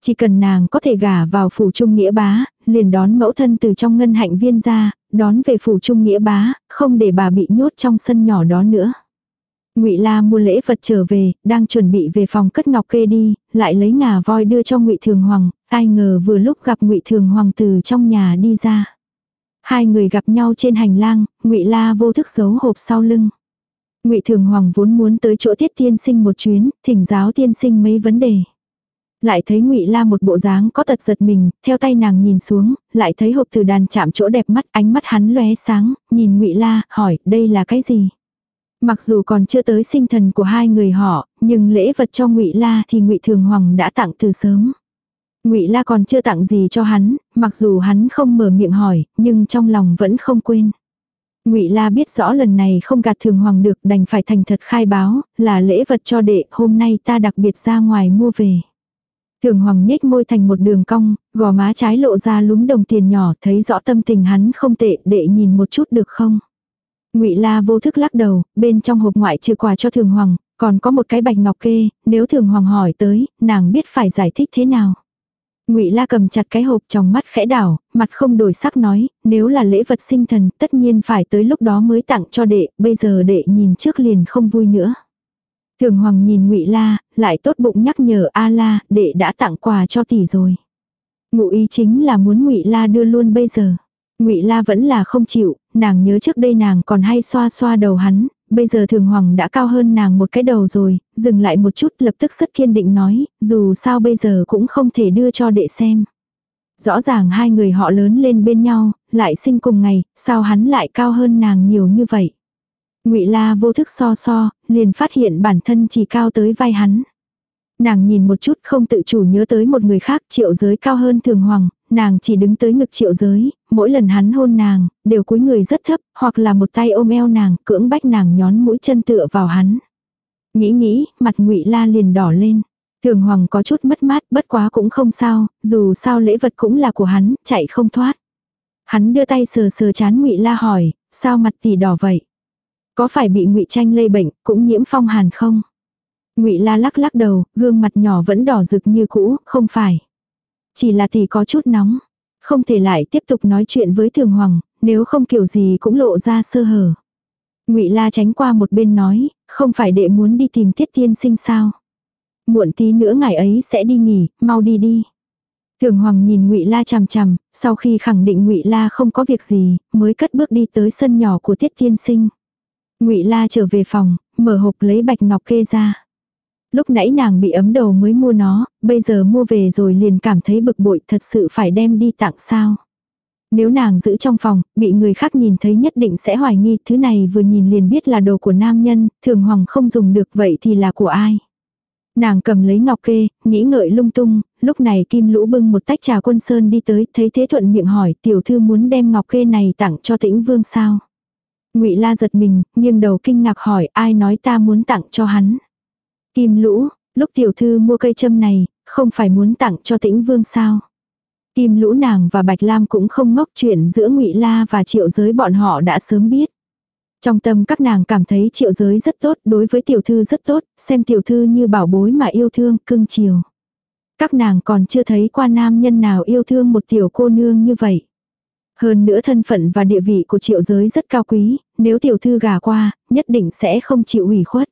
Chỉ cần nàng có thể gả vào phủ trung nghĩa bá, liền đón mẫu thân từ trong ngân hạnh viên ra, đón về phủ trung nghĩa bá, không để bà bị nhốt trong sân nhỏ đó nữa. Ngụy La mua lễ vật trở về, đang chuẩn bị về phòng cất ngọc kê đi, lại lấy ngà voi đưa cho Ngụy Thường Hoàng, ai ngờ vừa lúc gặp Ngụy Thường Hoàng từ trong nhà đi ra. Hai người gặp nhau trên hành lang, Ngụy La vô thức giấu hộp sau lưng. Ngụy Thường Hoàng vốn muốn tới chỗ Tiết Tiên Sinh một chuyến, thỉnh giáo tiên sinh mấy vấn đề. Lại thấy Ngụy La một bộ dáng có tật giật mình, theo tay nàng nhìn xuống, lại thấy hộp từ đàn chạm chỗ đẹp mắt, ánh mắt hắn lóe sáng, nhìn Ngụy La, hỏi, đây là cái gì? Mặc dù còn chưa tới sinh thần của hai người họ, nhưng lễ vật cho Ngụy La thì Ngụy Thường Hoàng đã tặng từ sớm. Ngụy La còn chưa tặng gì cho hắn, mặc dù hắn không mở miệng hỏi, nhưng trong lòng vẫn không quên. Ngụy La biết rõ lần này không gạt Thường Hoàng được, đành phải thành thật khai báo, là lễ vật cho đệ, hôm nay ta đặc biệt ra ngoài mua về. Thường Hoàng nhếch môi thành một đường cong, gò má trái lộ ra lúm đồng tiền nhỏ, thấy rõ tâm tình hắn không tệ, đệ nhìn một chút được không? Ngụy La vô thức lắc đầu, bên trong hộp ngoại trừ quà cho Thường Hoàng, còn có một cái bạch ngọc kê, nếu Thường Hoàng hỏi tới, nàng biết phải giải thích thế nào. Ngụy La cầm chặt cái hộp trong mắt khẽ đảo, mặt không đổi sắc nói, nếu là lễ vật sinh thần, tất nhiên phải tới lúc đó mới tặng cho đệ, bây giờ đệ nhìn trước liền không vui nữa. Thường Hoàng nhìn Ngụy La, lại tốt bụng nhắc nhở A La, đệ đã tặng quà cho tỷ rồi. Ngụ ý chính là muốn Ngụy La đưa luôn bây giờ. Ngụy La vẫn là không chịu, nàng nhớ trước đây nàng còn hay xoa xoa đầu hắn, bây giờ thường hoàng đã cao hơn nàng một cái đầu rồi, dừng lại một chút lập tức rất kiên định nói, dù sao bây giờ cũng không thể đưa cho đệ xem. Rõ ràng hai người họ lớn lên bên nhau, lại sinh cùng ngày, sao hắn lại cao hơn nàng nhiều như vậy. Ngụy La vô thức so so, liền phát hiện bản thân chỉ cao tới vai hắn. Nàng nhìn một chút không tự chủ nhớ tới một người khác triệu giới cao hơn thường hoàng, nàng chỉ đứng tới ngực triệu giới, mỗi lần hắn hôn nàng, đều cúi người rất thấp, hoặc là một tay ôm eo nàng, cưỡng bách nàng nhón mũi chân tựa vào hắn. Nghĩ nghĩ, mặt ngụy la liền đỏ lên. Thường Hoàng có chút mất mát bất quá cũng không sao, dù sao lễ vật cũng là của hắn, chạy không thoát. Hắn đưa tay sờ sờ chán ngụy La hỏi, sao mặt tỷ đỏ vậy? Có phải bị ngụy tranh lây bệnh, cũng nhiễm phong hàn không? ngụy La lắc lắc đầu, gương mặt nhỏ vẫn đỏ rực như cũ, không phải. Chỉ là tỷ có chút nóng. Không thể lại tiếp tục nói chuyện với Thường Hoàng, nếu không kiểu gì cũng lộ ra sơ hở. Ngụy La tránh qua một bên nói, không phải đệ muốn đi tìm Tiết Tiên Sinh sao? Muộn tí nữa ngày ấy sẽ đi nghỉ, mau đi đi. Thường Hoàng nhìn Ngụy La chằm chằm, sau khi khẳng định Ngụy La không có việc gì, mới cất bước đi tới sân nhỏ của Tiết Tiên Sinh. Ngụy La trở về phòng, mở hộp lấy bạch ngọc kê ra. Lúc nãy nàng bị ấm đầu mới mua nó, bây giờ mua về rồi liền cảm thấy bực bội thật sự phải đem đi tặng sao. Nếu nàng giữ trong phòng, bị người khác nhìn thấy nhất định sẽ hoài nghi thứ này vừa nhìn liền biết là đồ của nam nhân, thường hoàng không dùng được vậy thì là của ai. Nàng cầm lấy ngọc kê, nghĩ ngợi lung tung, lúc này kim lũ bưng một tách trà quân sơn đi tới, thấy thế thuận miệng hỏi tiểu thư muốn đem ngọc kê này tặng cho tĩnh vương sao. ngụy la giật mình, nghiêng đầu kinh ngạc hỏi ai nói ta muốn tặng cho hắn. Kim lũ, lúc tiểu thư mua cây châm này, không phải muốn tặng cho tĩnh vương sao. Kim lũ nàng và Bạch Lam cũng không ngốc chuyện giữa ngụy La và triệu giới bọn họ đã sớm biết. Trong tâm các nàng cảm thấy triệu giới rất tốt, đối với tiểu thư rất tốt, xem tiểu thư như bảo bối mà yêu thương, cưng chiều. Các nàng còn chưa thấy qua nam nhân nào yêu thương một tiểu cô nương như vậy. Hơn nữa thân phận và địa vị của triệu giới rất cao quý, nếu tiểu thư gả qua, nhất định sẽ không chịu ủy khuất.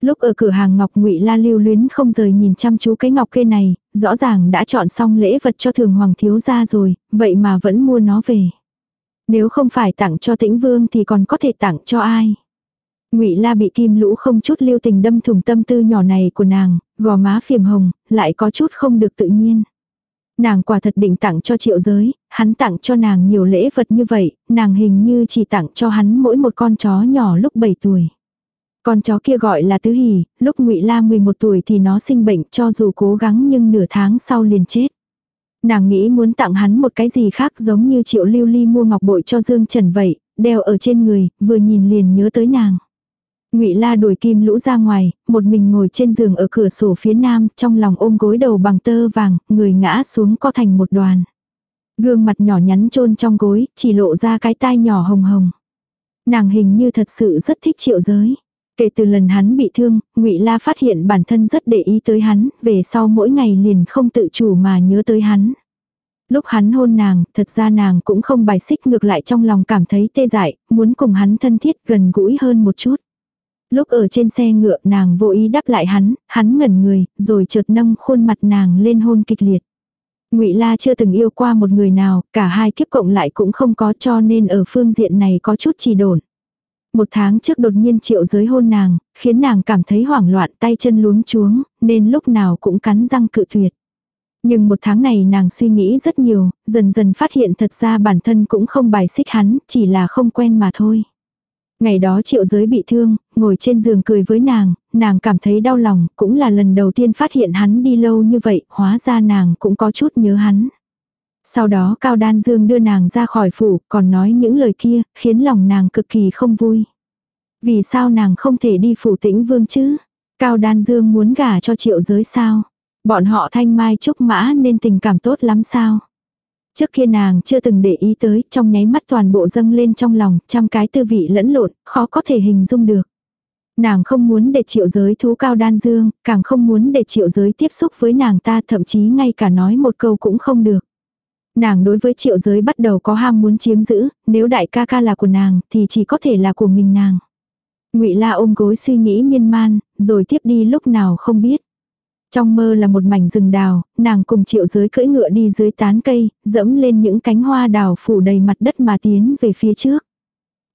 Lúc ở cửa hàng ngọc ngụy la lưu luyến không rời nhìn chăm chú cái ngọc kê này, rõ ràng đã chọn xong lễ vật cho thường hoàng thiếu gia rồi, vậy mà vẫn mua nó về. Nếu không phải tặng cho tĩnh vương thì còn có thể tặng cho ai. Ngụy La bị kim lũ không chút lưu tình đâm thủng tâm tư nhỏ này của nàng, gò má phiềm hồng, lại có chút không được tự nhiên. Nàng quả thật định tặng cho triệu giới, hắn tặng cho nàng nhiều lễ vật như vậy, nàng hình như chỉ tặng cho hắn mỗi một con chó nhỏ lúc 7 tuổi. Con chó kia gọi là Tứ Hỷ, lúc Ngụy La 11 tuổi thì nó sinh bệnh cho dù cố gắng nhưng nửa tháng sau liền chết. Nàng nghĩ muốn tặng hắn một cái gì khác giống như triệu lưu ly mua ngọc bội cho Dương Trần vậy, đeo ở trên người, vừa nhìn liền nhớ tới nàng. Ngụy La đuổi kim lũ ra ngoài, một mình ngồi trên giường ở cửa sổ phía nam, trong lòng ôm gối đầu bằng tơ vàng, người ngã xuống co thành một đoàn. Gương mặt nhỏ nhắn chôn trong gối, chỉ lộ ra cái tai nhỏ hồng hồng. Nàng hình như thật sự rất thích triệu giới. Kể từ lần hắn bị thương, Ngụy La phát hiện bản thân rất để ý tới hắn, về sau mỗi ngày liền không tự chủ mà nhớ tới hắn. Lúc hắn hôn nàng, thật ra nàng cũng không bài xích ngược lại trong lòng cảm thấy tê dại, muốn cùng hắn thân thiết gần gũi hơn một chút. Lúc ở trên xe ngựa nàng vô ý đáp lại hắn, hắn ngẩn người, rồi chợt nâng khuôn mặt nàng lên hôn kịch liệt. Ngụy La chưa từng yêu qua một người nào, cả hai kiếp cộng lại cũng không có cho nên ở phương diện này có chút trì độn. Một tháng trước đột nhiên triệu giới hôn nàng, khiến nàng cảm thấy hoảng loạn tay chân luống chuống, nên lúc nào cũng cắn răng cự tuyệt. Nhưng một tháng này nàng suy nghĩ rất nhiều, dần dần phát hiện thật ra bản thân cũng không bài xích hắn, chỉ là không quen mà thôi. Ngày đó triệu giới bị thương, ngồi trên giường cười với nàng, nàng cảm thấy đau lòng, cũng là lần đầu tiên phát hiện hắn đi lâu như vậy, hóa ra nàng cũng có chút nhớ hắn. Sau đó Cao Đan Dương đưa nàng ra khỏi phủ, còn nói những lời kia, khiến lòng nàng cực kỳ không vui. Vì sao nàng không thể đi phủ tĩnh vương chứ? Cao Đan Dương muốn gả cho triệu giới sao? Bọn họ thanh mai trúc mã nên tình cảm tốt lắm sao? Trước kia nàng chưa từng để ý tới, trong nháy mắt toàn bộ dâng lên trong lòng, trăm cái tư vị lẫn lộn, khó có thể hình dung được. Nàng không muốn để triệu giới thú cao đan dương, càng không muốn để triệu giới tiếp xúc với nàng ta thậm chí ngay cả nói một câu cũng không được. Nàng đối với triệu giới bắt đầu có ham muốn chiếm giữ, nếu đại ca ca là của nàng thì chỉ có thể là của mình nàng. ngụy La ôm gối suy nghĩ miên man, rồi tiếp đi lúc nào không biết. Trong mơ là một mảnh rừng đào, nàng cùng triệu giới cưỡi ngựa đi dưới tán cây, dẫm lên những cánh hoa đào phủ đầy mặt đất mà tiến về phía trước.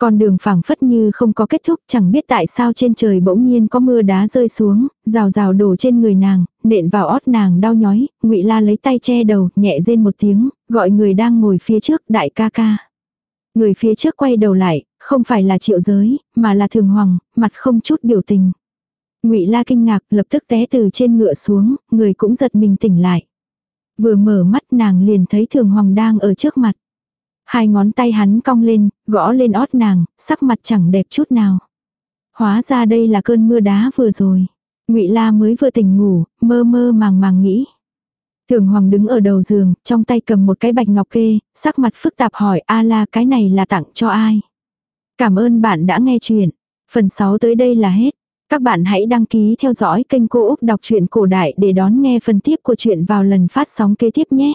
Con đường phẳng phất như không có kết thúc chẳng biết tại sao trên trời bỗng nhiên có mưa đá rơi xuống, rào rào đổ trên người nàng, nện vào ót nàng đau nhói, ngụy la lấy tay che đầu, nhẹ rên một tiếng, gọi người đang ngồi phía trước đại ca ca. Người phía trước quay đầu lại, không phải là triệu giới, mà là thường hoàng, mặt không chút biểu tình. Ngụy La kinh ngạc, lập tức té từ trên ngựa xuống, người cũng giật mình tỉnh lại. Vừa mở mắt nàng liền thấy Thường Hoàng đang ở trước mặt. Hai ngón tay hắn cong lên, gõ lên ót nàng, sắc mặt chẳng đẹp chút nào. Hóa ra đây là cơn mưa đá vừa rồi. Ngụy La mới vừa tỉnh ngủ, mơ mơ màng màng nghĩ. Thường Hoàng đứng ở đầu giường, trong tay cầm một cái bạch ngọc kê, sắc mặt phức tạp hỏi A La cái này là tặng cho ai. Cảm ơn bạn đã nghe chuyện. Phần 6 tới đây là hết. Các bạn hãy đăng ký theo dõi kênh Cô Úc Đọc truyện Cổ Đại để đón nghe phần tiếp của chuyện vào lần phát sóng kế tiếp nhé.